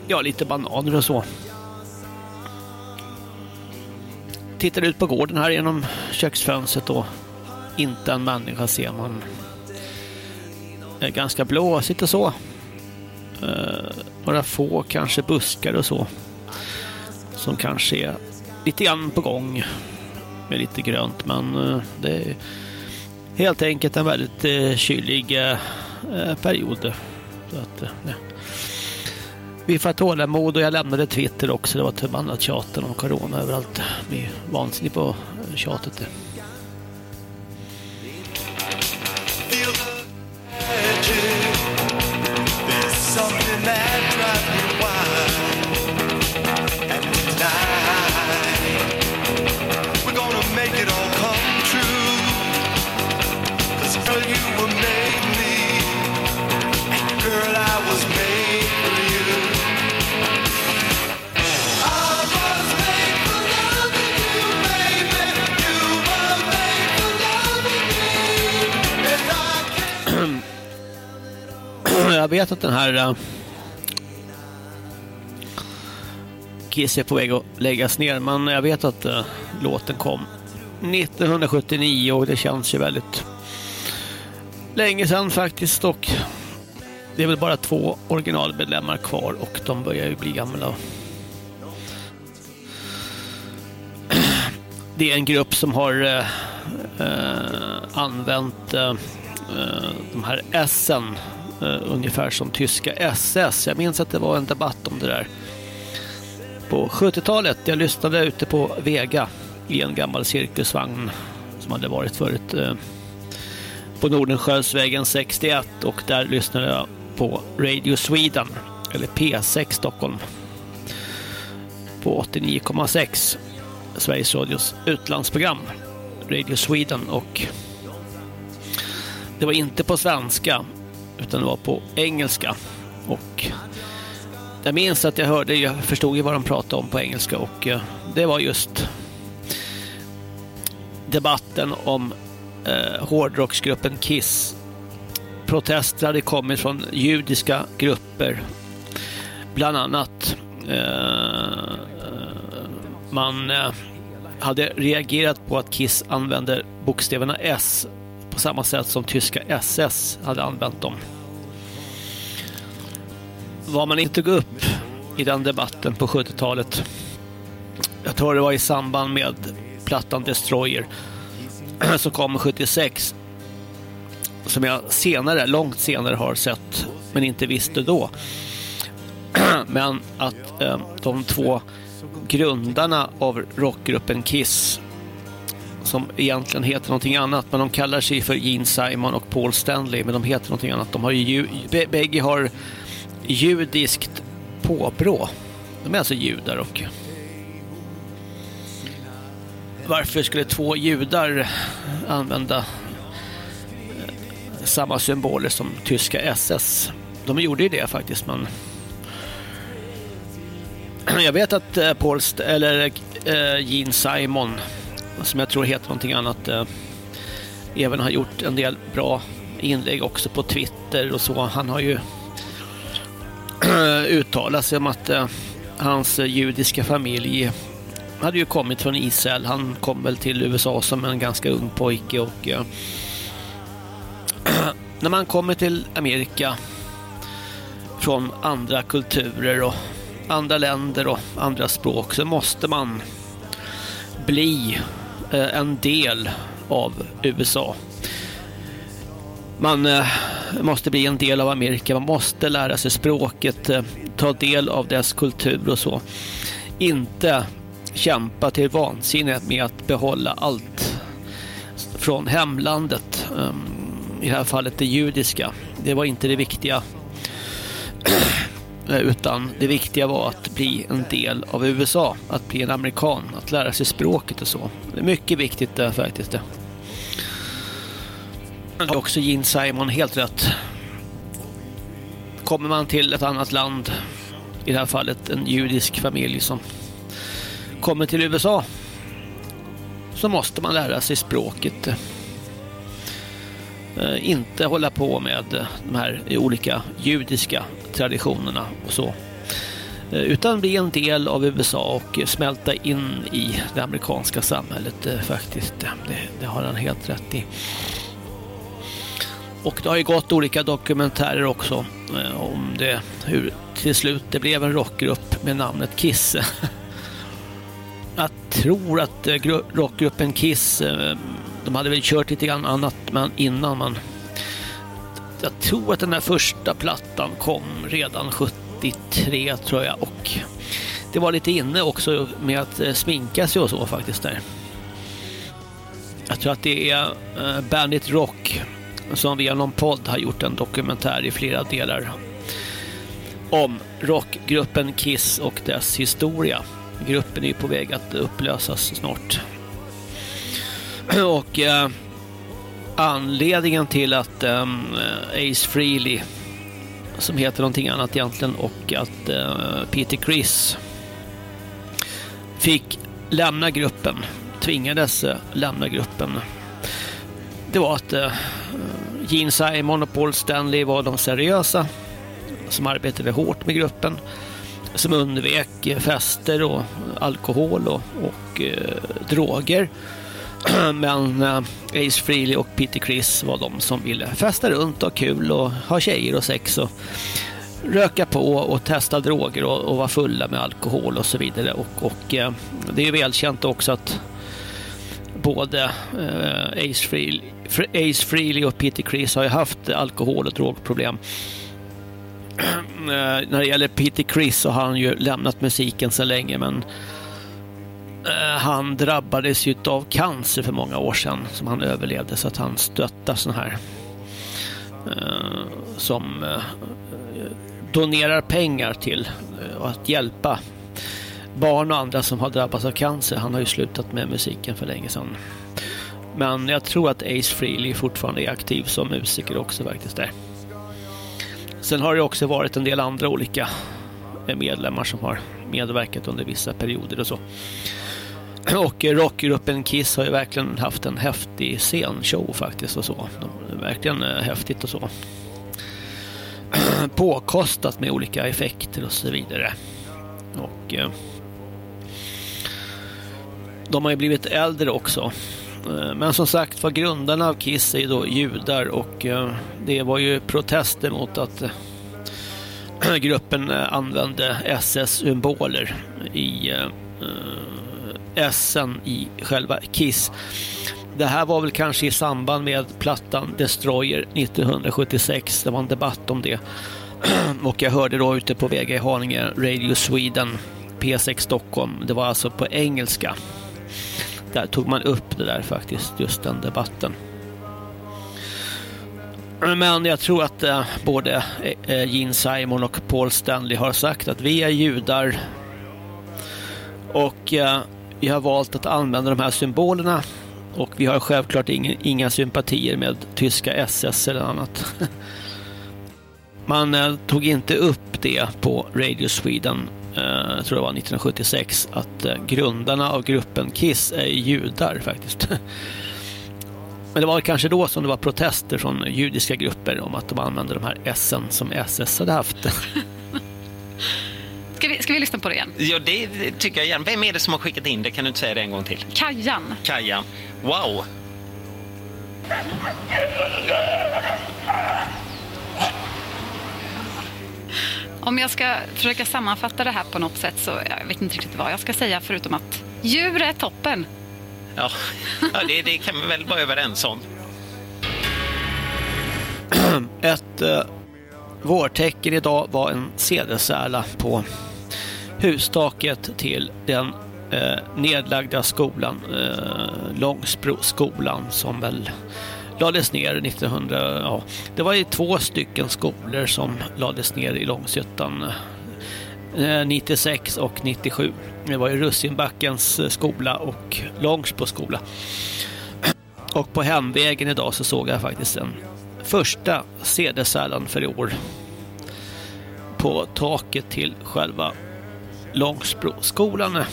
Ja, lite bananer och så. Tittar ut på gården här genom köksfönstret och inte en människa ser man. Det är ganska blåsigt och så. Eh, några få kanske buskar och så. Som kanske är lite grann på gång med lite grönt men eh, det är helt enkelt en väldigt eh, kylig period. Så att, ja. Vi får tålamod och jag lämnade Twitter också. Det var ett förbannat tjat om corona överallt. Vi är vansinnigt på tjatet. Vet att den här uh, Kiss är på väg att läggas ner, men jag vet att uh, låten kom 1979 och det känns ju väldigt länge sedan faktiskt och det är väl bara två originalmedlemmar kvar och de börjar ju bli gamla. Det är en grupp som har uh, använt de här S'en Uh, Eh, ungefär som tyska SS. Jag minns att det var en debatt om det där. På 70-talet, jag lyssnade ute på Vega i en gammal cirkusvagn som hade varit förut eh, på Nordenskiöldsvägen 61 och där lyssnade jag på Radio Sweden, eller P6 Stockholm på 89,6 Sveriges Radios utlandsprogram Radio Sweden och det var inte på svenska utan det var på engelska. Och jag minns att jag hörde, jag förstod ju vad de pratade om på engelska och eh, det var just debatten om eh, hårdrocksgruppen Kiss. Protester hade kommit från judiska grupper. Bland annat eh, eh, man eh, hade reagerat på att Kiss använder bokstäverna S på samma sätt som tyska SS hade använt dem. Vad man inte tog upp i den debatten på 70-talet, jag tror det var i samband med plattan Destroyer som kom 76, som jag senare, långt senare har sett, men inte visste då. Men att eh, de två grundarna av rockgruppen Kiss som egentligen heter någonting annat, men de kallar sig för Gene Simon och Paul Stanley, men de heter någonting annat. De har ju, bägge har judiskt påbrå. De är alltså judar och varför skulle två judar använda eh, samma symboler som tyska SS? De gjorde ju det faktiskt, men jag vet att eh, Paul, eller äh, Gene Simon som jag tror heter någonting annat. Eh, Även har gjort en del bra inlägg också på Twitter och så. Han har ju uttalat sig om att eh, hans judiska familj hade ju kommit från Israel. Han kom väl till USA som en ganska ung pojke och eh, när man kommer till Amerika från andra kulturer och andra länder och andra språk så måste man bli Eh, en del av USA. Man eh, måste bli en del av Amerika, man måste lära sig språket, eh, ta del av dess kultur och så. Inte kämpa till vansinne med att behålla allt från hemlandet. Ehm, I det här fallet det judiska. Det var inte det viktiga. Eh, utan det viktiga var att bli en del av USA, att bli en amerikan, att lära sig språket och så. Det är mycket viktigt där faktiskt. Det. Är också Gene Simon helt rätt. Kommer man till ett annat land, i det här fallet en judisk familj som kommer till USA, så måste man lära sig språket. Eh, inte hålla på med de här olika judiska traditionerna och så. Eh, utan bli en del av USA och smälta in i det amerikanska samhället eh, faktiskt. Det, det har han helt rätt i. Och det har ju gått olika dokumentärer också om det, hur till slut det blev en rockgrupp med namnet Kiss. Jag tror att rockgruppen Kiss de hade väl kört lite grann annat men innan man jag tror att den där första plattan kom redan 73 tror jag och det var lite inne också med att eh, sminka sig och så faktiskt där. Jag tror att det är eh, Bandit Rock som via någon podd har gjort en dokumentär i flera delar om rockgruppen Kiss och dess historia. Gruppen är på väg att upplösas snart. Och eh, anledningen till att eh, Ace Frehley som heter någonting annat egentligen och att eh, Peter Chris fick lämna gruppen, tvingades eh, lämna gruppen. Det var att eh, Gene Simon och Paul Stanley var de seriösa som arbetade hårt med gruppen som undvek eh, fester och alkohol och, och eh, droger Men eh, Ace Frehley och Peter Chris var de som ville festa runt och ha kul och ha tjejer och sex och röka på och testa droger och, och vara fulla med alkohol och så vidare. Och, och eh, det är välkänt också att både eh, Ace, Frehley, Ace Frehley och Peter Chris har ju haft alkohol och drogproblem. Eh, när det gäller Peter Chris så har han ju lämnat musiken så länge men Eh, han drabbades ju av cancer för många år sedan som han överlevde så att han stöttar sådana här eh, som eh, donerar pengar till eh, att hjälpa barn och andra som har drabbats av cancer. Han har ju slutat med musiken för länge sedan. Men jag tror att Ace Frehley fortfarande är aktiv som musiker också faktiskt där. Sen har det också varit en del andra olika eh, medlemmar som har medverkat under vissa perioder och så. Eh, och rockgruppen Kiss har ju verkligen haft en häftig scenshow faktiskt och så. De, verkligen eh, häftigt och så. Påkostat med olika effekter och så vidare. Och eh, de har ju blivit äldre också. Eh, men som sagt var grundarna av Kiss är ju då judar och det var ju protester mot att gruppen använde SS-symboler i essen i själva Kiss. Det här var väl kanske i samband med plattan Destroyer 1976. Det var en debatt om det. Och jag hörde då ute på Vega i Haninge Radio Sweden P6 Stockholm. Det var alltså på engelska. Där tog man upp det där faktiskt, just den debatten. Men jag tror att eh, både eh, Gene Simon och Paul Stanley har sagt att vi är judar och eh, vi har valt att använda de här symbolerna och vi har självklart inga, inga sympatier med tyska SS eller annat. Man eh, tog inte upp det på Radio Sweden, eh, jag tror det var 1976, att eh, grundarna av gruppen Kiss är judar faktiskt. Men det var kanske då som det var protester från judiska grupper om att de använde de här S som SS hade haft. Ska vi, ska vi lyssna på det igen? Ja, det tycker jag gärna. Vem är det som har skickat in det? Kan du inte säga det en gång till? Kajan. Kajan. Wow! Om jag ska försöka sammanfatta det här på något sätt så jag vet inte riktigt vad jag ska säga förutom att djur är toppen. Ja, ja det, det kan vi väl vara överens om. Ett uh, vårtecken idag var en cedersärla på hustaket till den eh, nedlagda skolan, eh, Långsbroskolan, som väl lades ner 1900. Ja, det var ju två stycken skolor som lades ner i Långshyttan eh, 96 och 97. Det var ju Russinbackens skola och Långsbro skola. Och på hemvägen idag så såg jag faktiskt den första cd för i år på taket till själva Långsbroskolan. Eh,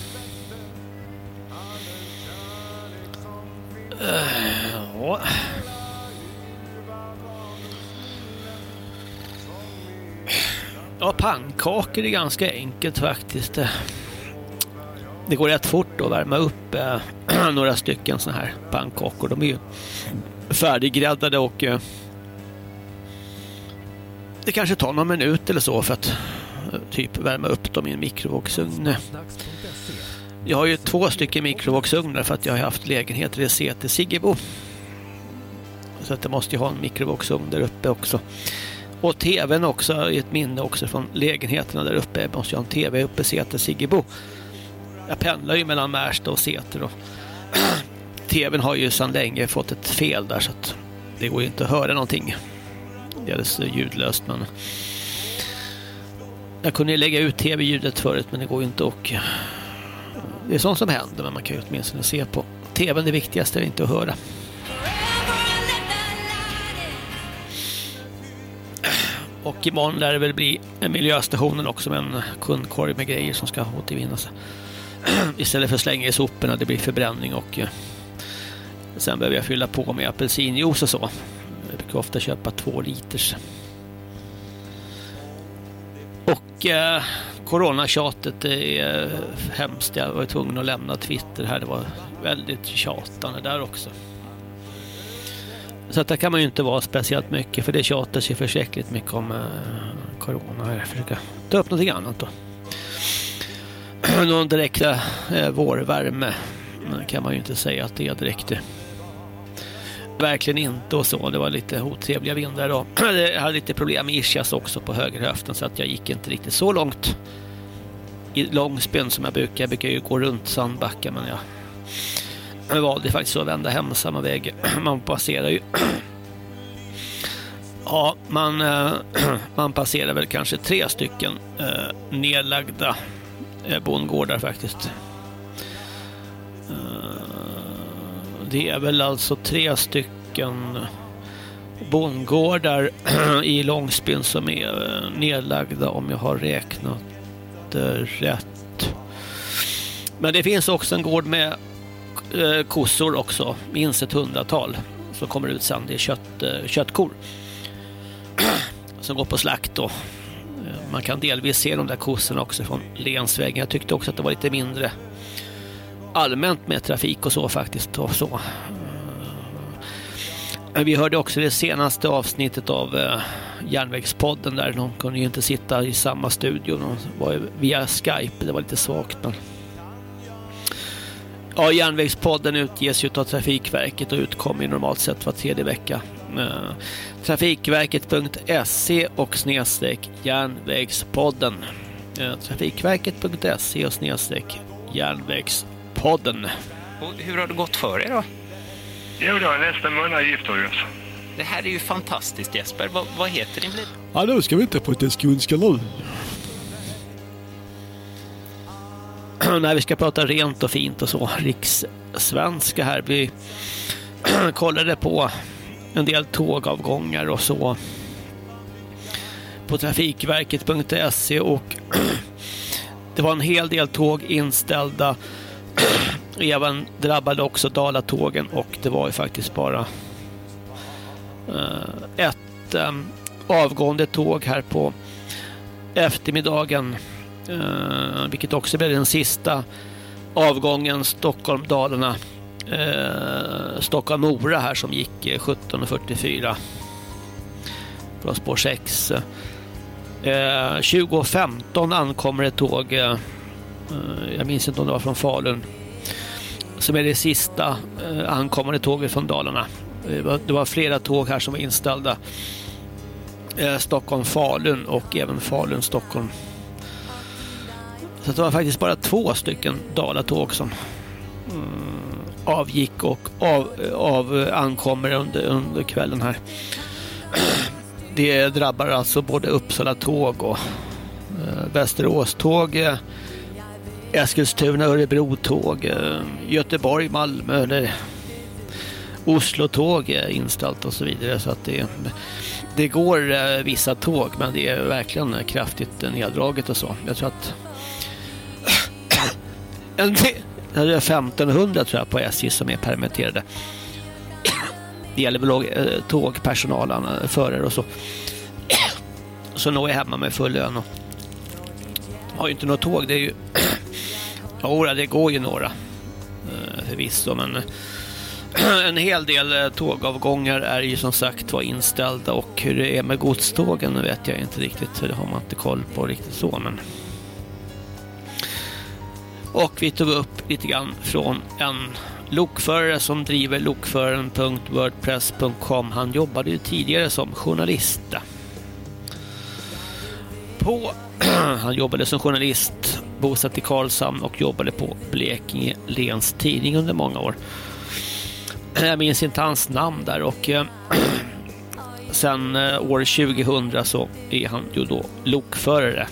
ja. Ja, pannkakor är ganska enkelt faktiskt. Eh, det går rätt fort att värma upp eh, några stycken sådana här pannkakor. De är ju färdiggräddade och eh, det kanske tar någon minut eller så för att typ värma upp dem i en mikrovågsugn. Jag har ju två stycken mikrovågsugnar för att jag har haft lägenheter i CT Siggebo. Så att jag måste ju ha en mikrovågsugn där uppe också. Och tvn också, ett minne också från lägenheterna där uppe. Jag måste ju ha en tv uppe i CT Siggebo. Jag pendlar ju mellan Märsta och Säter och tvn har ju sedan länge fått ett fel där så att det går ju inte att höra någonting. Det är alldeles ljudlöst men jag kunde ju lägga ut tv-ljudet förut men det går ju inte och eh, det är sånt som händer men man kan ju åtminstone se på tvn. Det viktigaste är inte att höra. Och imorgon lär det väl bli miljöstationen också med en kundkorg med grejer som ska återvinnas. Istället för att slänga i soporna, det blir förbränning och eh, sen behöver jag fylla på med apelsinjuice och så. Jag brukar ofta köpa två liters. Och eh, coronatjatet är eh, hemskt. Jag var tvungen att lämna Twitter här. Det var väldigt tjatande där också. Så att där kan man ju inte vara speciellt mycket för det tjatas ju förskräckligt mycket om eh, corona. Jag försöker ta upp någonting annat då. Någon direkt eh, vårvärme kan man ju inte säga att det är direkt. Verkligen inte och så. Det var lite otrevliga vindar och Jag hade lite problem med ischias också på högerhöften så att jag gick inte riktigt så långt i långspinn som jag brukar. Jag brukar ju gå runt Sandbacka men jag jag valde faktiskt att vända hem samma väg. Man passerar ju... Ja, man, man passerar väl kanske tre stycken eh, nedlagda eh, bondgårdar faktiskt. Det är väl alltså tre stycken bondgårdar i Långspin som är eh, nedlagda om jag har räknat eh, rätt. Men det finns också en gård med eh, kossor också, minst ett hundratal som kommer ut sen. Det är kött, köttkor som går på slakt då. Man kan delvis se de där kossorna också från Lensvägen. Jag tyckte också att det var lite mindre allmänt med trafik och så faktiskt. Och så. Vi hörde också det senaste avsnittet av eh, Järnvägspodden där de kunde ju inte sitta i samma studio. De var via Skype, det var lite svagt. Men... Ja, Järnvägspodden utges ju av Trafikverket och utkommer normalt sett var tredje vecka. Eh, Trafikverket.se och snedstreck järnvägspodden. Eh, Trafikverket.se och snedstreck järnvägspodden. Och hur har det gått för er då? Jo, då nästa månad gifter vi oss. Det här är ju fantastiskt Jesper. vad, vad heter din bil? Ja, nu ska vi inte på ett skånska nu. när vi ska prata rent och fint och så, rikssvenska här. Vi kollade på en del tågavgångar och så på trafikverket.se och det var en hel del tåg inställda. Även drabbade också Dalatågen och det var ju faktiskt bara eh, ett eh, avgående tåg här på eftermiddagen eh, vilket också blev den sista avgången Stockholm-Dalarna Stockholm-Mora här som gick 17.44 på spår 6. 2015 ankommer ett tåg, Eh, jag minns inte om det var från Falun, som är det sista eh, ankommande tåget från Dalarna. Det var, det var flera tåg här som var inställda. Eh, Stockholm-Falun och även Falun-Stockholm. Så det var faktiskt bara två stycken Dalatåg som mm, avgick och av, av eh, ankommer under, under kvällen här. Det drabbar alltså både Uppsala tåg och eh, Västerås tåg, eh, Eskilstuna, Örebro tåg, eh, Göteborg, Malmö, eller Oslo-tåg är inställt och så vidare. Så att det, det går eh, vissa tåg men det är verkligen kraftigt neddraget och så. Jag tror att en, det är 1500 tror jag på SJ som är permitterade. Det gäller väl tågpersonalen, förare och så. Så nog är hemma med full lön och har ju inte något tåg. Det är ju... Jodå, det går ju några eh, förvisso, men en hel del eh, tågavgångar är ju som sagt var inställda och hur det är med godstågen vet jag inte riktigt. Det har man inte koll på riktigt så, men och vi tog upp lite grann från en lokförare som driver lokföraren.wordpress.com. Han jobbade ju tidigare som journalist. På, han jobbade som journalist, bosatt i Karlshamn och jobbade på Blekinge Lens Tidning under många år. Jag minns inte hans namn där och eh, sen eh, år 2000 så är han ju då lokförare.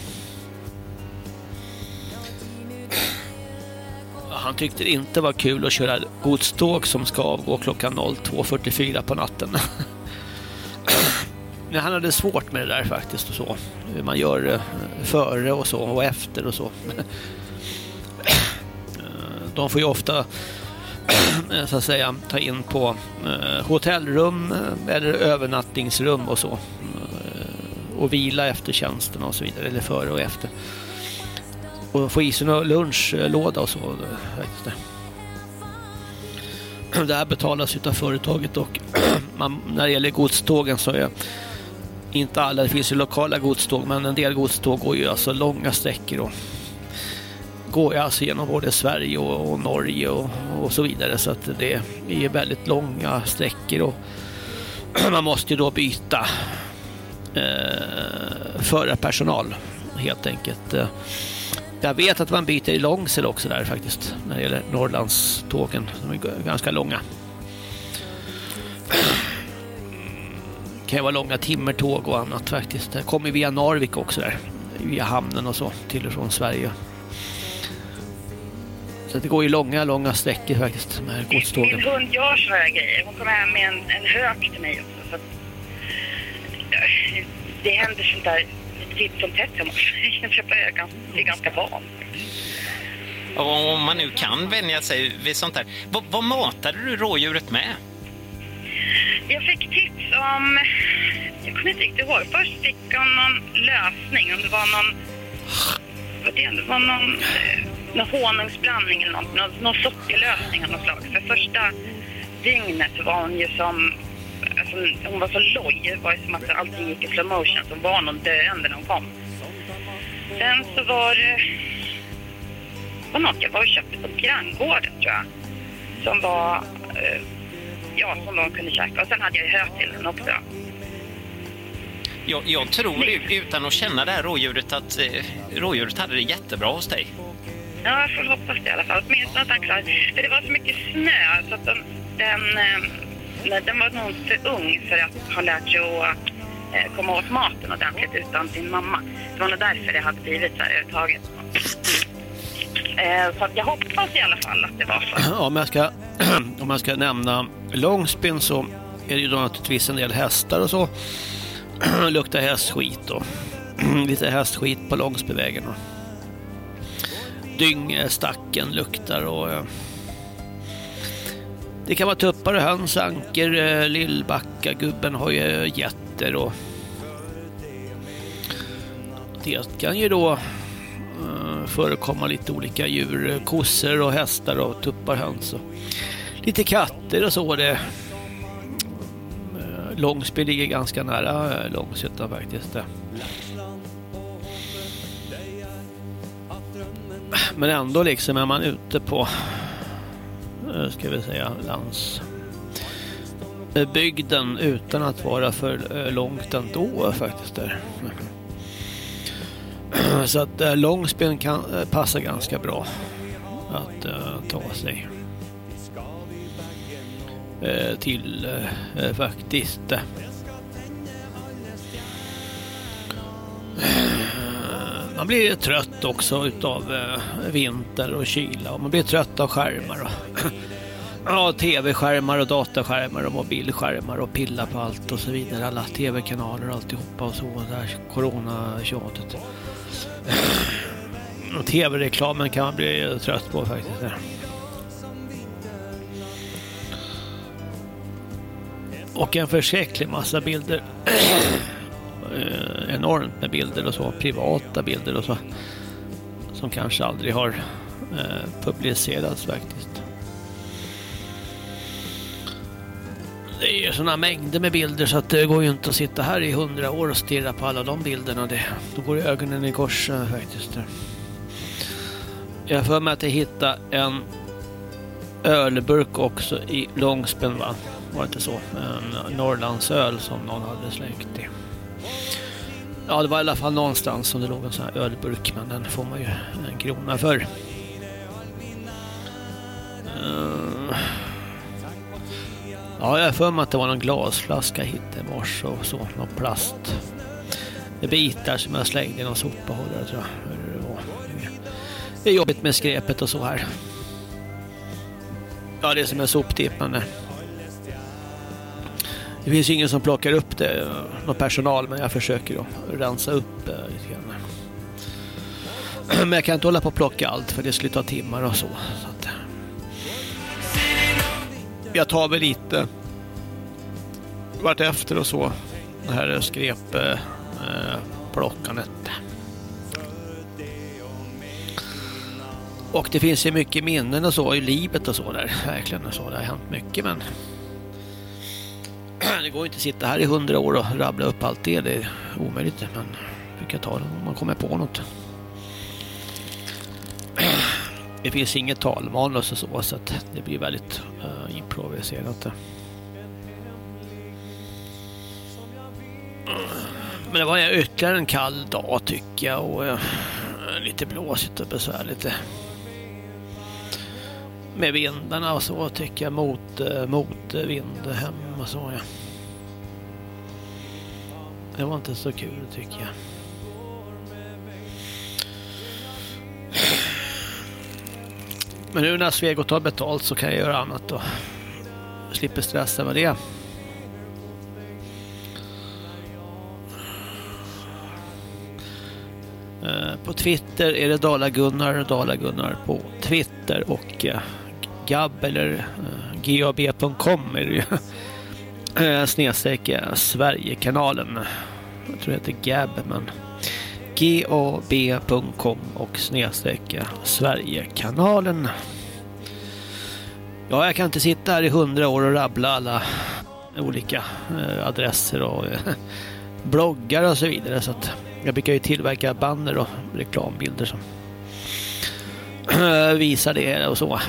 Han tyckte det inte var kul att köra godståg som ska avgå klockan 02.44 på natten. Men han hade svårt med det där faktiskt och så. Hur man gör det före och så och efter och så. Eh, de får ju ofta eh, så att säga ta in på hotellrum eller övernattningsrum och så. Och vila efter tjänsten och så vidare. Eller före och efter och få i sig någon lunchlåda och så. Det här betalas av företaget och man, när det gäller godstågen så är inte alla, det finns ju lokala godståg men en del godståg går ju alltså långa sträckor och går ju alltså genom både Sverige och, och Norge och, och, så vidare så att det är väldigt långa sträckor och man måste ju då byta eh, förarpersonal helt enkelt. Eh, jag vet att man byter i Långsel också där faktiskt. När det gäller Norrlandstågen. De är ganska långa. Kan ju vara långa timmertåg och annat faktiskt. Det kommer via Narvik också där. Via hamnen och så. Till och från Sverige. Så det går ju långa, långa sträckor faktiskt. Med godstågen. Min hund gör sådana här grejer. Hon kommer hem med en, en hök till mig också. Så att, det händer sånt där titt som tätt hemma Jag är ganska van. Och om man nu kan vänja sig vid sånt här, vad, vad matade du rådjuret med? Jag fick tips om, jag kommer inte riktigt ihåg, först fick hon någon lösning, om det var någon, vad det, det var någon, eh, någon honungsblandning eller något, någon, någon sockerlösning av något slag. För första dygnet var hon ju som alltså, hon var så loj. Det var som att allting gick i slow motion. Så var någon döende när hon kom. Sen så var det var något jag var och köpte på granngården tror jag. Som var, eh, ja, som de kunde käka. Och sen hade jag till den också. Jag, jag tror utan att känna det här rådjuret att eh, rådjuret hade det jättebra hos dig. Ja, jag får hoppas det i alla fall. Åtminstone att han klarade För det var så mycket snö så att den, den eh, den var nog för ung för att ha lärt sig att eh, komma åt maten ordentligt utan sin mamma. Det var nog därför det hade blivit så här överhuvudtaget. Eh, så att jag hoppas i alla fall att det var så. Om jag ska, om jag ska nämna Långspin så är det ju då naturligtvis en del hästar och så. Luktar hästskit och lite hästskit på Långsbyvägen. Dyngstacken luktar och eh, det kan vara tuppar och höns, anker, eh, lillbacka, gubben har ju getter och det kan ju då Eh, förekomma lite olika djur, eh, kossor och hästar och tuppar, höns och lite katter och så. Det, eh, Långsby ligger ganska nära Långshyttan faktiskt. Men ändå liksom är man ute på ska vi säga, landsbygden utan att vara för långt ändå faktiskt där. Så att eh, äh, långspel kan eh, passa ganska bra att äh, ta sig äh, till äh, faktiskt. Man blir trött också utav vinter och kyla och man blir trött av skärmar. Och Ja, tv-skärmar och dataskärmar och mobilskärmar och pilla på allt och så vidare. Alla tv-kanaler och alltihopa och så. Där corona-tjatet. Och tv-reklamen kan man bli trött på faktiskt. Och en förskräcklig massa bilder. Eh, enormt med bilder och så. Privata bilder och så. Som kanske aldrig har eh, publicerats faktiskt. Det är ju sådana mängder med bilder så att det går ju inte att sitta här i hundra år och stirra på alla de bilderna. Det, då går ögonen i kors eh, faktiskt. Jag har för mig att jag hittade en ölburk också i Långsben, va? Var det inte så? En Norrlandsöl som någon hade slängt i. Ja, det var i alla fall någonstans som det låg en sån här ölburk, men den får man ju en krona för. Uh, ja, jag har för mig att det var någon glasflaska jag hittade i morse och så, någon plast. Det bitar som jag slängde i någon sopbehållare tror jag. Det, var. det är jobbigt med skräpet och så här. Ja, det är som en soptipp, men det finns ju ingen som plockar upp det, någon personal, men jag försöker att rensa upp eh, lite grann. Men jag kan inte hålla på att plocka allt för det skulle ta timmar och så. så att... Jag tar väl lite vart efter och så. Det här skräpplockandet. Eh, eh, plockandet. Och det finns ju mycket minnen och så i livet och så där. Verkligen och så. Det har hänt mycket men det går ju inte att sitta här i hundra år och rabbla upp allt det. Det är omöjligt. Men vi kan ta det om man kommer på något. Det finns inget talmanus och så, så att det blir väldigt uh, improviserat. Men det var ytterligare en kall dag tycker jag och uh, lite blåsigt och besvärligt. Med vindarna och så tycker jag mot, uh, mot vind hem och så ja. Det var inte så kul tycker jag. Men nu när Svegot har betalt så kan jag göra annat och slipper stressa med det. Eh, på Twitter är det Dala-Gunnar, Dala-Gunnar på Twitter och eh, gab eller eh, gab.com är det ju. Snedstreck Sverigekanalen. Jag tror det heter gab men gab.com och snedstrecka Sverigekanalen. Ja, jag kan inte sitta här i hundra år och rabbla alla olika eh, adresser och eh, bloggar och så vidare. Så att jag brukar ju tillverka banner och reklambilder som visar det och så.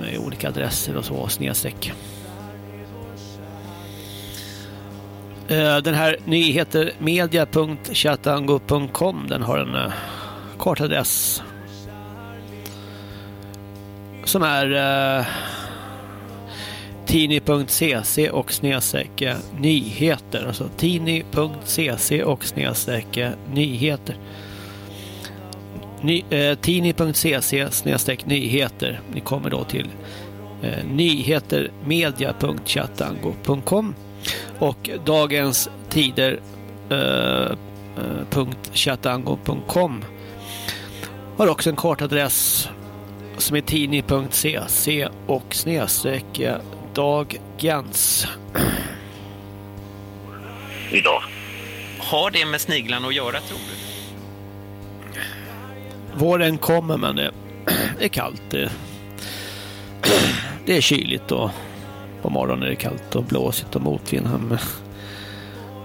Med olika adresser och så, snedstreck. Eh, den här nyheter media.chatango.com den har en eh, uh, kartadress som är eh, uh, tini.cc och snedstreck nyheter. Alltså tini.cc och snedstreck nyheter. Ny, eh, tini.cc snedstreck nyheter. Ni kommer då till eh, nyhetermedia.chatango.com och dagens tider eh, eh .chatango.com har också en kartadress som är tini.cc och snedstreck dagens. Idag. Har det med sniglarna att göra tror du? Våren kommer men det är kallt. Det, det är kyligt och på morgonen är det kallt och blåsigt och motvind.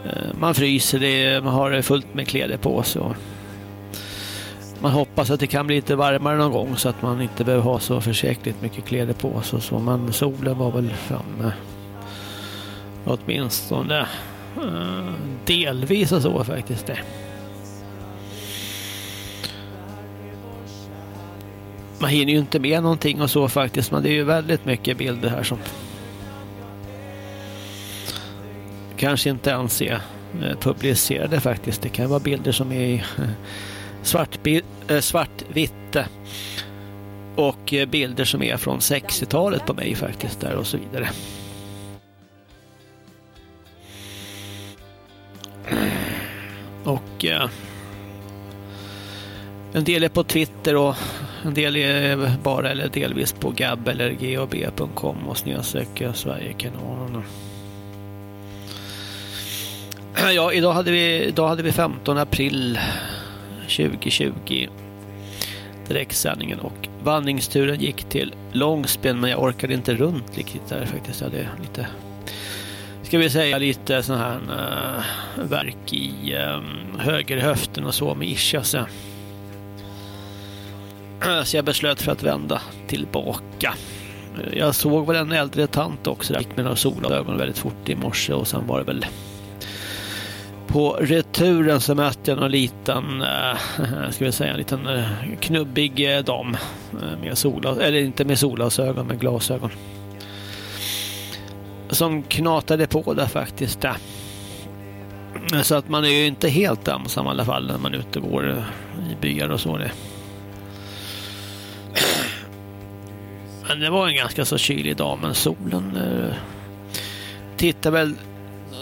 Eh, man fryser, det, man har fullt med kläder på sig. Man hoppas att det kan bli lite varmare någon gång så att man inte behöver ha så försäkligt mycket kläder på sig. Så, men solen var väl framme åtminstone eh, delvis och så faktiskt det. Man hinner ju inte med någonting och så faktiskt men det är ju väldigt mycket bilder här som kanske inte ens är eh, publicerade faktiskt. Det kan vara bilder som är i svartvitt svart, eh, svartvitt. Och bilder som är från 60-talet på mig faktiskt där och så vidare. Och en del är på Twitter och en del är bara eller delvis på gab eller gab.com och snedstreck Sverigekanalen. Ja, idag hade vi, idag hade vi 15 april 2020 direktsändningen och vandringsturen gick till Långsben men jag orkade inte runt riktigt där faktiskt. Jag hade lite ska vi säga lite sån här uh, verk i um, högerhöften och så med ischias. Alltså. Så jag beslöt för att vända tillbaka. Jag såg väl en äldre tant också. där. gick med några solglasögon väldigt fort i morse och sen var det väl på returen så mötte jag någon liten, äh, ska vi säga, en liten äh, knubbig äh, dam med solglasögon, eller inte med solglasögon, med glasögon. Som knatade på där faktiskt. Där. Så att man är ju inte helt ensam i alla fall när man är ute och går i byar och så. Det. Men det var en ganska så kylig dag, men solen eh, tittar väl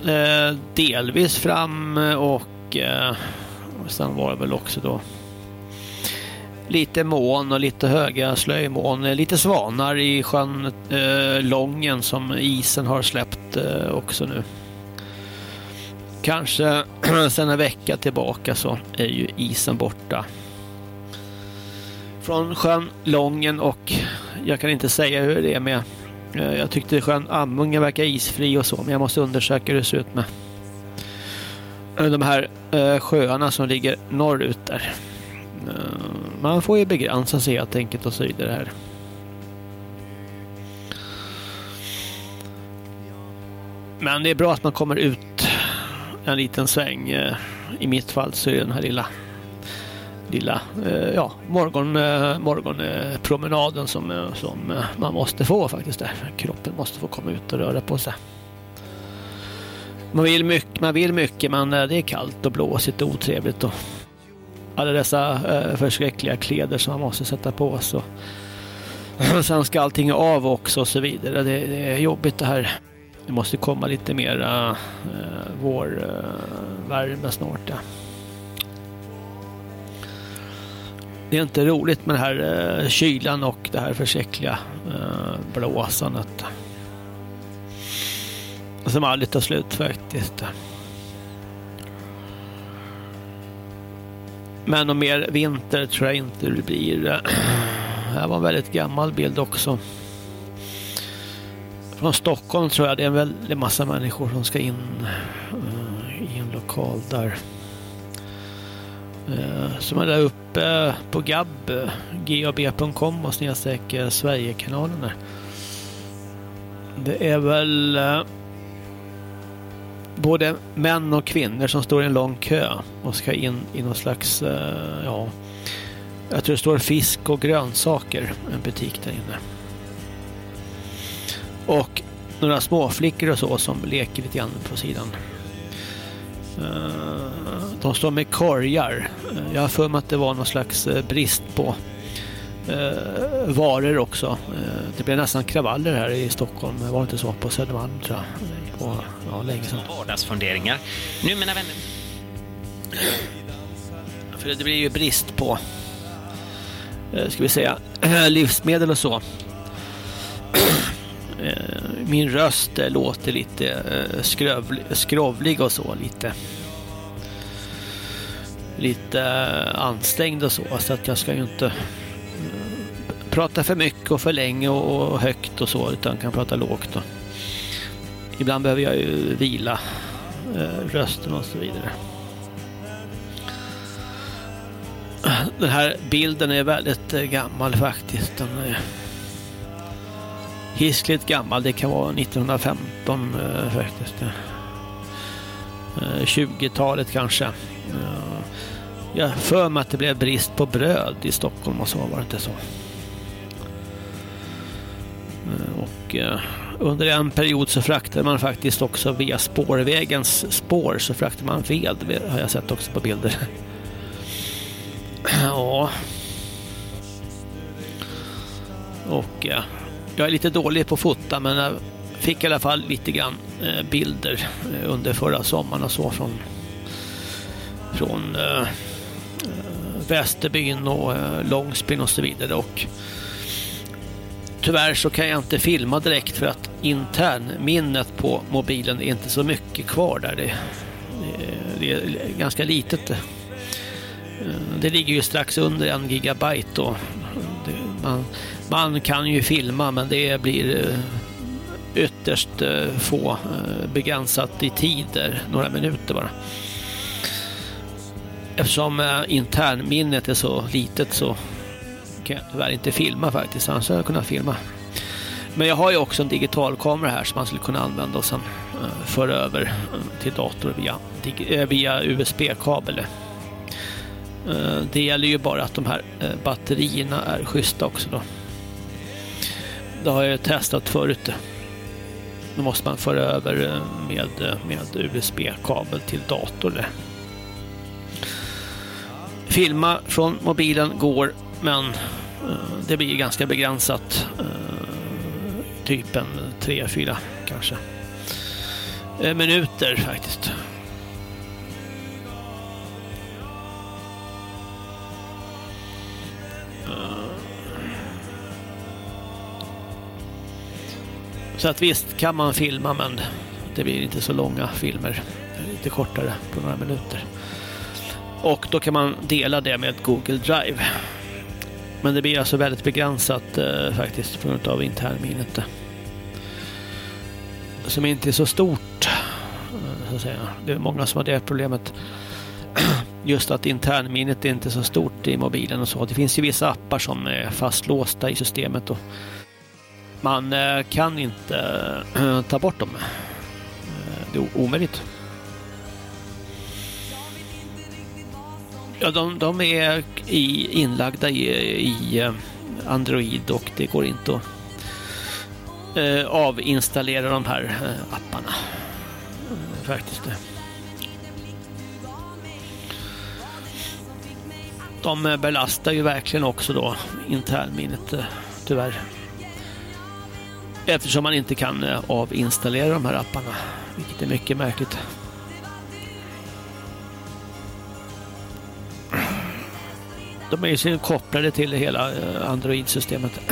eh, delvis fram eh, och, eh, och sen var det väl också då lite mån och lite höga slöjmån, eh, lite svanar i sjön eh, Lången som isen har släppt eh, också nu. Kanske sen en vecka tillbaka så är ju isen borta från sjön Lången och jag kan inte säga hur det är med Eh, jag tyckte sjön Ammunga verkar isfri och så men jag måste undersöka hur det ser ut med de här eh, sjöarna som ligger norrut där. Eh, man får ju begränsa sig helt enkelt och så vidare här. Men det är bra att man kommer ut en liten sväng. I mitt fall så är det den här lilla lilla eh, ja, morgon, eh, morgonpromenaden som, eh, som eh, man måste få faktiskt. Där. Kroppen måste få komma ut och röra på sig. Man vill mycket, man vill mycket men eh, det är kallt och blåsigt och otrevligt. Och alla dessa eh, förskräckliga kläder som man måste sätta på sig. Sen ska allting av också och så vidare. Det, det är jobbigt det här. Det måste komma lite mera uh, vårvärme uh, snart. Ja. Det är inte roligt med den här eh, kylan och det här försäckliga eh, blåsandet. Som aldrig tar slut faktiskt. Men om mer vinter tror jag inte det blir. Det här var en väldigt gammal bild också. Från Stockholm tror jag det är en väldig massa människor som ska in eh, i en lokal där. Eh, som är där uppe på gab, eh, gab.com och snedstreck eh, Sverigekanalen där. Det är väl både män och kvinnor som står i en lång kö och ska in i någon slags, ja, jag tror det står fisk och grönsaker, en butik där inne. Och några småflickor och så som leker lite grann på sidan. De står med korgar. Jag har för mig att det var någon slags eh, brist på eh, varor också. Eh, det blev nästan kravaller här i Stockholm. Det var inte så på Södermalm tror jag. På, ja, länge sedan. Vardagsfunderingar. Nu mina vänner. För det blir ju brist på ska vi säga livsmedel och så. Min röst eh, låter lite eh, skrovlig och så lite lite eh, ansträngd och så. Så att jag ska ju inte prata för mycket och för länge och högt och så. Utan kan prata lågt. Och ibland behöver jag ju vila rösten och så vidare. Den här bilden är väldigt gammal faktiskt. Den är hiskligt gammal. Det kan vara 1915 eh, faktiskt. Eh, 20-talet kanske. Jag för mig att det blev brist på bröd i Stockholm och så var det inte så. Eh, och under en period så fraktade man faktiskt också via spårvägens spår så fraktade man ved har jag sett också på bilder. Ja. Och jag är lite dålig på att fota men jag fick i alla fall lite grann eh, bilder eh, under förra sommaren och så från från eh, Västerbyn och Långsbyn och så vidare och tyvärr så kan jag inte filma direkt för att internminnet på mobilen är inte så mycket kvar där. Det, det är ganska litet. Det ligger ju strax under en gigabyte och det, man, man kan ju filma men det blir eh, ytterst eh, få eh, begränsat i tider, några minuter bara. Eftersom internminnet är så litet så kan jag tyvärr inte filma faktiskt, annars hade jag kunnat filma. Men jag har ju också en digitalkamera här som man skulle kunna använda och sen föra över till dator via, via USB-kabel. det gäller ju bara att de här batterierna är schyssta också då. Det har jag testat förut. Då måste man föra över eh, med, eh, med USB-kabel till dator. Filma från mobilen går men eh, det blir ganska begränsat typ en tre, fyra kanske minuter faktiskt. Så att visst kan man filma men det blir inte så långa filmer. Lite kortare på några minuter. Och då kan man dela det med Google Drive. Men det blir alltså väldigt begränsat eh, faktiskt på grund av internminnet. Som inte är så stort. Eh, så att säga. Det är många som har det problemet. Just att internminnet är inte så stort i mobilen och så. Det finns ju vissa appar som är fastlåsta i systemet och man eh, kan inte eh, ta bort dem. Eh, det är omöjligt. Ja, de, de är i, inlagda i, i Android och det går inte att eh, avinstallera de här eh, apparna. Faktiskt. De belastar ju verkligen också då internminnet tyvärr. Eftersom man inte kan eh, avinstallera de här apparna. Vilket är mycket märkligt. De är ju kopplade till hela eh, Android-systemet.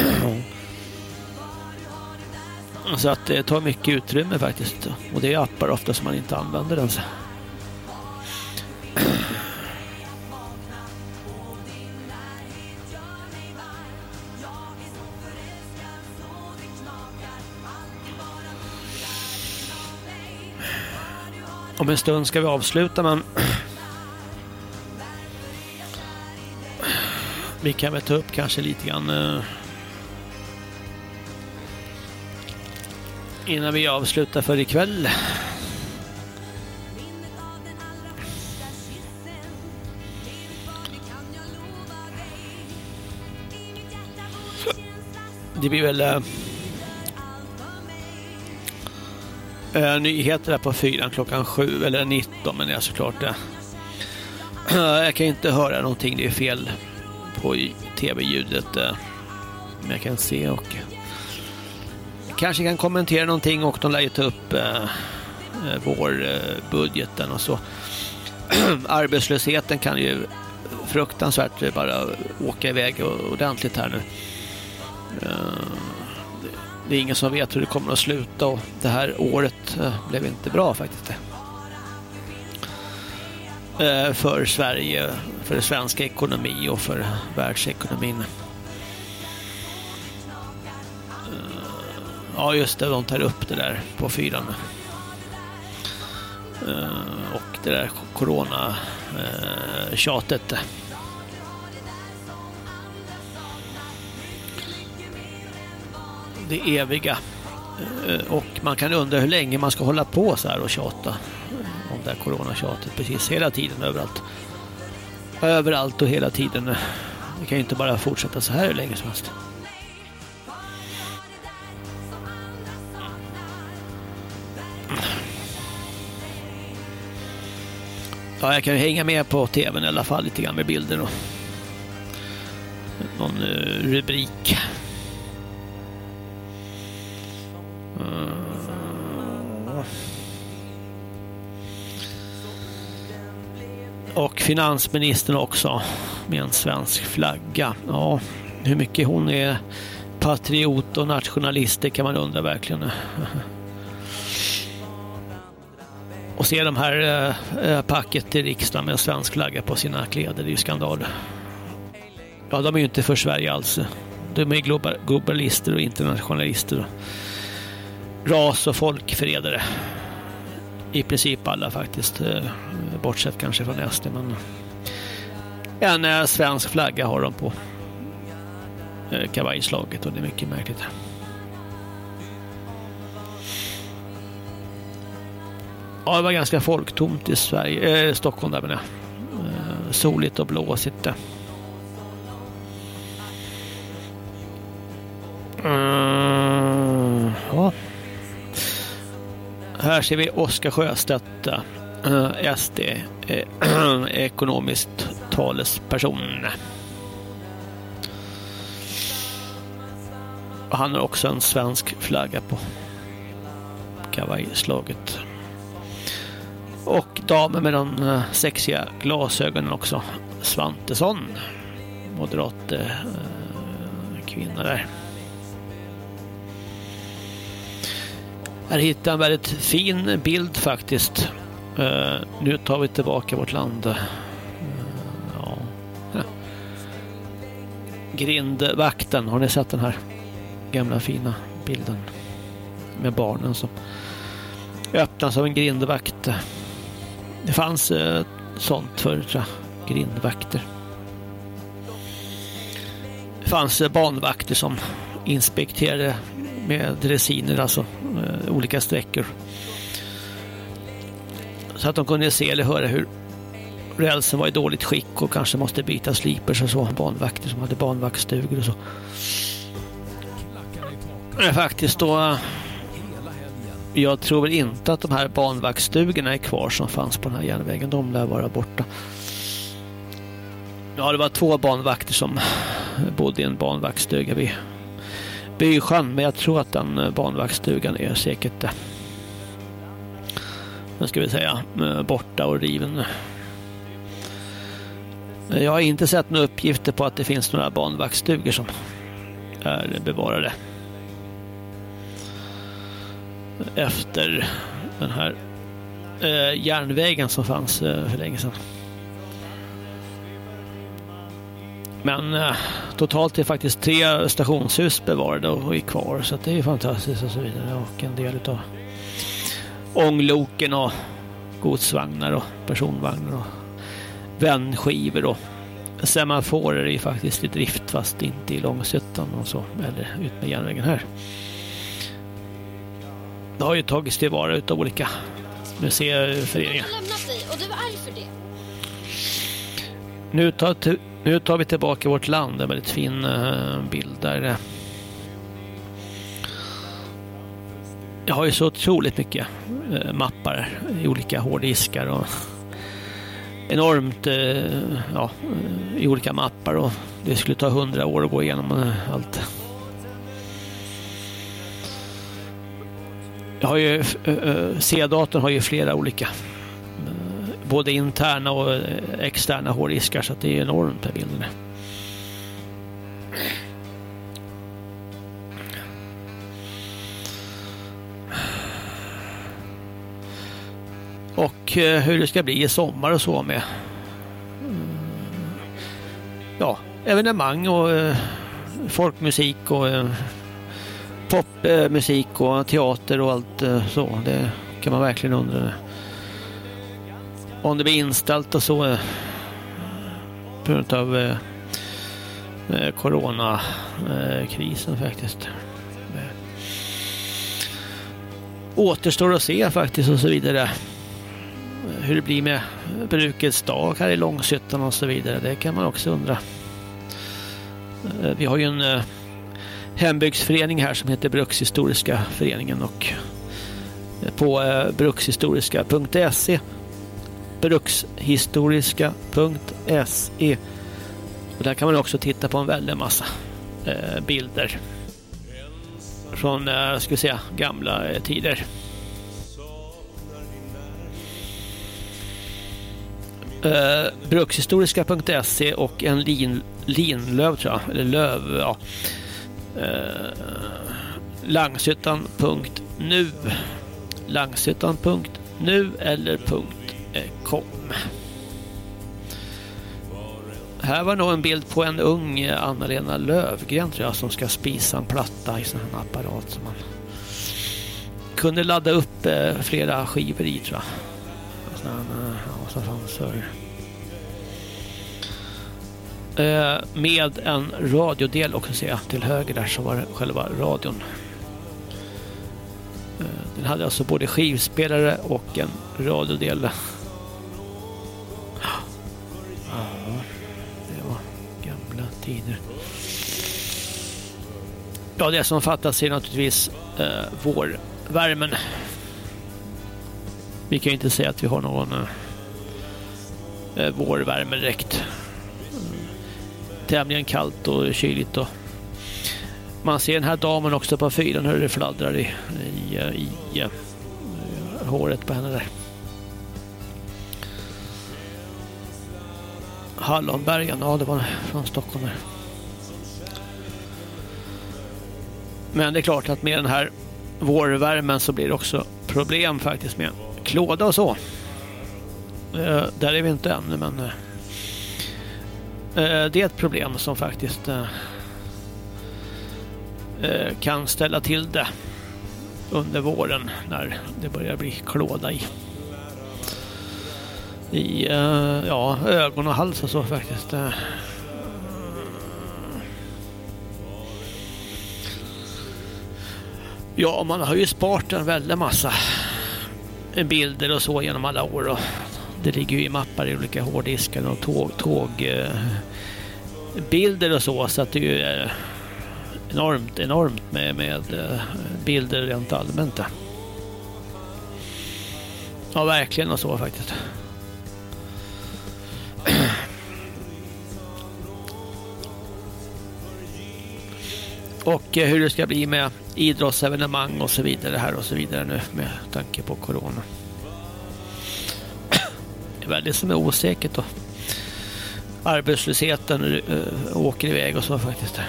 Så att det tar mycket utrymme faktiskt. Och det är appar ofta som man inte använder ens. Om en stund ska vi avsluta men vi kan väl ta upp kanske lite grann eh, innan vi avslutar för ikväll. Det blir väl eh, eh, nyheter här på fyran klockan sju eller 19 men det är såklart det. Eh, jag kan inte höra någonting, det är fel på tv-ljudet. Eh, men jag kan se och kanske kan kommentera någonting och de lär ju ta upp eh, eh vår eh, budgeten och så. Arbetslösheten kan ju fruktansvärt bara åka iväg ordentligt här nu. Eh, det är ingen som vet hur det kommer att sluta och det här året eh, blev inte bra faktiskt. Eh, för Sverige, för svensk ekonomi och för världsekonomin. Eh, ja, just det, de tar upp det där på fyran. Och det där corona-tjatet. Det eviga. Eh, och man kan undra hur länge man ska hålla på så här och tjata om det här coronatjatet precis hela tiden överallt. Överallt och hela tiden. Det kan ju inte bara fortsätta så här hur länge som helst. Ja, jag kan ju hänga med på tvn i alla fall lite grann med bilder och någon eh, rubrik. Mm. Och finansministern också med en svensk flagga. Ja, hur mycket hon är patriot och nationalist, det kan man undra verkligen. Och se de här äh, packet i riksdagen med svensk flagga på sina kläder, det är ju skandal. Ja, de är ju inte för Sverige alls. De är globalister och internationalister. Ras och folkförrädare. I princip alla faktiskt. Eh, bortsett kanske från SD. Men en eh, svensk flagga har de på eh, kavajslaget och det är mycket märkligt. Ja, det var ganska folktomt i Sverige, eh, Stockholm där menar jag. Eh, soligt och blåsigt där. Mm, ja. Här ser vi Oskar Sjöstedt, eh, SD, eh, ekonomiskt talesperson. Och han har också en svensk flagga på kavajslaget. Och damen med de eh, sexiga glasögonen också. Svantesson. Moderat uh, kvinna där. Här hittar jag en väldigt fin bild faktiskt. Uh, nu tar vi tillbaka vårt land. Uh, ja. Grindvakten, har ni sett den här gamla fina bilden? Med barnen som öppnas av en grindvakt. Det fanns uh, sånt förut tror jag. Grindvakter. Det fanns banvakter som inspekterade med dressiner, alltså Eh, olika sträckor. Så att de kunde se eller höra hur rälsen var i dåligt skick och kanske måste byta slipers och så. Banvakter som hade banvaktstugor och så. Men faktiskt då jag tror väl inte att de här banvaktstugorna är kvar som fanns på den här järnvägen. De lär vara borta. Ja, det var två banvakter som bodde i en banvaktstuga vid Bysjön, men jag tror att den eh, är säkert eh, det. Nu ska vi säga eh, borta och riven. Eh, jag har inte sett några uppgifter på att det finns några banvaktstugor som är bevarade. Efter den här eh, järnvägen som fanns för länge sedan. Men eh, totalt är faktiskt tre stationshus bevarade och är kvar så det är fantastiskt och så vidare. Och en del av ångloken och godsvagnar och personvagnar och vändskivor och semaforer är faktiskt i drift fast inte i Långsötan och så eller ut med järnvägen här. Det har ju tagits tillvara av olika museiföreningar. Jag har lämnat dig och du är arg för det. Nu tar nu tar vi tillbaka vårt land. En väldigt fin eh, bild där. Jag har ju så otroligt mycket eh, mappar i olika hårddiskar och enormt eh, ja, i olika mappar och det skulle ta hundra år att gå igenom allt. Jag har ju C-datorn har ju flera olika både interna och eh, externa hårdiskar, så det är enormt här bilden. Och eh, hur det ska bli i sommar och så med mm, ja, evenemang och eh, folkmusik och popmusik och teater och allt så. Det kan man verkligen undra om det blir inställt och så eh, på grund av eh, eh, coronakrisen eh, faktiskt. Eh, återstår att se faktiskt och så vidare. Hur det blir med brukets dag här i Långshyttan och så vidare. Det kan man också undra. Vi har ju en hembygdsförening här som heter Brukshistoriska föreningen och på brukshistoriska.se brukshistoriska.se och där kan man också titta på en väldig massa eh, bilder från, eh, ska vi säga, gamla eh, tider. Eh, brukshistoriska.se och en lin, linlöv tror jag. Eller löv, ja. Eh, Langshyttan.nu Langshyttan.nu eller Eh, kom. Här var nog en bild på en ung eh, Anna-Lena Lövgren tror jag som ska spisa en platta i sån här apparat som man kunde ladda upp eh, flera skivor i tror jag. Sån här, ja, så fanns med en radiodel också ser jag till höger där så var det själva radion. Den hade alltså både skivspelare och en radiodel. Tider. Ja, det som fattas är naturligtvis eh, vårvärmen. Vi kan ju inte säga att vi har någon eh, eh vårvärme direkt. Tämligen kallt och kyligt. Och man ser den här damen också på fyran hur det fladdrar i, i, i, i håret på henne där. Hallonbergen, ja det var från Stockholm Här. Men det är klart att med den här vårvärmen så blir det också problem faktiskt med klåda och så. Eh, där är vi inte ännu men eh, eh, det är ett problem som faktiskt kan ställa till det under våren när det börjar bli klåda i i eh, ja, ögon och hals och så faktiskt. Eh. Ja, man har ju sparat en väldigt massa bilder och så genom alla år och det ligger ju i mappar i olika hårddiskar och tåg, tåg eh, bilder och så så att det är ju enormt, enormt med, med bilder rent allmänt. Ja, verkligen och så faktiskt. Och eh, hur det ska bli med idrottsevenemang och så vidare här och så vidare nu med tanke på corona. Det är väldigt som är osäkert då. Arbetslösheten eh, åker iväg och så faktiskt.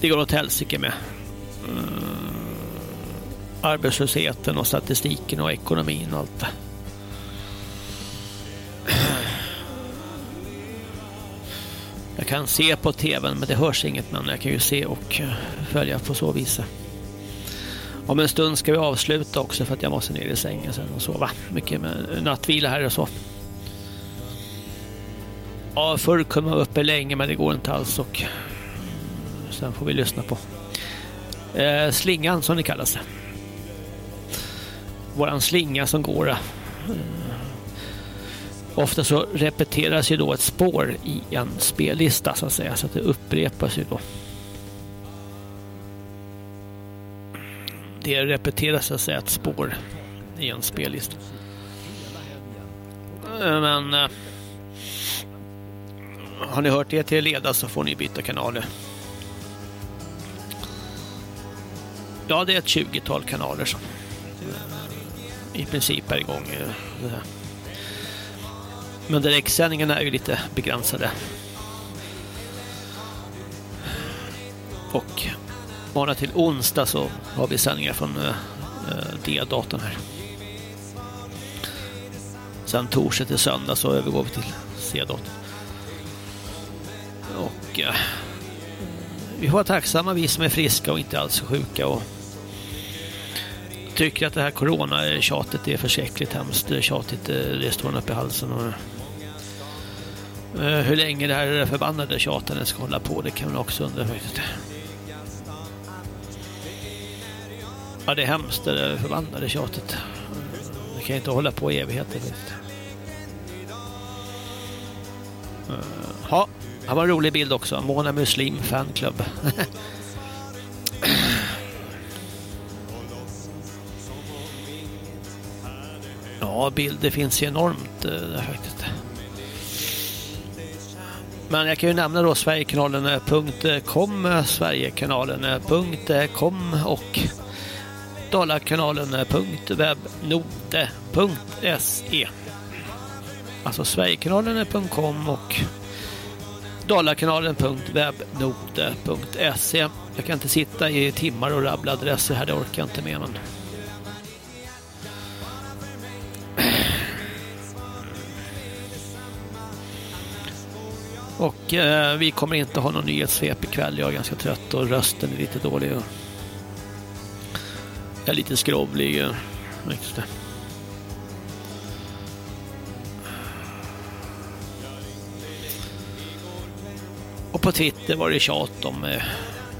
Det går åt helsike med. Mm. Arbetslösheten och statistiken och ekonomin och allt det. Jag kan se på tvn men det hörs inget men jag kan ju se och eh, följa på så vis. Om en stund ska vi avsluta också för att jag måste ner i sängen sen och sova. Mycket med nattvila här och så. Ja, förr kunde man vara uppe länge men det går inte alls och eh, sen får vi lyssna på eh, slingan som det kallas. Våran slinga som går eh, Ofta så repeteras ju då ett spår i en spellista så att säga så att det upprepas ju då. Det repeteras så att säga ett spår i en spellista. Eh, men eh, har ni hört det till leda så får ni byta kanaler. Ja, det är ett 20-tal kanaler som i princip är igång. Men direktsändningarna är ju lite begränsade. Och bara till onsdag så har vi sändningar från eh, eh, D-datorn här. Sen torsdag till söndag så övergår vi till C-datorn. Och eh, vi får vara tacksamma vi som är friska och inte alls sjuka och tycker att det här corona-tjatet är försäkligt hemskt tjatigt. Eh, det står upp i halsen och eh, hur länge det här förbannade tjatandet ska hålla på, det kan man också undra faktiskt. Ja, det är hemskt det där förbannade tjatet. Det kan inte hålla på i evigheter. Eh, ja, det var en rolig bild också. Mona Muslim fanclub. ja, bilder finns ju enormt eh, där faktiskt. Men jag kan ju nämna då Sverigekanalen.com, Sverigekanalen.com och dalakanalen.webnode.se Alltså sverigekanalen.com och dalakanalen.webnode.se Jag kan inte sitta i timmar och rabbla adresser här, det orkar jag inte med. Men... Och eh, vi kommer inte ha någon nyhetssvep ikväll. Jag är ganska trött och rösten är lite dålig. Och jag är lite skrovlig. Just det. Och på Twitter var det tjat om eh,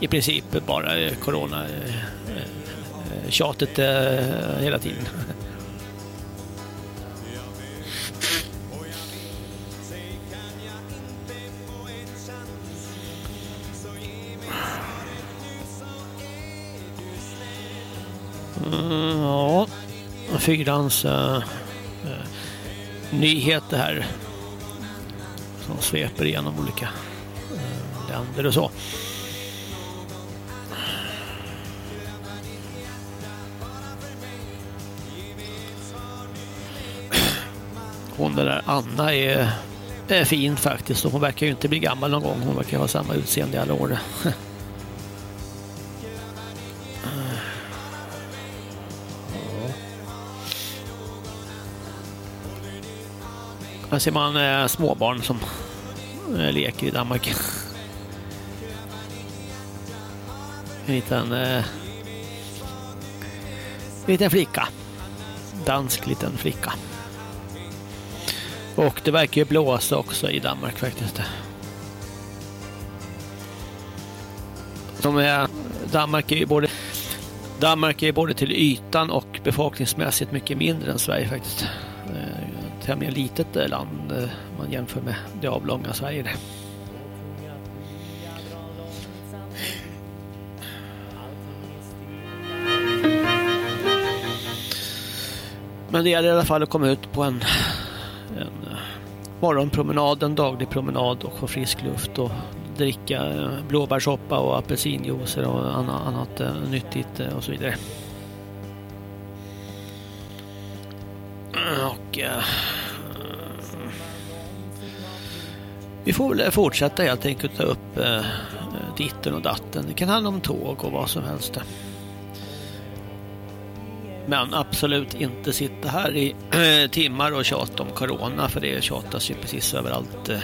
i princip bara eh, corona eh, tjatet eh, hela tiden. Fyrans eh, eh, nyheter här som sveper igenom olika eh, länder och så. Hon där Anna är, är fin faktiskt och hon verkar ju inte bli gammal någon gång. Hon verkar ha samma utseende i alla år. Här ser man eh, småbarn som eh, leker i Danmark. En liten, eh, liten flicka. Dansk liten flicka. Och det verkar ju blåsa också i Danmark faktiskt. De är, Danmark är ju både Danmark är både till ytan och befolkningsmässigt mycket mindre än Sverige faktiskt. Tämligen litet eh, land eh, om man jämför med det avlånga Sverige. Men det gäller i alla fall att komma ut på en, en eh, morgonpromenad, en daglig promenad och få frisk luft och dricka blåbärssoppa och apelsinjuicer och annat, annat nyttigt och så vidare. Och vi får väl fortsätta helt enkelt ta upp eh, ditten och datten. Det kan handla om tåg och vad som helst. Men absolut inte sitta här i eh, timmar och tjata om corona för det tjatas ju precis överallt. eh.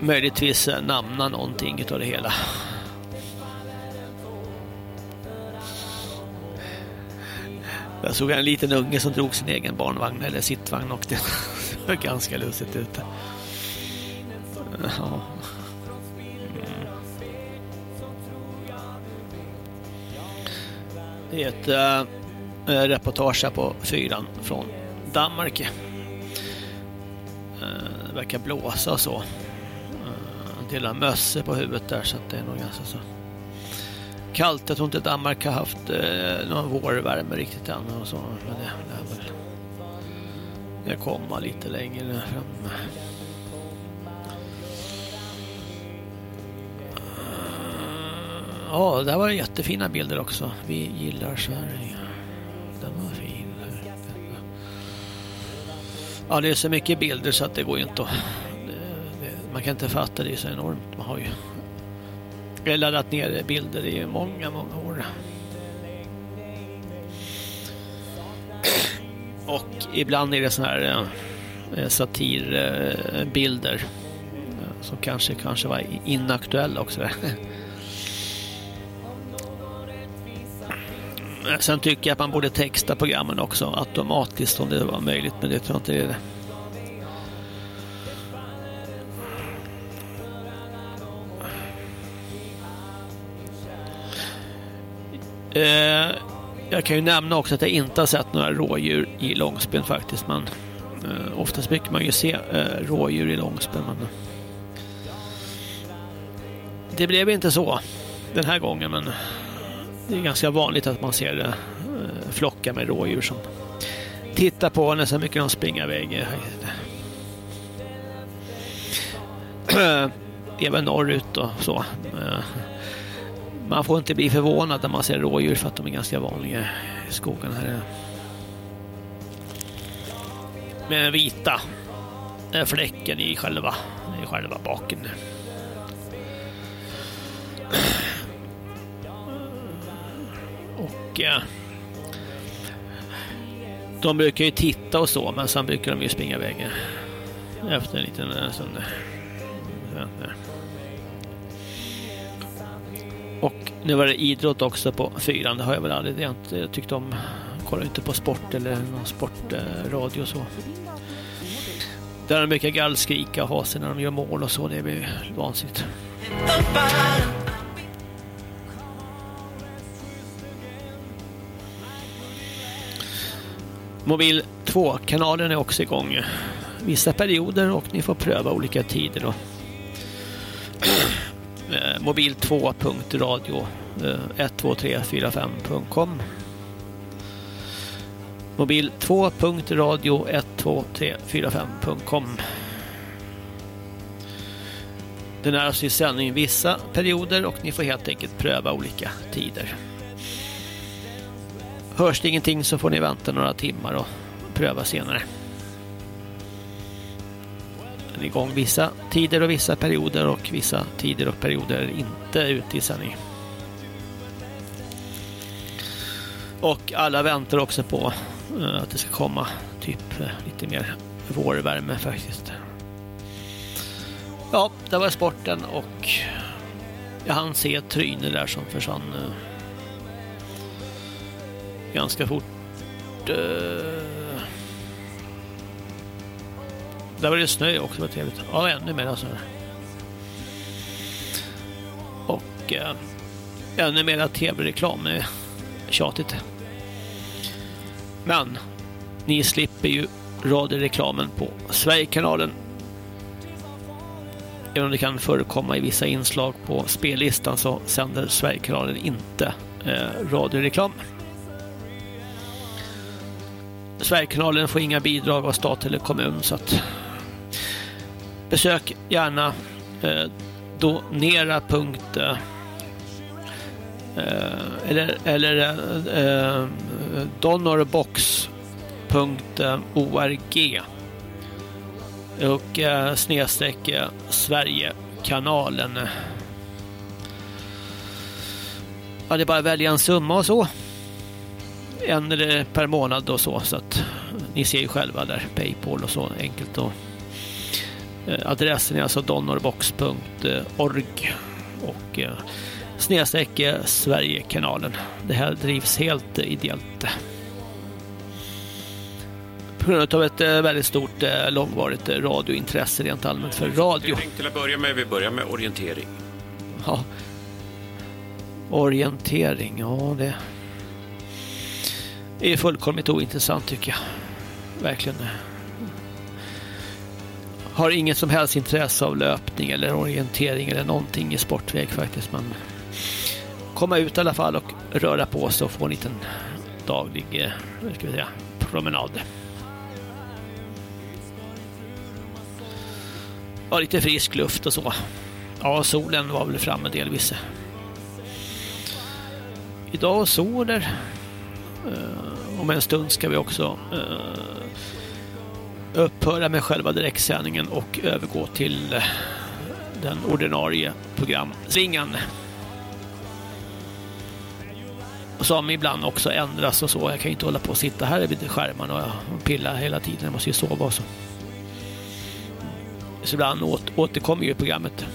Möjligtvis eh, namna någonting av det hela. Jag såg en liten unge som drog sin egen barnvagn eller sittvagn och det ser ganska lustigt ut. Ja. Mm. Det är ett äh, reportage här på fyran från Danmark. Äh, det verkar blåsa och så. Äh, en del mössor på huvudet där så att det är nog ganska så kallt. Jag tror inte Danmark har haft äh, någon vårvärme riktigt än och så. Men det, det komma lite längre fram. Eh, ja, där var det jättefina bilder också. Vi gillar Sverige. Den var fin. Ja, det är så mycket bilder så att det går inte att... Man kan inte fatta det är så enormt. Man har ju jag har laddat ner bilder i många, många år. Och ibland är det såna här eh, eh, satirbilder eh, som kanske, kanske var inaktuella också. Sen tycker jag att man borde texta programmen också automatiskt om det var möjligt, men det tror jag inte det är det. Eh, jag kan ju nämna också att jag inte har sett några rådjur i Långspel faktiskt. Men eh, oftast brukar man ju se eh, rådjur i Långspel. Men eh, det blev inte så den här gången. Men det är ganska vanligt att man ser eh, flockar med rådjur som tittar på när så mycket de springer iväg. Även norrut och så. Eh, man får inte bli förvånad när man ser rådjur för att de är ganska vanliga i skogen här. Med den vita fläcken i själva, i själva baken. Och eh, de brukar ju titta och så, men sen brukar de ju springa iväg efter en liten eh, stund. Och nu var det idrott också på fyran. Det har jag väl aldrig jag tyckt om. Jag kollar inte på sport eller någon sportradio och så. Där de brukar gallskrika och ha sig när de gör mål och så. Det blir vansinnigt. Mobil 2-kanalen är också igång. Vissa perioder och ni får pröva olika tider. Då. Mobil2.radio 12345.com Mobil2.radio 12345.com Den är alltså i sändning vissa perioder och ni får helt enkelt pröva olika tider. Hörs det ingenting så får ni vänta några timmar och pröva senare. Den igång vissa tider och vissa perioder och vissa tider och perioder inte ute i sändning. Och alla väntar också på eh, att det ska komma typ eh, lite mer vårvärme faktiskt. Ja, det var sporten och jag hann se Tryne där som försvann eh, ganska fort. Där var det snö också, var trevligt. Ja, ännu mer snö. Och eh, ännu mer tv-reklam. är Tjatigt. Men ni slipper ju radioreklamen på Sverigekanalen. Även om det kan förekomma i vissa inslag på spellistan så sänder Sverigekanalen inte eh, radioreklam. Sverigekanalen får inga bidrag av stat eller kommun så att besök gärna eh, donera. Eh, eller eller eh, donorbox.org och eh, snedstreck eh, Sverigekanalen. Ja, det är bara att välja en summa och så. En eller per månad och så. Så att ni ser ju själva där. Paypal och så enkelt. Och adressen är alltså donorbox.org och eh, snedstreck Sverigekanalen. Det här drivs helt ideellt. På grund av ett eh, väldigt stort långvarigt radiointresse rent allmänt för radio. Till att börja med, vi börjar med orientering. Ja. Orientering, ja det är fullkomligt ointressant tycker jag. Verkligen har inget som helst intresse av löpning eller orientering eller någonting i sportväg faktiskt. Men komma ut i alla fall och röra på sig och få en liten daglig eh, ska vi säga, promenad. Ja, lite frisk luft och så. Ja, solen var väl framme delvis. Idag soler. Uh, om en stund ska vi också uh, upphöra med själva direktsändningen och övergå till eh, den ordinarie programslingan. Som ibland också ändras och så. Jag kan ju inte hålla på att sitta här vid skärmarna och pilla hela tiden. Jag måste ju sova och så. Så ibland återkommer ju programmet.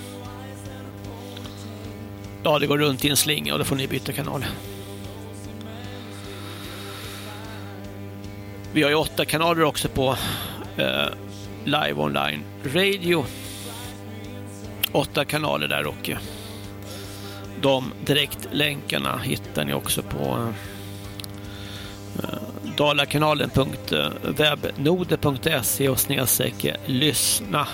Ja, det går runt i en slinga och då får ni byta kanal. Vi har ju åtta kanaler också på eh, live online radio. Åtta kanaler där och eh, de direktlänkarna hittar ni också på eh, eh dalakanalen.webnode.se eh, och snedstreck lyssna.